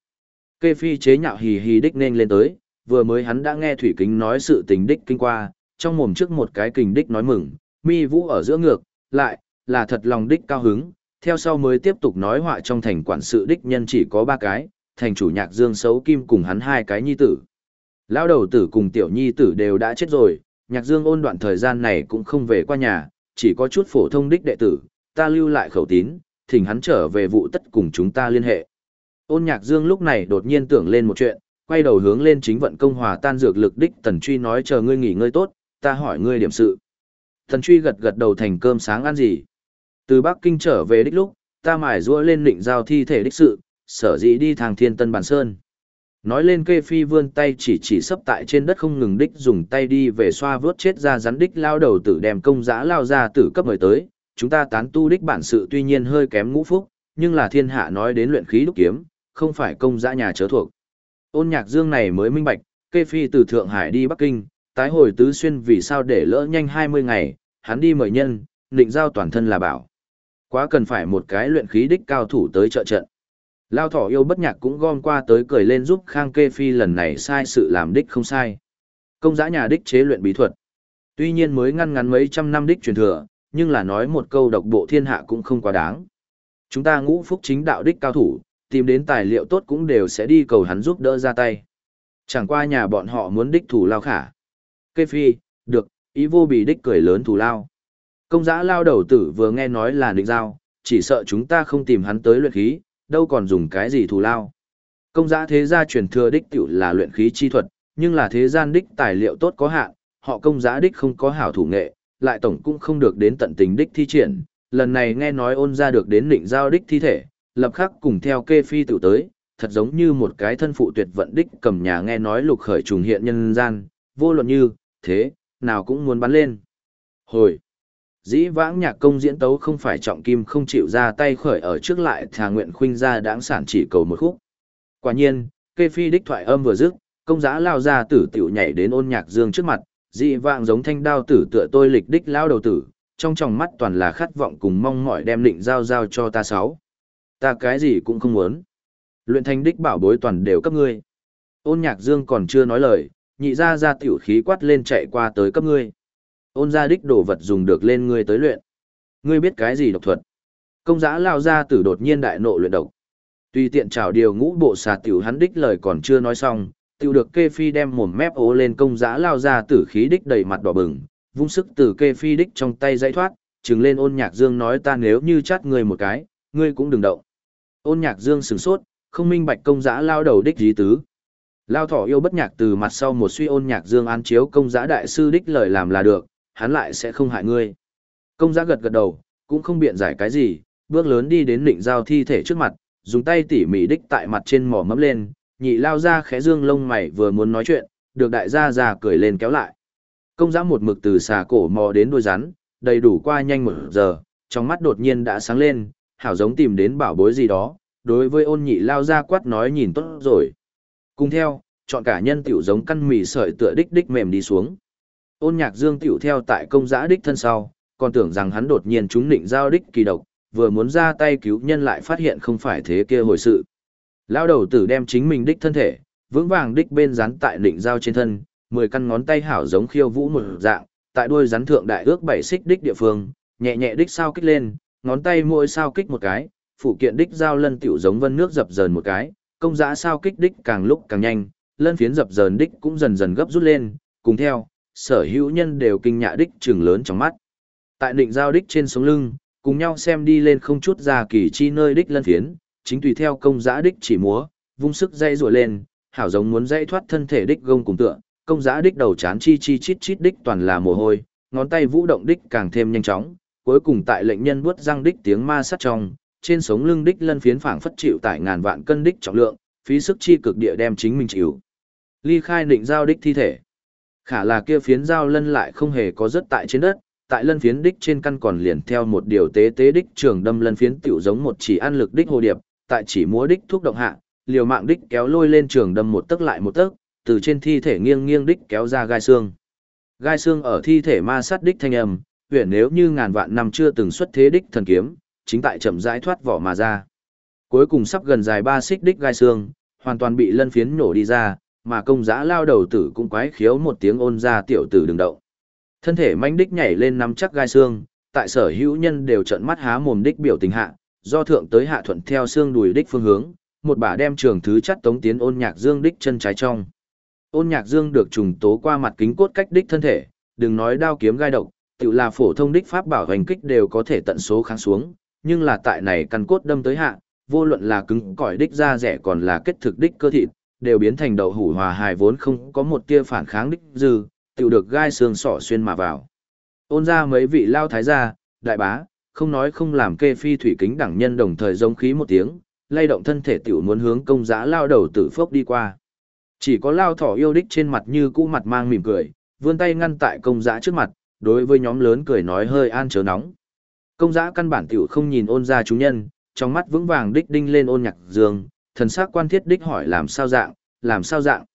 Kê phi chế nhạo hì hì đích nên lên tới, vừa mới hắn đã nghe thủy kính nói sự tình đích kinh qua, trong mồm trước một cái kình đích nói mừng, mi vũ ở giữa ngược, lại, là thật lòng đích cao hứng, theo sau mới tiếp tục nói họa trong thành quản sự đích nhân chỉ có ba cái, thành chủ nhạc dương xấu kim cùng hắn hai cái nhi tử. Lão đầu tử cùng tiểu nhi tử đều đã chết rồi, nhạc dương ôn đoạn thời gian này cũng không về qua nhà, chỉ có chút phổ thông đích đệ tử, ta lưu lại khẩu tín, thỉnh hắn trở về vụ tất cùng chúng ta liên hệ. Ôn nhạc dương lúc này đột nhiên tưởng lên một chuyện, quay đầu hướng lên chính vận công hòa tan dược lực đích tần truy nói chờ ngươi nghỉ ngơi tốt, ta hỏi ngươi điểm sự. Tần truy gật gật đầu thành cơm sáng ăn gì. Từ Bắc Kinh trở về đích lúc, ta mải rua lên định giao thi thể đích sự, sở dĩ đi thang thiên tân bản sơn. Nói lên kê phi vươn tay chỉ chỉ sấp tại trên đất không ngừng đích dùng tay đi về xoa vớt chết ra rắn đích lao đầu tử đem công giã lao ra tử cấp mời tới. Chúng ta tán tu đích bản sự tuy nhiên hơi kém ngũ phúc, nhưng là thiên hạ nói đến luyện khí đúc kiếm, không phải công giã nhà chớ thuộc. Ôn nhạc dương này mới minh bạch, kê phi từ Thượng Hải đi Bắc Kinh, tái hồi tứ xuyên vì sao để lỡ nhanh 20 ngày, hắn đi mời nhân, định giao toàn thân là bảo. Quá cần phải một cái luyện khí đích cao thủ tới trợ trận. Lao thỏ yêu bất nhạc cũng gom qua tới cười lên giúp Khang Kê Phi lần này sai sự làm đích không sai. Công giã nhà đích chế luyện bí thuật. Tuy nhiên mới ngăn ngắn mấy trăm năm đích truyền thừa, nhưng là nói một câu độc bộ thiên hạ cũng không quá đáng. Chúng ta ngũ phúc chính đạo đích cao thủ, tìm đến tài liệu tốt cũng đều sẽ đi cầu hắn giúp đỡ ra tay. Chẳng qua nhà bọn họ muốn đích thủ lao khả. Kê Phi, được, ý vô bị đích cười lớn thủ lao. Công giã lao đầu tử vừa nghe nói là định giao, chỉ sợ chúng ta không tìm hắn tới luyện khí, đâu còn dùng cái gì thù lao. Công giã thế gia truyền thừa đích tiểu là luyện khí chi thuật, nhưng là thế gian đích tài liệu tốt có hạn, họ công giã đích không có hảo thủ nghệ, lại tổng cũng không được đến tận tình đích thi triển. Lần này nghe nói ôn ra được đến định giao đích thi thể, lập khắc cùng theo kê phi tự tới, thật giống như một cái thân phụ tuyệt vận đích cầm nhà nghe nói lục khởi trùng hiện nhân gian, vô luận như, thế, nào cũng muốn bắn lên. Hồi! Dĩ vãng nhạc công diễn tấu không phải trọng kim không chịu ra tay khởi ở trước lại thà nguyện khuynh ra đáng sản chỉ cầu một khúc. Quả nhiên, kê phi đích thoại âm vừa dứt, công giá lao ra tử tiểu nhảy đến ôn nhạc dương trước mặt, dị vãng giống thanh đao tử tựa tôi lịch đích lao đầu tử, trong tròng mắt toàn là khát vọng cùng mong mỏi đem định giao giao cho ta sáu. Ta cái gì cũng không muốn. Luyện thành đích bảo bối toàn đều cấp ngươi. Ôn nhạc dương còn chưa nói lời, nhị ra ra tiểu khí quát lên chạy qua tới cấp ngươi. Ôn ra đích đồ vật dùng được lên ngươi tới luyện. Ngươi biết cái gì độc thuật? Công giã lao ra tử đột nhiên đại nộ luyện độc. Tùy tiện trào điều ngũ bộ xà tiểu hắn đích lời còn chưa nói xong, tiểu được kê phi đem mồm mép ố lên công giã lao ra tử khí đích đầy mặt đỏ bừng, vung sức từ kê phi đích trong tay dãy thoát, trừng lên ôn nhạc dương nói ta nếu như chát ngươi một cái, ngươi cũng đừng động. Ôn nhạc dương sửng sốt, không minh bạch công giã lao đầu đích dí tứ. Lao thỏ yêu bất nhạc từ mặt sau một suy ôn nhạc dương án chiếu công giã đại sư đích lời làm là được, hắn lại sẽ không hại ngươi. Công giã gật gật đầu, cũng không biện giải cái gì, bước lớn đi đến định giao thi thể trước mặt, dùng tay tỉ mỉ đích tại mặt trên mỏ mẫm lên, nhị lao ra khẽ dương lông mày vừa muốn nói chuyện, được đại gia già cười lên kéo lại. Công giã một mực từ xà cổ mò đến đuôi rắn, đầy đủ qua nhanh một giờ, trong mắt đột nhiên đã sáng lên, hảo giống tìm đến bảo bối gì đó, đối với ôn nhị lao ra quát nói nhìn tốt rồi. Cùng theo, chọn cả nhân tiểu giống căn mì sợi tựa đích đích mềm đi xuống. Ôn nhạc dương tiểu theo tại công giã đích thân sau, còn tưởng rằng hắn đột nhiên chúng định giao đích kỳ độc, vừa muốn ra tay cứu nhân lại phát hiện không phải thế kia hồi sự. Lao đầu tử đem chính mình đích thân thể, vững vàng đích bên rắn tại định giao trên thân, mười căn ngón tay hảo giống khiêu vũ một dạng, tại đuôi rắn thượng đại ước bảy xích đích địa phương, nhẹ nhẹ đích sao kích lên, ngón tay mỗi sao kích một cái, phụ kiện đích giao lân tiểu giống vân nước dập dờn một cái, công giã sao kích đích càng lúc càng nhanh, lân phiến dập dờn đích cũng dần dần gấp rút lên, cùng theo, sở hữu nhân đều kinh nhạ đích trừng lớn trong mắt. Tại định giao đích trên sống lưng, cùng nhau xem đi lên không chút ra kỳ chi nơi đích lân phiến, chính tùy theo công giã đích chỉ múa, vung sức dây rùa lên, hảo giống muốn dây thoát thân thể đích gông cùng tựa, công giã đích đầu chán chi chi chít chít đích toàn là mồ hôi, ngón tay vũ động đích càng thêm nhanh chóng, cuối cùng tại lệnh nhân vuốt răng đích tiếng ma sát trong, trên sống lưng đích lân phiến phảng phất chịu tại ngàn vạn cân đích trọng lượng, phí sức chi cực địa đem chính mình chịu. Ly khai định giao đích thi thể. Khả là kia phiến giao lân lại không hề có rất tại trên đất, tại lân phiến đích trên căn còn liền theo một điều tế tế đích trường đâm lân phiến tiểu giống một chỉ ăn lực đích hồ điệp, tại chỉ múa đích thuốc động hạ, liều mạng đích kéo lôi lên trường đâm một tấc lại một tấc, từ trên thi thể nghiêng nghiêng đích kéo ra gai xương. Gai xương ở thi thể ma sát đích thanh âm, huyện nếu như ngàn vạn năm chưa từng xuất thế đích thần kiếm, chính tại chậm rãi thoát vỏ mà ra. Cuối cùng sắp gần dài ba xích đích gai xương, hoàn toàn bị lân phiến nổ đi ra, mà công giã lao đầu tử cũng quái khiếu một tiếng ôn ra tiểu tử đừng động. Thân thể manh đích nhảy lên nắm chắc gai xương, tại sở hữu nhân đều trợn mắt há mồm đích biểu tình hạ, do thượng tới hạ thuận theo xương đùi đích phương hướng, một bà đem trường thứ chắt tống tiến ôn nhạc dương đích chân trái trong. Ôn nhạc dương được trùng tố qua mặt kính cốt cách đích thân thể, đừng nói đao kiếm gai độc, tự là phổ thông đích pháp bảo hành kích đều có thể tận số kháng xuống, nhưng là tại này căn cốt đâm tới hạ, vô luận là cứng cỏi đích da rẻ còn là kết thực đích cơ thịt, đều biến thành đậu hủ hòa hài vốn không có một tia phản kháng đích dư, tự được gai xương sọ xuyên mà vào. Ôn ra mấy vị lao thái gia, đại bá, không nói không làm kê phi thủy kính đẳng nhân đồng thời giống khí một tiếng, lay động thân thể tiểu muốn hướng công giá lao đầu tử phốc đi qua. Chỉ có lao thỏ yêu đích trên mặt như cũ mặt mang mỉm cười, vươn tay ngăn tại công giá trước mặt, đối với nhóm lớn cười nói hơi an chớ nóng. Công giã căn bản tiểu không nhìn ôn ra chúng nhân, trong mắt vững vàng đích đinh lên ôn nhạc dương, thần sắc quan thiết đích hỏi làm sao dạng, làm sao dạng.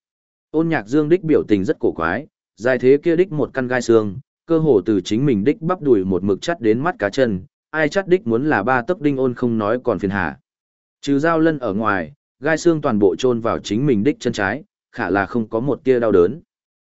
Ôn nhạc dương đích biểu tình rất cổ quái, dài thế kia đích một căn gai xương, cơ hồ từ chính mình đích bắp đùi một mực chắt đến mắt cá chân, ai chắt đích muốn là ba tấc đinh ôn không nói còn phiền hà. Trừ dao lân ở ngoài, gai xương toàn bộ chôn vào chính mình đích chân trái, khả là không có một tia đau đớn.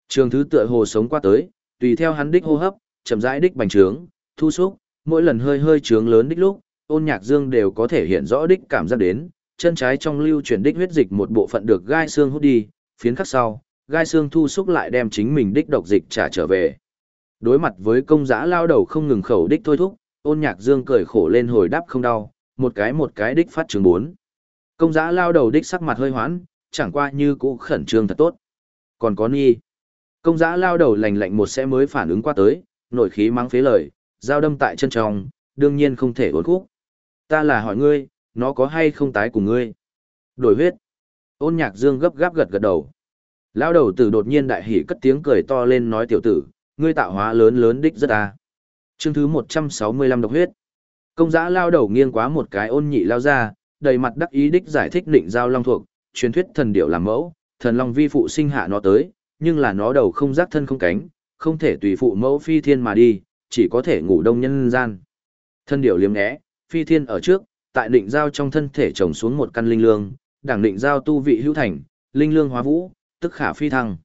Trường thứ tựa hồ sống qua tới, tùy theo hắn đích hô hấp, chậm rãi đích bành trướng, thu xúc, mỗi lần hơi hơi trướng lớn đích lúc, ôn nhạc dương đều có thể hiện rõ đích cảm giác đến, chân trái trong lưu chuyển đích huyết dịch một bộ phận được gai xương hút đi, phiến khắc sau, gai xương thu xúc lại đem chính mình đích độc dịch trả trở về. Đối mặt với công giã lao đầu không ngừng khẩu đích thôi thúc, ôn nhạc dương cười khổ lên hồi đáp không đau, một cái một cái đích phát trường bốn. Công giã lao đầu đích sắc mặt hơi hoãn, chẳng qua như cũ khẩn trương thật tốt. Còn có ni. Công giã lao đầu lành lạnh một sẽ mới phản ứng qua tới, nổi khí mang phế lời, dao đâm tại chân trong, đương nhiên không thể uốn khúc. Ta là hỏi ngươi, nó có hay không tái cùng ngươi? Đổi huyết. Ôn nhạc dương gấp gáp gật gật đầu. Lao đầu tử đột nhiên đại hỉ cất tiếng cười to lên nói tiểu tử, ngươi tạo hóa lớn lớn đích rất à. Chương thứ 165 độc huyết. Công giã lao đầu nghiêng quá một cái ôn nhị lao ra, đầy mặt đắc ý đích giải thích định giao long thuộc, truyền thuyết thần điệu làm mẫu, thần long vi phụ sinh hạ nó tới, nhưng là nó đầu không giác thân không cánh, không thể tùy phụ mẫu phi thiên mà đi, chỉ có thể ngủ đông nhân gian. Thân điệu liếm né, phi thiên ở trước, tại định giao trong thân thể trồng xuống một căn linh lương, đảng định giao tu vị hữu thành, linh lương hóa vũ, tức khả phi thăng.